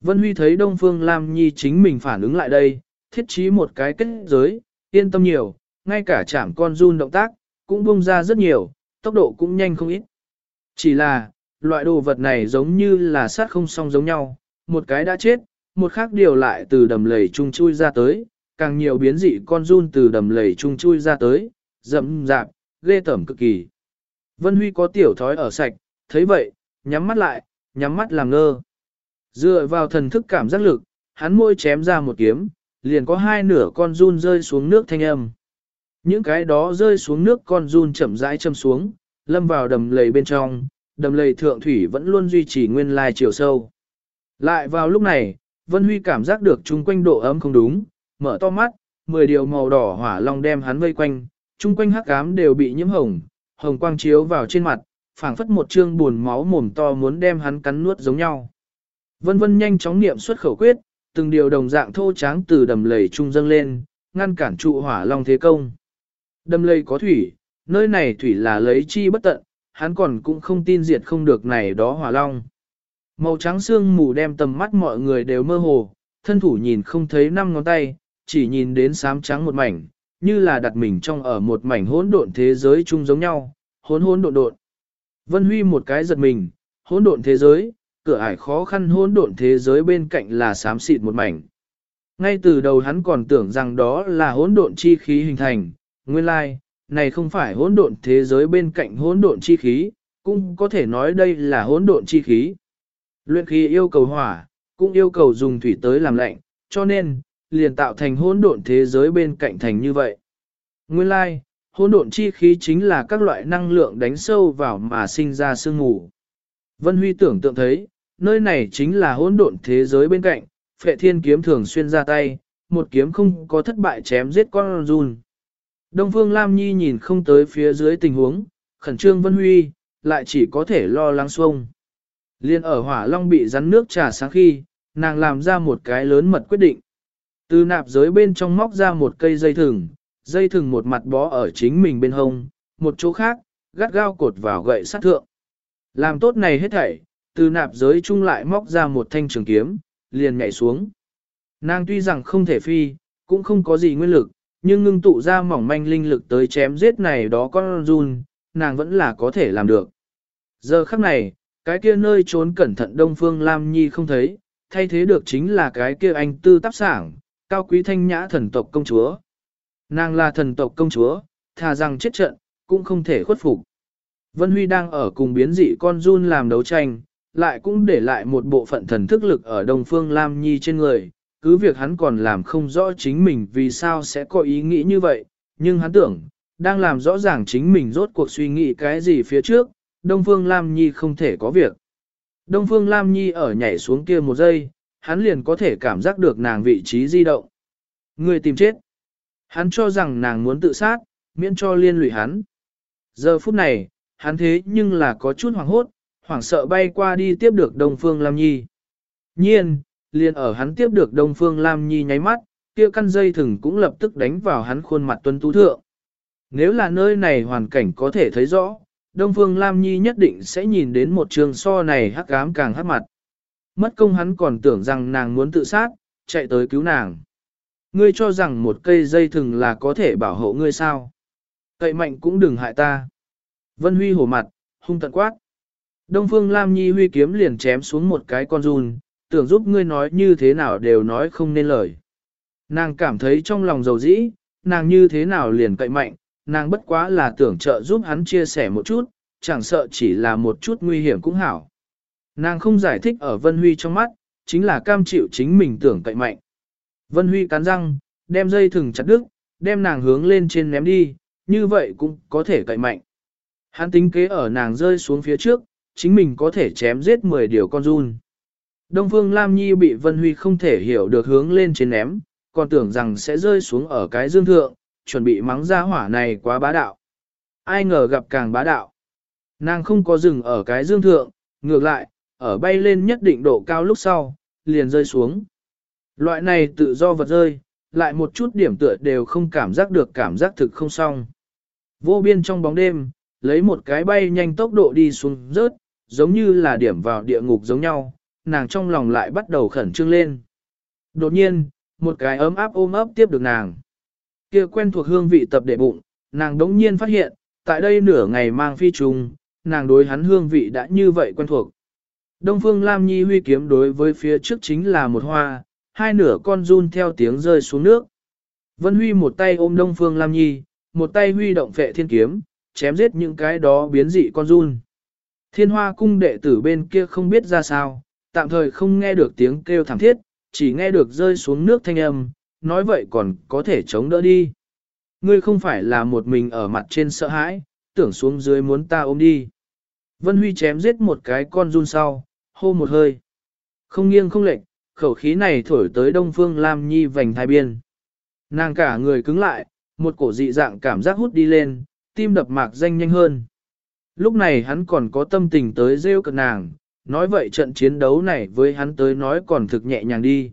Vân Huy thấy Đông Phương Lam Nhi chính mình phản ứng lại đây, thiết trí một cái kết giới, yên tâm nhiều, ngay cả chạm con run động tác, cũng bung ra rất nhiều, tốc độ cũng nhanh không ít. Chỉ là, loại đồ vật này giống như là sát không song giống nhau, một cái đã chết, một khác điều lại từ đầm lầy chung chui ra tới, càng nhiều biến dị con run từ đầm lầy chung chui ra tới, rậm rạp, ghê tởm cực kỳ. Vân Huy có tiểu thói ở sạch, thấy vậy, nhắm mắt lại, nhắm mắt làm ngơ. Dựa vào thần thức cảm giác lực, hắn môi chém ra một kiếm, liền có hai nửa con run rơi xuống nước thanh âm. Những cái đó rơi xuống nước con run chậm rãi châm xuống, lâm vào đầm lầy bên trong, đầm lầy thượng thủy vẫn luôn duy trì nguyên lai chiều sâu. Lại vào lúc này, Vân Huy cảm giác được chung quanh độ ấm không đúng, mở to mắt, mười điều màu đỏ hỏa long đem hắn vây quanh, chung quanh hắc ám đều bị nhiễm hồng, hồng quang chiếu vào trên mặt, phảng phất một trương buồn máu mồm to muốn đem hắn cắn nuốt giống nhau. Vân vân nhanh chóng niệm xuất khẩu quyết, từng điều đồng dạng thô tráng từ đầm lầy trung dâng lên, ngăn cản trụ hỏa long thế công. Đầm lầy có thủy, nơi này thủy là lấy chi bất tận, hắn còn cũng không tin diệt không được này đó hỏa long. Màu trắng xương mù đem tầm mắt mọi người đều mơ hồ, thân thủ nhìn không thấy năm ngón tay, chỉ nhìn đến xám trắng một mảnh, như là đặt mình trong ở một mảnh hỗn độn thế giới chung giống nhau, hỗn hỗn độn độn. Vân Huy một cái giật mình, hỗn độn thế giới, cửa ải khó khăn hỗn độn thế giới bên cạnh là xám xịt một mảnh. Ngay từ đầu hắn còn tưởng rằng đó là hỗn độn chi khí hình thành, nguyên lai, like, này không phải hỗn độn thế giới bên cạnh hỗn độn chi khí, cũng có thể nói đây là hỗn độn chi khí. Luyện khí yêu cầu hỏa, cũng yêu cầu dùng thủy tới làm lạnh, cho nên, liền tạo thành hỗn độn thế giới bên cạnh thành như vậy. Nguyên lai, like, hỗn độn chi khí chính là các loại năng lượng đánh sâu vào mà sinh ra sương mù. Vân Huy tưởng tượng thấy, nơi này chính là hỗn độn thế giới bên cạnh, phệ thiên kiếm thường xuyên ra tay, một kiếm không có thất bại chém giết con run. Đông Phương Lam Nhi nhìn không tới phía dưới tình huống, khẩn trương Vân Huy, lại chỉ có thể lo lắng xuông. Liên ở hỏa long bị rắn nước trà sáng khi, nàng làm ra một cái lớn mật quyết định. Từ nạp giới bên trong móc ra một cây dây thừng, dây thừng một mặt bó ở chính mình bên hông, một chỗ khác, gắt gao cột vào gậy sát thượng. Làm tốt này hết thảy, từ nạp giới chung lại móc ra một thanh trường kiếm, liền nhảy xuống. Nàng tuy rằng không thể phi, cũng không có gì nguyên lực, nhưng ngưng tụ ra mỏng manh linh lực tới chém giết này đó con run, nàng vẫn là có thể làm được. Giờ khắc này, cái kia nơi trốn cẩn thận Đông Phương Lam Nhi không thấy, thay thế được chính là cái kia anh tư tắp sảng, cao quý thanh nhã thần tộc công chúa. Nàng là thần tộc công chúa, thà rằng chết trận, cũng không thể khuất phục. Vân Huy đang ở cùng biến dị con run làm đấu tranh, lại cũng để lại một bộ phận thần thức lực ở Đông Phương Lam Nhi trên người, cứ việc hắn còn làm không rõ chính mình vì sao sẽ có ý nghĩ như vậy, nhưng hắn tưởng, đang làm rõ ràng chính mình rốt cuộc suy nghĩ cái gì phía trước, Đông Phương Lam Nhi không thể có việc. Đông Phương Lam Nhi ở nhảy xuống kia một giây, hắn liền có thể cảm giác được nàng vị trí di động. Người tìm chết. Hắn cho rằng nàng muốn tự sát, miễn cho liên lụy hắn. Giờ phút này, hắn thế nhưng là có chút hoảng hốt, hoảng sợ bay qua đi tiếp được Đông Phương Lam Nhi. Nhiên, liền ở hắn tiếp được Đông Phương Lam Nhi nháy mắt, kia căn dây thừng cũng lập tức đánh vào hắn khuôn mặt tuân tú thượng. Nếu là nơi này hoàn cảnh có thể thấy rõ, Đông Phương Lam Nhi nhất định sẽ nhìn đến một trường so này hắc ám càng hắc mặt. Mất công hắn còn tưởng rằng nàng muốn tự sát, chạy tới cứu nàng. Ngươi cho rằng một cây dây thừng là có thể bảo hộ ngươi sao? Cậy mạnh cũng đừng hại ta. Vân Huy hổ mặt, hung tận quát. Đông Phương Lam Nhi huy kiếm liền chém xuống một cái con run, tưởng giúp ngươi nói như thế nào đều nói không nên lời. Nàng cảm thấy trong lòng dầu dĩ, nàng như thế nào liền cậy mạnh, nàng bất quá là tưởng trợ giúp hắn chia sẻ một chút, chẳng sợ chỉ là một chút nguy hiểm cũng hảo. Nàng không giải thích ở Vân Huy trong mắt, chính là cam chịu chính mình tưởng cậy mạnh. Vân Huy cắn răng, đem dây thừng chặt đứt, đem nàng hướng lên trên ném đi, như vậy cũng có thể cậy mạnh. Hắn tính kế ở nàng rơi xuống phía trước, chính mình có thể chém giết 10 điều con run. Đông Phương Lam Nhi bị Vân Huy không thể hiểu được hướng lên trên ném, còn tưởng rằng sẽ rơi xuống ở cái dương thượng, chuẩn bị mắng ra hỏa này quá bá đạo. Ai ngờ gặp càng bá đạo. Nàng không có dừng ở cái dương thượng, ngược lại, ở bay lên nhất định độ cao lúc sau, liền rơi xuống. Loại này tự do vật rơi, lại một chút điểm tựa đều không cảm giác được cảm giác thực không xong. Vô biên trong bóng đêm, lấy một cái bay nhanh tốc độ đi xuống rớt, giống như là điểm vào địa ngục giống nhau, nàng trong lòng lại bắt đầu khẩn trương lên. Đột nhiên, một cái ấm áp ôm ấp tiếp được nàng. Kia quen thuộc hương vị tập đệ bụng, nàng đống nhiên phát hiện, tại đây nửa ngày mang phi trùng, nàng đối hắn hương vị đã như vậy quen thuộc. Đông Phương Lam Nhi huy kiếm đối với phía trước chính là một hoa, hai nửa con run theo tiếng rơi xuống nước. Vân Huy một tay ôm Đông Phương Lam Nhi, một tay huy động phệ thiên kiếm, chém giết những cái đó biến dị con run. Thiên hoa cung đệ tử bên kia không biết ra sao, tạm thời không nghe được tiếng kêu thảm thiết, chỉ nghe được rơi xuống nước thanh âm, nói vậy còn có thể chống đỡ đi. Ngươi không phải là một mình ở mặt trên sợ hãi, tưởng xuống dưới muốn ta ôm đi. Vân Huy chém giết một cái con run sau, hô một hơi. Không nghiêng không lệch, khẩu khí này thổi tới Đông Phương Lam Nhi vành thai biên. Nàng cả người cứng lại, một cổ dị dạng cảm giác hút đi lên, tim đập mạc danh nhanh hơn. Lúc này hắn còn có tâm tình tới rêu cận nàng, nói vậy trận chiến đấu này với hắn tới nói còn thực nhẹ nhàng đi.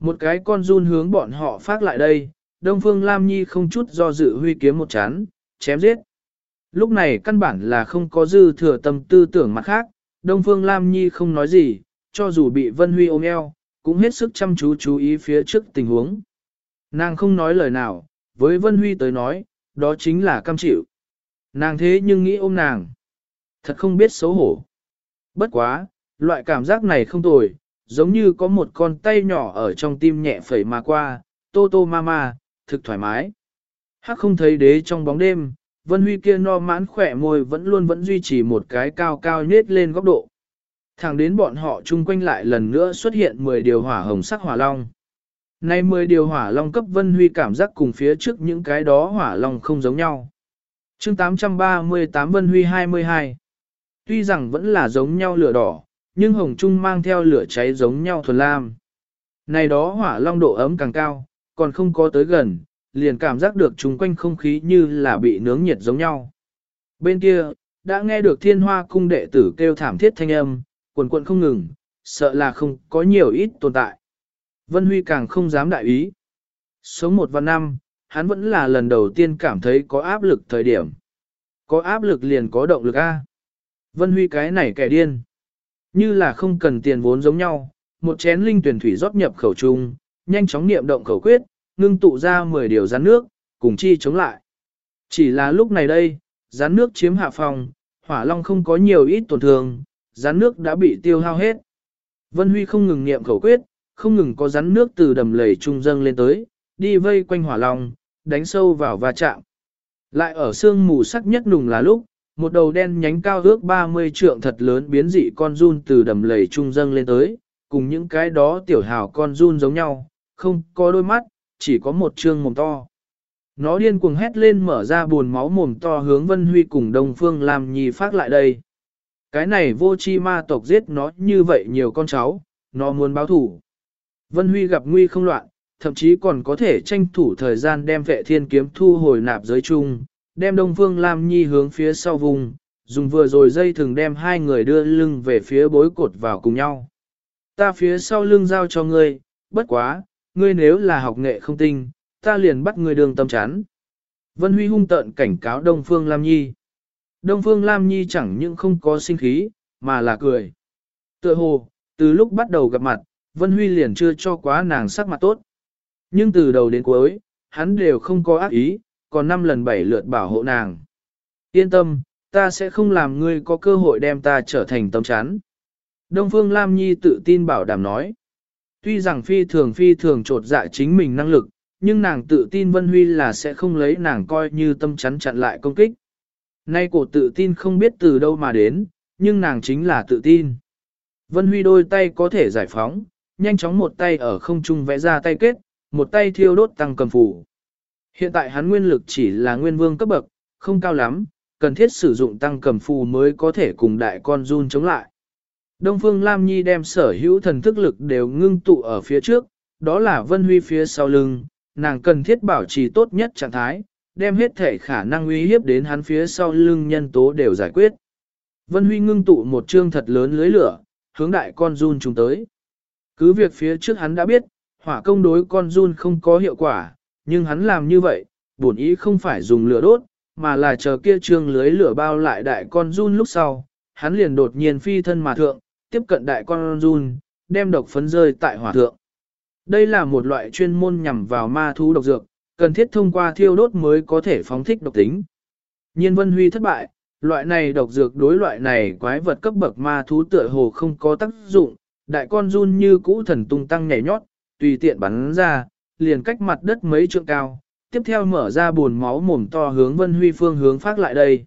Một cái con run hướng bọn họ phát lại đây, Đông Phương Lam Nhi không chút do dự huy kiếm một chán, chém giết. Lúc này căn bản là không có dư thừa tâm tư tưởng mặt khác, Đông Phương Lam Nhi không nói gì, cho dù bị Vân Huy ôm eo, cũng hết sức chăm chú chú ý phía trước tình huống. Nàng không nói lời nào, với Vân Huy tới nói, đó chính là cam chịu. Nàng thế nhưng nghĩ ôm nàng. Thật không biết xấu hổ. Bất quá, loại cảm giác này không tồi, giống như có một con tay nhỏ ở trong tim nhẹ phẩy mà qua, tô tô ma ma, thực thoải mái. Hắc không thấy đế trong bóng đêm, Vân Huy kia no mãn khỏe môi vẫn luôn vẫn duy trì một cái cao cao nết lên góc độ. Thẳng đến bọn họ chung quanh lại lần nữa xuất hiện 10 điều hỏa hồng sắc hỏa long. Nay 10 điều hỏa long cấp Vân Huy cảm giác cùng phía trước những cái đó hỏa long không giống nhau. chương 838 Vân Huy 22 Tuy rằng vẫn là giống nhau lửa đỏ, nhưng hồng trung mang theo lửa cháy giống nhau thuần lam. Này đó hỏa long độ ấm càng cao, còn không có tới gần, liền cảm giác được chung quanh không khí như là bị nướng nhiệt giống nhau. Bên kia, đã nghe được thiên hoa cung đệ tử kêu thảm thiết thanh âm, quần quận không ngừng, sợ là không có nhiều ít tồn tại. Vân Huy càng không dám đại ý. Sống một và năm, hắn vẫn là lần đầu tiên cảm thấy có áp lực thời điểm. Có áp lực liền có động lực A. Vân Huy cái này kẻ điên. Như là không cần tiền vốn giống nhau, một chén linh tuyển thủy rót nhập khẩu trung, nhanh chóng niệm động khẩu quyết, ngưng tụ ra 10 điều rắn nước, cùng chi chống lại. Chỉ là lúc này đây, rắn nước chiếm hạ phòng, hỏa long không có nhiều ít tổn thương, rắn nước đã bị tiêu hao hết. Vân Huy không ngừng niệm khẩu quyết, không ngừng có rắn nước từ đầm lầy trung dâng lên tới, đi vây quanh hỏa long, đánh sâu vào va chạm. Lại ở sương mù sắc nhất nùng là lúc, một đầu đen nhánh cao ước 30 trượng thật lớn biến dị con run từ đầm lầy trung dâng lên tới, cùng những cái đó tiểu hào con run giống nhau, không có đôi mắt, chỉ có một trương mồm to. Nó điên cuồng hét lên mở ra buồn máu mồm to hướng Vân Huy cùng Đông Phương làm nhì phát lại đây. Cái này vô chi ma tộc giết nó như vậy nhiều con cháu, nó muốn báo thủ. Vân Huy gặp nguy không loạn, thậm chí còn có thể tranh thủ thời gian đem vệ thiên kiếm thu hồi nạp giới chung, đem Đông Phương Lam Nhi hướng phía sau vùng, dùng vừa rồi dây thường đem hai người đưa lưng về phía bối cột vào cùng nhau. Ta phía sau lưng giao cho ngươi, bất quá, ngươi nếu là học nghệ không tinh, ta liền bắt ngươi đường tâm chán. Vân Huy hung tợn cảnh cáo Đông Phương Lam Nhi. Đông Phương Lam Nhi chẳng những không có sinh khí, mà là cười. Tựa hồ, từ lúc bắt đầu gặp mặt, Vân Huy liền chưa cho quá nàng sắc mặt tốt. Nhưng từ đầu đến cuối, hắn đều không có ác ý, còn năm lần bảy lượt bảo hộ nàng. Yên tâm, ta sẽ không làm ngươi có cơ hội đem ta trở thành tâm chán. Đông Phương Lam Nhi tự tin bảo đảm nói. Tuy rằng phi thường phi thường trột dạ chính mình năng lực, nhưng nàng tự tin Vân Huy là sẽ không lấy nàng coi như tâm chắn chặn lại công kích. Nay cổ tự tin không biết từ đâu mà đến, nhưng nàng chính là tự tin. Vân Huy đôi tay có thể giải phóng, nhanh chóng một tay ở không trung vẽ ra tay kết, một tay thiêu đốt tăng cầm phủ. Hiện tại hắn nguyên lực chỉ là nguyên vương cấp bậc, không cao lắm, cần thiết sử dụng tăng cầm phù mới có thể cùng đại con run chống lại. Đông Phương Lam Nhi đem sở hữu thần thức lực đều ngưng tụ ở phía trước, đó là Vân Huy phía sau lưng, nàng cần thiết bảo trì tốt nhất trạng thái, đem hết thể khả năng uy hiếp đến hắn phía sau lưng nhân tố đều giải quyết. Vân Huy ngưng tụ một chương thật lớn lưới lửa, hướng đại con run chúng tới. Cứ việc phía trước hắn đã biết, hỏa công đối con run không có hiệu quả, nhưng hắn làm như vậy, bổn ý không phải dùng lửa đốt, mà là chờ kia trương lưới lửa bao lại đại con run lúc sau, hắn liền đột nhiên phi thân mà thượng, tiếp cận đại con run, đem độc phấn rơi tại hỏa thượng. Đây là một loại chuyên môn nhằm vào ma thú độc dược, cần thiết thông qua thiêu đốt mới có thể phóng thích độc tính. Nhiên Vân Huy thất bại, loại này độc dược đối loại này quái vật cấp bậc ma thú tựa hồ không có tác dụng, đại con run như cũ thần tung tăng nhảy nhót, tùy tiện bắn ra, liền cách mặt đất mấy trượng cao, tiếp theo mở ra buồn máu mồm to hướng Vân Huy phương hướng phát lại đây.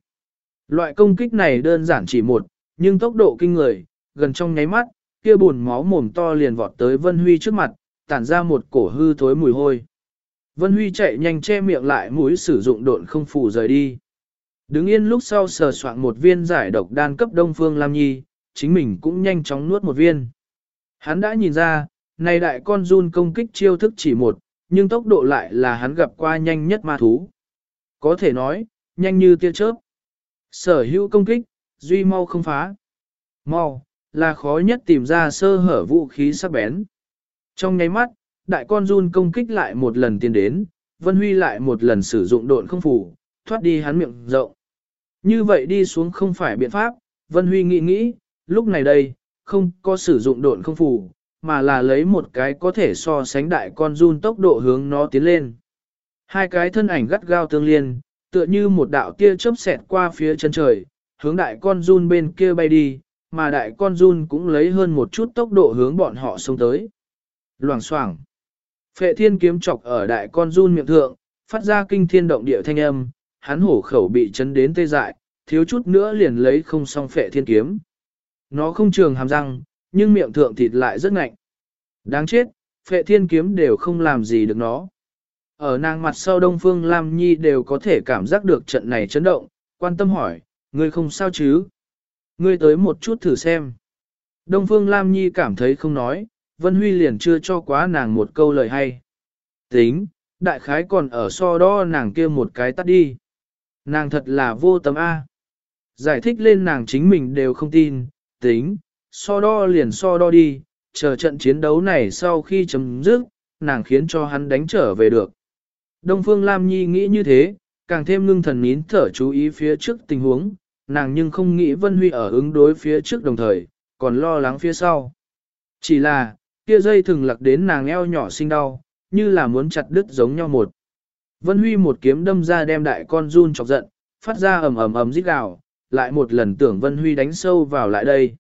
Loại công kích này đơn giản chỉ một, nhưng tốc độ kinh người, gần trong nháy mắt, kia buồn máu mồm to liền vọt tới Vân Huy trước mặt, tản ra một cổ hư thối mùi hôi. Vân Huy chạy nhanh che miệng lại mũi sử dụng độn không phủ rời đi. Đứng yên lúc sau sờ soạn một viên giải độc đan cấp Đông Phương Lam Nhi, chính mình cũng nhanh chóng nuốt một viên. Hắn đã nhìn ra, này đại con run công kích chiêu thức chỉ một, nhưng tốc độ lại là hắn gặp qua nhanh nhất ma thú. Có thể nói, nhanh như tia chớp. Sở hữu công kích, duy mau không phá. Mau, là khó nhất tìm ra sơ hở vũ khí sắc bén. Trong nháy mắt, đại con run công kích lại một lần tiến đến, Vân Huy lại một lần sử dụng độn không phủ, thoát đi hắn miệng rộng. Như vậy đi xuống không phải biện pháp, Vân Huy nghĩ nghĩ, lúc này đây, không có sử dụng độn không phủ, mà là lấy một cái có thể so sánh đại con run tốc độ hướng nó tiến lên. Hai cái thân ảnh gắt gao tương liên, tựa như một đạo tia chớp xẹt qua phía chân trời, hướng đại con run bên kia bay đi, mà đại con run cũng lấy hơn một chút tốc độ hướng bọn họ xông tới. Loảng xoảng Phệ thiên kiếm chọc ở đại con run miệng thượng, phát ra kinh thiên động địa thanh âm, hắn hổ khẩu bị chấn đến tê dại, thiếu chút nữa liền lấy không xong phệ thiên kiếm. Nó không trường hàm răng, nhưng miệng thượng thịt lại rất ngạnh. Đáng chết, phệ thiên kiếm đều không làm gì được nó. Ở nàng mặt sau Đông Phương Lam Nhi đều có thể cảm giác được trận này chấn động, quan tâm hỏi, ngươi không sao chứ? Ngươi tới một chút thử xem. Đông Phương Lam Nhi cảm thấy không nói, Vân Huy liền chưa cho quá nàng một câu lời hay. Tính, đại khái còn ở so đó nàng kia một cái tắt đi. Nàng thật là vô tâm A. Giải thích lên nàng chính mình đều không tin, tính, so đo liền so đo đi, chờ trận chiến đấu này sau khi chấm dứt, nàng khiến cho hắn đánh trở về được. Đông Phương Lam Nhi nghĩ như thế, càng thêm ngưng thần nín thở chú ý phía trước tình huống, nàng nhưng không nghĩ Vân Huy ở ứng đối phía trước đồng thời, còn lo lắng phía sau. Chỉ là, kia dây thừng lặc đến nàng eo nhỏ sinh đau, như là muốn chặt đứt giống nhau một. Vân Huy một kiếm đâm ra đem đại con run chọc giận, phát ra ầm ầm ầm rít gào, lại một lần tưởng Vân Huy đánh sâu vào lại đây.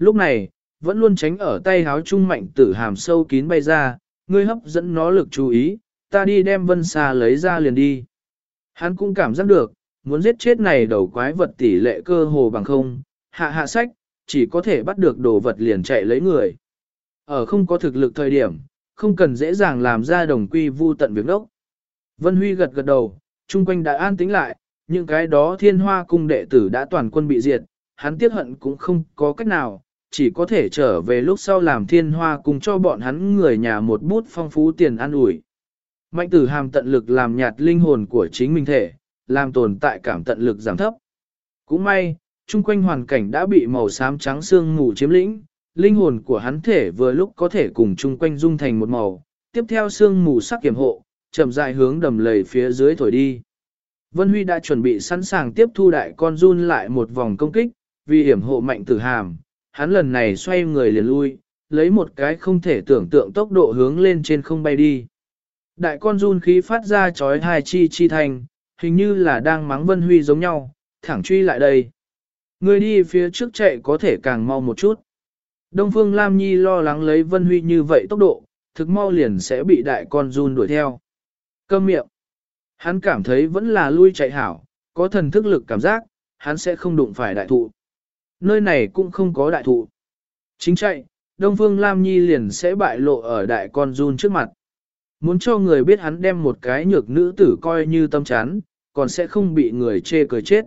Lúc này, vẫn luôn tránh ở tay háo trung mạnh tử hàm sâu kín bay ra, ngươi hấp dẫn nó lực chú ý, ta đi đem vân xa lấy ra liền đi. Hắn cũng cảm giác được, muốn giết chết này đầu quái vật tỷ lệ cơ hồ bằng không, hạ hạ sách, chỉ có thể bắt được đồ vật liền chạy lấy người. Ở không có thực lực thời điểm, không cần dễ dàng làm ra đồng quy vu tận việc đốc. Vân Huy gật gật đầu, chung quanh đã an tĩnh lại, những cái đó thiên hoa cung đệ tử đã toàn quân bị diệt, hắn tiếc hận cũng không có cách nào, chỉ có thể trở về lúc sau làm thiên hoa cùng cho bọn hắn người nhà một bút phong phú tiền ăn ủi. Mạnh tử hàm tận lực làm nhạt linh hồn của chính mình thể, làm tồn tại cảm tận lực giảm thấp. Cũng may, chung quanh hoàn cảnh đã bị màu xám trắng xương mù chiếm lĩnh, linh hồn của hắn thể vừa lúc có thể cùng chung quanh dung thành một màu, tiếp theo xương mù sắc kiểm hộ, chậm rãi hướng đầm lầy phía dưới thổi đi. Vân Huy đã chuẩn bị sẵn sàng tiếp thu đại con run lại một vòng công kích, vì hiểm hộ mạnh tử hàm, hắn lần này xoay người liền lui, lấy một cái không thể tưởng tượng tốc độ hướng lên trên không bay đi. Đại con run khí phát ra chói hai chi chi thành, hình như là đang mắng Vân Huy giống nhau, thẳng truy lại đây. Người đi phía trước chạy có thể càng mau một chút. Đông Phương Lam Nhi lo lắng lấy Vân Huy như vậy tốc độ, thực mau liền sẽ bị đại con run đuổi theo. Câm miệng. Hắn cảm thấy vẫn là lui chạy hảo, có thần thức lực cảm giác, hắn sẽ không đụng phải đại thụ. Nơi này cũng không có đại thụ. Chính chạy, Đông Phương Lam Nhi liền sẽ bại lộ ở đại con run trước mặt. Muốn cho người biết hắn đem một cái nhược nữ tử coi như tâm chán, còn sẽ không bị người chê cười chết.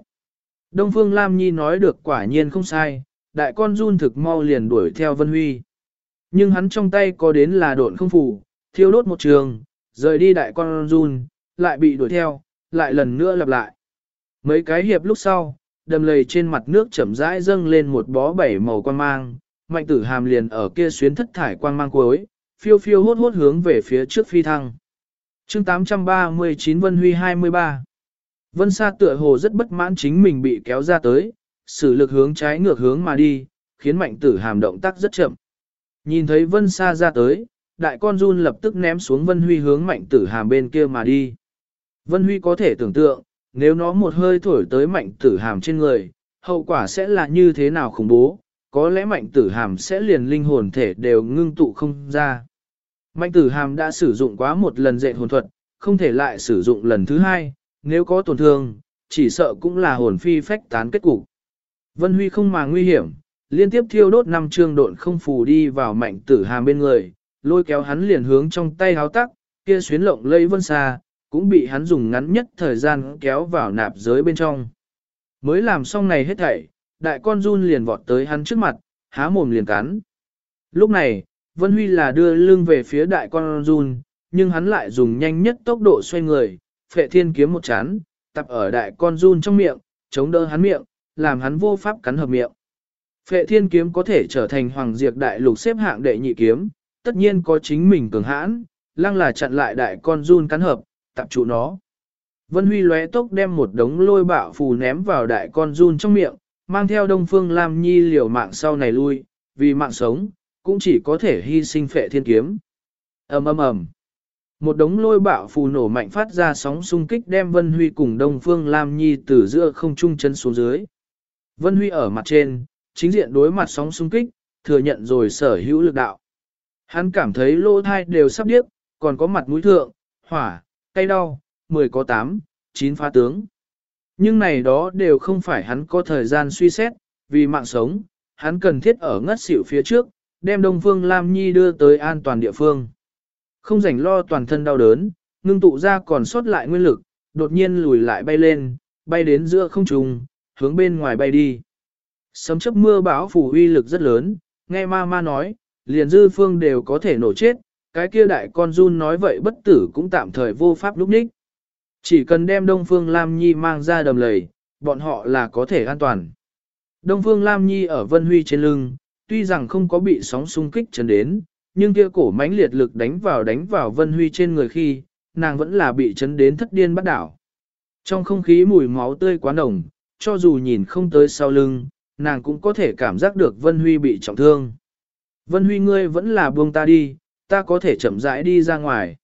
Đông Phương Lam Nhi nói được quả nhiên không sai, đại con run thực mau liền đuổi theo Vân Huy. Nhưng hắn trong tay có đến là độn không phủ, thiêu đốt một trường, rời đi đại con run, lại bị đuổi theo, lại lần nữa lặp lại. Mấy cái hiệp lúc sau, đầm lầy trên mặt nước chậm rãi dâng lên một bó bảy màu quang mang, mạnh tử hàm liền ở kia xuyến thất thải quang mang cuối, phiêu phiêu hốt hốt hướng về phía trước phi thăng. chương 839 Vân Huy 23 Vân Sa tựa hồ rất bất mãn chính mình bị kéo ra tới, sử lực hướng trái ngược hướng mà đi, khiến mạnh tử hàm động tác rất chậm. Nhìn thấy Vân Sa ra tới, đại con run lập tức ném xuống Vân Huy hướng mạnh tử hàm bên kia mà đi. Vân Huy có thể tưởng tượng, nếu nó một hơi thổi tới mạnh tử hàm trên người, hậu quả sẽ là như thế nào khủng bố, có lẽ mạnh tử hàm sẽ liền linh hồn thể đều ngưng tụ không ra. Mạnh tử hàm đã sử dụng quá một lần dệ hồn thuật, không thể lại sử dụng lần thứ hai, nếu có tổn thương, chỉ sợ cũng là hồn phi phách tán kết cục. Vân Huy không mà nguy hiểm, liên tiếp thiêu đốt năm trương độn không phù đi vào mạnh tử hàm bên người, lôi kéo hắn liền hướng trong tay háo tắc, kia xuyến lộng lây vân xa, cũng bị hắn dùng ngắn nhất thời gian kéo vào nạp giới bên trong. Mới làm xong này hết thảy, đại con run liền vọt tới hắn trước mặt, há mồm liền cắn. Lúc này, Vân Huy là đưa lưng về phía đại con run, nhưng hắn lại dùng nhanh nhất tốc độ xoay người, phệ thiên kiếm một chán, tập ở đại con run trong miệng, chống đỡ hắn miệng, làm hắn vô pháp cắn hợp miệng. Phệ thiên kiếm có thể trở thành hoàng diệt đại lục xếp hạng đệ nhị kiếm, tất nhiên có chính mình cường hãn, lăng là chặn lại đại con run cắn hợp, tập trụ nó. Vân Huy lóe tốc đem một đống lôi bạo phù ném vào đại con run trong miệng, mang theo Đông Phương Lam Nhi liều mạng sau này lui, vì mạng sống, cũng chỉ có thể hy sinh phệ thiên kiếm. ầm ầm ầm, Một đống lôi bạo phù nổ mạnh phát ra sóng xung kích đem Vân Huy cùng Đông Phương Lam Nhi từ giữa không trung chân xuống dưới. Vân Huy ở mặt trên, chính diện đối mặt sóng xung kích, thừa nhận rồi sở hữu lực đạo. Hắn cảm thấy lỗ thai đều sắp điếc, còn có mặt mũi thượng, hỏa, cay đau, mười có tám, chín phá tướng. Nhưng này đó đều không phải hắn có thời gian suy xét, vì mạng sống, hắn cần thiết ở ngất xỉu phía trước, đem Đông Phương Lam Nhi đưa tới an toàn địa phương. Không rảnh lo toàn thân đau đớn, ngưng tụ ra còn sót lại nguyên lực, đột nhiên lùi lại bay lên, bay đến giữa không trung, hướng bên ngoài bay đi. Sấm chấp mưa bão phủ uy lực rất lớn, nghe ma ma nói, liền dư phương đều có thể nổ chết, cái kia đại con run nói vậy bất tử cũng tạm thời vô pháp lúc ních. Chỉ cần đem Đông Phương Lam Nhi mang ra đầm lầy, bọn họ là có thể an toàn. Đông Phương Lam Nhi ở Vân Huy trên lưng, tuy rằng không có bị sóng xung kích chấn đến, nhưng kia cổ mãnh liệt lực đánh vào đánh vào Vân Huy trên người khi, nàng vẫn là bị chấn đến thất điên bắt đảo. Trong không khí mùi máu tươi quá nồng, cho dù nhìn không tới sau lưng, nàng cũng có thể cảm giác được Vân Huy bị trọng thương. Vân Huy ngươi vẫn là buông ta đi, ta có thể chậm rãi đi ra ngoài.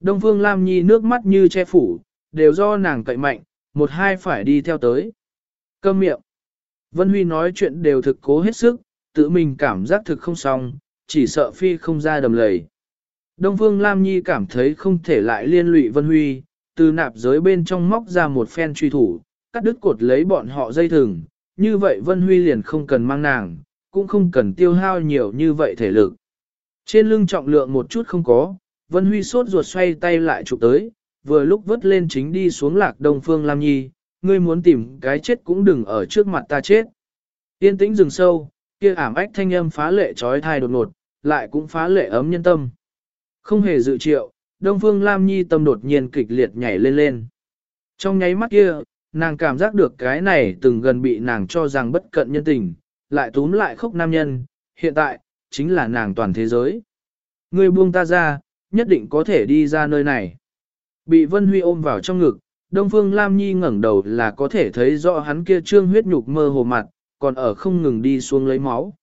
Đông Phương Lam Nhi nước mắt như che phủ, đều do nàng cậy mạnh, một hai phải đi theo tới. Câm miệng. Vân Huy nói chuyện đều thực cố hết sức, tự mình cảm giác thực không xong, chỉ sợ phi không ra đầm lầy. Đông Phương Lam Nhi cảm thấy không thể lại liên lụy Vân Huy, từ nạp giới bên trong móc ra một phen truy thủ, cắt đứt cột lấy bọn họ dây thừng, như vậy Vân Huy liền không cần mang nàng, cũng không cần tiêu hao nhiều như vậy thể lực. Trên lưng trọng lượng một chút không có, Vân Huy sốt ruột xoay tay lại chụp tới, vừa lúc vớt lên chính đi xuống lạc Đông Phương Lam Nhi, ngươi muốn tìm cái chết cũng đừng ở trước mặt ta chết. Yên tĩnh rừng sâu, kia ảm ách thanh âm phá lệ trói thai đột ngột, lại cũng phá lệ ấm nhân tâm. Không hề dự triệu, Đông Phương Lam Nhi tâm đột nhiên kịch liệt nhảy lên lên. Trong nháy mắt kia, nàng cảm giác được cái này từng gần bị nàng cho rằng bất cận nhân tình, lại túm lại khóc nam nhân, hiện tại, chính là nàng toàn thế giới. Người buông ta ra, nhất định có thể đi ra nơi này. Bị Vân Huy ôm vào trong ngực, Đông Phương Lam Nhi ngẩng đầu là có thể thấy rõ hắn kia trương huyết nhục mơ hồ mặt, còn ở không ngừng đi xuống lấy máu.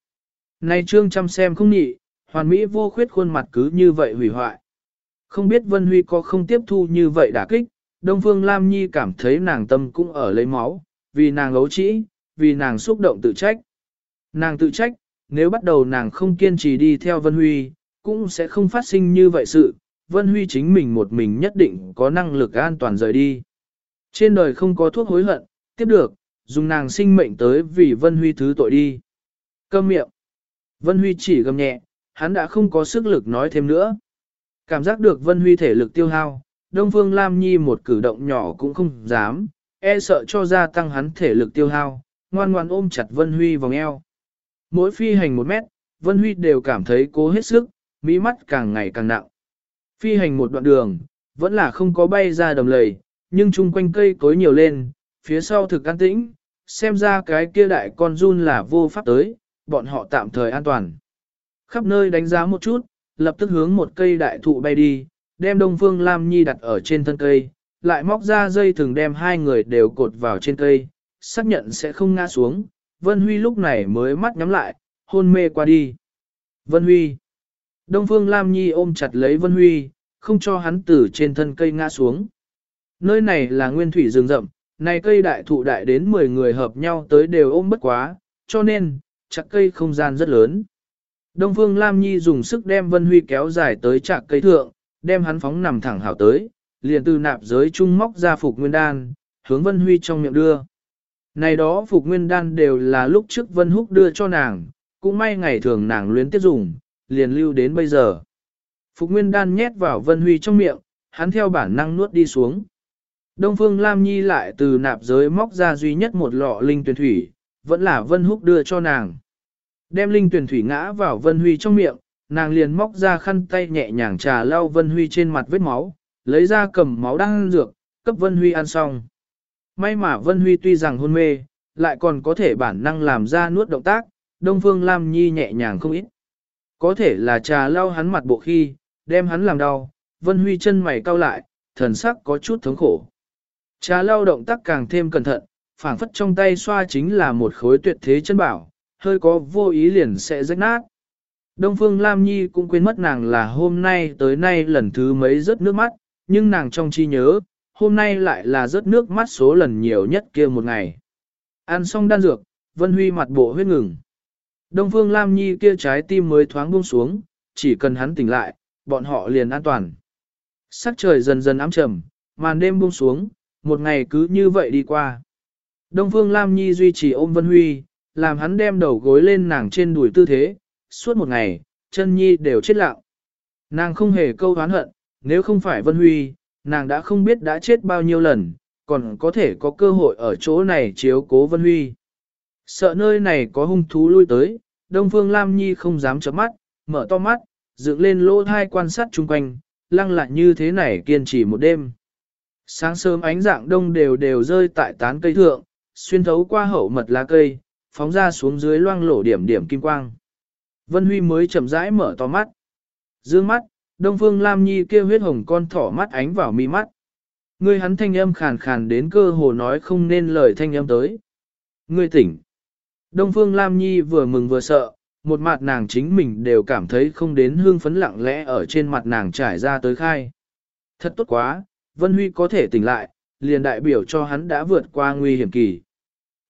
Nay trương chăm xem không nhị, hoàn mỹ vô khuyết khuôn mặt cứ như vậy hủy hoại. Không biết Vân Huy có không tiếp thu như vậy đả kích, Đông Phương Lam Nhi cảm thấy nàng tâm cũng ở lấy máu, vì nàng lấu trĩ, vì nàng xúc động tự trách. Nàng tự trách, nếu bắt đầu nàng không kiên trì đi theo Vân Huy, cũng sẽ không phát sinh như vậy sự, Vân Huy chính mình một mình nhất định có năng lực an toàn rời đi. Trên đời không có thuốc hối hận, tiếp được, dùng nàng sinh mệnh tới vì Vân Huy thứ tội đi. Câm miệng. Vân Huy chỉ gầm nhẹ, hắn đã không có sức lực nói thêm nữa. Cảm giác được Vân Huy thể lực tiêu hao, Đông Phương Lam Nhi một cử động nhỏ cũng không dám, e sợ cho gia tăng hắn thể lực tiêu hao, ngoan ngoan ôm chặt Vân Huy vòng eo. Mỗi phi hành một mét, Vân Huy đều cảm thấy cố hết sức, mỹ mắt càng ngày càng nặng. Phi hành một đoạn đường, vẫn là không có bay ra đầm lầy, nhưng chung quanh cây cối nhiều lên, phía sau thực an tĩnh, xem ra cái kia đại con run là vô pháp tới, bọn họ tạm thời an toàn. Khắp nơi đánh giá một chút, lập tức hướng một cây đại thụ bay đi, đem Đông Phương Lam Nhi đặt ở trên thân cây, lại móc ra dây thường đem hai người đều cột vào trên cây, xác nhận sẽ không ngã xuống. Vân Huy lúc này mới mắt nhắm lại, hôn mê qua đi. Vân Huy. Đông Phương Lam Nhi ôm chặt lấy Vân Huy, không cho hắn từ trên thân cây ngã xuống. Nơi này là nguyên thủy rừng rậm, này cây đại thụ đại đến 10 người hợp nhau tới đều ôm bất quá, cho nên, chặt cây không gian rất lớn. Đông Phương Lam Nhi dùng sức đem Vân Huy kéo dài tới chạc cây thượng, đem hắn phóng nằm thẳng hảo tới, liền từ nạp giới trung móc ra phục nguyên đan, hướng Vân Huy trong miệng đưa. Này đó phục nguyên đan đều là lúc trước Vân Húc đưa cho nàng, cũng may ngày thường nàng luyến tiếp dùng, liền lưu đến bây giờ. Phục nguyên đan nhét vào Vân Huy trong miệng, hắn theo bản năng nuốt đi xuống. Đông Phương Lam Nhi lại từ nạp giới móc ra duy nhất một lọ linh tuyển thủy, vẫn là Vân Húc đưa cho nàng. Đem linh tuyển thủy ngã vào Vân Huy trong miệng, nàng liền móc ra khăn tay nhẹ nhàng trà lau Vân Huy trên mặt vết máu, lấy ra cầm máu đang ăn dược, cấp Vân Huy ăn xong. May mà Vân Huy tuy rằng hôn mê, lại còn có thể bản năng làm ra nuốt động tác, Đông Phương Lam Nhi nhẹ nhàng không ít. Có thể là trà lau hắn mặt bộ khi, đem hắn làm đau, Vân Huy chân mày cau lại, thần sắc có chút thống khổ. Trà lau động tác càng thêm cẩn thận, phảng phất trong tay xoa chính là một khối tuyệt thế chân bảo, hơi có vô ý liền sẽ rách nát. Đông Phương Lam Nhi cũng quên mất nàng là hôm nay tới nay lần thứ mấy rớt nước mắt, nhưng nàng trong chi nhớ, hôm nay lại là rớt nước mắt số lần nhiều nhất kia một ngày. Ăn xong đan dược, Vân Huy mặt bộ huyết ngừng. Đông Phương Lam Nhi kia trái tim mới thoáng buông xuống, chỉ cần hắn tỉnh lại, bọn họ liền an toàn. Sắc trời dần dần ám trầm, màn đêm buông xuống, một ngày cứ như vậy đi qua. Đông Phương Lam Nhi duy trì ôm Vân Huy, làm hắn đem đầu gối lên nàng trên đùi tư thế, suốt một ngày, chân nhi đều chết lặng. Nàng không hề câu hán hận, nếu không phải Vân Huy, nàng đã không biết đã chết bao nhiêu lần, còn có thể có cơ hội ở chỗ này chiếu cố Vân Huy. Sợ nơi này có hung thú lui tới, Đông Phương Lam Nhi không dám chớp mắt, mở to mắt, dựng lên lỗ thai quan sát chung quanh, lăng lại như thế này kiên trì một đêm. Sáng sớm ánh dạng đông đều đều rơi tại tán cây thượng, xuyên thấu qua hậu mật lá cây, phóng ra xuống dưới loang lổ điểm điểm kim quang. Vân Huy mới chậm rãi mở to mắt. Dương mắt, Đông Phương Lam Nhi kêu huyết hồng con thỏ mắt ánh vào mi mắt. Người hắn thanh âm khàn khàn đến cơ hồ nói không nên lời thanh âm tới. Ngươi tỉnh. Đông Phương Lam Nhi vừa mừng vừa sợ, một mặt nàng chính mình đều cảm thấy không đến hương phấn lặng lẽ ở trên mặt nàng trải ra tới khai. Thật tốt quá, Vân Huy có thể tỉnh lại, liền đại biểu cho hắn đã vượt qua nguy hiểm kỳ.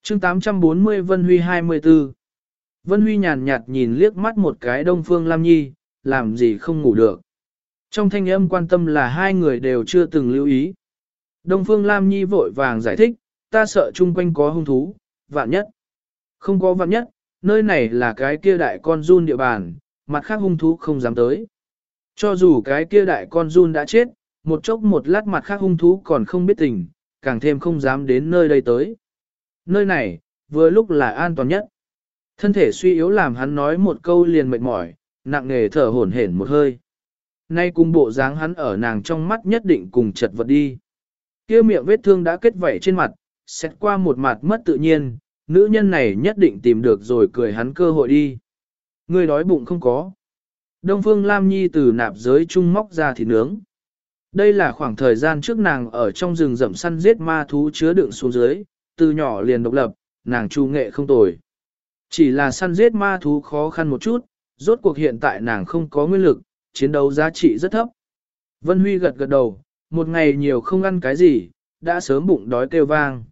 chương 840 Vân Huy 24 Vân Huy nhàn nhạt nhìn liếc mắt một cái Đông Phương Lam Nhi, làm gì không ngủ được. Trong thanh âm quan tâm là hai người đều chưa từng lưu ý. Đông Phương Lam Nhi vội vàng giải thích, ta sợ chung quanh có hung thú, vạn nhất. Không có vạn nhất, nơi này là cái kia đại con run địa bàn, mặt khác hung thú không dám tới. Cho dù cái kia đại con run đã chết, một chốc một lát mặt khác hung thú còn không biết tình, càng thêm không dám đến nơi đây tới. Nơi này, vừa lúc là an toàn nhất. Thân thể suy yếu làm hắn nói một câu liền mệt mỏi, nặng nề thở hổn hển một hơi. Nay cùng bộ dáng hắn ở nàng trong mắt nhất định cùng chật vật đi. Kia miệng vết thương đã kết vảy trên mặt, xét qua một mặt mất tự nhiên, nữ nhân này nhất định tìm được rồi cười hắn cơ hội đi. Người đói bụng không có. Đông Phương Lam Nhi từ nạp giới trung móc ra thịt nướng. Đây là khoảng thời gian trước nàng ở trong rừng rậm săn giết ma thú chứa đựng xuống dưới, từ nhỏ liền độc lập, nàng chu nghệ không tồi. Chỉ là săn giết ma thú khó khăn một chút, rốt cuộc hiện tại nàng không có nguyên lực, chiến đấu giá trị rất thấp. Vân Huy gật gật đầu, một ngày nhiều không ăn cái gì, đã sớm bụng đói kêu vang.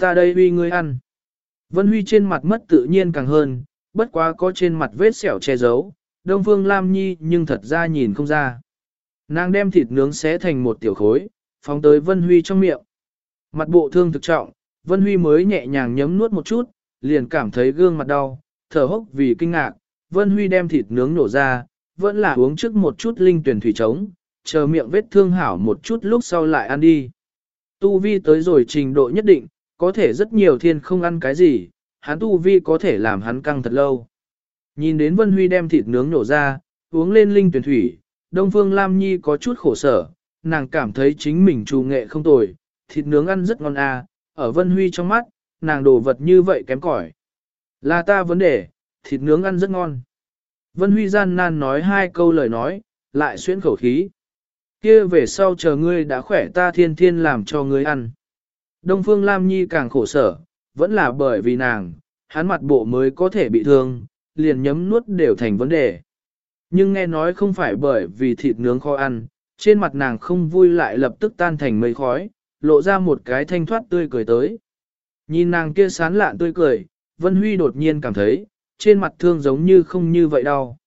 Ta đây Huy ngươi ăn. Vân Huy trên mặt mất tự nhiên càng hơn, bất quá có trên mặt vết sẹo che giấu, Đông Phương Lam Nhi nhưng thật ra nhìn không ra. Nàng đem thịt nướng xé thành một tiểu khối, phóng tới Vân Huy trong miệng. Mặt bộ thương thực trọng, Vân Huy mới nhẹ nhàng nhấm nuốt một chút, liền cảm thấy gương mặt đau, thở hốc vì kinh ngạc. Vân Huy đem thịt nướng nổ ra, vẫn là uống trước một chút linh tuyển thủy trống, chờ miệng vết thương hảo một chút lúc sau lại ăn đi. Tu vi tới rồi trình độ nhất định, có thể rất nhiều thiên không ăn cái gì, hắn tu vi có thể làm hắn căng thật lâu. Nhìn đến Vân Huy đem thịt nướng nổ ra, uống lên linh tuyển thủy, Đông Phương Lam Nhi có chút khổ sở, nàng cảm thấy chính mình trù nghệ không tồi, thịt nướng ăn rất ngon à, ở Vân Huy trong mắt, nàng đồ vật như vậy kém cỏi. Là ta vấn đề, thịt nướng ăn rất ngon. Vân Huy gian nan nói hai câu lời nói, lại xuyên khẩu khí. kia về sau chờ ngươi đã khỏe ta thiên thiên làm cho ngươi ăn. Đông Phương Lam Nhi càng khổ sở, vẫn là bởi vì nàng, hắn mặt bộ mới có thể bị thương, liền nhấm nuốt đều thành vấn đề. Nhưng nghe nói không phải bởi vì thịt nướng khó ăn, trên mặt nàng không vui lại lập tức tan thành mây khói, lộ ra một cái thanh thoát tươi cười tới. Nhìn nàng kia sán lạn tươi cười, Vân Huy đột nhiên cảm thấy, trên mặt thương giống như không như vậy đau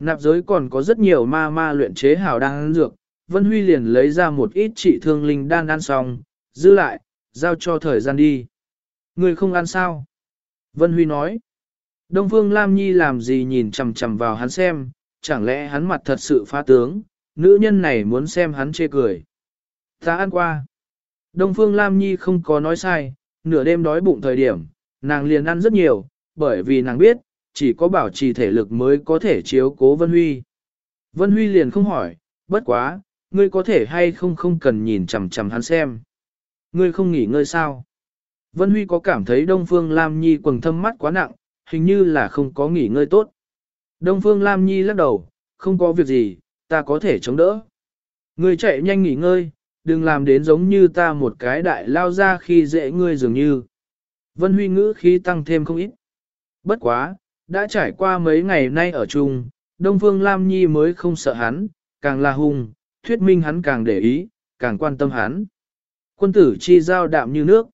Nạp giới còn có rất nhiều ma ma luyện chế hảo đang ăn dược, Vân Huy liền lấy ra một ít trị thương linh đan ăn xong, giữ lại, giao cho thời gian đi. Người không ăn sao? Vân Huy nói. Đông Phương Lam Nhi làm gì nhìn chằm chằm vào hắn xem, chẳng lẽ hắn mặt thật sự phá tướng, nữ nhân này muốn xem hắn chê cười. Ta ăn qua. Đông Phương Lam Nhi không có nói sai, nửa đêm đói bụng thời điểm, nàng liền ăn rất nhiều, bởi vì nàng biết, chỉ có bảo trì thể lực mới có thể chiếu cố Vân Huy. Vân Huy liền không hỏi, bất quá, ngươi có thể hay không không cần nhìn chằm chằm hắn xem. Ngươi không nghỉ ngơi sao? Vân Huy có cảm thấy Đông Phương Lam Nhi quầng thâm mắt quá nặng, hình như là không có nghỉ ngơi tốt. Đông Phương Lam Nhi lắc đầu, không có việc gì, ta có thể chống đỡ. Ngươi chạy nhanh nghỉ ngơi, đừng làm đến giống như ta một cái đại lao ra khi dễ ngươi dường như. Vân Huy ngữ khí tăng thêm không ít. Bất quá, đã trải qua mấy ngày nay ở chung, Đông Phương Lam Nhi mới không sợ hắn, càng là hung, thuyết minh hắn càng để ý, càng quan tâm hắn. Quân tử chi giao đạm như nước.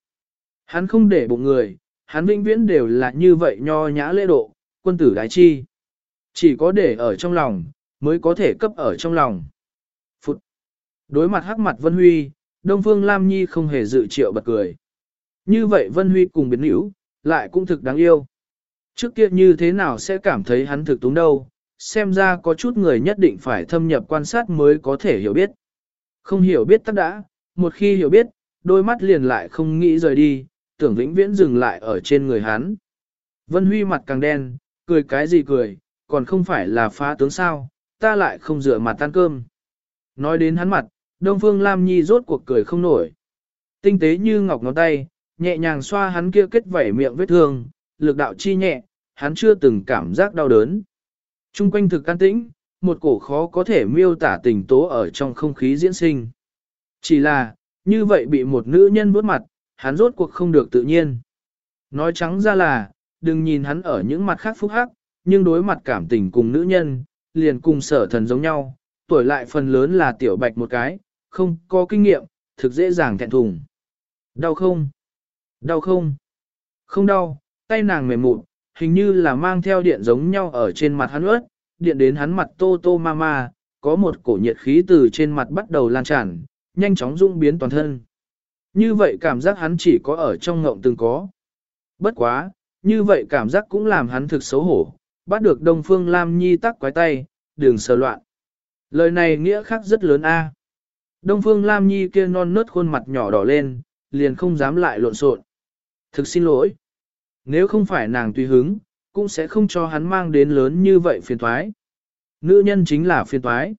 Hắn không để bụng người, hắn vĩnh viễn đều là như vậy nho nhã lễ độ, quân tử đái chi. Chỉ có để ở trong lòng, mới có thể cấp ở trong lòng. Phụt. Đối mặt hắc mặt Vân Huy, Đông Phương Lam Nhi không hề dự triệu bật cười. Như vậy Vân Huy cùng biến hữu, lại cũng thực đáng yêu. Trước kia như thế nào sẽ cảm thấy hắn thực túng đâu, xem ra có chút người nhất định phải thâm nhập quan sát mới có thể hiểu biết. Không hiểu biết tắc đã, một khi hiểu biết, đôi mắt liền lại không nghĩ rời đi, tưởng vĩnh viễn dừng lại ở trên người hắn. Vân Huy mặt càng đen, cười cái gì cười, còn không phải là phá tướng sao, ta lại không rửa mặt tan cơm. Nói đến hắn mặt, Đông Phương Lam Nhi rốt cuộc cười không nổi. Tinh tế như ngọc ngón tay, nhẹ nhàng xoa hắn kia kết vảy miệng vết thương, lực đạo chi nhẹ, hắn chưa từng cảm giác đau đớn. Trung quanh thực an tĩnh, một cổ khó có thể miêu tả tình tố ở trong không khí diễn sinh. Chỉ là, như vậy bị một nữ nhân vuốt mặt, hắn rốt cuộc không được tự nhiên. Nói trắng ra là, đừng nhìn hắn ở những mặt khác phúc hắc, nhưng đối mặt cảm tình cùng nữ nhân, liền cùng sở thần giống nhau, tuổi lại phần lớn là tiểu bạch một cái, không có kinh nghiệm, thực dễ dàng thẹn thùng. Đau không? Đau không? Không đau, tay nàng mềm mụn, hình như là mang theo điện giống nhau ở trên mặt hắn ướt, điện đến hắn mặt tô tô ma ma, có một cổ nhiệt khí từ trên mặt bắt đầu lan tràn, nhanh chóng dung biến toàn thân. Như vậy cảm giác hắn chỉ có ở trong ngộng từng có. Bất quá, như vậy cảm giác cũng làm hắn thực xấu hổ, bắt được Đông Phương Lam Nhi tắc quái tay, đường sờ loạn. Lời này nghĩa khác rất lớn a. Đông Phương Lam Nhi kia non nớt khuôn mặt nhỏ đỏ lên, liền không dám lại lộn xộn. Thực xin lỗi. Nếu không phải nàng tùy hứng, cũng sẽ không cho hắn mang đến lớn như vậy phiền toái. Nữ nhân chính là phiền toái.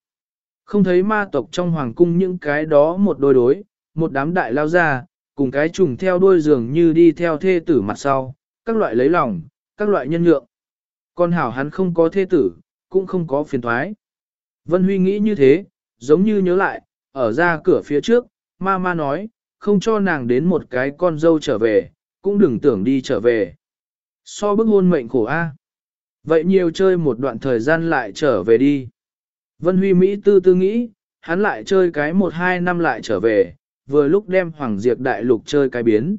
Không thấy ma tộc trong hoàng cung những cái đó một đôi đối, một đám đại lao ra, cùng cái trùng theo đuôi giường như đi theo thê tử mặt sau, các loại lấy lòng, các loại nhân nhượng. Con hảo hắn không có thê tử, cũng không có phiền thoái. Vân Huy nghĩ như thế, giống như nhớ lại, ở ra cửa phía trước, ma ma nói, không cho nàng đến một cái con dâu trở về, cũng đừng tưởng đi trở về. So bức hôn mệnh khổ A. Vậy nhiều chơi một đoạn thời gian lại trở về đi. Vân Huy Mỹ tư tư nghĩ, hắn lại chơi cái một hai năm lại trở về, vừa lúc đem Hoàng Diệp Đại Lục chơi cái biến.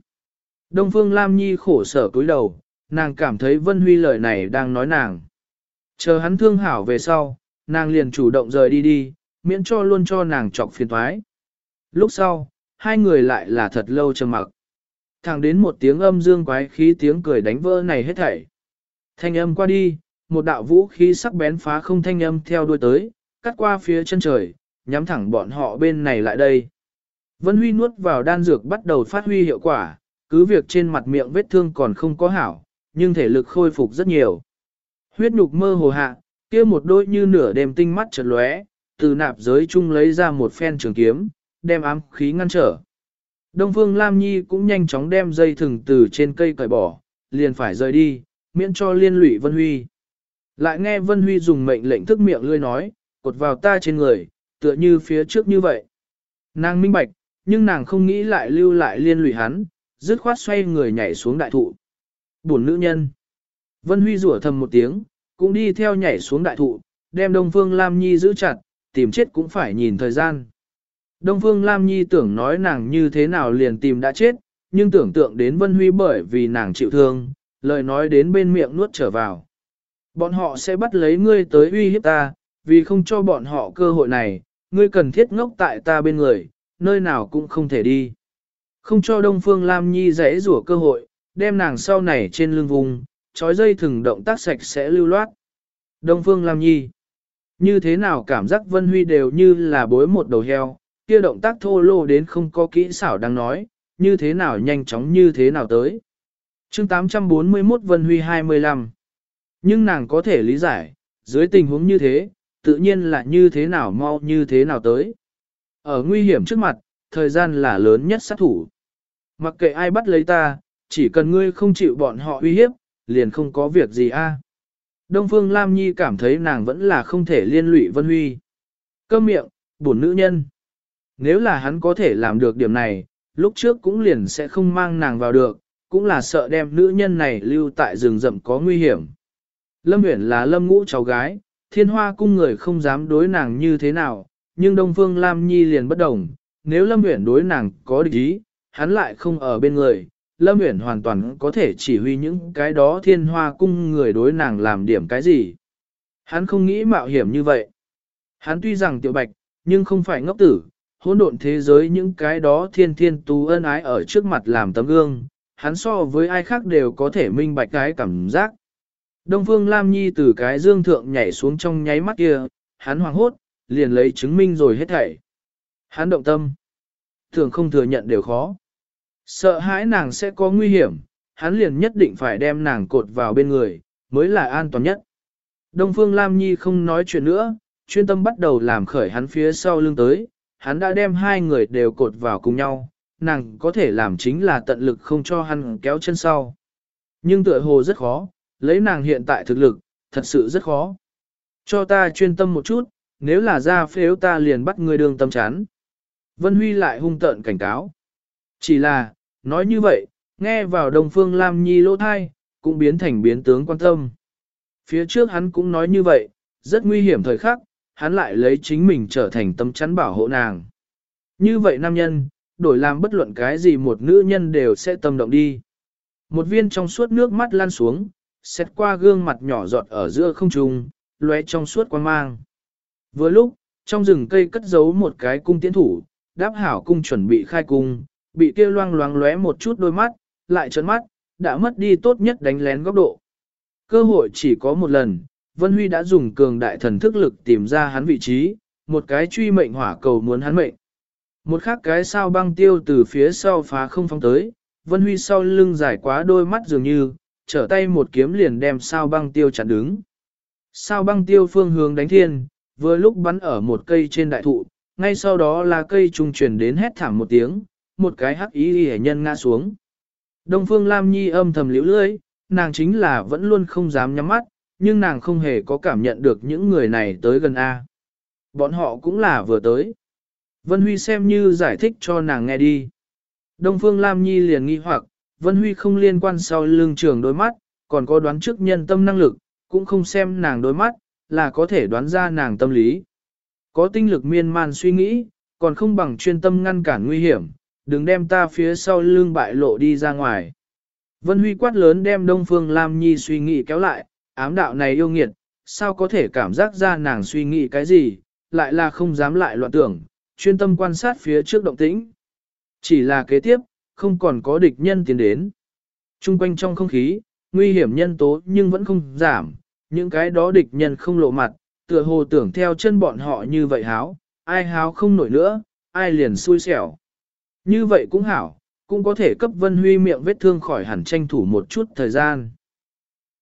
Đông Phương Lam Nhi khổ sở cúi đầu, nàng cảm thấy Vân Huy lời này đang nói nàng. Chờ hắn thương hảo về sau, nàng liền chủ động rời đi đi, miễn cho luôn cho nàng trọc phiền thoái. Lúc sau, hai người lại là thật lâu trầm mặc. Thẳng đến một tiếng âm dương quái khí tiếng cười đánh vỡ này hết thảy. Thanh âm qua đi, một đạo vũ khí sắc bén phá không thanh âm theo đuôi tới, cắt qua phía chân trời, nhắm thẳng bọn họ bên này lại đây. Vân Huy nuốt vào đan dược bắt đầu phát huy hiệu quả, cứ việc trên mặt miệng vết thương còn không có hảo, nhưng thể lực khôi phục rất nhiều. Huyết nhục mơ hồ hạ, kia một đôi như nửa đêm tinh mắt chợt lóe, từ nạp giới chung lấy ra một phen trường kiếm, đem ám khí ngăn trở. Đông Phương Lam Nhi cũng nhanh chóng đem dây thừng từ trên cây cởi bỏ, liền phải rời đi, miễn cho liên lụy Vân Huy. Lại nghe Vân Huy dùng mệnh lệnh thức miệng lươi nói, cột vào ta trên người, tựa như phía trước như vậy. Nàng minh bạch, nhưng nàng không nghĩ lại lưu lại liên lụy hắn, dứt khoát xoay người nhảy xuống đại thụ. Buồn nữ nhân. Vân Huy rủa thầm một tiếng, cũng đi theo nhảy xuống đại thụ, đem Đông Phương Lam Nhi giữ chặt, tìm chết cũng phải nhìn thời gian. Đông Phương Lam Nhi tưởng nói nàng như thế nào liền tìm đã chết, nhưng tưởng tượng đến Vân Huy bởi vì nàng chịu thương, lời nói đến bên miệng nuốt trở vào. Bọn họ sẽ bắt lấy ngươi tới uy hiếp ta, vì không cho bọn họ cơ hội này, ngươi cần thiết ngốc tại ta bên người, nơi nào cũng không thể đi. Không cho Đông Phương Lam Nhi rẽ rủa cơ hội, đem nàng sau này trên lưng vùng, trói dây thừng động tác sạch sẽ lưu loát. Đông Phương Lam Nhi Như thế nào cảm giác Vân Huy đều như là bối một đầu heo, kia động tác thô lô đến không có kỹ xảo đang nói, như thế nào nhanh chóng như thế nào tới. chương 841 Vân Huy 25 Nhưng nàng có thể lý giải, dưới tình huống như thế, tự nhiên là như thế nào mau như thế nào tới. Ở nguy hiểm trước mặt, thời gian là lớn nhất sát thủ. Mặc kệ ai bắt lấy ta, chỉ cần ngươi không chịu bọn họ uy hiếp, liền không có việc gì a. Đông Phương Lam Nhi cảm thấy nàng vẫn là không thể liên lụy Vân Huy. Câm miệng, bổn nữ nhân. Nếu là hắn có thể làm được điểm này, lúc trước cũng liền sẽ không mang nàng vào được, cũng là sợ đem nữ nhân này lưu tại rừng rậm có nguy hiểm. Lâm Uyển là Lâm Ngũ cháu gái, thiên hoa cung người không dám đối nàng như thế nào, nhưng Đông Phương Lam Nhi liền bất đồng, nếu Lâm Uyển đối nàng có địch ý, hắn lại không ở bên người, Lâm Uyển hoàn toàn có thể chỉ huy những cái đó thiên hoa cung người đối nàng làm điểm cái gì. Hắn không nghĩ mạo hiểm như vậy. Hắn tuy rằng tiểu bạch, nhưng không phải ngốc tử, hỗn độn thế giới những cái đó thiên thiên tú ân ái ở trước mặt làm tấm gương, hắn so với ai khác đều có thể minh bạch cái cảm giác. Đông Phương Lam Nhi từ cái dương thượng nhảy xuống trong nháy mắt kia, hắn hoảng hốt, liền lấy chứng minh rồi hết thảy. Hắn động tâm. Thường không thừa nhận đều khó. Sợ hãi nàng sẽ có nguy hiểm, hắn liền nhất định phải đem nàng cột vào bên người, mới là an toàn nhất. Đông Phương Lam Nhi không nói chuyện nữa, chuyên tâm bắt đầu làm khởi hắn phía sau lưng tới, hắn đã đem hai người đều cột vào cùng nhau, nàng có thể làm chính là tận lực không cho hắn kéo chân sau. Nhưng tựa hồ rất khó, lấy nàng hiện tại thực lực, thật sự rất khó. Cho ta chuyên tâm một chút, nếu là ra phếu ta liền bắt người đường tâm chán. Vân Huy lại hung tợn cảnh cáo. Chỉ là, nói như vậy, nghe vào Đông Phương Lam Nhi lỗ thai, cũng biến thành biến tướng quan tâm. Phía trước hắn cũng nói như vậy, rất nguy hiểm thời khắc, hắn lại lấy chính mình trở thành tâm chắn bảo hộ nàng. Như vậy nam nhân, đổi làm bất luận cái gì một nữ nhân đều sẽ tâm động đi. Một viên trong suốt nước mắt lan xuống, xét qua gương mặt nhỏ giọt ở giữa không trung, lóe trong suốt quan mang. Vừa lúc, trong rừng cây cất giấu một cái cung tiễn thủ, đáp hảo cung chuẩn bị khai cung, bị kia loang loáng lóe một chút đôi mắt, lại trấn mắt, đã mất đi tốt nhất đánh lén góc độ. Cơ hội chỉ có một lần, Vân Huy đã dùng cường đại thần thức lực tìm ra hắn vị trí, một cái truy mệnh hỏa cầu muốn hắn mệnh. Một khác cái sao băng tiêu từ phía sau phá không phong tới, Vân Huy sau lưng dài quá đôi mắt dường như, trở tay một kiếm liền đem sao băng tiêu chặn đứng. Sao băng tiêu phương hướng đánh thiên, vừa lúc bắn ở một cây trên đại thụ, ngay sau đó là cây trung truyền đến hét thảm một tiếng, một cái hắc ý hẻ nhân ngã xuống. Đông Phương Lam Nhi âm thầm liễu lưỡi, nàng chính là vẫn luôn không dám nhắm mắt, nhưng nàng không hề có cảm nhận được những người này tới gần A. Bọn họ cũng là vừa tới. Vân Huy xem như giải thích cho nàng nghe đi. Đông Phương Lam Nhi liền nghi hoặc, Vân Huy không liên quan sau lưng trường đôi mắt, còn có đoán trước nhân tâm năng lực, cũng không xem nàng đôi mắt, là có thể đoán ra nàng tâm lý. Có tinh lực miên man suy nghĩ, còn không bằng chuyên tâm ngăn cản nguy hiểm, đừng đem ta phía sau lưng bại lộ đi ra ngoài. Vân Huy quát lớn đem Đông Phương Lam Nhi suy nghĩ kéo lại, ám đạo này yêu nghiệt, sao có thể cảm giác ra nàng suy nghĩ cái gì, lại là không dám lại loạn tưởng, chuyên tâm quan sát phía trước động tĩnh. Chỉ là kế tiếp, không còn có địch nhân tiến đến. Trung quanh trong không khí, nguy hiểm nhân tố nhưng vẫn không giảm, những cái đó địch nhân không lộ mặt, tựa hồ tưởng theo chân bọn họ như vậy háo, ai háo không nổi nữa, ai liền xui xẻo. Như vậy cũng hảo, cũng có thể cấp Vân Huy miệng vết thương khỏi hẳn tranh thủ một chút thời gian.